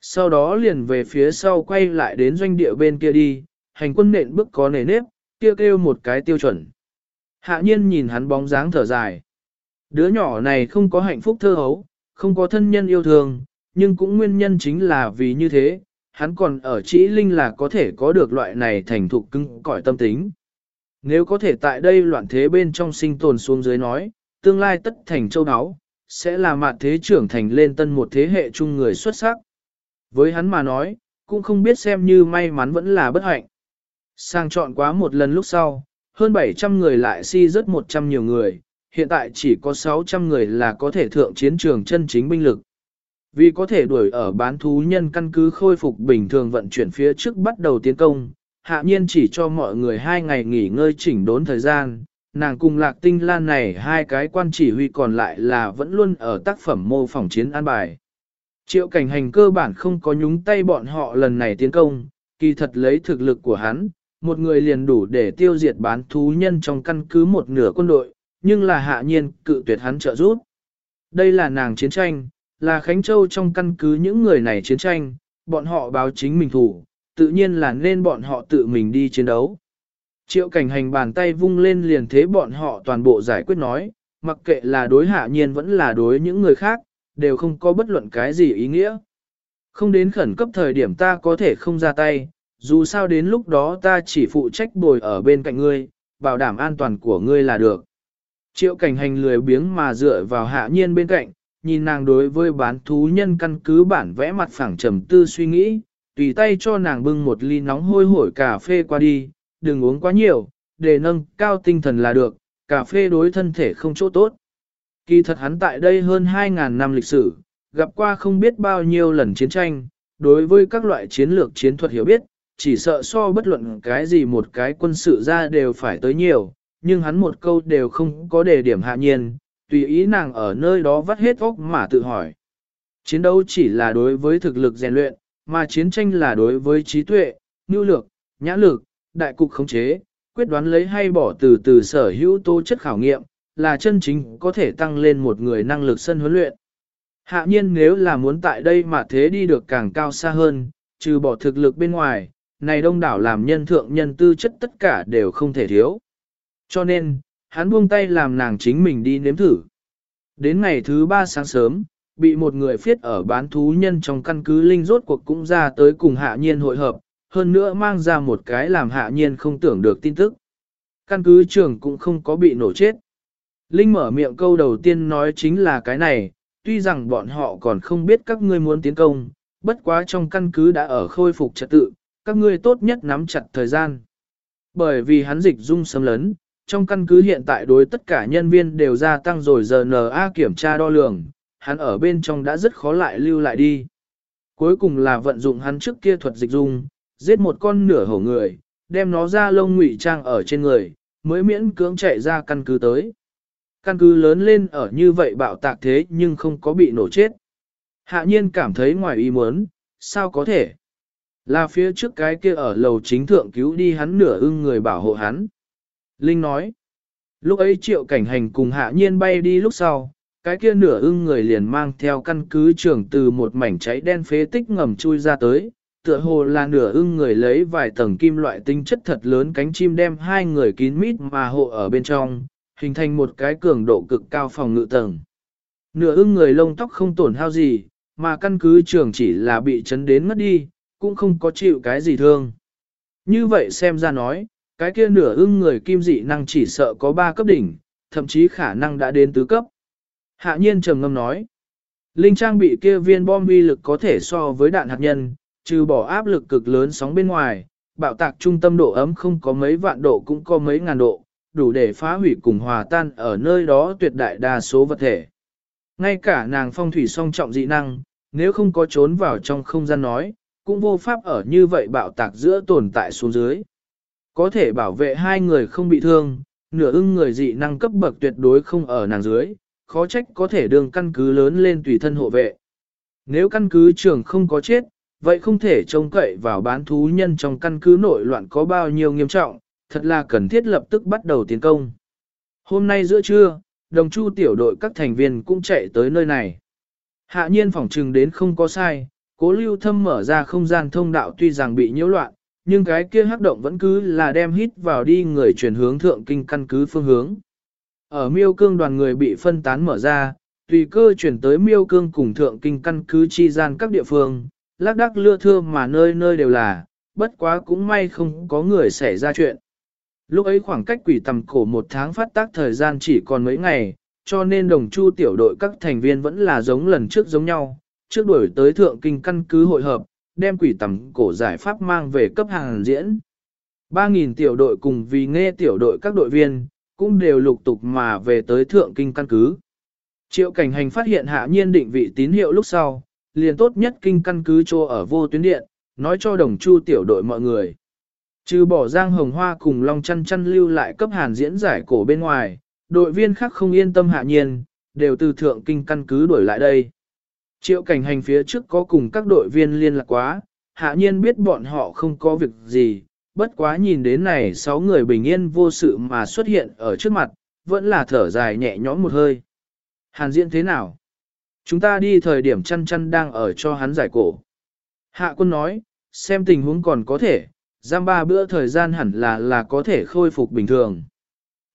Sau đó liền về phía sau quay lại đến doanh địa bên kia đi, hành quân nện bước có nề nếp, kia kêu, một cái tiêu chuẩn. Hạ nhiên nhìn hắn bóng dáng thở dài. Đứa nhỏ này không có hạnh phúc thơ hấu, không có thân nhân yêu thương, nhưng cũng nguyên nhân chính là vì như thế, hắn còn ở chỉ linh là có thể có được loại này thành thục cưng cõi tâm tính. Nếu có thể tại đây loạn thế bên trong sinh tồn xuống dưới nói, tương lai tất thành châu áo, sẽ là mặt thế trưởng thành lên tân một thế hệ chung người xuất sắc. Với hắn mà nói, cũng không biết xem như may mắn vẫn là bất hạnh. Sang chọn quá một lần lúc sau, hơn 700 người lại si rất 100 nhiều người, hiện tại chỉ có 600 người là có thể thượng chiến trường chân chính binh lực. Vì có thể đuổi ở bán thú nhân căn cứ khôi phục bình thường vận chuyển phía trước bắt đầu tiến công, hạ nhiên chỉ cho mọi người hai ngày nghỉ ngơi chỉnh đốn thời gian, nàng cùng lạc tinh lan này hai cái quan chỉ huy còn lại là vẫn luôn ở tác phẩm mô phỏng chiến an bài. Triệu cảnh hành cơ bản không có nhúng tay bọn họ lần này tiến công, kỳ thật lấy thực lực của hắn, một người liền đủ để tiêu diệt bán thú nhân trong căn cứ một nửa quân đội, nhưng là hạ nhiên cự tuyệt hắn trợ giúp. Đây là nàng chiến tranh, là Khánh Châu trong căn cứ những người này chiến tranh, bọn họ báo chính mình thủ, tự nhiên là nên bọn họ tự mình đi chiến đấu. Triệu cảnh hành bàn tay vung lên liền thế bọn họ toàn bộ giải quyết nói, mặc kệ là đối hạ nhiên vẫn là đối những người khác, đều không có bất luận cái gì ý nghĩa. Không đến khẩn cấp thời điểm ta có thể không ra tay, dù sao đến lúc đó ta chỉ phụ trách bồi ở bên cạnh ngươi, bảo đảm an toàn của ngươi là được. Triệu cảnh hành lười biếng mà dựa vào hạ nhiên bên cạnh, nhìn nàng đối với bán thú nhân căn cứ bản vẽ mặt phẳng trầm tư suy nghĩ, tùy tay cho nàng bưng một ly nóng hôi hổi cà phê qua đi, đừng uống quá nhiều, để nâng cao tinh thần là được, cà phê đối thân thể không chỗ tốt. Kỳ thật hắn tại đây hơn 2.000 năm lịch sử, gặp qua không biết bao nhiêu lần chiến tranh, đối với các loại chiến lược chiến thuật hiểu biết, chỉ sợ so bất luận cái gì một cái quân sự ra đều phải tới nhiều, nhưng hắn một câu đều không có đề điểm hạ nhiên, tùy ý nàng ở nơi đó vắt hết óc mà tự hỏi. Chiến đấu chỉ là đối với thực lực rèn luyện, mà chiến tranh là đối với trí tuệ, nhu lược, nhã lực, đại cục khống chế, quyết đoán lấy hay bỏ từ từ sở hữu tố chất khảo nghiệm, là chân chính có thể tăng lên một người năng lực sân huấn luyện. Hạ nhiên nếu là muốn tại đây mà thế đi được càng cao xa hơn, trừ bỏ thực lực bên ngoài, này đông đảo làm nhân thượng nhân tư chất tất cả đều không thể thiếu. Cho nên, hắn buông tay làm nàng chính mình đi nếm thử. Đến ngày thứ ba sáng sớm, bị một người phiết ở bán thú nhân trong căn cứ linh rốt cuộc cũng ra tới cùng hạ nhiên hội hợp, hơn nữa mang ra một cái làm hạ nhiên không tưởng được tin tức. Căn cứ trưởng cũng không có bị nổ chết. Linh mở miệng câu đầu tiên nói chính là cái này, tuy rằng bọn họ còn không biết các ngươi muốn tiến công, bất quá trong căn cứ đã ở khôi phục trật tự, các ngươi tốt nhất nắm chặt thời gian. Bởi vì hắn dịch dung xâm lấn, trong căn cứ hiện tại đối tất cả nhân viên đều gia tăng rồi giờ NA kiểm tra đo lường, hắn ở bên trong đã rất khó lại lưu lại đi. Cuối cùng là vận dụng hắn trước kia thuật dịch dung, giết một con nửa hổ người, đem nó ra lông ngụy trang ở trên người, mới miễn cưỡng chạy ra căn cứ tới. Căn cứ lớn lên ở như vậy bạo tạc thế nhưng không có bị nổ chết. Hạ nhiên cảm thấy ngoài ý muốn, sao có thể? Là phía trước cái kia ở lầu chính thượng cứu đi hắn nửa ưng người bảo hộ hắn. Linh nói, lúc ấy triệu cảnh hành cùng hạ nhiên bay đi lúc sau, cái kia nửa ưng người liền mang theo căn cứ trưởng từ một mảnh cháy đen phế tích ngầm chui ra tới, tựa hồ là nửa ưng người lấy vài tầng kim loại tinh chất thật lớn cánh chim đem hai người kín mít mà hộ ở bên trong, hình thành một cái cường độ cực cao phòng ngự tầng. Nửa ưng người lông tóc không tổn hao gì, mà căn cứ trưởng chỉ là bị chấn đến mất đi, cũng không có chịu cái gì thương. Như vậy xem ra nói, cái kia nửa ưng người kim dị năng chỉ sợ có ba cấp đỉnh, thậm chí khả năng đã đến tứ cấp. Hạ nhiên trầm ngâm nói, linh trang bị kia viên bom vi lực có thể so với đạn hạt nhân, trừ bỏ áp lực cực lớn sóng bên ngoài, bạo tạc trung tâm độ ấm không có mấy vạn độ cũng có mấy ngàn độ, đủ để phá hủy cùng hòa tan ở nơi đó tuyệt đại đa số vật thể. Ngay cả nàng phong thủy song trọng dị năng, nếu không có trốn vào trong không gian nói, cũng vô pháp ở như vậy bạo tạc giữa tồn tại xuống dưới. Có thể bảo vệ hai người không bị thương, nửa ưng người dị năng cấp bậc tuyệt đối không ở nàng dưới, khó trách có thể đường căn cứ lớn lên tùy thân hộ vệ. Nếu căn cứ trưởng không có chết, vậy không thể trông cậy vào bán thú nhân trong căn cứ nội loạn có bao nhiêu nghiêm trọng, thật là cần thiết lập tức bắt đầu tiến công. Hôm nay giữa trưa, đồng chu tiểu đội các thành viên cũng chạy tới nơi này. Hạ nhiên phỏng trừng đến không có sai, cố lưu thâm mở ra không gian thông đạo tuy rằng bị nhiễu loạn, nhưng cái kia hắc động vẫn cứ là đem hít vào đi người chuyển hướng thượng kinh căn cứ phương hướng. Ở miêu cương đoàn người bị phân tán mở ra, tùy cơ chuyển tới miêu cương cùng thượng kinh căn cứ chi gian các địa phương, lác đác lưa thưa mà nơi nơi đều là, bất quá cũng may không có người xảy ra chuyện. Lúc ấy khoảng cách quỷ tầm cổ một tháng phát tác thời gian chỉ còn mấy ngày, cho nên đồng chu tiểu đội các thành viên vẫn là giống lần trước giống nhau, trước đuổi tới thượng kinh căn cứ hội hợp, đem quỷ tầm cổ giải pháp mang về cấp hàng diễn. 3.000 tiểu đội cùng vì nghe tiểu đội các đội viên, cũng đều lục tục mà về tới thượng kinh căn cứ. Triệu cảnh hành phát hiện hạ nhiên định vị tín hiệu lúc sau, liền tốt nhất kinh căn cứ cho ở vô tuyến điện, nói cho đồng chu tiểu đội mọi người. Trừ bỏ giang hồng hoa cùng long chăn chăn lưu lại cấp hàn diễn giải cổ bên ngoài, đội viên khác không yên tâm hạ nhiên, đều từ thượng kinh căn cứ đuổi lại đây. Triệu cảnh hành phía trước có cùng các đội viên liên lạc quá, hạ nhiên biết bọn họ không có việc gì, bất quá nhìn đến này sáu người bình yên vô sự mà xuất hiện ở trước mặt, vẫn là thở dài nhẹ nhõm một hơi. Hàn diễn thế nào? Chúng ta đi thời điểm chăn chăn đang ở cho hắn giải cổ. Hạ quân nói, xem tình huống còn có thể, giam ba bữa thời gian hẳn là là có thể khôi phục bình thường.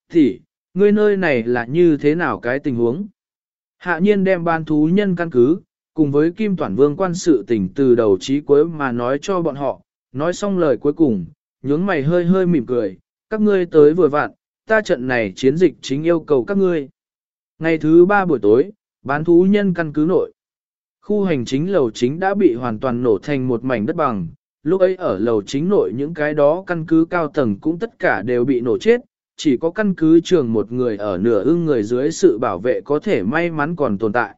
Thì, ngươi nơi này là như thế nào cái tình huống? Hạ nhiên đem ban thú nhân căn cứ, cùng với Kim Toản Vương quan sự tình từ đầu chí cuối mà nói cho bọn họ, nói xong lời cuối cùng, nhướng mày hơi hơi mỉm cười, các ngươi tới vừa vặn, ta trận này chiến dịch chính yêu cầu các ngươi. Ngày thứ ba buổi tối, bán thú nhân căn cứ nội. Khu hành chính lầu chính đã bị hoàn toàn nổ thành một mảnh đất bằng, lúc ấy ở lầu chính nội những cái đó căn cứ cao tầng cũng tất cả đều bị nổ chết, chỉ có căn cứ trường một người ở nửa ưng người dưới sự bảo vệ có thể may mắn còn tồn tại.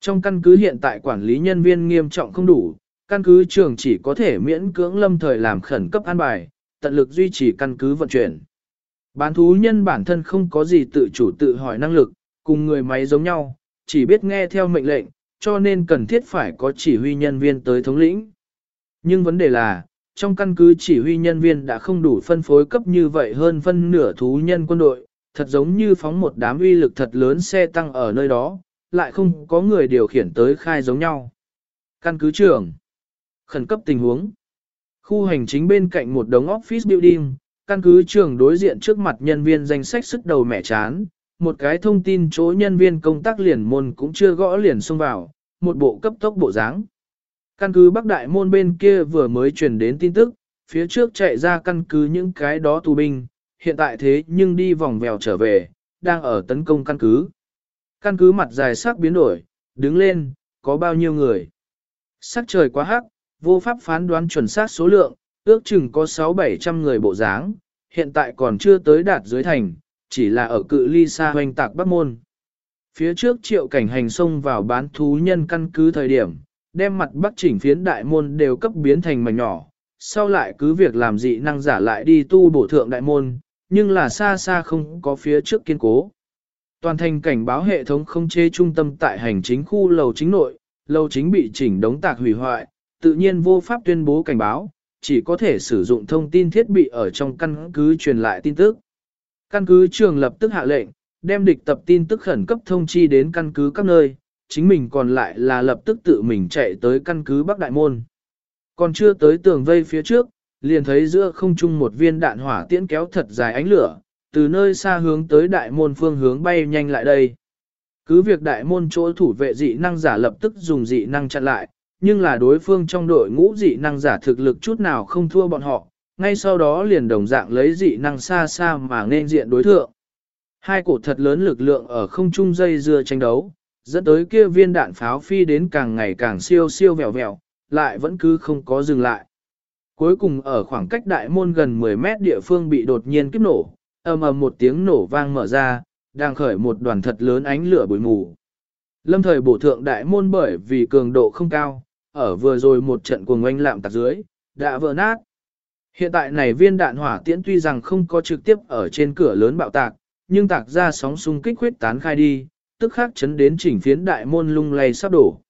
Trong căn cứ hiện tại quản lý nhân viên nghiêm trọng không đủ, căn cứ trường chỉ có thể miễn cưỡng lâm thời làm khẩn cấp an bài, tận lực duy trì căn cứ vận chuyển. Bán thú nhân bản thân không có gì tự chủ tự hỏi năng lực, cùng người máy giống nhau, chỉ biết nghe theo mệnh lệnh, cho nên cần thiết phải có chỉ huy nhân viên tới thống lĩnh. Nhưng vấn đề là, trong căn cứ chỉ huy nhân viên đã không đủ phân phối cấp như vậy hơn phân nửa thú nhân quân đội, thật giống như phóng một đám uy lực thật lớn xe tăng ở nơi đó, lại không có người điều khiển tới khai giống nhau. Căn cứ trưởng Khẩn cấp tình huống Khu hành chính bên cạnh một đống office building, căn cứ trưởng đối diện trước mặt nhân viên danh sách sức đầu mẹ chán, một cái thông tin chỗ nhân viên công tác liền môn cũng chưa gõ liền xông vào, một bộ cấp tốc bộ dáng. Căn cứ Bắc Đại môn bên kia vừa mới truyền đến tin tức, phía trước chạy ra căn cứ những cái đó tù binh, hiện tại thế nhưng đi vòng vèo trở về, đang ở tấn công căn cứ. Căn cứ mặt dài sắc biến đổi, đứng lên, có bao nhiêu người. Sắc trời quá hắc, vô pháp phán đoán chuẩn xác số lượng, ước chừng có 6-700 người bộ dáng, hiện tại còn chưa tới đạt dưới thành, chỉ là ở cự ly xa hoành tạc Bắc Môn. Phía trước triệu cảnh hành xông vào bán thú nhân căn cứ thời điểm, đem mặt bắc chỉnh phiến đại môn đều cấp biến thành mảnh nhỏ, sau lại cứ việc làm dị năng giả lại đi tu bổ thượng đại môn, nhưng là xa xa không có phía trước kiên cố. Toàn thành cảnh báo hệ thống không chế trung tâm tại hành chính khu lầu chính nội, lầu chính bị chỉnh đống tạc hủy hoại, tự nhiên vô pháp tuyên bố cảnh báo, chỉ có thể sử dụng thông tin thiết bị ở trong căn cứ truyền lại tin tức. Căn cứ trường lập tức hạ lệnh, đem địch tập tin tức khẩn cấp thông chi đến căn cứ các nơi, chính mình còn lại là lập tức tự mình chạy tới căn cứ Bắc Đại Môn. Còn chưa tới tường vây phía trước, liền thấy giữa không trung một viên đạn hỏa tiễn kéo thật dài ánh lửa, từ nơi xa hướng tới đại môn phương hướng bay nhanh lại đây. Cứ việc đại môn chỗ thủ vệ dị năng giả lập tức dùng dị năng chặn lại, nhưng là đối phương trong đội ngũ dị năng giả thực lực chút nào không thua bọn họ, ngay sau đó liền đồng dạng lấy dị năng xa xa mà nên diện đối thượng. Hai cổ thật lớn lực lượng ở không trung dây dưa tranh đấu, dẫn tới kia viên đạn pháo phi đến càng ngày càng siêu siêu vẹo vẹo, lại vẫn cứ không có dừng lại. Cuối cùng ở khoảng cách đại môn gần 10 mét địa phương bị đột nhiên kiếp nổ, ầm ầm một tiếng nổ vang mở ra, đang khởi một đoàn thật lớn ánh lửa bụi mù. Lâm thời bổ thượng đại môn bởi vì cường độ không cao, ở vừa rồi một trận cuồng oanh lạm tạc dưới, đã vỡ nát. Hiện tại này viên đạn hỏa tiễn tuy rằng không có trực tiếp ở trên cửa lớn bạo tạc, nhưng tạc ra sóng xung kích huyết tán khai đi, tức khắc chấn đến chỉnh phiến đại môn lung lay sắp đổ.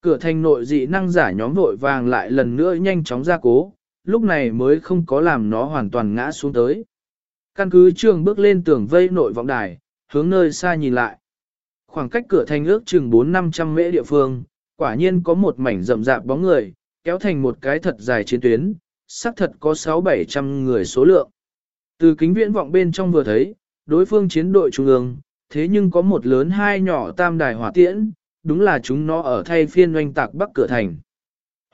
Cửa thành nội dị năng giả nhóm vội vàng lại lần nữa nhanh chóng ra cố, lúc này mới không có làm nó hoàn toàn ngã xuống tới. Căn cứ trường bước lên tường vây nội vọng đài, hướng nơi xa nhìn lại. Khoảng cách cửa thành ước chừng 4-500 mễ địa phương, quả nhiên có một mảnh rậm rạp bóng người, kéo thành một cái thật dài chiến tuyến, xác thật có 6-700 người số lượng. Từ kính viễn vọng bên trong vừa thấy, đối phương chiến đội trung ương, thế nhưng có một lớn hai nhỏ tam đài hỏa tiễn, đúng là chúng nó ở thay phiên oanh tạc bắc cửa thành.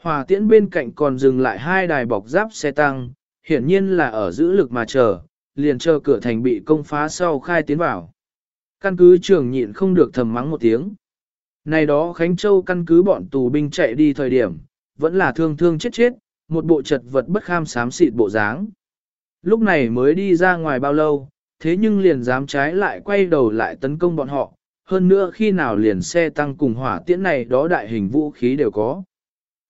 Hỏa tiễn bên cạnh còn dừng lại hai đài bọc giáp xe tăng, hiển nhiên là ở giữ lực mà chờ, liền chờ cửa thành bị công phá sau khai tiến vào. Căn cứ trưởng nhịn không được thầm mắng một tiếng. Này đó Khánh Châu căn cứ bọn tù binh chạy đi thời điểm, vẫn là thương thương chết chết, một bộ chật vật bất kham xám xịt bộ dáng. Lúc này mới đi ra ngoài bao lâu, thế nhưng liền dám trái lại quay đầu lại tấn công bọn họ, hơn nữa khi nào liền xe tăng cùng hỏa tiễn này đó đại hình vũ khí đều có.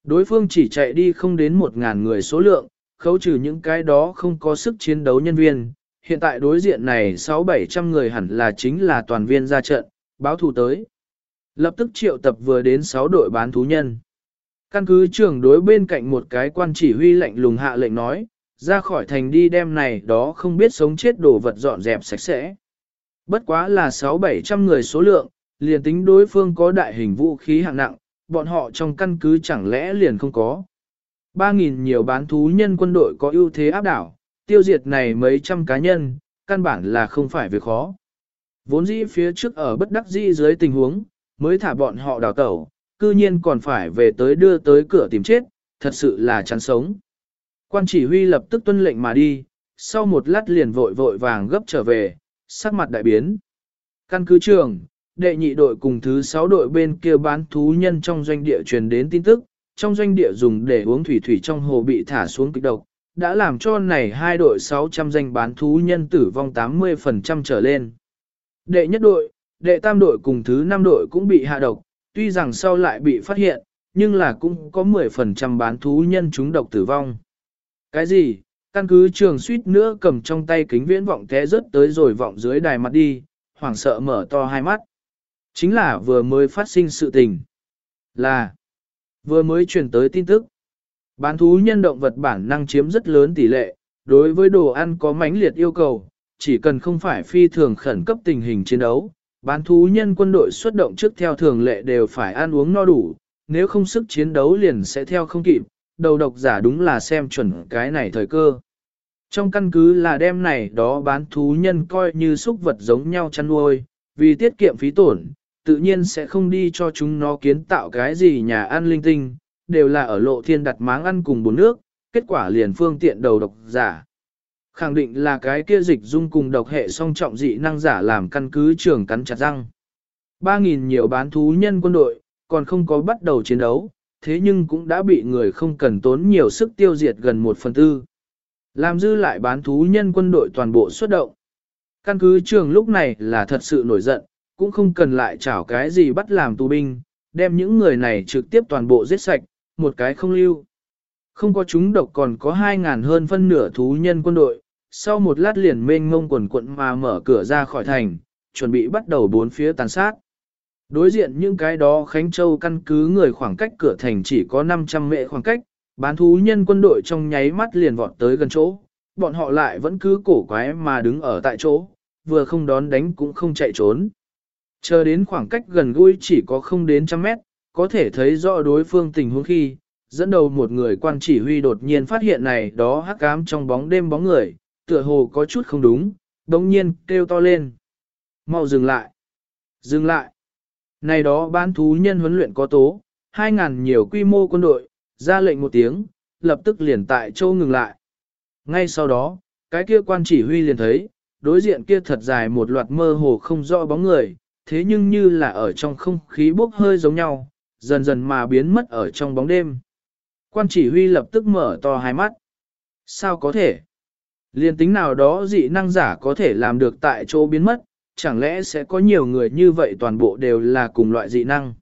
Đối phương chỉ chạy đi không đến một ngàn người số lượng, khấu trừ những cái đó không có sức chiến đấu nhân viên. Hiện tại đối diện này 6-700 người hẳn là chính là toàn viên ra trận, báo thù tới. Lập tức triệu tập vừa đến 6 đội bán thú nhân. Căn cứ trưởng đối bên cạnh một cái quan chỉ huy lệnh lùng hạ lệnh nói, ra khỏi thành đi đem này đó không biết sống chết đồ vật dọn dẹp sạch sẽ. Bất quá là 6-700 người số lượng, liền tính đối phương có đại hình vũ khí hạng nặng, bọn họ trong căn cứ chẳng lẽ liền không có. 3.000 nhiều bán thú nhân quân đội có ưu thế áp đảo, tiêu diệt này mấy trăm cá nhân, căn bản là không phải việc khó. Vốn dĩ phía trước ở bất đắc dĩ dưới tình huống, mới thả bọn họ đào tẩu, cư nhiên còn phải về tới đưa tới cửa tìm chết, thật sự là chán sống. Quan chỉ huy lập tức tuân lệnh mà đi, sau một lát liền vội vội vàng gấp trở về, sắc mặt đại biến. Căn cứ trường, đệ nhị đội cùng thứ sáu đội bên kia bán thú nhân trong doanh địa truyền đến tin tức, trong doanh địa dùng để uống thủy thủy trong hồ bị thả xuống kịch độc, đã làm cho này hai đội 600 danh bán thú nhân tử vong 80% trở lên. Đệ nhất đội, đệ tam đội cùng thứ năm đội cũng bị hạ độc, tuy rằng sau lại bị phát hiện, nhưng là cũng có 10% bán thú nhân chúng độc tử vong. Cái gì? Căn cứ trường suýt nữa cầm trong tay kính viễn vọng té rớt tới rồi vọng dưới đài mặt đi, hoảng sợ mở to hai mắt. Chính là vừa mới phát sinh sự tình. Là vừa mới truyền tới tin tức. Bán thú nhân động vật bản năng chiếm rất lớn tỷ lệ, đối với đồ ăn có mãnh liệt yêu cầu, chỉ cần không phải phi thường khẩn cấp tình hình chiến đấu, bán thú nhân quân đội xuất động trước theo thường lệ đều phải ăn uống no đủ, nếu không sức chiến đấu liền sẽ theo không kịp, đầu độc giả đúng là xem chuẩn cái này thời cơ. Trong căn cứ là đem này đó bán thú nhân coi như súc vật giống nhau chăn nuôi, vì tiết kiệm phí tổn, tự nhiên sẽ không đi cho chúng nó kiến tạo cái gì nhà ăn linh tinh, đều là ở lộ thiên đặt máng ăn cùng bồn nước, kết quả liền phương tiện đầu độc giả. Khẳng định là cái kia dịch dung cùng độc hệ song trọng dị năng giả làm căn cứ trường cắn chặt răng. 3.000 nhiều bán thú nhân quân đội, còn không có bắt đầu chiến đấu, thế nhưng cũng đã bị người không cần tốn nhiều sức tiêu diệt gần một phần tư. Làm dư lại bán thú nhân quân đội toàn bộ xuất động. Căn cứ trường lúc này là thật sự nổi giận, cũng không cần lại chảo cái gì bắt làm tù binh, đem những người này trực tiếp toàn bộ giết sạch, một cái không lưu. Không có chúng độc còn có 2.000 hơn phân nửa thú nhân quân đội, sau một lát liền mênh ngông quần quận mà mở cửa ra khỏi thành, chuẩn bị bắt đầu bốn phía tàn sát. Đối diện những cái đó Khánh Châu căn cứ người khoảng cách cửa thành chỉ có 500 mệ khoảng cách, bán thú nhân quân đội trong nháy mắt liền vọt tới gần chỗ, bọn họ lại vẫn cứ cổ quái mà đứng ở tại chỗ, vừa không đón đánh cũng không chạy trốn. Chờ đến khoảng cách gần gũi chỉ có không đến trăm mét, có thể thấy rõ đối phương tình huống khi, dẫn đầu một người quan chỉ huy đột nhiên phát hiện này đó hắc ám trong bóng đêm bóng người, tựa hồ có chút không đúng, đồng nhiên kêu to lên. mau dừng lại! Dừng lại! Này đó bán thú nhân huấn luyện có tố, 2.000 nhiều quy mô quân đội, ra lệnh một tiếng, lập tức liền tại châu ngừng lại. Ngay sau đó, cái kia quan chỉ huy liền thấy, đối diện kia thật dài một loạt mơ hồ không rõ bóng người, thế nhưng như là ở trong không khí bốc hơi giống nhau, dần dần mà biến mất ở trong bóng đêm. Quan chỉ huy lập tức mở to hai mắt. Sao có thể? Liên tính nào đó dị năng giả có thể làm được tại chỗ biến mất, chẳng lẽ sẽ có nhiều người như vậy toàn bộ đều là cùng loại dị năng?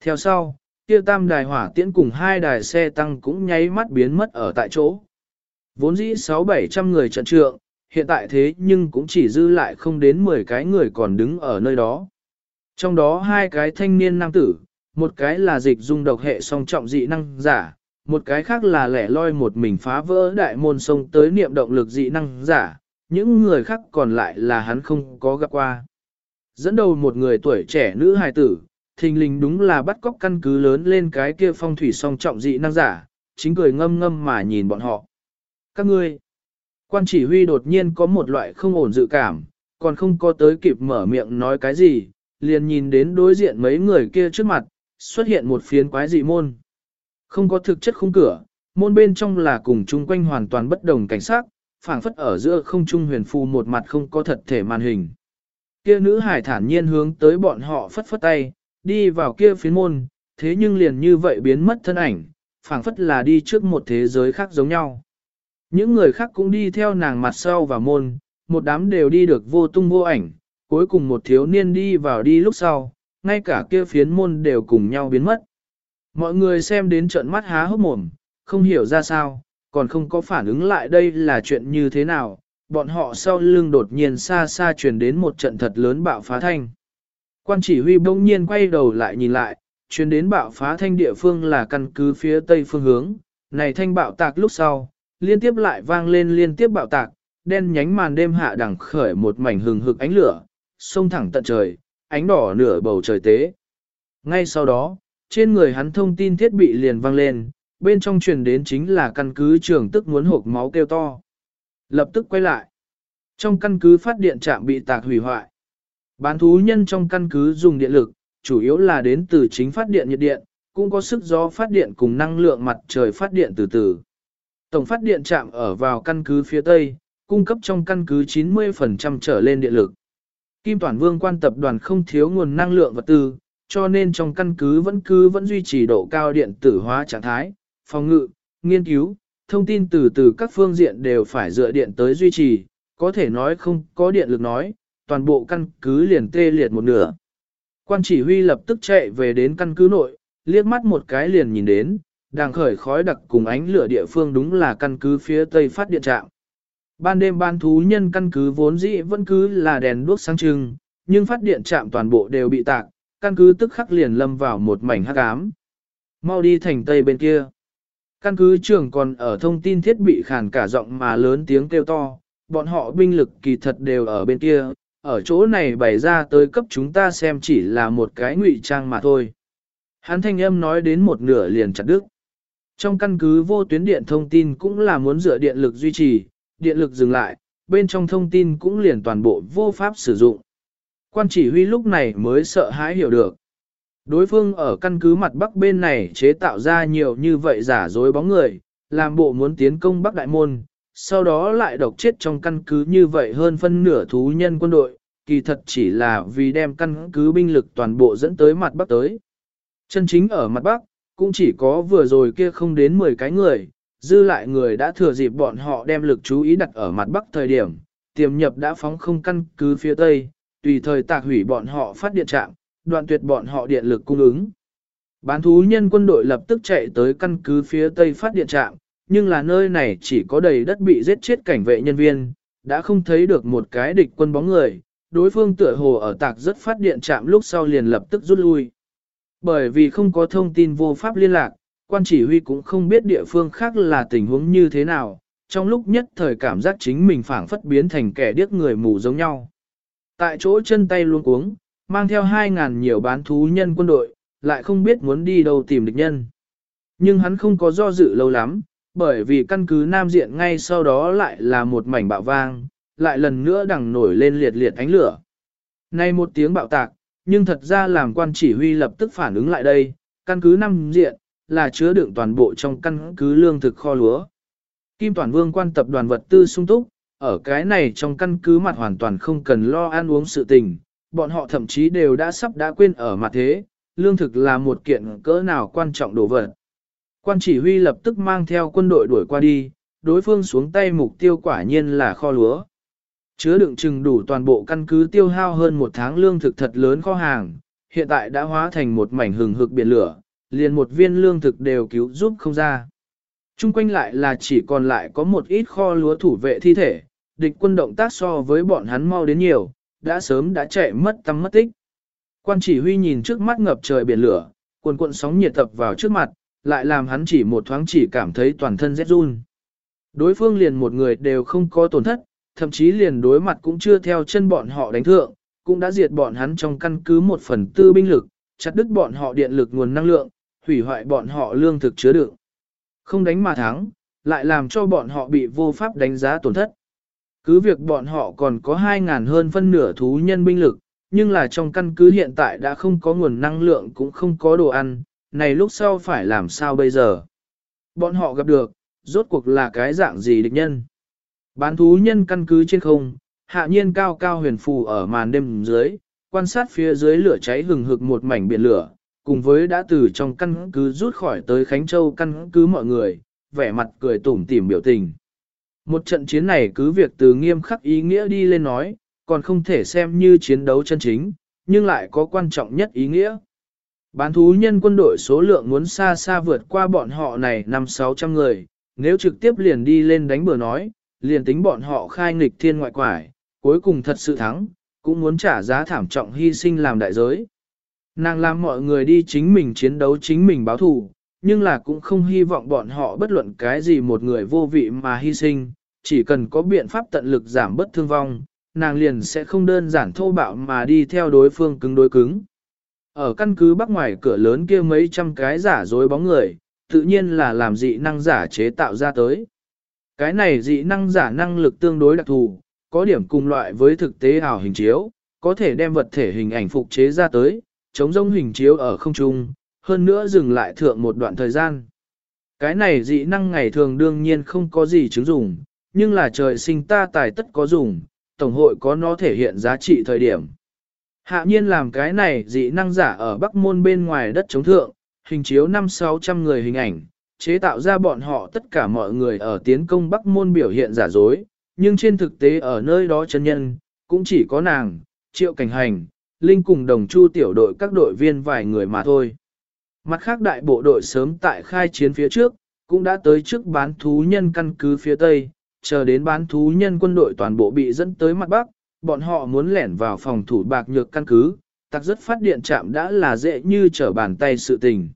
Theo sau, kia tam đài hỏa tiễn cùng hai đài xe tăng cũng nháy mắt biến mất ở tại chỗ. Vốn dĩ 6-700 người trận trượng, hiện tại thế nhưng cũng chỉ dư lại không đến 10 cái người còn đứng ở nơi đó. Trong đó hai cái thanh niên nam tử, một cái là dịch dung độc hệ song trọng dị năng giả, một cái khác là lẻ loi một mình phá vỡ đại môn sông tới niệm động lực dị năng giả, những người khác còn lại là hắn không có gặp qua. Dẫn đầu một người tuổi trẻ nữ hài tử, thình lình đúng là bắt cóc căn cứ lớn lên cái kia phong thủy song trọng dị năng giả, chính cười ngâm ngâm mà nhìn bọn họ. Các ngươi, quan chỉ huy đột nhiên có một loại không ổn dự cảm, còn không có tới kịp mở miệng nói cái gì, liền nhìn đến đối diện mấy người kia trước mặt, xuất hiện một phiến quái dị môn. Không có thực chất khung cửa, môn bên trong là cùng chung quanh hoàn toàn bất đồng cảnh sát, phảng phất ở giữa không trung huyền phù một mặt không có thật thể màn hình. Kia nữ hải thản nhiên hướng tới bọn họ phất phất tay, đi vào kia phiến môn, thế nhưng liền như vậy biến mất thân ảnh, phảng phất là đi trước một thế giới khác giống nhau. Những người khác cũng đi theo nàng mặt sau và môn, một đám đều đi được vô tung vô ảnh, cuối cùng một thiếu niên đi vào đi lúc sau, ngay cả kia phiến môn đều cùng nhau biến mất. Mọi người xem đến trận mắt há hốc mồm, không hiểu ra sao, còn không có phản ứng lại đây là chuyện như thế nào, bọn họ sau lưng đột nhiên xa xa truyền đến một trận thật lớn bạo phá thanh. Quan chỉ huy bỗng nhiên quay đầu lại nhìn lại, truyền đến bạo phá thanh địa phương là căn cứ phía tây phương hướng, này thanh bạo tạc lúc sau, liên tiếp lại vang lên liên tiếp bạo tạc, đen nhánh màn đêm hạ đẳng khởi một mảnh hừng hực ánh lửa, sông thẳng tận trời, ánh đỏ nửa bầu trời tế. Ngay sau đó, trên người hắn thông tin thiết bị liền vang lên, bên trong truyền đến chính là căn cứ trường tức muốn hộp máu kêu to. Lập tức quay lại. Trong căn cứ phát điện trạm bị tạc hủy hoại. Bán thú nhân trong căn cứ dùng điện lực, chủ yếu là đến từ chính phát điện nhiệt điện, cũng có sức gió phát điện cùng năng lượng mặt trời phát điện từ từ. Tổng phát điện trạm ở vào căn cứ phía Tây, cung cấp trong căn cứ 90% trở lên điện lực. Kim Toàn Vương quan tập đoàn không thiếu nguồn năng lượng vật tư, cho nên trong căn cứ vẫn cứ vẫn duy trì độ cao điện tử hóa trạng thái, phòng ngự, nghiên cứu, thông tin từ từ các phương diện đều phải dựa điện tới duy trì, có thể nói không có điện lực nói, toàn bộ căn cứ liền tê liệt một nửa. Quan chỉ huy lập tức chạy về đến căn cứ nội, liếc mắt một cái liền nhìn đến, đang khởi khói đặc cùng ánh lửa địa phương đúng là căn cứ phía tây phát điện trạm. Ban đêm ban thú nhân căn cứ vốn dĩ vẫn cứ là đèn đuốc sáng trưng, nhưng phát điện trạm toàn bộ đều bị tạc, căn cứ tức khắc liền lâm vào một mảnh hắc ám. Mau đi thành tây bên kia. Căn cứ trưởng còn ở thông tin thiết bị khàn cả giọng mà lớn tiếng kêu to, bọn họ binh lực kỳ thật đều ở bên kia, ở chỗ này bày ra tới cấp chúng ta xem chỉ là một cái ngụy trang mà thôi. Hắn thanh âm nói đến một nửa liền chặt đứt. Trong căn cứ vô tuyến điện thông tin cũng là muốn dựa điện lực duy trì, điện lực dừng lại, bên trong thông tin cũng liền toàn bộ vô pháp sử dụng. Quan chỉ huy lúc này mới sợ hãi hiểu được. Đối phương ở căn cứ mặt bắc bên này chế tạo ra nhiều như vậy giả dối bóng người, làm bộ muốn tiến công bắc đại môn, sau đó lại độc chết trong căn cứ như vậy hơn phân nửa thú nhân quân đội, kỳ thật chỉ là vì đem căn cứ binh lực toàn bộ dẫn tới mặt bắc tới. Chân chính ở mặt bắc, cũng chỉ có vừa rồi kia không đến 10 cái người, dư lại người đã thừa dịp bọn họ đem lực chú ý đặt ở mặt bắc thời điểm, tiềm nhập đã phóng không căn cứ phía tây, tùy thời tạc hủy bọn họ phát điện trạm, đoạn tuyệt bọn họ điện lực cung ứng. Bán thú nhân quân đội lập tức chạy tới căn cứ phía tây phát điện trạm, nhưng là nơi này chỉ có đầy đất bị giết chết cảnh vệ nhân viên, đã không thấy được một cái địch quân bóng người, đối phương tựa hồ ở tạc rất phát điện trạm lúc sau liền lập tức rút lui. Bởi vì không có thông tin vô pháp liên lạc, quan chỉ huy cũng không biết địa phương khác là tình huống như thế nào, trong lúc nhất thời cảm giác chính mình phảng phất biến thành kẻ điếc người mù giống nhau. Tại chỗ chân tay luôn cuống, mang theo 2.000 nhiều bán thú nhân quân đội, lại không biết muốn đi đâu tìm địch nhân. Nhưng hắn không có do dự lâu lắm, bởi vì căn cứ nam diện ngay sau đó lại là một mảnh bạo vang, lại lần nữa đằng nổi lên liệt liệt ánh lửa. Nay một tiếng bạo tạc, nhưng thật ra làm quan chỉ huy lập tức phản ứng lại đây, căn cứ nam diện, là chứa đựng toàn bộ trong căn cứ lương thực kho lúa. Kim Toàn Vương quan tập đoàn vật tư sung túc, ở cái này trong căn cứ mặt hoàn toàn không cần lo ăn uống sự tình, bọn họ thậm chí đều đã sắp đã quên ở mặt thế, lương thực là một kiện cỡ nào quan trọng đồ vật. Quan chỉ huy lập tức mang theo quân đội đuổi qua đi, đối phương xuống tay mục tiêu quả nhiên là kho lúa. Chứa đựng chừng đủ toàn bộ căn cứ tiêu hao hơn một tháng lương thực thật lớn kho hàng, hiện tại đã hóa thành một mảnh hừng hực biển lửa, liền một viên lương thực đều cứu giúp không ra. Trung quanh lại là chỉ còn lại có một ít kho lúa thủ vệ thi thể, địch quân động tác so với bọn hắn mau đến nhiều, đã sớm đã chạy mất tâm mất tích. Quan chỉ huy nhìn trước mắt ngập trời biển lửa, cuồn cuộn sóng nhiệt tập vào trước mặt, lại làm hắn chỉ một thoáng chỉ cảm thấy toàn thân rét run. Đối phương liền một người đều không có tổn thất, thậm chí liền đối mặt cũng chưa theo chân bọn họ đánh thượng, cũng đã diệt bọn hắn trong căn cứ một phần tư binh lực, chặt đứt bọn họ điện lực nguồn năng lượng, hủy hoại bọn họ lương thực chứa đựng. Không đánh mà thắng, lại làm cho bọn họ bị vô pháp đánh giá tổn thất. Cứ việc bọn họ còn có 2.000 hơn phân nửa thú nhân binh lực, nhưng là trong căn cứ hiện tại đã không có nguồn năng lượng cũng không có đồ ăn, này lúc sau phải làm sao bây giờ? Bọn họ gặp được, rốt cuộc là cái dạng gì địch nhân? Bán thú nhân căn cứ trên không, hạ nhiên cao cao huyền phù ở màn đêm dưới, quan sát phía dưới lửa cháy hừng hực một mảnh biển lửa, cùng với đã từ trong căn cứ rút khỏi tới Khánh Châu căn cứ mọi người, vẻ mặt cười tủm tỉm biểu tình. Một trận chiến này cứ việc từ nghiêm khắc ý nghĩa đi lên nói, còn không thể xem như chiến đấu chân chính, nhưng lại có quan trọng nhất ý nghĩa. Bán thú nhân quân đội số lượng muốn xa xa vượt qua bọn họ này năm sáu trăm người, nếu trực tiếp liền đi lên đánh bừa nói, liền tính bọn họ khai nghịch thiên ngoại quải, cuối cùng thật sự thắng, cũng muốn trả giá thảm trọng hy sinh làm đại giới. Nàng làm mọi người đi chính mình chiến đấu chính mình báo thù, nhưng là cũng không hy vọng bọn họ bất luận cái gì một người vô vị mà hy sinh, chỉ cần có biện pháp tận lực giảm bất thương vong, nàng liền sẽ không đơn giản thô bạo mà đi theo đối phương cứng đối cứng. Ở căn cứ bắc ngoài cửa lớn kia mấy trăm cái giả dối bóng người, tự nhiên là làm dị năng giả chế tạo ra tới. Cái này dị năng giả năng lực tương đối đặc thù, có điểm cùng loại với thực tế ảo hình chiếu, có thể đem vật thể hình ảnh phục chế ra tới, chống rông hình chiếu ở không trung, hơn nữa dừng lại thượng một đoạn thời gian. Cái này dị năng ngày thường đương nhiên không có gì chứng dùng, nhưng là trời sinh ta tài tất có dùng, Tổng hội có nó thể hiện giá trị thời điểm. Hạ nhiên làm cái này dị năng giả ở Bắc Môn bên ngoài đất chống thượng, hình chiếu 5-600 người hình ảnh, chế tạo ra bọn họ tất cả mọi người ở tiến công Bắc Môn biểu hiện giả dối, nhưng trên thực tế ở nơi đó chân nhân, cũng chỉ có nàng, triệu cảnh hành, Linh cùng đồng chu tiểu đội các đội viên vài người mà thôi. Mặt khác đại bộ đội sớm tại khai chiến phía trước, cũng đã tới trước bán thú nhân căn cứ phía Tây, chờ đến bán thú nhân quân đội toàn bộ bị dẫn tới mặt Bắc, bọn họ muốn lẻn vào phòng thủ bạc nhược căn cứ, tặc rất phát điện chạm đã là dễ như trở bàn tay sự tình.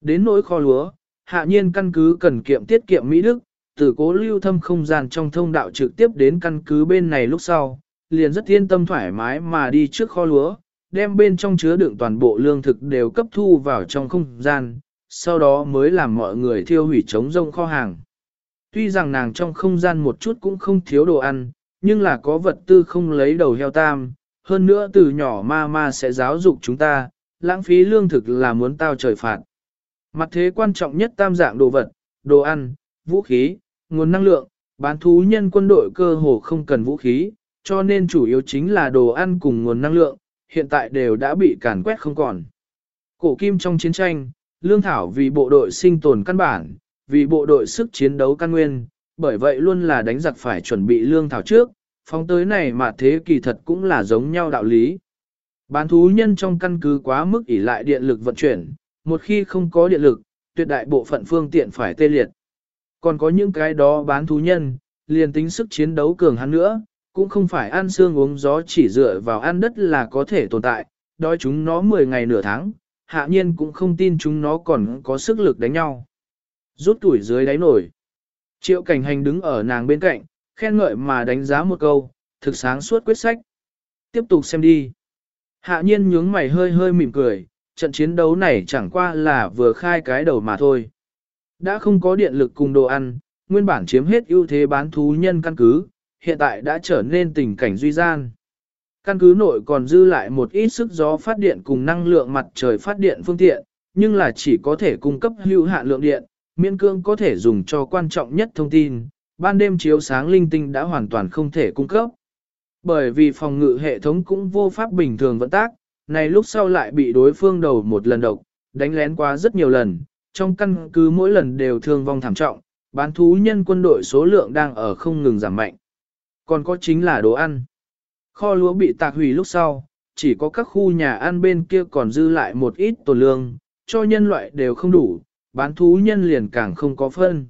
Đến nỗi kho lúa, hạ nhiên căn cứ cần kiệm tiết kiệm Mỹ Đức, từ cố lưu thâm không gian trong thông đạo trực tiếp đến căn cứ bên này lúc sau, liền rất yên tâm thoải mái mà đi trước kho lúa, đem bên trong chứa đựng toàn bộ lương thực đều cấp thu vào trong không gian, sau đó mới làm mọi người thiêu hủy chống rông kho hàng. Tuy rằng nàng trong không gian một chút cũng không thiếu đồ ăn, nhưng là có vật tư không lấy đầu heo tam, hơn nữa từ nhỏ ma ma sẽ giáo dục chúng ta, lãng phí lương thực là muốn tao trời phạt. Mặt thế quan trọng nhất tam dạng đồ vật, đồ ăn, vũ khí, nguồn năng lượng, bán thú nhân quân đội cơ hồ không cần vũ khí, cho nên chủ yếu chính là đồ ăn cùng nguồn năng lượng, hiện tại đều đã bị càn quét không còn. Cổ kim trong chiến tranh, lương thảo vì bộ đội sinh tồn căn bản, vì bộ đội sức chiến đấu căn nguyên, bởi vậy luôn là đánh giặc phải chuẩn bị lương thảo trước, phóng tới này mà thế kỳ thật cũng là giống nhau đạo lý. Bán thú nhân trong căn cứ quá mức ỷ lại điện lực vận chuyển, một khi không có điện lực, tuyệt đại bộ phận phương tiện phải tê liệt. Còn có những cái đó bán thú nhân, liền tính sức chiến đấu cường hắn nữa, cũng không phải ăn xương uống gió chỉ dựa vào ăn đất là có thể tồn tại, đói chúng nó 10 ngày nửa tháng, hạ nhiên cũng không tin chúng nó còn có sức lực đánh nhau. Rút tuổi dưới đáy nổi. Triệu cảnh hành đứng ở nàng bên cạnh, khen ngợi mà đánh giá một câu, thực sáng suốt quyết sách. Tiếp tục xem đi. Hạ nhiên nhướng mày hơi hơi mỉm cười, trận chiến đấu này chẳng qua là vừa khai cái đầu mà thôi. Đã không có điện lực cùng đồ ăn, nguyên bản chiếm hết ưu thế bán thú nhân căn cứ, hiện tại đã trở nên tình cảnh duy gian. Căn cứ nội còn dư lại một ít sức gió phát điện cùng năng lượng mặt trời phát điện phương tiện, nhưng là chỉ có thể cung cấp hữu hạn lượng điện, miễn cương có thể dùng cho quan trọng nhất thông tin, ban đêm chiếu sáng linh tinh đã hoàn toàn không thể cung cấp. Bởi vì phòng ngự hệ thống cũng vô pháp bình thường vận tác, này lúc sau lại bị đối phương đầu một lần độc, đánh lén qua rất nhiều lần, trong căn cứ mỗi lần đều thương vong thảm trọng, bán thú nhân quân đội số lượng đang ở không ngừng giảm mạnh. Còn có chính là đồ ăn. Kho lúa bị tạc hủy lúc sau, chỉ có các khu nhà ăn bên kia còn dư lại một ít tồn lương, cho nhân loại đều không đủ, bán thú nhân liền càng không có phân.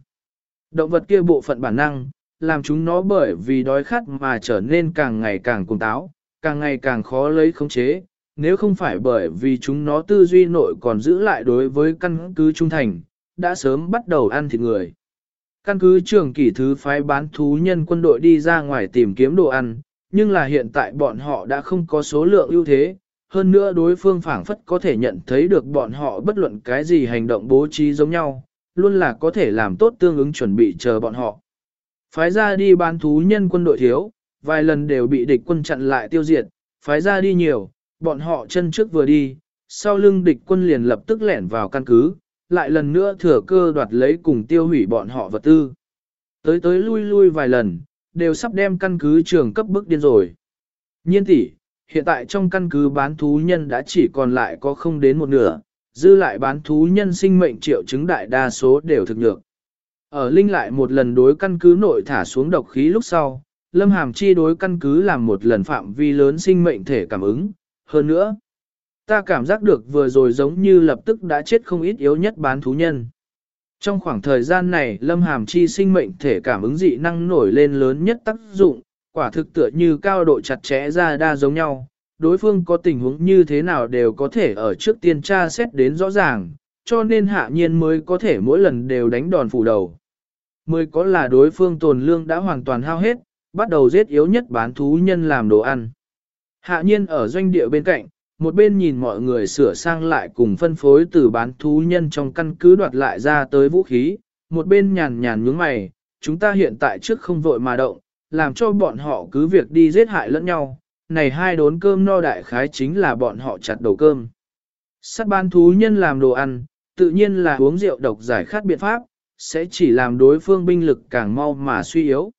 Động vật kia bộ phận bản năng, làm chúng nó bởi vì đói khát mà trở nên càng ngày càng cuồng táo, càng ngày càng khó lấy khống chế, nếu không phải bởi vì chúng nó tư duy nội còn giữ lại đối với căn cứ trung thành, đã sớm bắt đầu ăn thịt người. Căn cứ trưởng kỷ thứ phái bán thú nhân quân đội đi ra ngoài tìm kiếm đồ ăn, nhưng là hiện tại bọn họ đã không có số lượng ưu thế, hơn nữa đối phương phảng phất có thể nhận thấy được bọn họ bất luận cái gì hành động bố trí giống nhau, luôn là có thể làm tốt tương ứng chuẩn bị chờ bọn họ. Phái ra đi bán thú nhân quân đội thiếu, vài lần đều bị địch quân chặn lại tiêu diệt, phái ra đi nhiều, bọn họ chân trước vừa đi, sau lưng địch quân liền lập tức lẻn vào căn cứ, lại lần nữa thừa cơ đoạt lấy cùng tiêu hủy bọn họ vật tư. Tới tới lui lui vài lần, đều sắp đem căn cứ trường cấp bức điên rồi. Nhiên tỷ, hiện tại trong căn cứ bán thú nhân đã chỉ còn lại có không đến một nửa, dư lại bán thú nhân sinh mệnh triệu chứng đại đa số đều thực nhược. Ở Linh lại một lần đối căn cứ nội thả xuống độc khí lúc sau, Lâm Hàm chi đối căn cứ làm một lần phạm vi lớn sinh mệnh thể cảm ứng, hơn nữa. Ta cảm giác được vừa rồi giống như lập tức đã chết không ít yếu nhất bán thú nhân. Trong khoảng thời gian này Lâm Hàm chi sinh mệnh thể cảm ứng dị năng nổi lên lớn nhất tác dụng, quả thực tựa như cao độ chặt chẽ ra đa giống nhau, đối phương có tình huống như thế nào đều có thể ở trước tiên tra xét đến rõ ràng, cho nên hạ nhiên mới có thể mỗi lần đều đánh đòn phủ đầu. Mới có là đối phương tồn lương đã hoàn toàn hao hết, bắt đầu giết yếu nhất bán thú nhân làm đồ ăn. Hạ nhiên ở doanh địa bên cạnh, một bên nhìn mọi người sửa sang lại cùng phân phối từ bán thú nhân trong căn cứ đoạt lại ra tới vũ khí, một bên nhàn nhàn nhướng mày, chúng ta hiện tại trước không vội mà động, làm cho bọn họ cứ việc đi giết hại lẫn nhau, này hai đốn cơm no đại khái chính là bọn họ chặt đầu cơm. Sát ban thú nhân làm đồ ăn, tự nhiên là uống rượu độc giải khát biện pháp, sẽ chỉ làm đối phương binh lực càng mau mà suy yếu.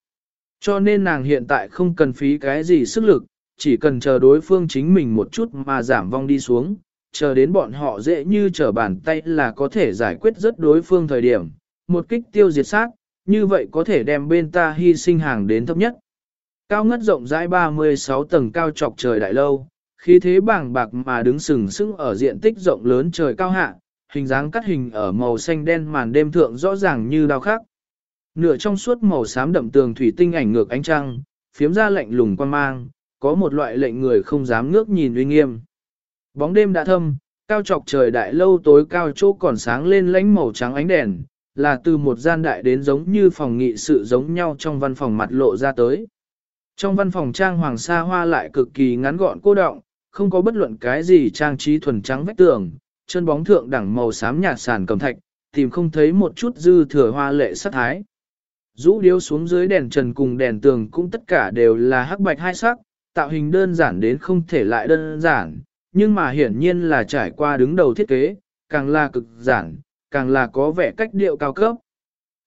Cho nên nàng hiện tại không cần phí cái gì sức lực, chỉ cần chờ đối phương chính mình một chút mà giảm vong đi xuống, chờ đến bọn họ dễ như trở bàn tay là có thể giải quyết rất đối phương thời điểm, một kích tiêu diệt sát, như vậy có thể đem bên ta hy sinh hàng đến thấp nhất. Cao ngất rộng rãi 36 tầng cao trọc trời đại lâu, khí thế bảng bạc mà đứng sừng sững ở diện tích rộng lớn trời cao hạ, hình dáng cắt hình ở màu xanh đen màn đêm thượng rõ ràng như đao khắc. Nửa trong suốt màu xám đậm tường thủy tinh ảnh ngược ánh trăng, phiếm ra lạnh lùng quan mang, có một loại lệnh người không dám ngước nhìn uy nghiêm. Bóng đêm đã thâm, cao trọc trời đại lâu tối cao chỗ còn sáng lên lánh màu trắng ánh đèn, là từ một gian đại đến giống như phòng nghị sự giống nhau trong văn phòng mặt lộ ra tới. Trong văn phòng trang hoàng sa hoa lại cực kỳ ngắn gọn cô động, không có bất luận cái gì trang trí thuần trắng vách tường, chân bóng thượng đẳng màu xám nhạt sàn cầm thạch, tìm không thấy một chút dư thừa hoa lệ sắc thái. Rũ điếu xuống dưới đèn trần cùng đèn tường cũng tất cả đều là hắc bạch hai sắc, tạo hình đơn giản đến không thể lại đơn giản, nhưng mà hiển nhiên là trải qua đứng đầu thiết kế, càng là cực giản, càng là có vẻ cách điệu cao cấp.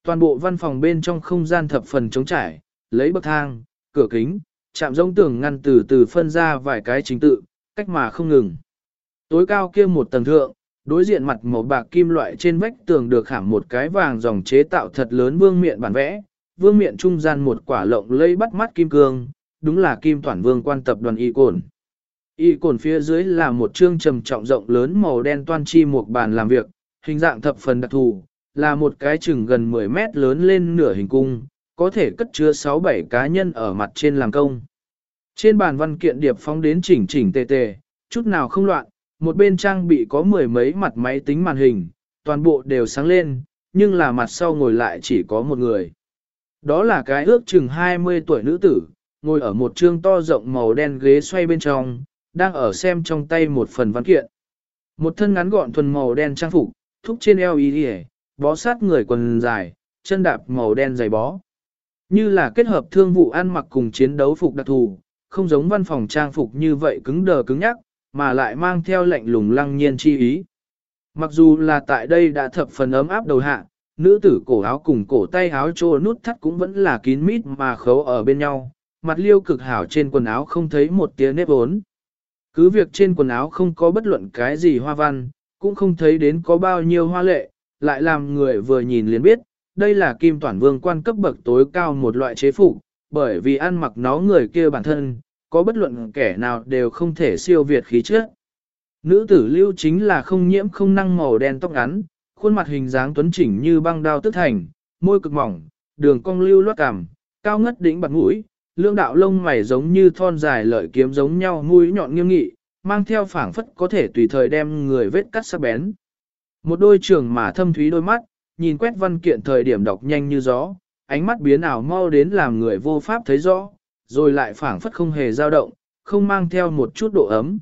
Toàn bộ văn phòng bên trong không gian thập phần trống trải, lấy bậc thang, cửa kính, chạm giống tường ngăn từ từ phân ra vài cái chính tự, cách mà không ngừng. Tối cao kia một tầng thượng, đối diện mặt màu bạc kim loại trên vách tường được khảm một cái vàng dòng chế tạo thật lớn vương miện bản vẽ, vương miện trung gian một quả lộng lây bắt mắt kim cương, đúng là kim toàn vương quan tập đoàn y cồn. Y cồn phía dưới là một chương trầm trọng rộng lớn màu đen toan chi một bàn làm việc, hình dạng thập phần đặc thù, là một cái chừng gần 10 mét lớn lên nửa hình cung, có thể cất chứa 6-7 cá nhân ở mặt trên làm công. Trên bàn văn kiện điệp phóng đến chỉnh chỉnh tề tề, chút nào không loạn, một bên trang bị có mười mấy mặt máy tính màn hình, toàn bộ đều sáng lên, nhưng là mặt sau ngồi lại chỉ có một người. Đó là cái ước chừng 20 tuổi nữ tử, ngồi ở một trương to rộng màu đen ghế xoay bên trong, đang ở xem trong tay một phần văn kiện. Một thân ngắn gọn thuần màu đen trang phục, thúc trên eo y bó sát người quần dài, chân đạp màu đen dày bó. Như là kết hợp thương vụ ăn mặc cùng chiến đấu phục đặc thù, không giống văn phòng trang phục như vậy cứng đờ cứng nhắc, mà lại mang theo lệnh lùng lăng nhiên chi ý. Mặc dù là tại đây đã thập phần ấm áp đầu hạ, nữ tử cổ áo cùng cổ tay áo trô nút thắt cũng vẫn là kín mít mà khấu ở bên nhau, mặt liêu cực hảo trên quần áo không thấy một tia nếp ốn. Cứ việc trên quần áo không có bất luận cái gì hoa văn, cũng không thấy đến có bao nhiêu hoa lệ, lại làm người vừa nhìn liền biết, đây là kim toàn vương quan cấp bậc tối cao một loại chế phục, bởi vì ăn mặc nó người kia bản thân, có bất luận kẻ nào đều không thể siêu việt khí chất. Nữ tử lưu chính là không nhiễm không năng màu đen tóc ngắn, khuôn mặt hình dáng tuấn chỉnh như băng đao tức thành, môi cực mỏng, đường cong lưu loát cảm, cao ngất đỉnh bật mũi, lương đạo lông mày giống như thon dài lợi kiếm giống nhau mũi nhọn nghiêm nghị, mang theo phảng phất có thể tùy thời đem người vết cắt sắc bén. Một đôi trường mà thâm thúy đôi mắt, nhìn quét văn kiện thời điểm đọc nhanh như gió, ánh mắt biến ảo mau đến làm người vô pháp thấy rõ, rồi lại phảng phất không hề dao động, không mang theo một chút độ ấm.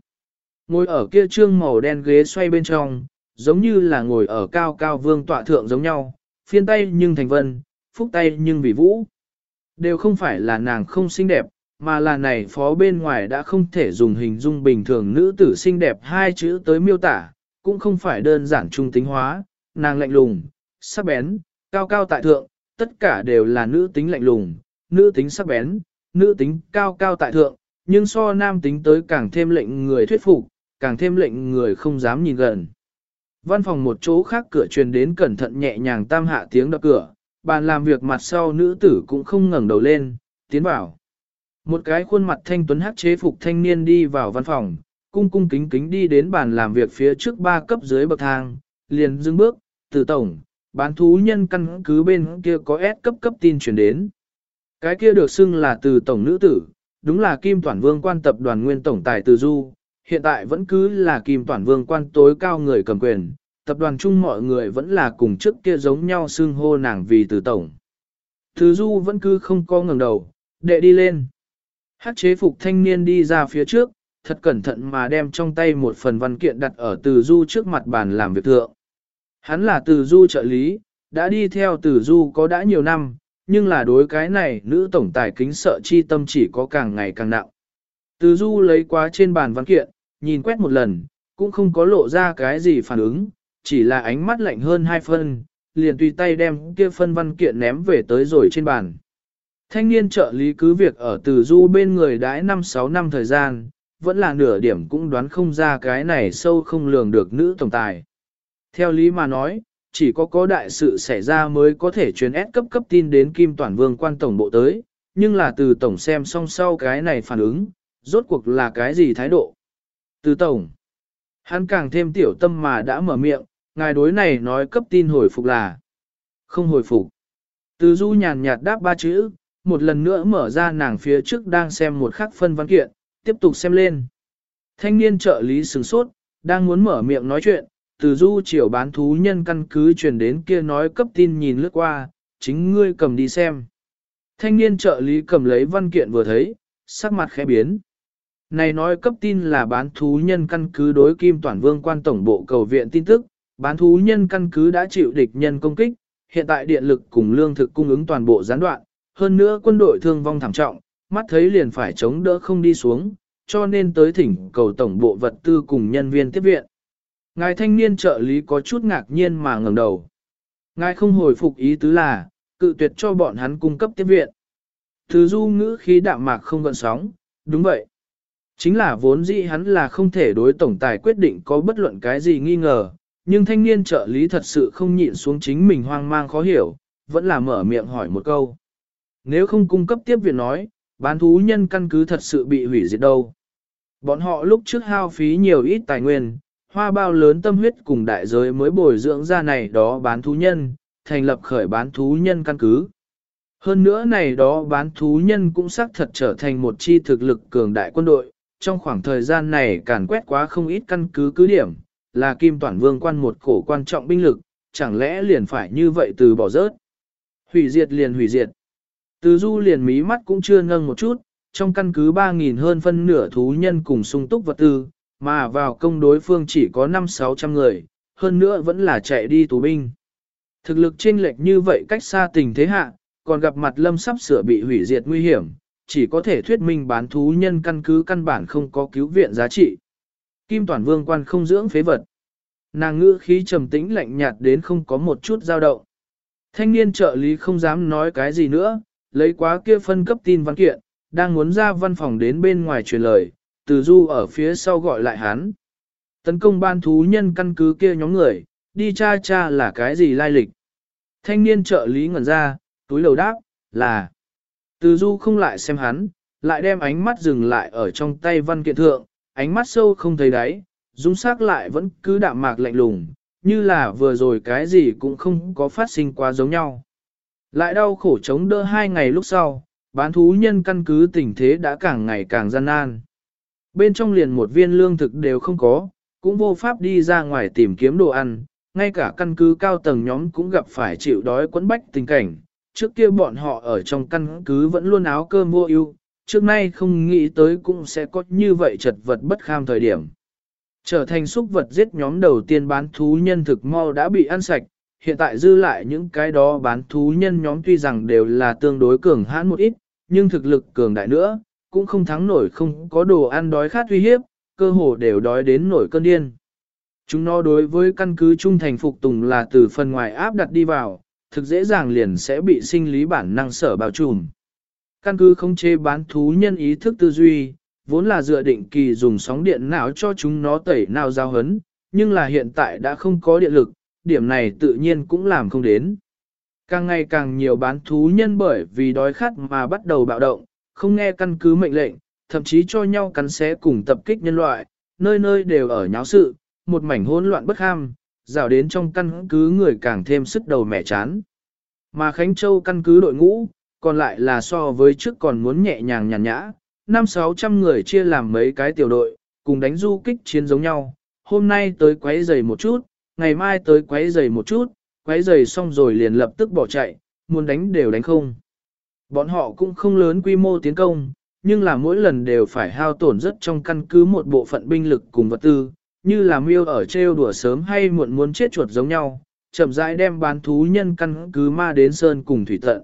Ngồi ở kia trương màu đen ghế xoay bên trong, giống như là ngồi ở cao cao vương tọa thượng giống nhau, phiên tay nhưng thành vân, phúc tay nhưng vì vũ. Đều không phải là nàng không xinh đẹp, mà là này phó bên ngoài đã không thể dùng hình dung bình thường nữ tử xinh đẹp hai chữ tới miêu tả, cũng không phải đơn giản trung tính hóa, nàng lạnh lùng, sắc bén, cao cao tại thượng, tất cả đều là nữ tính lạnh lùng, nữ tính sắc bén, nữ tính cao cao tại thượng, nhưng so nam tính tới càng thêm lệnh người thuyết phục, càng thêm lệnh người không dám nhìn gần. Văn phòng một chỗ khác cửa truyền đến cẩn thận nhẹ nhàng tam hạ tiếng đập cửa, bàn làm việc mặt sau nữ tử cũng không ngẩng đầu lên, tiến vào. Một cái khuôn mặt thanh tuấn hắc chế phục thanh niên đi vào văn phòng, cung cung kính kính đi đến bàn làm việc phía trước ba cấp dưới bậc thang, liền dừng bước, từ tổng, bán thú nhân căn cứ bên kia có S cấp cấp tin chuyển đến. Cái kia được xưng là từ tổng nữ tử, đúng là Kim Toản Vương quan tập đoàn nguyên tổng tài từ Du, hiện tại vẫn cứ là Kim Toản Vương quan tối cao người cầm quyền, tập đoàn chung mọi người vẫn là cùng trước kia giống nhau xưng hô nàng vì từ tổng. Từ Du vẫn cứ không có ngẩng đầu, đệ đi lên. Hát chế phục thanh niên đi ra phía trước, thật cẩn thận mà đem trong tay một phần văn kiện đặt ở từ Du trước mặt bàn làm việc thượng. Hắn là từ Du trợ lý, đã đi theo từ Du có đã nhiều năm, nhưng là đối cái này nữ tổng tài kính sợ chi tâm chỉ có càng ngày càng nặng. Từ du lấy quá trên bàn văn kiện, nhìn quét một lần, cũng không có lộ ra cái gì phản ứng, chỉ là ánh mắt lạnh hơn hai phân, liền tùy tay đem kia phân văn kiện ném về tới rồi trên bàn. Thanh niên trợ lý cứ việc ở từ du bên người đãi 5-6 năm thời gian, vẫn là nửa điểm cũng đoán không ra cái này sâu không lường được nữ tổng tài. Theo lý mà nói, chỉ có có đại sự xảy ra mới có thể truyền ép cấp cấp tin đến Kim Toàn Vương quan tổng bộ tới, nhưng là từ tổng xem xong sau cái này phản ứng, rốt cuộc là cái gì thái độ. Từ tổng, hắn càng thêm tiểu tâm mà đã mở miệng, ngài đối này nói cấp tin hồi phục là không hồi phục. Từ du nhàn nhạt đáp ba chữ, một lần nữa mở ra nàng phía trước đang xem một khắc phân văn kiện, tiếp tục xem lên. Thanh niên trợ lý sửng sốt, đang muốn mở miệng nói chuyện, từ du chiều bán thú nhân căn cứ truyền đến kia nói cấp tin nhìn lướt qua, chính ngươi cầm đi xem. Thanh niên trợ lý cầm lấy văn kiện vừa thấy, sắc mặt khẽ biến. Này nói cấp tin là bán thú nhân căn cứ đối kim toàn vương quan tổng bộ cầu viện tin tức, bán thú nhân căn cứ đã chịu địch nhân công kích, hiện tại điện lực cùng lương thực cung ứng toàn bộ gián đoạn, hơn nữa quân đội thương vong thảm trọng, mắt thấy liền phải chống đỡ không đi xuống, cho nên tới thỉnh cầu tổng bộ vật tư cùng nhân viên tiếp viện. Ngài thanh niên trợ lý có chút ngạc nhiên mà ngẩng đầu. Ngài không hồi phục ý tứ là, cự tuyệt cho bọn hắn cung cấp tiếp viện. Thứ du ngữ khí đạm mạc không gợn sóng, đúng vậy. Chính là vốn dĩ hắn là không thể đối tổng tài quyết định có bất luận cái gì nghi ngờ, nhưng thanh niên trợ lý thật sự không nhịn xuống chính mình hoang mang khó hiểu, vẫn là mở miệng hỏi một câu. Nếu không cung cấp tiếp viện nói, bán thú nhân căn cứ thật sự bị hủy diệt đâu. Bọn họ lúc trước hao phí nhiều ít tài nguyên, hoa bao lớn tâm huyết cùng đại giới mới bồi dưỡng ra này đó bán thú nhân, thành lập khởi bán thú nhân căn cứ. Hơn nữa này đó bán thú nhân cũng xác thật trở thành một chi thực lực cường đại quân đội, trong khoảng thời gian này càn quét quá không ít căn cứ cứ điểm, là Kim Toản Vương quan một cổ quan trọng binh lực, chẳng lẽ liền phải như vậy từ bỏ rớt. Hủy diệt liền hủy diệt. Từ du liền mí mắt cũng chưa nâng một chút, trong căn cứ 3.000 hơn phân nửa thú nhân cùng sung túc vật tư, mà vào công đối phương chỉ có 5-600 người, hơn nữa vẫn là chạy đi tù binh. Thực lực chênh lệch như vậy cách xa tình thế hạ, còn gặp mặt lâm sắp sửa bị hủy diệt nguy hiểm, chỉ có thể thuyết minh bán thú nhân căn cứ căn bản không có cứu viện giá trị. Kim Toàn Vương quan không dưỡng phế vật. Nàng ngữ khí trầm tĩnh lạnh nhạt đến không có một chút dao động. Thanh niên trợ lý không dám nói cái gì nữa, lấy quá kia phân cấp tin văn kiện, đang muốn ra văn phòng đến bên ngoài truyền lời, từ du ở phía sau gọi lại hắn. Tấn công ban thú nhân căn cứ kia nhóm người, đi cha cha là cái gì lai lịch. Thanh niên trợ lý ngẩn ra, túi lầu đáp, là. Từ du không lại xem hắn, lại đem ánh mắt dừng lại ở trong tay văn kiện thượng, ánh mắt sâu không thấy đáy, dung sắc lại vẫn cứ đạm mạc lạnh lùng, như là vừa rồi cái gì cũng không có phát sinh quá giống nhau. Lại đau khổ chống đỡ hai ngày lúc sau, bán thú nhân căn cứ tình thế đã càng ngày càng gian nan. Bên trong liền một viên lương thực đều không có, cũng vô pháp đi ra ngoài tìm kiếm đồ ăn, ngay cả căn cứ cao tầng nhóm cũng gặp phải chịu đói quẫn bách tình cảnh. Trước kia bọn họ ở trong căn cứ vẫn luôn áo cơm mua ưu, trước nay không nghĩ tới cũng sẽ có như vậy chật vật bất kham thời điểm. Trở thành súc vật giết nhóm đầu tiên bán thú nhân thực mau đã bị ăn sạch, hiện tại dư lại những cái đó bán thú nhân nhóm tuy rằng đều là tương đối cường hãn một ít, nhưng thực lực cường đại nữa, cũng không thắng nổi không có đồ ăn đói khát uy hiếp, cơ hồ đều đói đến nổi cơn điên. Chúng nó đối với căn cứ trung thành phục tùng là từ phần ngoài áp đặt đi vào, thực dễ dàng liền sẽ bị sinh lý bản năng sở bao trùm. Căn cứ không chê bán thú nhân ý thức tư duy, vốn là dựa định kỳ dùng sóng điện não cho chúng nó tẩy nào giao hấn, nhưng là hiện tại đã không có điện lực, điểm này tự nhiên cũng làm không đến. Càng ngày càng nhiều bán thú nhân bởi vì đói khát mà bắt đầu bạo động, không nghe căn cứ mệnh lệnh, thậm chí cho nhau cắn xé cùng tập kích nhân loại, nơi nơi đều ở nháo sự, một mảnh hỗn loạn bất ham, rào đến trong căn cứ người càng thêm sức đầu mẹ chán. Mà Khánh Châu căn cứ đội ngũ, còn lại là so với trước còn muốn nhẹ nhàng nhàn nhã, năm sáu trăm người chia làm mấy cái tiểu đội, cùng đánh du kích chiến giống nhau, hôm nay tới quấy giày một chút, ngày mai tới quấy giày một chút, quấy giày xong rồi liền lập tức bỏ chạy, muốn đánh đều đánh không. Bọn họ cũng không lớn quy mô tiến công, nhưng là mỗi lần đều phải hao tổn rất trong căn cứ một bộ phận binh lực cùng vật tư, như là miêu ở trêu đùa sớm hay muộn muốn chết chuột giống nhau, chậm rãi đem bán thú nhân căn cứ ma đến sơn cùng thủy tận.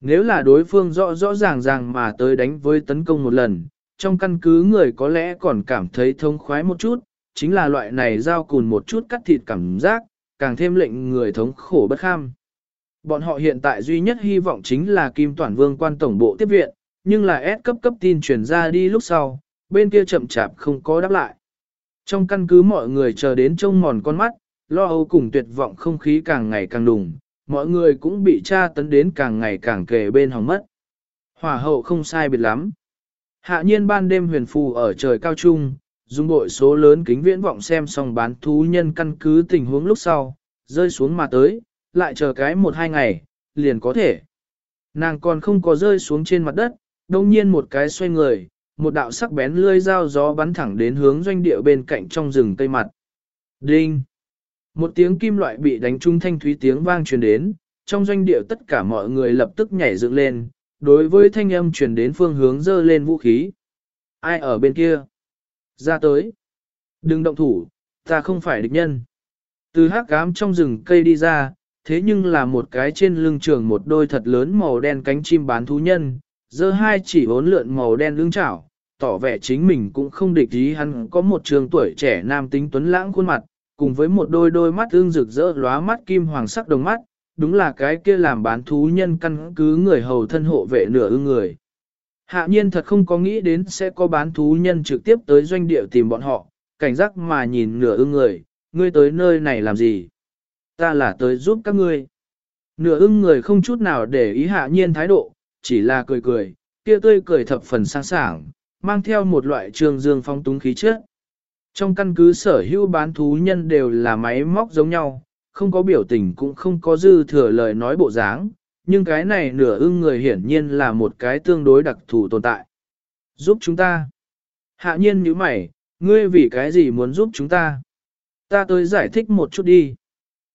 Nếu là đối phương rõ rõ ràng ràng mà tới đánh với tấn công một lần, trong căn cứ người có lẽ còn cảm thấy thông khoái một chút, chính là loại này giao cùn một chút cắt thịt cảm giác, càng thêm lệnh người thống khổ bất kham. Bọn họ hiện tại duy nhất hy vọng chính là Kim Toản Vương quan tổng bộ tiếp viện, nhưng là S cấp cấp tin truyền ra đi lúc sau, bên kia chậm chạp không có đáp lại. Trong căn cứ mọi người chờ đến trông mòn con mắt, lo âu cùng tuyệt vọng không khí càng ngày càng đùng, mọi người cũng bị tra tấn đến càng ngày càng kề bên hỏng mất. Hỏa hậu không sai biệt lắm. Hạ nhiên ban đêm huyền phù ở trời cao trung, dùng bội số lớn kính viễn vọng xem xong bán thú nhân căn cứ tình huống lúc sau, rơi xuống mà tới, lại chờ cái một hai ngày, liền có thể. Nàng còn không có rơi xuống trên mặt đất, đồng nhiên một cái xoay người, một đạo sắc bén lươi dao gió bắn thẳng đến hướng doanh địa bên cạnh trong rừng cây mặt. Đinh! Một tiếng kim loại bị đánh trung thanh thúy tiếng vang truyền đến, trong doanh địa tất cả mọi người lập tức nhảy dựng lên, đối với thanh âm truyền đến phương hướng dơ lên vũ khí. Ai ở bên kia? Ra tới. Đừng động thủ, ta không phải địch nhân. Từ hắc cám trong rừng cây đi ra, thế nhưng là một cái trên lưng trường một đôi thật lớn màu đen cánh chim bán thú nhân, dơ hai chỉ bốn lượn màu đen lưng chảo, tỏ vẻ chính mình cũng không địch ý hắn có một trường tuổi trẻ nam tính tuấn lãng khuôn mặt, cùng với một đôi đôi mắt ương rực rỡ lóa mắt kim hoàng sắc đồng mắt, đúng là cái kia làm bán thú nhân căn cứ người hầu thân hộ vệ nửa ưng người. Hạ nhiên thật không có nghĩ đến sẽ có bán thú nhân trực tiếp tới doanh địa tìm bọn họ, cảnh giác mà nhìn nửa ưng người, ngươi tới nơi này làm gì? Ta là tới giúp các ngươi. Nửa ưng người không chút nào để ý hạ nhiên thái độ, chỉ là cười cười, kia tươi cười thập phần sang sảng, mang theo một loại trường dương phong túng khí chất. Trong căn cứ sở hữu bán thú nhân đều là máy móc giống nhau, không có biểu tình cũng không có dư thừa lời nói bộ dáng, nhưng cái này nửa ưng người hiển nhiên là một cái tương đối đặc thù tồn tại. Giúp chúng ta. Hạ nhiên như mày, ngươi vì cái gì muốn giúp chúng ta? Ta tới giải thích một chút đi.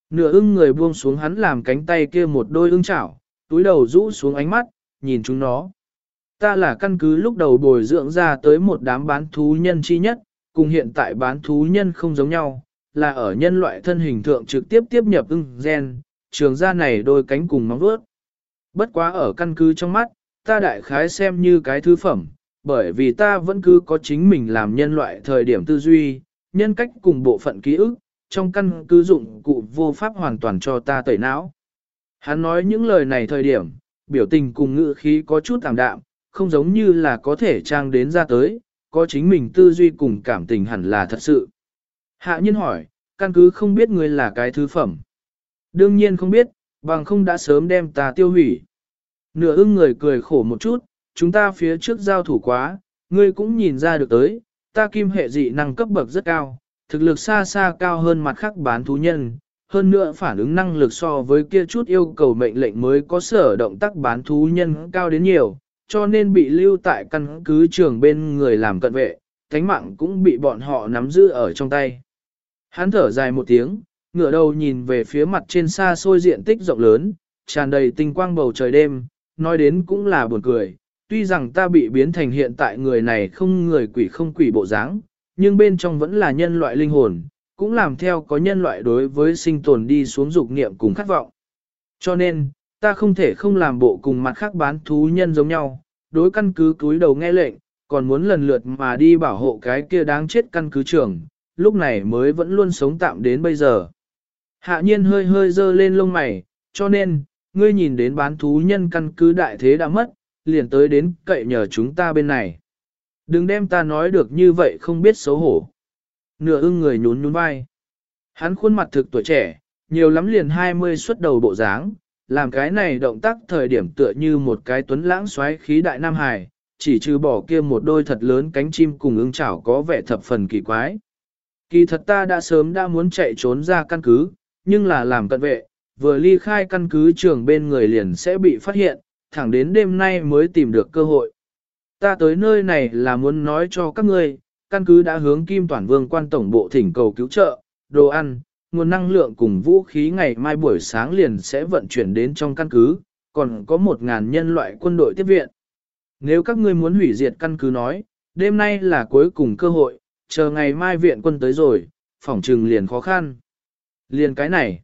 Nửa ưng người buông xuống hắn làm cánh tay kia một đôi ưng chảo, túi đầu rũ xuống ánh mắt, nhìn chúng nó. Ta là căn cứ lúc đầu bồi dưỡng ra tới một đám bán thú nhân chi nhất, cùng hiện tại bán thú nhân không giống nhau, là ở nhân loại thân hình thượng trực tiếp tiếp nhập ưng gen, trường ra này đôi cánh cùng móng vuốt. Bất quá ở căn cứ trong mắt, ta đại khái xem như cái thứ phẩm, bởi vì ta vẫn cứ có chính mình làm nhân loại thời điểm tư duy, nhân cách cùng bộ phận ký ức, trong căn cứ dụng cụ vô pháp hoàn toàn cho ta tẩy não. Hắn nói những lời này thời điểm, biểu tình cùng ngữ khí có chút tạm đạm, không giống như là có thể trang đến ra tới, có chính mình tư duy cùng cảm tình hẳn là thật sự. Hạ nhân hỏi, căn cứ không biết ngươi là cái thứ phẩm. Đương nhiên không biết, bằng không đã sớm đem ta tiêu hủy. Nửa ưng người cười khổ một chút, chúng ta phía trước giao thủ quá, ngươi cũng nhìn ra được tới, ta kim hệ dị năng cấp bậc rất cao, thực lực xa xa cao hơn mặt khác bán thú nhân, hơn nữa phản ứng năng lực so với kia chút yêu cầu mệnh lệnh mới có sở động tác bán thú nhân cao đến nhiều, cho nên bị lưu tại căn cứ trường bên người làm cận vệ, thánh mạng cũng bị bọn họ nắm giữ ở trong tay. Hắn thở dài một tiếng, ngửa đầu nhìn về phía mặt trên xa xôi diện tích rộng lớn, tràn đầy tinh quang bầu trời đêm, nói đến cũng là buồn cười. Tuy rằng ta bị biến thành hiện tại người này không người quỷ không quỷ bộ dáng, nhưng bên trong vẫn là nhân loại linh hồn, cũng làm theo có nhân loại đối với sinh tồn đi xuống dục niệm cùng khát vọng. Cho nên, ta không thể không làm bộ cùng mặt khác bán thú nhân giống nhau, đối căn cứ túi đầu nghe lệnh, còn muốn lần lượt mà đi bảo hộ cái kia đáng chết căn cứ trưởng, lúc này mới vẫn luôn sống tạm đến bây giờ. Hạ nhiên hơi hơi dơ lên lông mày, cho nên, ngươi nhìn đến bán thú nhân căn cứ đại thế đã mất, liền tới đến cậy nhờ chúng ta bên này. Đừng đem ta nói được như vậy không biết xấu hổ. Nửa ưng người nhún nhún vai. Hắn khuôn mặt thực tuổi trẻ, nhiều lắm liền 20 xuất đầu bộ dáng, làm cái này động tác thời điểm tựa như một cái tuấn lãng xoáy khí đại nam hài, chỉ trừ bỏ kia một đôi thật lớn cánh chim cùng ưng chảo có vẻ thập phần kỳ quái. Kỳ thật ta đã sớm đã muốn chạy trốn ra căn cứ, nhưng là làm cận vệ, vừa ly khai căn cứ trường bên người liền sẽ bị phát hiện, thẳng đến đêm nay mới tìm được cơ hội. Ta tới nơi này là muốn nói cho các ngươi, căn cứ đã hướng Kim Toản Vương quan tổng bộ thỉnh cầu cứu trợ, đồ ăn, nguồn năng lượng cùng vũ khí ngày mai buổi sáng liền sẽ vận chuyển đến trong căn cứ, còn có một ngàn nhân loại quân đội tiếp viện. Nếu các ngươi muốn hủy diệt căn cứ nói, đêm nay là cuối cùng cơ hội, chờ ngày mai viện quân tới rồi, phỏng trừng liền khó khăn. Liền cái này.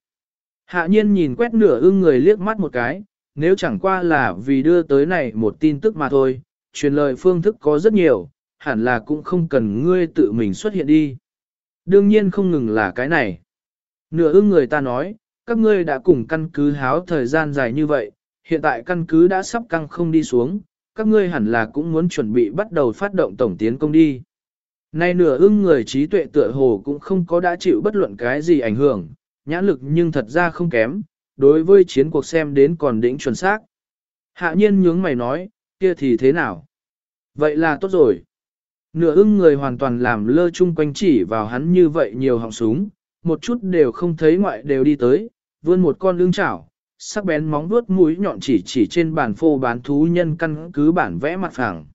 Hạ nhiên nhìn quét nửa ưng người liếc mắt một cái, nếu chẳng qua là vì đưa tới này một tin tức mà thôi, truyền lời phương thức có rất nhiều, hẳn là cũng không cần ngươi tự mình xuất hiện đi. Đương nhiên không ngừng là cái này. Nửa ưng người ta nói, các ngươi đã cùng căn cứ háo thời gian dài như vậy, hiện tại căn cứ đã sắp căng không đi xuống, các ngươi hẳn là cũng muốn chuẩn bị bắt đầu phát động tổng tiến công đi. Nay nửa ưng người trí tuệ tựa hồ cũng không có đã chịu bất luận cái gì ảnh hưởng, nhãn lực nhưng thật ra không kém, đối với chiến cuộc xem đến còn đỉnh chuẩn xác. Hạ nhiên nhướng mày nói, kia thì thế nào? Vậy là tốt rồi. Nửa ưng người hoàn toàn làm lơ chung quanh chỉ vào hắn như vậy nhiều họng súng, một chút đều không thấy ngoại đều đi tới, vươn một con lưng chảo, sắc bén móng vuốt mũi nhọn chỉ chỉ trên bàn phô bán thú nhân căn cứ bản vẽ mặt phẳng.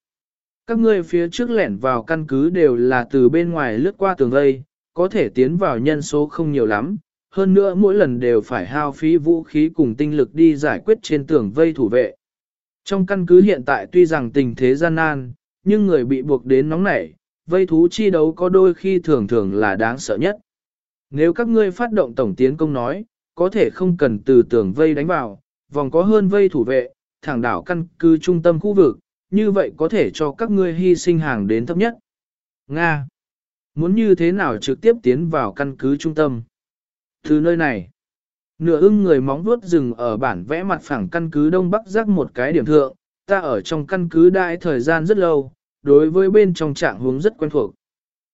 Các ngươi phía trước lẻn vào căn cứ đều là từ bên ngoài lướt qua tường vây, có thể tiến vào nhân số không nhiều lắm, hơn nữa mỗi lần đều phải hao phí vũ khí cùng tinh lực đi giải quyết trên tường vây thủ vệ. Trong căn cứ hiện tại tuy rằng tình thế gian nan, nhưng người bị buộc đến nóng nảy, vây thú chi đấu có đôi khi thường thường là đáng sợ nhất. Nếu các ngươi phát động tổng tiến công nói, có thể không cần từ tường vây đánh vào, vòng có hơn vây thủ vệ, thẳng đảo căn cứ trung tâm khu vực, như vậy có thể cho các ngươi hy sinh hàng đến thấp nhất. Nga. Muốn như thế nào trực tiếp tiến vào căn cứ trung tâm? Từ nơi này, nửa ưng người móng vuốt rừng ở bản vẽ mặt phẳng căn cứ đông bắc rắc một cái điểm thượng, ta ở trong căn cứ đại thời gian rất lâu, đối với bên trong trạng hướng rất quen thuộc.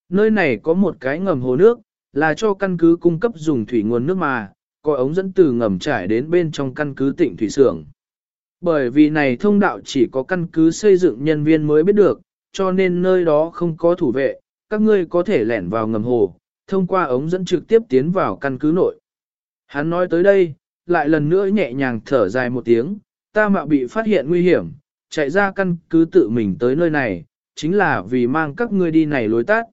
Nơi này có một cái ngầm hồ nước, là cho căn cứ cung cấp dùng thủy nguồn nước mà, có ống dẫn từ ngầm trải đến bên trong căn cứ tỉnh thủy xưởng. Bởi vì này thông đạo chỉ có căn cứ xây dựng nhân viên mới biết được, cho nên nơi đó không có thủ vệ, các ngươi có thể lẻn vào ngầm hồ, thông qua ống dẫn trực tiếp tiến vào căn cứ nội. Hắn nói tới đây, lại lần nữa nhẹ nhàng thở dài một tiếng, ta mạo bị phát hiện nguy hiểm, chạy ra căn cứ tự mình tới nơi này, chính là vì mang các ngươi đi này lối tát.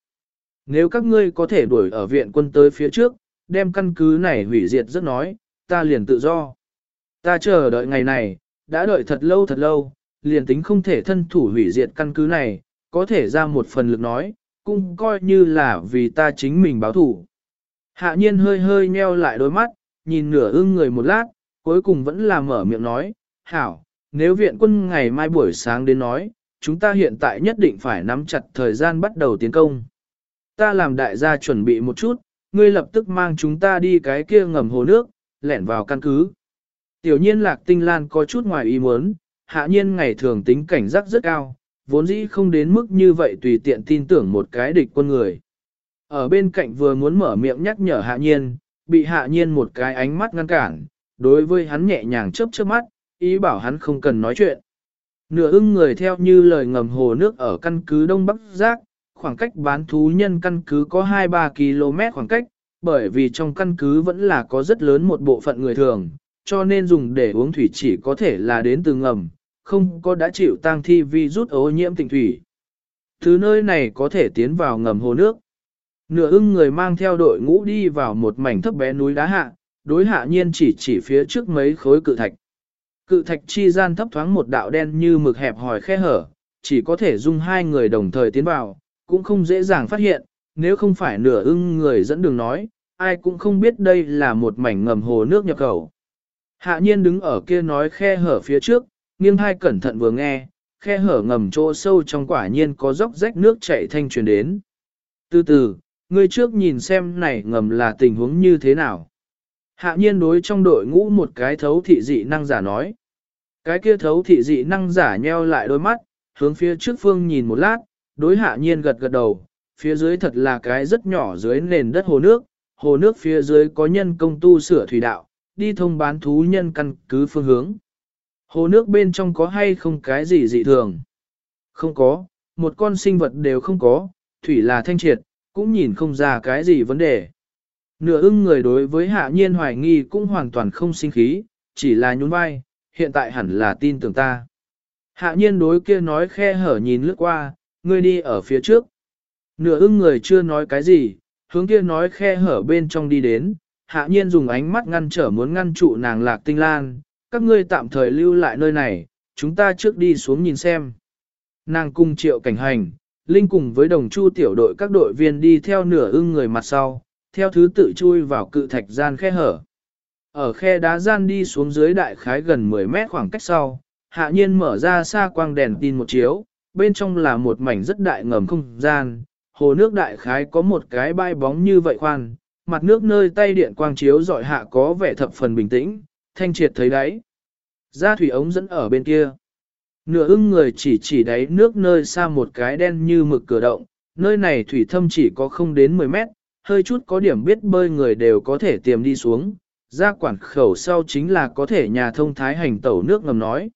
Nếu các ngươi có thể đuổi ở viện quân tới phía trước, đem căn cứ này hủy diệt rất nói, ta liền tự do. Ta chờ đợi ngày này, đã đợi thật lâu thật lâu, liền tính không thể thân thủ hủy diệt căn cứ này, có thể ra một phần lực nói, cũng coi như là vì ta chính mình báo thủ. Hạ nhiên hơi hơi nheo lại đôi mắt, nhìn nửa ưng người một lát, cuối cùng vẫn là mở miệng nói, hảo, nếu viện quân ngày mai buổi sáng đến nói, chúng ta hiện tại nhất định phải nắm chặt thời gian bắt đầu tiến công. Ta làm đại gia chuẩn bị một chút, ngươi lập tức mang chúng ta đi cái kia ngầm hồ nước, lẻn vào căn cứ. Tiểu nhiên lạc tinh lan có chút ngoài ý muốn, hạ nhiên ngày thường tính cảnh giác rất cao, vốn dĩ không đến mức như vậy tùy tiện tin tưởng một cái địch quân người. Ở bên cạnh vừa muốn mở miệng nhắc nhở hạ nhiên, bị hạ nhiên một cái ánh mắt ngăn cản, đối với hắn nhẹ nhàng chớp chớp mắt, ý bảo hắn không cần nói chuyện. Nửa ưng người theo như lời ngầm hồ nước ở căn cứ Đông Bắc Giác, khoảng cách bán thú nhân căn cứ có 2-3 km khoảng cách, bởi vì trong căn cứ vẫn là có rất lớn một bộ phận người thường, cho nên dùng để uống thủy chỉ có thể là đến từ ngầm, không có đã chịu tang thi vi rút ô nhiễm tình thủy. Thứ nơi này có thể tiến vào ngầm hồ nước. Nửa ưng người mang theo đội ngũ đi vào một mảnh thấp bé núi đá hạ, đối hạ nhiên chỉ chỉ phía trước mấy khối cự thạch. Cự thạch chi gian thấp thoáng một đạo đen như mực hẹp hòi khe hở, chỉ có thể dung hai người đồng thời tiến vào, cũng không dễ dàng phát hiện, nếu không phải nửa ưng người dẫn đường nói, ai cũng không biết đây là một mảnh ngầm hồ nước nhập khẩu. Hạ nhiên đứng ở kia nói khe hở phía trước, nghiêng hai cẩn thận vừa nghe, khe hở ngầm chỗ sâu trong quả nhiên có dốc rách nước chảy thanh truyền đến. Từ từ, ngươi trước nhìn xem này ngầm là tình huống như thế nào. Hạ nhiên đối trong đội ngũ một cái thấu thị dị năng giả nói. Cái kia thấu thị dị năng giả nheo lại đôi mắt, hướng phía trước phương nhìn một lát, đối hạ nhiên gật gật đầu, phía dưới thật là cái rất nhỏ dưới nền đất hồ nước, hồ nước phía dưới có nhân công tu sửa thủy đạo, đi thông bán thú nhân căn cứ phương hướng. Hồ nước bên trong có hay không cái gì dị thường? Không có, một con sinh vật đều không có, thủy là thanh triệt, cũng nhìn không ra cái gì vấn đề. Nửa ưng người đối với hạ nhiên hoài nghi cũng hoàn toàn không sinh khí, chỉ là nhún vai, hiện tại hẳn là tin tưởng ta. Hạ nhiên đối kia nói khe hở nhìn lướt qua, ngươi đi ở phía trước. Nửa ưng người chưa nói cái gì, hướng kia nói khe hở bên trong đi đến, hạ nhiên dùng ánh mắt ngăn trở muốn ngăn trụ nàng lạc tinh lan, các ngươi tạm thời lưu lại nơi này, chúng ta trước đi xuống nhìn xem. Nàng cung triệu cảnh hành, Linh cùng với đồng chu tiểu đội các đội viên đi theo nửa ưng người mặt sau, theo thứ tự chui vào cự thạch gian khe hở. Ở khe đá gian đi xuống dưới đại khái gần 10 mét khoảng cách sau, hạ nhiên mở ra xa quang đèn tin một chiếu, bên trong là một mảnh rất đại ngầm không gian, hồ nước đại khái có một cái bãi bóng như vậy khoan, mặt nước nơi tay điện quang chiếu dọi hạ có vẻ thập phần bình tĩnh, thanh triệt thấy đáy. Ra thủy ống dẫn ở bên kia. Nửa ưng người chỉ chỉ đáy nước nơi xa một cái đen như mực cửa động, nơi này thủy thâm chỉ có không đến 10 mét, hơi chút có điểm biết bơi người đều có thể tiềm đi xuống, ra quản khẩu sau chính là có thể nhà thông thái hành tẩu nước ngầm nói.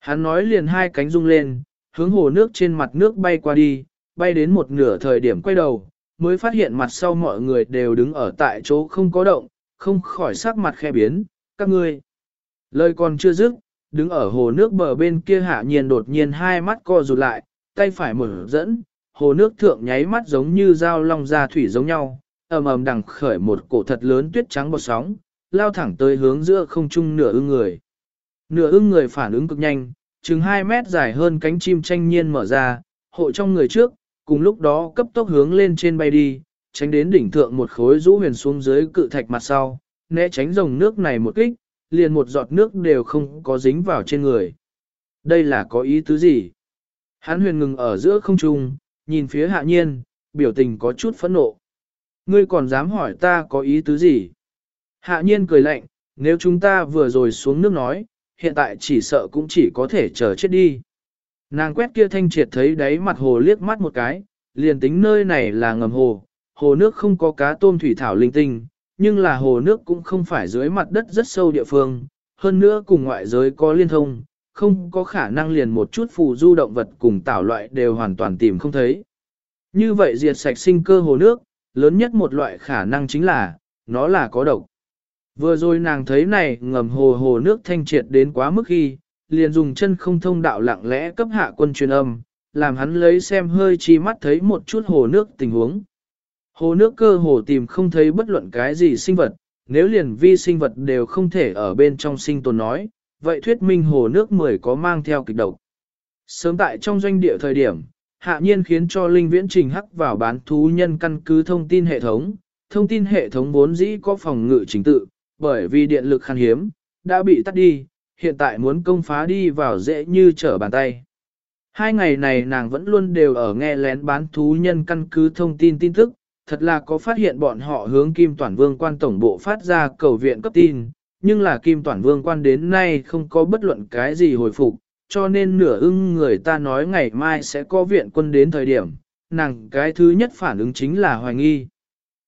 Hắn nói liền hai cánh rung lên, hướng hồ nước trên mặt nước bay qua đi, bay đến một nửa thời điểm quay đầu, mới phát hiện mặt sau mọi người đều đứng ở tại chỗ không có động, không khỏi sắc mặt khe biến, các ngươi. Lời còn chưa dứt, đứng ở hồ nước bờ bên kia hạ nhiên đột nhiên hai mắt co rụt lại, tay phải mở dẫn, hồ nước thượng nháy mắt giống như dao long ra thủy giống nhau, ầm ầm đằng khởi một cổ thật lớn tuyết trắng bọt sóng, lao thẳng tới hướng giữa không trung nửa ưng người. Nửa ưng người phản ứng cực nhanh, chừng 2 mét dài hơn cánh chim tranh nhiên mở ra, hộ trong người trước, cùng lúc đó cấp tốc hướng lên trên bay đi, tránh đến đỉnh thượng một khối rũ huyền xuống dưới cự thạch mặt sau, né tránh dòng nước này một kích, liền một giọt nước đều không có dính vào trên người. Đây là có ý tứ gì? Hắn huyền ngừng ở giữa không trung, nhìn phía hạ nhiên, biểu tình có chút phẫn nộ. Ngươi còn dám hỏi ta có ý tứ gì? Hạ nhiên cười lạnh, nếu chúng ta vừa rồi xuống nước nói, hiện tại chỉ sợ cũng chỉ có thể chờ chết đi. Nàng quét kia thanh triệt thấy đáy mặt hồ liếc mắt một cái, liền tính nơi này là ngầm hồ, hồ nước không có cá tôm thủy thảo linh tinh, nhưng là hồ nước cũng không phải dưới mặt đất rất sâu địa phương, hơn nữa cùng ngoại giới có liên thông, không có khả năng liền một chút phù du động vật cùng tảo loại đều hoàn toàn tìm không thấy. Như vậy diệt sạch sinh cơ hồ nước, lớn nhất một loại khả năng chính là, nó là có độc. Vừa rồi nàng thấy này ngầm hồ hồ nước thanh triệt đến quá mức khi, liền dùng chân không thông đạo lặng lẽ cấp hạ quân truyền âm, làm hắn lấy xem hơi chi mắt thấy một chút hồ nước tình huống. Hồ nước cơ hồ tìm không thấy bất luận cái gì sinh vật, nếu liền vi sinh vật đều không thể ở bên trong sinh tồn nói, vậy thuyết minh hồ nước mười có mang theo kịch độc. Sớm tại trong doanh địa thời điểm, hạ nhiên khiến cho Linh Viễn Trình hắc vào bán thú nhân căn cứ thông tin hệ thống. Thông tin hệ thống vốn dĩ có phòng ngự chính tự, bởi vì điện lực khan hiếm, đã bị tắt đi, hiện tại muốn công phá đi vào dễ như trở bàn tay. Hai ngày này nàng vẫn luôn đều ở nghe lén bán thú nhân căn cứ thông tin tin tức, thật là có phát hiện bọn họ hướng Kim Toản Vương quan tổng bộ phát ra cầu viện cấp tin, nhưng là Kim Toản Vương quan đến nay không có bất luận cái gì hồi phục, cho nên nửa ưng người ta nói ngày mai sẽ có viện quân đến thời điểm, nàng cái thứ nhất phản ứng chính là hoài nghi.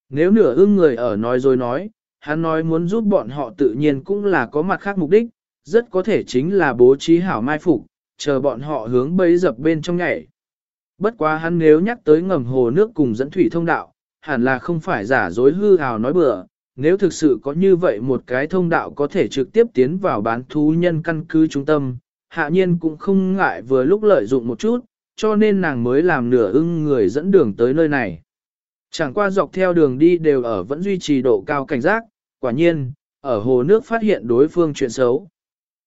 Nếu nửa ưng người ở nói rồi nói, hắn nói muốn giúp bọn họ tự nhiên cũng là có mặt khác mục đích, rất có thể chính là bố trí hảo mai phục, chờ bọn họ hướng bấy dập bên trong nhảy. Bất quá hắn nếu nhắc tới ngầm hồ nước cùng dẫn thủy thông đạo, hẳn là không phải giả dối hư hào nói bừa, nếu thực sự có như vậy một cái thông đạo có thể trực tiếp tiến vào bán thú nhân căn cứ trung tâm, hạ nhiên cũng không ngại vừa lúc lợi dụng một chút, cho nên nàng mới làm nửa ưng người dẫn đường tới nơi này. Chẳng qua dọc theo đường đi đều ở vẫn duy trì độ cao cảnh giác, quả nhiên, ở hồ nước phát hiện đối phương chuyện xấu.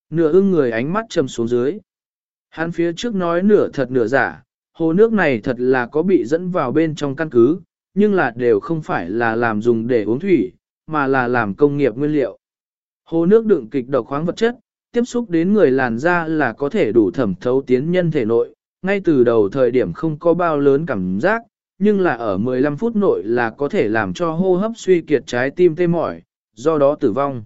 Nửa ưng người ánh mắt trầm xuống dưới. Hắn phía trước nói nửa thật nửa giả, hồ nước này thật là có bị dẫn vào bên trong căn cứ, nhưng là đều không phải là làm dùng để uống thủy, mà là làm công nghiệp nguyên liệu. Hồ nước đựng kịch độc khoáng vật chất, tiếp xúc đến người làn da là có thể đủ thẩm thấu tiến nhân thể nội, ngay từ đầu thời điểm không có bao lớn cảm giác, nhưng là ở 15 phút nội là có thể làm cho hô hấp suy kiệt trái tim tê mỏi, do đó tử vong.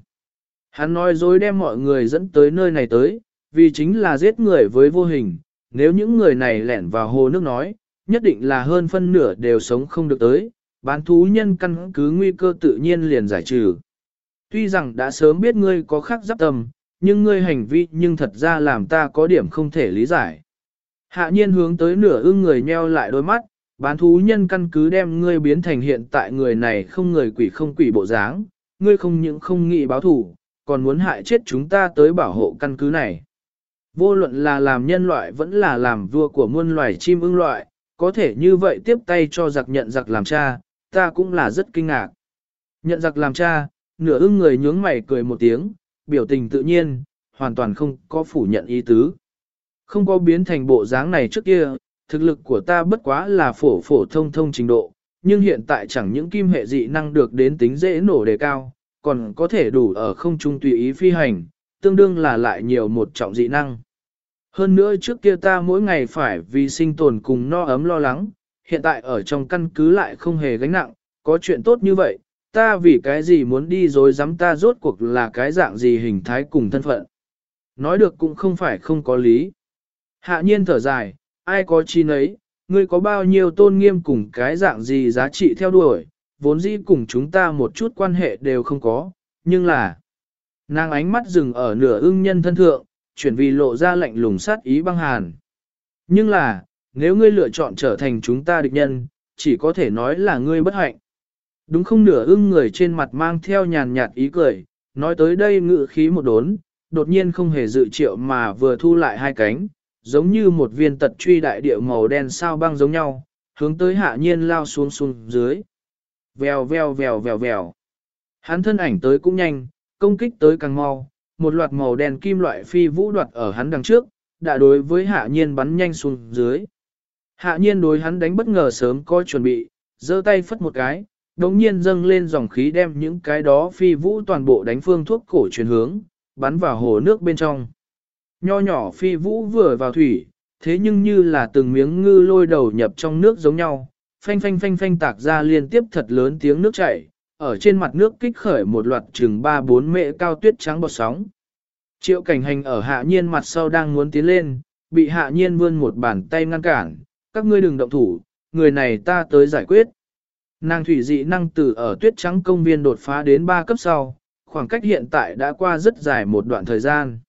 Hắn nói dối đem mọi người dẫn tới nơi này tới, vì chính là giết người với vô hình, nếu những người này lẻn vào hồ nước nói, nhất định là hơn phân nửa đều sống không được tới, bán thú nhân căn cứ nguy cơ tự nhiên liền giải trừ. Tuy rằng đã sớm biết ngươi có khắc giáp tầm, nhưng ngươi hành vi nhưng thật ra làm ta có điểm không thể lý giải. Hạ nhiên hướng tới nửa ưng người nheo lại đôi mắt, bán thú nhân căn cứ đem ngươi biến thành hiện tại người này không người quỷ không quỷ bộ dáng, ngươi không những không nghĩ báo thủ, còn muốn hại chết chúng ta tới bảo hộ căn cứ này. Vô luận là làm nhân loại vẫn là làm vua của muôn loài chim ưng loại, có thể như vậy tiếp tay cho giặc nhận giặc làm cha, ta cũng là rất kinh ngạc. Nhận giặc làm cha, nửa ưng người nhướng mày cười một tiếng, biểu tình tự nhiên, hoàn toàn không có phủ nhận ý tứ. Không có biến thành bộ dáng này trước kia, thực lực của ta bất quá là phổ phổ thông thông trình độ, nhưng hiện tại chẳng những kim hệ dị năng được đến tính dễ nổ đề cao, còn có thể đủ ở không trung tùy ý phi hành, tương đương là lại nhiều một trọng dị năng. Hơn nữa trước kia ta mỗi ngày phải vì sinh tồn cùng no ấm lo lắng, hiện tại ở trong căn cứ lại không hề gánh nặng, có chuyện tốt như vậy, ta vì cái gì muốn đi rồi dám ta rốt cuộc là cái dạng gì hình thái cùng thân phận. Nói được cũng không phải không có lý. Hạ nhiên thở dài, ai có chi nấy, ngươi có bao nhiêu tôn nghiêm cùng cái dạng gì giá trị theo đuổi, vốn dĩ cùng chúng ta một chút quan hệ đều không có, nhưng là... Nàng ánh mắt dừng ở nửa ưng nhân thân thượng, chuyển vì lộ ra lạnh lùng sát ý băng hàn. Nhưng là, nếu ngươi lựa chọn trở thành chúng ta địch nhân, chỉ có thể nói là ngươi bất hạnh. Đúng không nửa ưng người trên mặt mang theo nhàn nhạt ý cười, nói tới đây ngự khí một đốn, đột nhiên không hề dự triệu mà vừa thu lại hai cánh, giống như một viên tật truy đại địa màu đen sao băng giống nhau, hướng tới hạ nhiên lao xuống xuống dưới. Vèo vèo vèo vèo vèo. Hắn thân ảnh tới cũng nhanh, công kích tới càng mau, một loạt màu đen kim loại phi vũ đoạt ở hắn đằng trước, đã đối với hạ nhiên bắn nhanh xuống dưới. Hạ nhiên đối hắn đánh bất ngờ sớm có chuẩn bị, giơ tay phất một cái, đồng nhiên dâng lên dòng khí đem những cái đó phi vũ toàn bộ đánh phương thuốc cổ chuyển hướng, bắn vào hồ nước bên trong. Nho nhỏ phi vũ vừa vào thủy, thế nhưng như là từng miếng ngư lôi đầu nhập trong nước giống nhau, phanh phanh phanh phanh tạc ra liên tiếp thật lớn tiếng nước chảy, ở trên mặt nước kích khởi một loạt chừng 3-4 mệ cao tuyết trắng bọt sóng. Triệu cảnh hành ở hạ nhiên mặt sau đang muốn tiến lên, bị hạ nhiên vươn một bàn tay ngăn cản, các ngươi đừng động thủ, người này ta tới giải quyết. Nàng thủy dị năng từ ở tuyết trắng công viên đột phá đến 3 cấp sau, khoảng cách hiện tại đã qua rất dài một đoạn thời gian.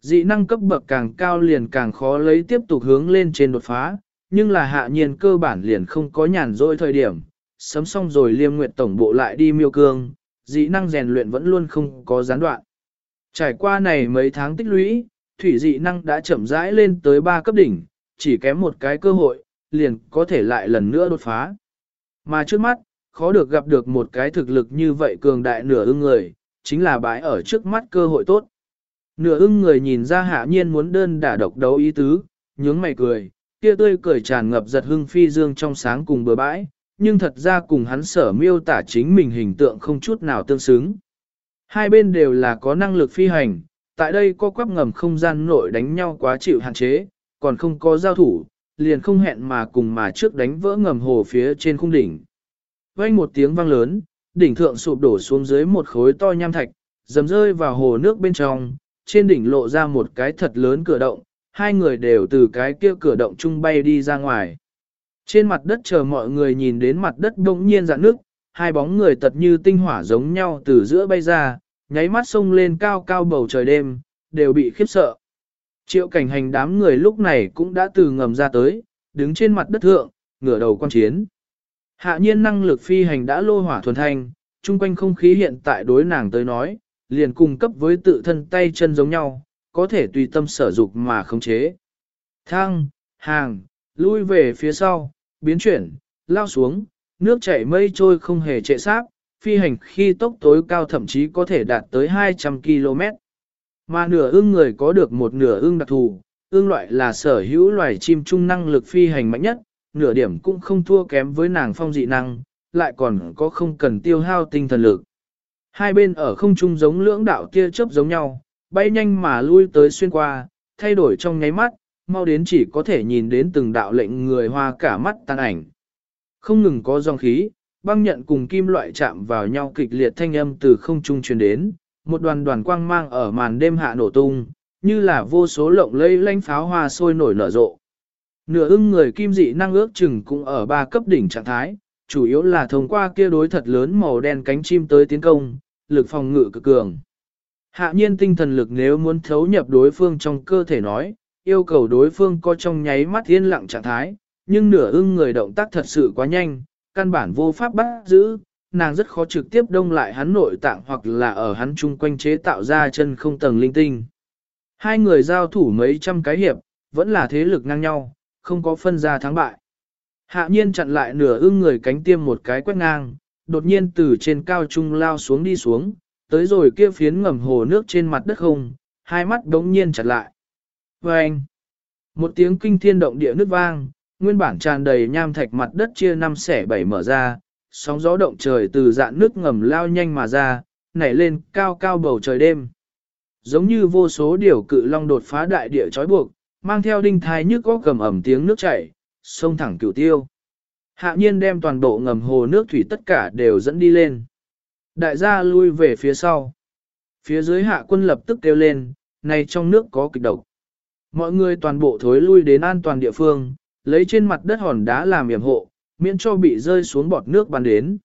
Dị năng cấp bậc càng cao liền càng khó lấy tiếp tục hướng lên trên đột phá, nhưng là hạ nhiên cơ bản liền không có nhàn rỗi thời điểm, sấm xong rồi liêm nguyện tổng bộ lại đi miêu cương, dị năng rèn luyện vẫn luôn không có gián đoạn. Trải qua này mấy tháng tích lũy, thủy dị năng đã chậm rãi lên tới 3 cấp đỉnh, chỉ kém một cái cơ hội, liền có thể lại lần nữa đột phá. Mà trước mắt, khó được gặp được một cái thực lực như vậy cường đại nửa ưng người, chính là bãi ở trước mắt cơ hội tốt. Nửa ưng người nhìn ra hạ nhiên muốn đơn đả độc đấu ý tứ, nhướng mày cười, kia tươi cười tràn ngập giật hưng phi dương trong sáng cùng bờ bãi, nhưng thật ra cùng hắn sở miêu tả chính mình hình tượng không chút nào tương xứng. Hai bên đều là có năng lực phi hành, tại đây có quắp ngầm không gian nội đánh nhau quá chịu hạn chế, còn không có giao thủ, liền không hẹn mà cùng mà trước đánh vỡ ngầm hồ phía trên khung đỉnh. Vang một tiếng vang lớn, đỉnh thượng sụp đổ xuống dưới một khối to nham thạch, dầm rơi vào hồ nước bên trong, trên đỉnh lộ ra một cái thật lớn cửa động, hai người đều từ cái kia cửa động chung bay đi ra ngoài. Trên mặt đất chờ mọi người nhìn đến mặt đất bỗng nhiên dạn nước, hai bóng người tật như tinh hỏa giống nhau từ giữa bay ra, nháy mắt sông lên cao cao bầu trời đêm, đều bị khiếp sợ. Triệu cảnh hành đám người lúc này cũng đã từ ngầm ra tới, đứng trên mặt đất thượng, ngửa đầu quan chiến. Hạ nhiên năng lực phi hành đã lô hỏa thuần thanh, chung quanh không khí hiện tại đối nàng tới nói, liền cung cấp với tự thân tay chân giống nhau, có thể tùy tâm sở dục mà khống chế. Thăng, hàng, lui về phía sau, biến chuyển, lao xuống, nước chảy mây trôi không hề trệ sát, phi hành khi tốc tối cao thậm chí có thể đạt tới 200 km. Mà nửa ưng người có được một nửa ưng đặc thù, ưng loại là sở hữu loài chim trung năng lực phi hành mạnh nhất, nửa điểm cũng không thua kém với nàng phong dị năng, lại còn có không cần tiêu hao tinh thần lực. Hai bên ở không trung giống lưỡng đạo tia chớp giống nhau, bay nhanh mà lui tới xuyên qua, thay đổi trong nháy mắt, mau đến chỉ có thể nhìn đến từng đạo lệnh người hoa cả mắt tan ảnh. Không ngừng có dòng khí, băng nhận cùng kim loại chạm vào nhau kịch liệt thanh âm từ không trung truyền đến, một đoàn đoàn quang mang ở màn đêm hạ nổ tung, như là vô số lộng lây lanh pháo hoa sôi nổi nở rộ. Nửa ưng người kim dị năng ước chừng cũng ở ba cấp đỉnh trạng thái, chủ yếu là thông qua kia đối thật lớn màu đen cánh chim tới tiến công, lực phòng ngự cực cường. Hạ nhiên tinh thần lực nếu muốn thấu nhập đối phương trong cơ thể nói, yêu cầu đối phương có trong nháy mắt yên lặng trạng thái, nhưng nửa ưng người động tác thật sự quá nhanh, căn bản vô pháp bắt giữ, nàng rất khó trực tiếp đông lại hắn nội tạng hoặc là ở hắn chung quanh chế tạo ra chân không tầng linh tinh. Hai người giao thủ mấy trăm cái hiệp, vẫn là thế lực ngang nhau, không có phân ra thắng bại. Hạ nhiên chặn lại nửa ưng người cánh tiêm một cái quét ngang, đột nhiên từ trên cao trung lao xuống đi xuống, tới rồi kia phiến ngầm hồ nước trên mặt đất không, hai mắt đống nhiên chặt lại. Và anh, một tiếng kinh thiên động địa nứt vang, nguyên bản tràn đầy nham thạch mặt đất chia năm xẻ bảy mở ra, sóng gió động trời từ dạn nước ngầm lao nhanh mà ra, nảy lên cao cao bầu trời đêm. Giống như vô số điều cự long đột phá đại địa trói buộc, mang theo đinh thai nhức có cầm ẩm tiếng nước chảy, sông thẳng cửu tiêu. Hạ nhiên đem toàn bộ ngầm hồ nước thủy tất cả đều dẫn đi lên. Đại gia lui về phía sau. Phía dưới hạ quân lập tức kêu lên, này trong nước có kịch độc. Mọi người toàn bộ thối lui đến an toàn địa phương, lấy trên mặt đất hòn đá làm yểm hộ, miễn cho bị rơi xuống bọt nước bắn đến.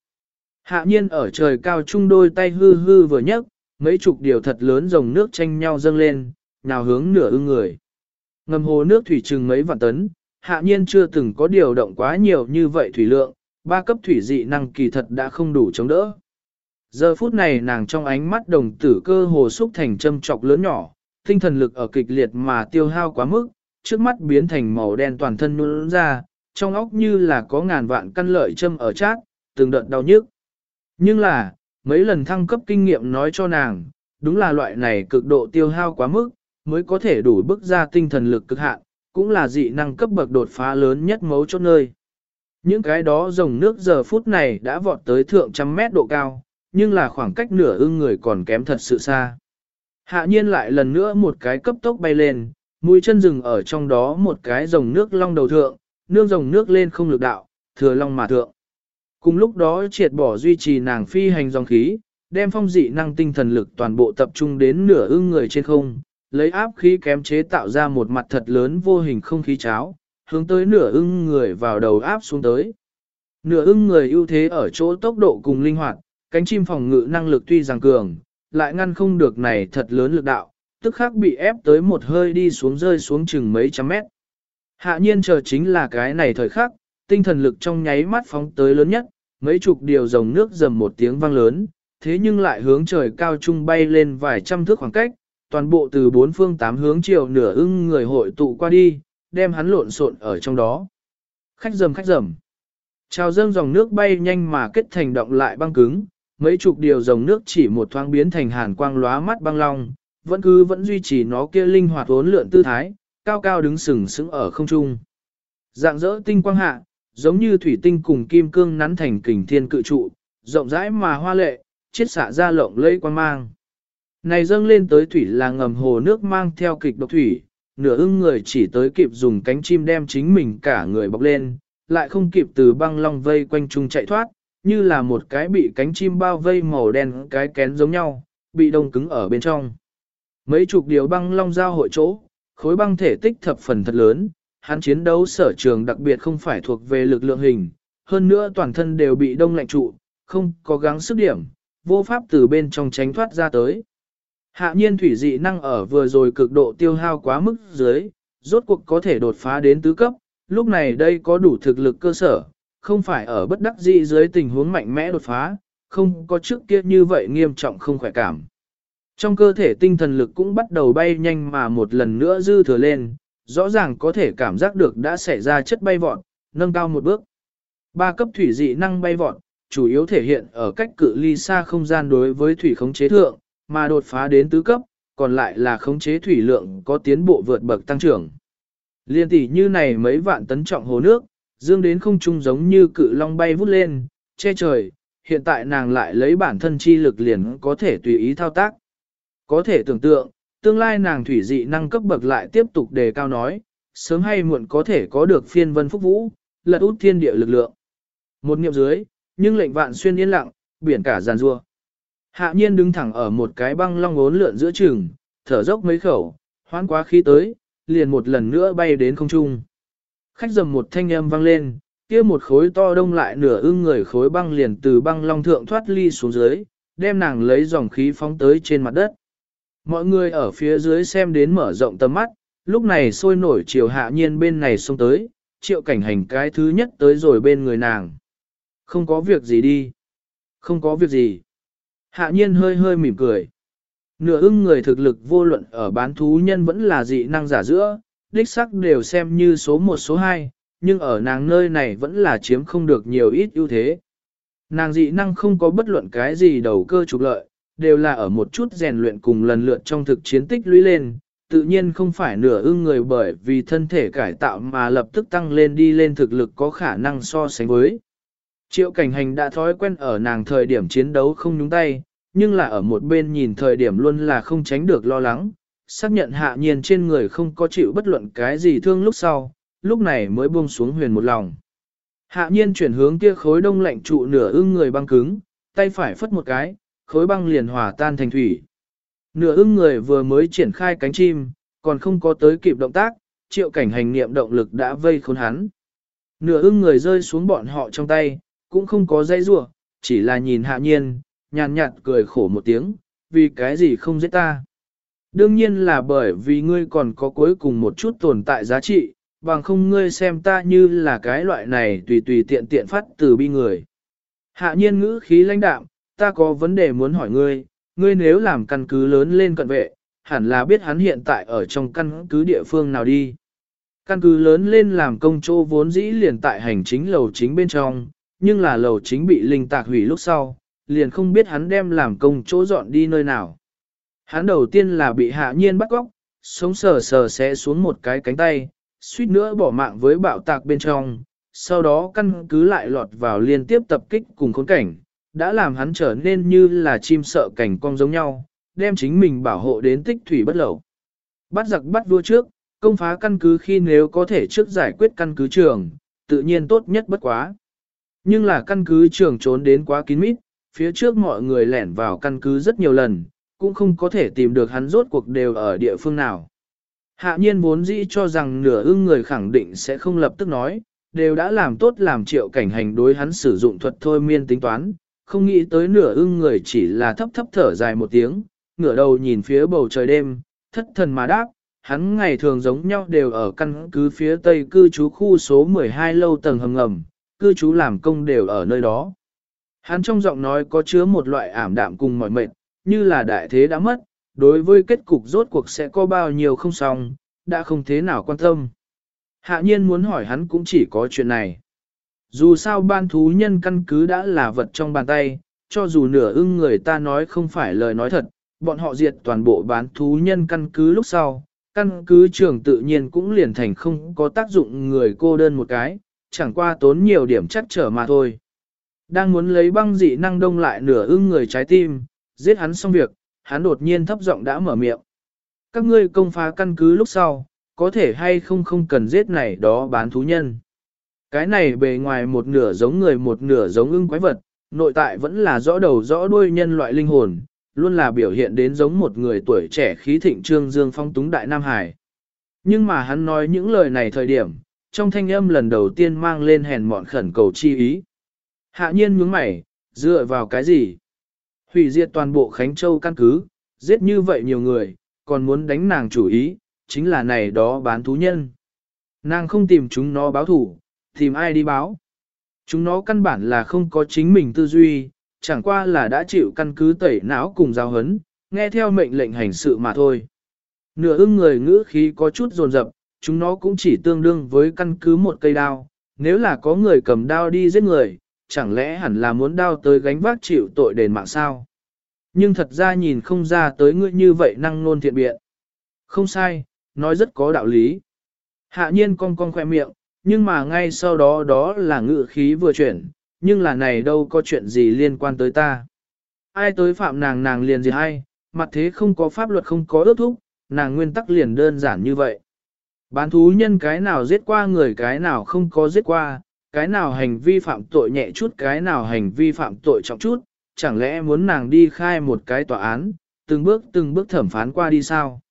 Hạ nhiên ở trời cao trung đôi tay hư hư vừa nhấc, mấy chục điều thật lớn dòng nước tranh nhau dâng lên, nào hướng nửa ưng người. Ngầm hồ nước thủy trừng mấy vạn tấn, hạ nhiên chưa từng có điều động quá nhiều như vậy thủy lượng, ba cấp thủy dị năng kỳ thật đã không đủ chống đỡ. Giờ phút này nàng trong ánh mắt đồng tử cơ hồ xúc thành châm trọc lớn nhỏ, tinh thần lực ở kịch liệt mà tiêu hao quá mức, trước mắt biến thành màu đen toàn thân nôn ra, trong óc như là có ngàn vạn căn lợi châm ở chát, từng đợt đau nhức. Nhưng là, mấy lần thăng cấp kinh nghiệm nói cho nàng, đúng là loại này cực độ tiêu hao quá mức, mới có thể đủ bức ra tinh thần lực cực hạn, cũng là dị năng cấp bậc đột phá lớn nhất mấu chốt nơi. Những cái đó dòng nước giờ phút này đã vọt tới thượng trăm mét độ cao, nhưng là khoảng cách nửa ưng người còn kém thật sự xa. Hạ nhiên lại lần nữa một cái cấp tốc bay lên, mũi chân rừng ở trong đó một cái dòng nước long đầu thượng, nương dòng nước lên không lực đạo, thừa long mà thượng. Cùng lúc đó triệt bỏ duy trì nàng phi hành dòng khí, đem phong dị năng tinh thần lực toàn bộ tập trung đến nửa ưng người trên không, lấy áp khí kém chế tạo ra một mặt thật lớn vô hình không khí cháo, hướng tới nửa ưng người vào đầu áp xuống tới. Nửa ưng người ưu thế ở chỗ tốc độ cùng linh hoạt, cánh chim phòng ngự năng lực tuy rằng cường, lại ngăn không được này thật lớn lực đạo, tức khắc bị ép tới một hơi đi xuống rơi xuống chừng mấy trăm mét. Hạ nhiên chờ chính là cái này thời khắc, tinh thần lực trong nháy mắt phóng tới lớn nhất, mấy chục điều dòng nước dầm một tiếng vang lớn, thế nhưng lại hướng trời cao trung bay lên vài trăm thước khoảng cách, toàn bộ từ bốn phương tám hướng chiều nửa ưng người hội tụ qua đi, đem hắn lộn xộn ở trong đó. Khách dầm khách dầm. Trào dâng dòng nước bay nhanh mà kết thành động lại băng cứng, mấy chục điều dòng nước chỉ một thoáng biến thành hàn quang lóa mắt băng long, vẫn cứ vẫn duy trì nó kia linh hoạt uốn lượn tư thái, cao cao đứng sừng sững ở không trung. Dạng dỡ tinh quang hạ, giống như thủy tinh cùng kim cương nắn thành kình thiên cự trụ, rộng rãi mà hoa lệ, chiết xạ ra lộng lẫy quang mang. Này dâng lên tới thủy là ngầm hồ nước mang theo kịch độc thủy, nửa ưng người chỉ tới kịp dùng cánh chim đem chính mình cả người bọc lên, lại không kịp từ băng long vây quanh trung chạy thoát, như là một cái bị cánh chim bao vây màu đen cái kén giống nhau, bị đông cứng ở bên trong. Mấy chục điều băng long giao hội chỗ, khối băng thể tích thập phần thật lớn, hắn chiến đấu sở trường đặc biệt không phải thuộc về lực lượng hình, hơn nữa toàn thân đều bị đông lạnh trụ, không có gắng sức điểm, vô pháp từ bên trong tránh thoát ra tới. Hạ nhiên thủy dị năng ở vừa rồi cực độ tiêu hao quá mức dưới, rốt cuộc có thể đột phá đến tứ cấp, lúc này đây có đủ thực lực cơ sở, không phải ở bất đắc dĩ dưới tình huống mạnh mẽ đột phá, không có trước kia như vậy nghiêm trọng không khỏe cảm. Trong cơ thể tinh thần lực cũng bắt đầu bay nhanh mà một lần nữa dư thừa lên, rõ ràng có thể cảm giác được đã xảy ra chất bay vọt, nâng cao một bước. Ba cấp thủy dị năng bay vọt, chủ yếu thể hiện ở cách cự ly xa không gian đối với thủy khống chế thượng, mà đột phá đến tứ cấp, còn lại là khống chế thủy lượng có tiến bộ vượt bậc tăng trưởng. Liên tỷ như này mấy vạn tấn trọng hồ nước, dương đến không trung giống như cự long bay vút lên, che trời, hiện tại nàng lại lấy bản thân chi lực liền có thể tùy ý thao tác. Có thể tưởng tượng, tương lai nàng thủy dị năng cấp bậc lại tiếp tục đề cao nói, sớm hay muộn có thể có được phiên vân phúc vũ, lật út thiên địa lực lượng. Một niệm dưới, nhưng lệnh vạn xuyên yên lặng, biển cả giàn rua. Hạ nhiên đứng thẳng ở một cái băng long ốn lượn giữa trường, thở dốc mấy khẩu, hoán quá khí tới, liền một lần nữa bay đến không trung. Khách dầm một thanh âm vang lên, kia một khối to đông lại nửa ưng người khối băng liền từ băng long thượng thoát ly xuống dưới, đem nàng lấy dòng khí phóng tới trên mặt đất. Mọi người ở phía dưới xem đến mở rộng tầm mắt, lúc này sôi nổi chiều hạ nhiên bên này xông tới, triệu cảnh hành cái thứ nhất tới rồi bên người nàng. Không có việc gì đi. Không có việc gì. Hạ nhiên hơi hơi mỉm cười. Nửa ưng người thực lực vô luận ở bán thú nhân vẫn là dị năng giả giữa, đích sắc đều xem như số 1 số 2, nhưng ở nàng nơi này vẫn là chiếm không được nhiều ít ưu thế. Nàng dị năng không có bất luận cái gì đầu cơ trục lợi, đều là ở một chút rèn luyện cùng lần lượt trong thực chiến tích lũy lên, tự nhiên không phải nửa ưng người bởi vì thân thể cải tạo mà lập tức tăng lên đi lên thực lực có khả năng so sánh với. Triệu cảnh hành đã thói quen ở nàng thời điểm chiến đấu không nhúng tay, nhưng là ở một bên nhìn thời điểm luôn là không tránh được lo lắng, xác nhận hạ nhiên trên người không có chịu bất luận cái gì thương lúc sau, lúc này mới buông xuống huyền một lòng. Hạ nhiên chuyển hướng kia khối đông lạnh trụ nửa ưng người băng cứng, tay phải phất một cái, khối băng liền hòa tan thành thủy. Nửa ưng người vừa mới triển khai cánh chim, còn không có tới kịp động tác, triệu cảnh hành niệm động lực đã vây khốn hắn. Nửa ưng người rơi xuống bọn họ trong tay, cũng không có dây rủa chỉ là nhìn hạ nhiên, nhàn nhạt cười khổ một tiếng, vì cái gì không giết ta. Đương nhiên là bởi vì ngươi còn có cuối cùng một chút tồn tại giá trị, bằng không ngươi xem ta như là cái loại này tùy tùy tiện tiện phát từ bi người. Hạ nhiên ngữ khí lãnh đạm, ta có vấn đề muốn hỏi ngươi, ngươi nếu làm căn cứ lớn lên cận vệ, hẳn là biết hắn hiện tại ở trong căn cứ địa phương nào đi. Căn cứ lớn lên làm công chỗ vốn dĩ liền tại hành chính lầu chính bên trong, nhưng là lầu chính bị linh tạc hủy lúc sau, liền không biết hắn đem làm công chỗ dọn đi nơi nào. Hắn đầu tiên là bị hạ nhiên bắt góc, sống sờ sờ sẽ xuống một cái cánh tay, suýt nữa bỏ mạng với bạo tạc bên trong, sau đó căn cứ lại lọt vào liên tiếp tập kích cùng khốn cảnh, đã làm hắn trở nên như là chim sợ cảnh cong giống nhau, đem chính mình bảo hộ đến tích thủy bất lậu. Bắt giặc bắt vua trước, công phá căn cứ khi nếu có thể trước giải quyết căn cứ trường, tự nhiên tốt nhất bất quá. Nhưng là căn cứ trường trốn đến quá kín mít, phía trước mọi người lẻn vào căn cứ rất nhiều lần, cũng không có thể tìm được hắn rốt cuộc đều ở địa phương nào. Hạ nhiên vốn dĩ cho rằng nửa ưng người khẳng định sẽ không lập tức nói, đều đã làm tốt làm triệu cảnh hành đối hắn sử dụng thuật thôi miên tính toán, không nghĩ tới nửa ưng người chỉ là thấp thấp thở dài một tiếng, ngửa đầu nhìn phía bầu trời đêm, thất thần mà đáp, hắn ngày thường giống nhau đều ở căn cứ phía tây cư trú khu số 12 lâu tầng hầm ngầm, cư trú làm công đều ở nơi đó. Hắn trong giọng nói có chứa một loại ảm đạm cùng mỏi mệt, như là đại thế đã mất, đối với kết cục rốt cuộc sẽ có bao nhiêu không xong, đã không thế nào quan tâm. Hạ nhiên muốn hỏi hắn cũng chỉ có chuyện này. Dù sao ban thú nhân căn cứ đã là vật trong bàn tay, cho dù nửa ưng người ta nói không phải lời nói thật, bọn họ diệt toàn bộ bán thú nhân căn cứ lúc sau, căn cứ trường tự nhiên cũng liền thành không có tác dụng người cô đơn một cái, chẳng qua tốn nhiều điểm chắc trở mà thôi. Đang muốn lấy băng dị năng đông lại nửa ưng người trái tim, giết hắn xong việc, hắn đột nhiên thấp giọng đã mở miệng. Các ngươi công phá căn cứ lúc sau, có thể hay không không cần giết này đó bán thú nhân. Cái này bề ngoài một nửa giống người một nửa giống ưng quái vật, nội tại vẫn là rõ đầu rõ đuôi nhân loại linh hồn, luôn là biểu hiện đến giống một người tuổi trẻ khí thịnh trương dương phong túng đại Nam Hải. Nhưng mà hắn nói những lời này thời điểm, trong thanh âm lần đầu tiên mang lên hèn mọn khẩn cầu chi ý. Hạ nhiên nhướng mày, dựa vào cái gì? Hủy diệt toàn bộ Khánh Châu căn cứ, giết như vậy nhiều người, còn muốn đánh nàng chủ ý, chính là này đó bán thú nhân. Nàng không tìm chúng nó báo thủ, tìm ai đi báo. Chúng nó căn bản là không có chính mình tư duy, chẳng qua là đã chịu căn cứ tẩy não cùng giao hấn, nghe theo mệnh lệnh hành sự mà thôi. Nửa ưng người ngữ khí có chút rồn rập, chúng nó cũng chỉ tương đương với căn cứ một cây đao. Nếu là có người cầm đao đi giết người, chẳng lẽ hẳn là muốn đao tới gánh vác chịu tội đền mạng sao? Nhưng thật ra nhìn không ra tới ngươi như vậy năng nôn thiện biện. Không sai, nói rất có đạo lý. Hạ nhiên cong cong khoe miệng, nhưng mà ngay sau đó đó là ngự khí vừa chuyển, nhưng là này đâu có chuyện gì liên quan tới ta. Ai tới phạm nàng nàng liền gì hay, mặt thế không có pháp luật không có ước thúc, nàng nguyên tắc liền đơn giản như vậy. Bán thú nhân cái nào giết qua người cái nào không có giết qua, cái nào hành vi phạm tội nhẹ chút cái nào hành vi phạm tội trọng chút, chẳng lẽ muốn nàng đi khai một cái tòa án, từng bước từng bước thẩm phán qua đi sao?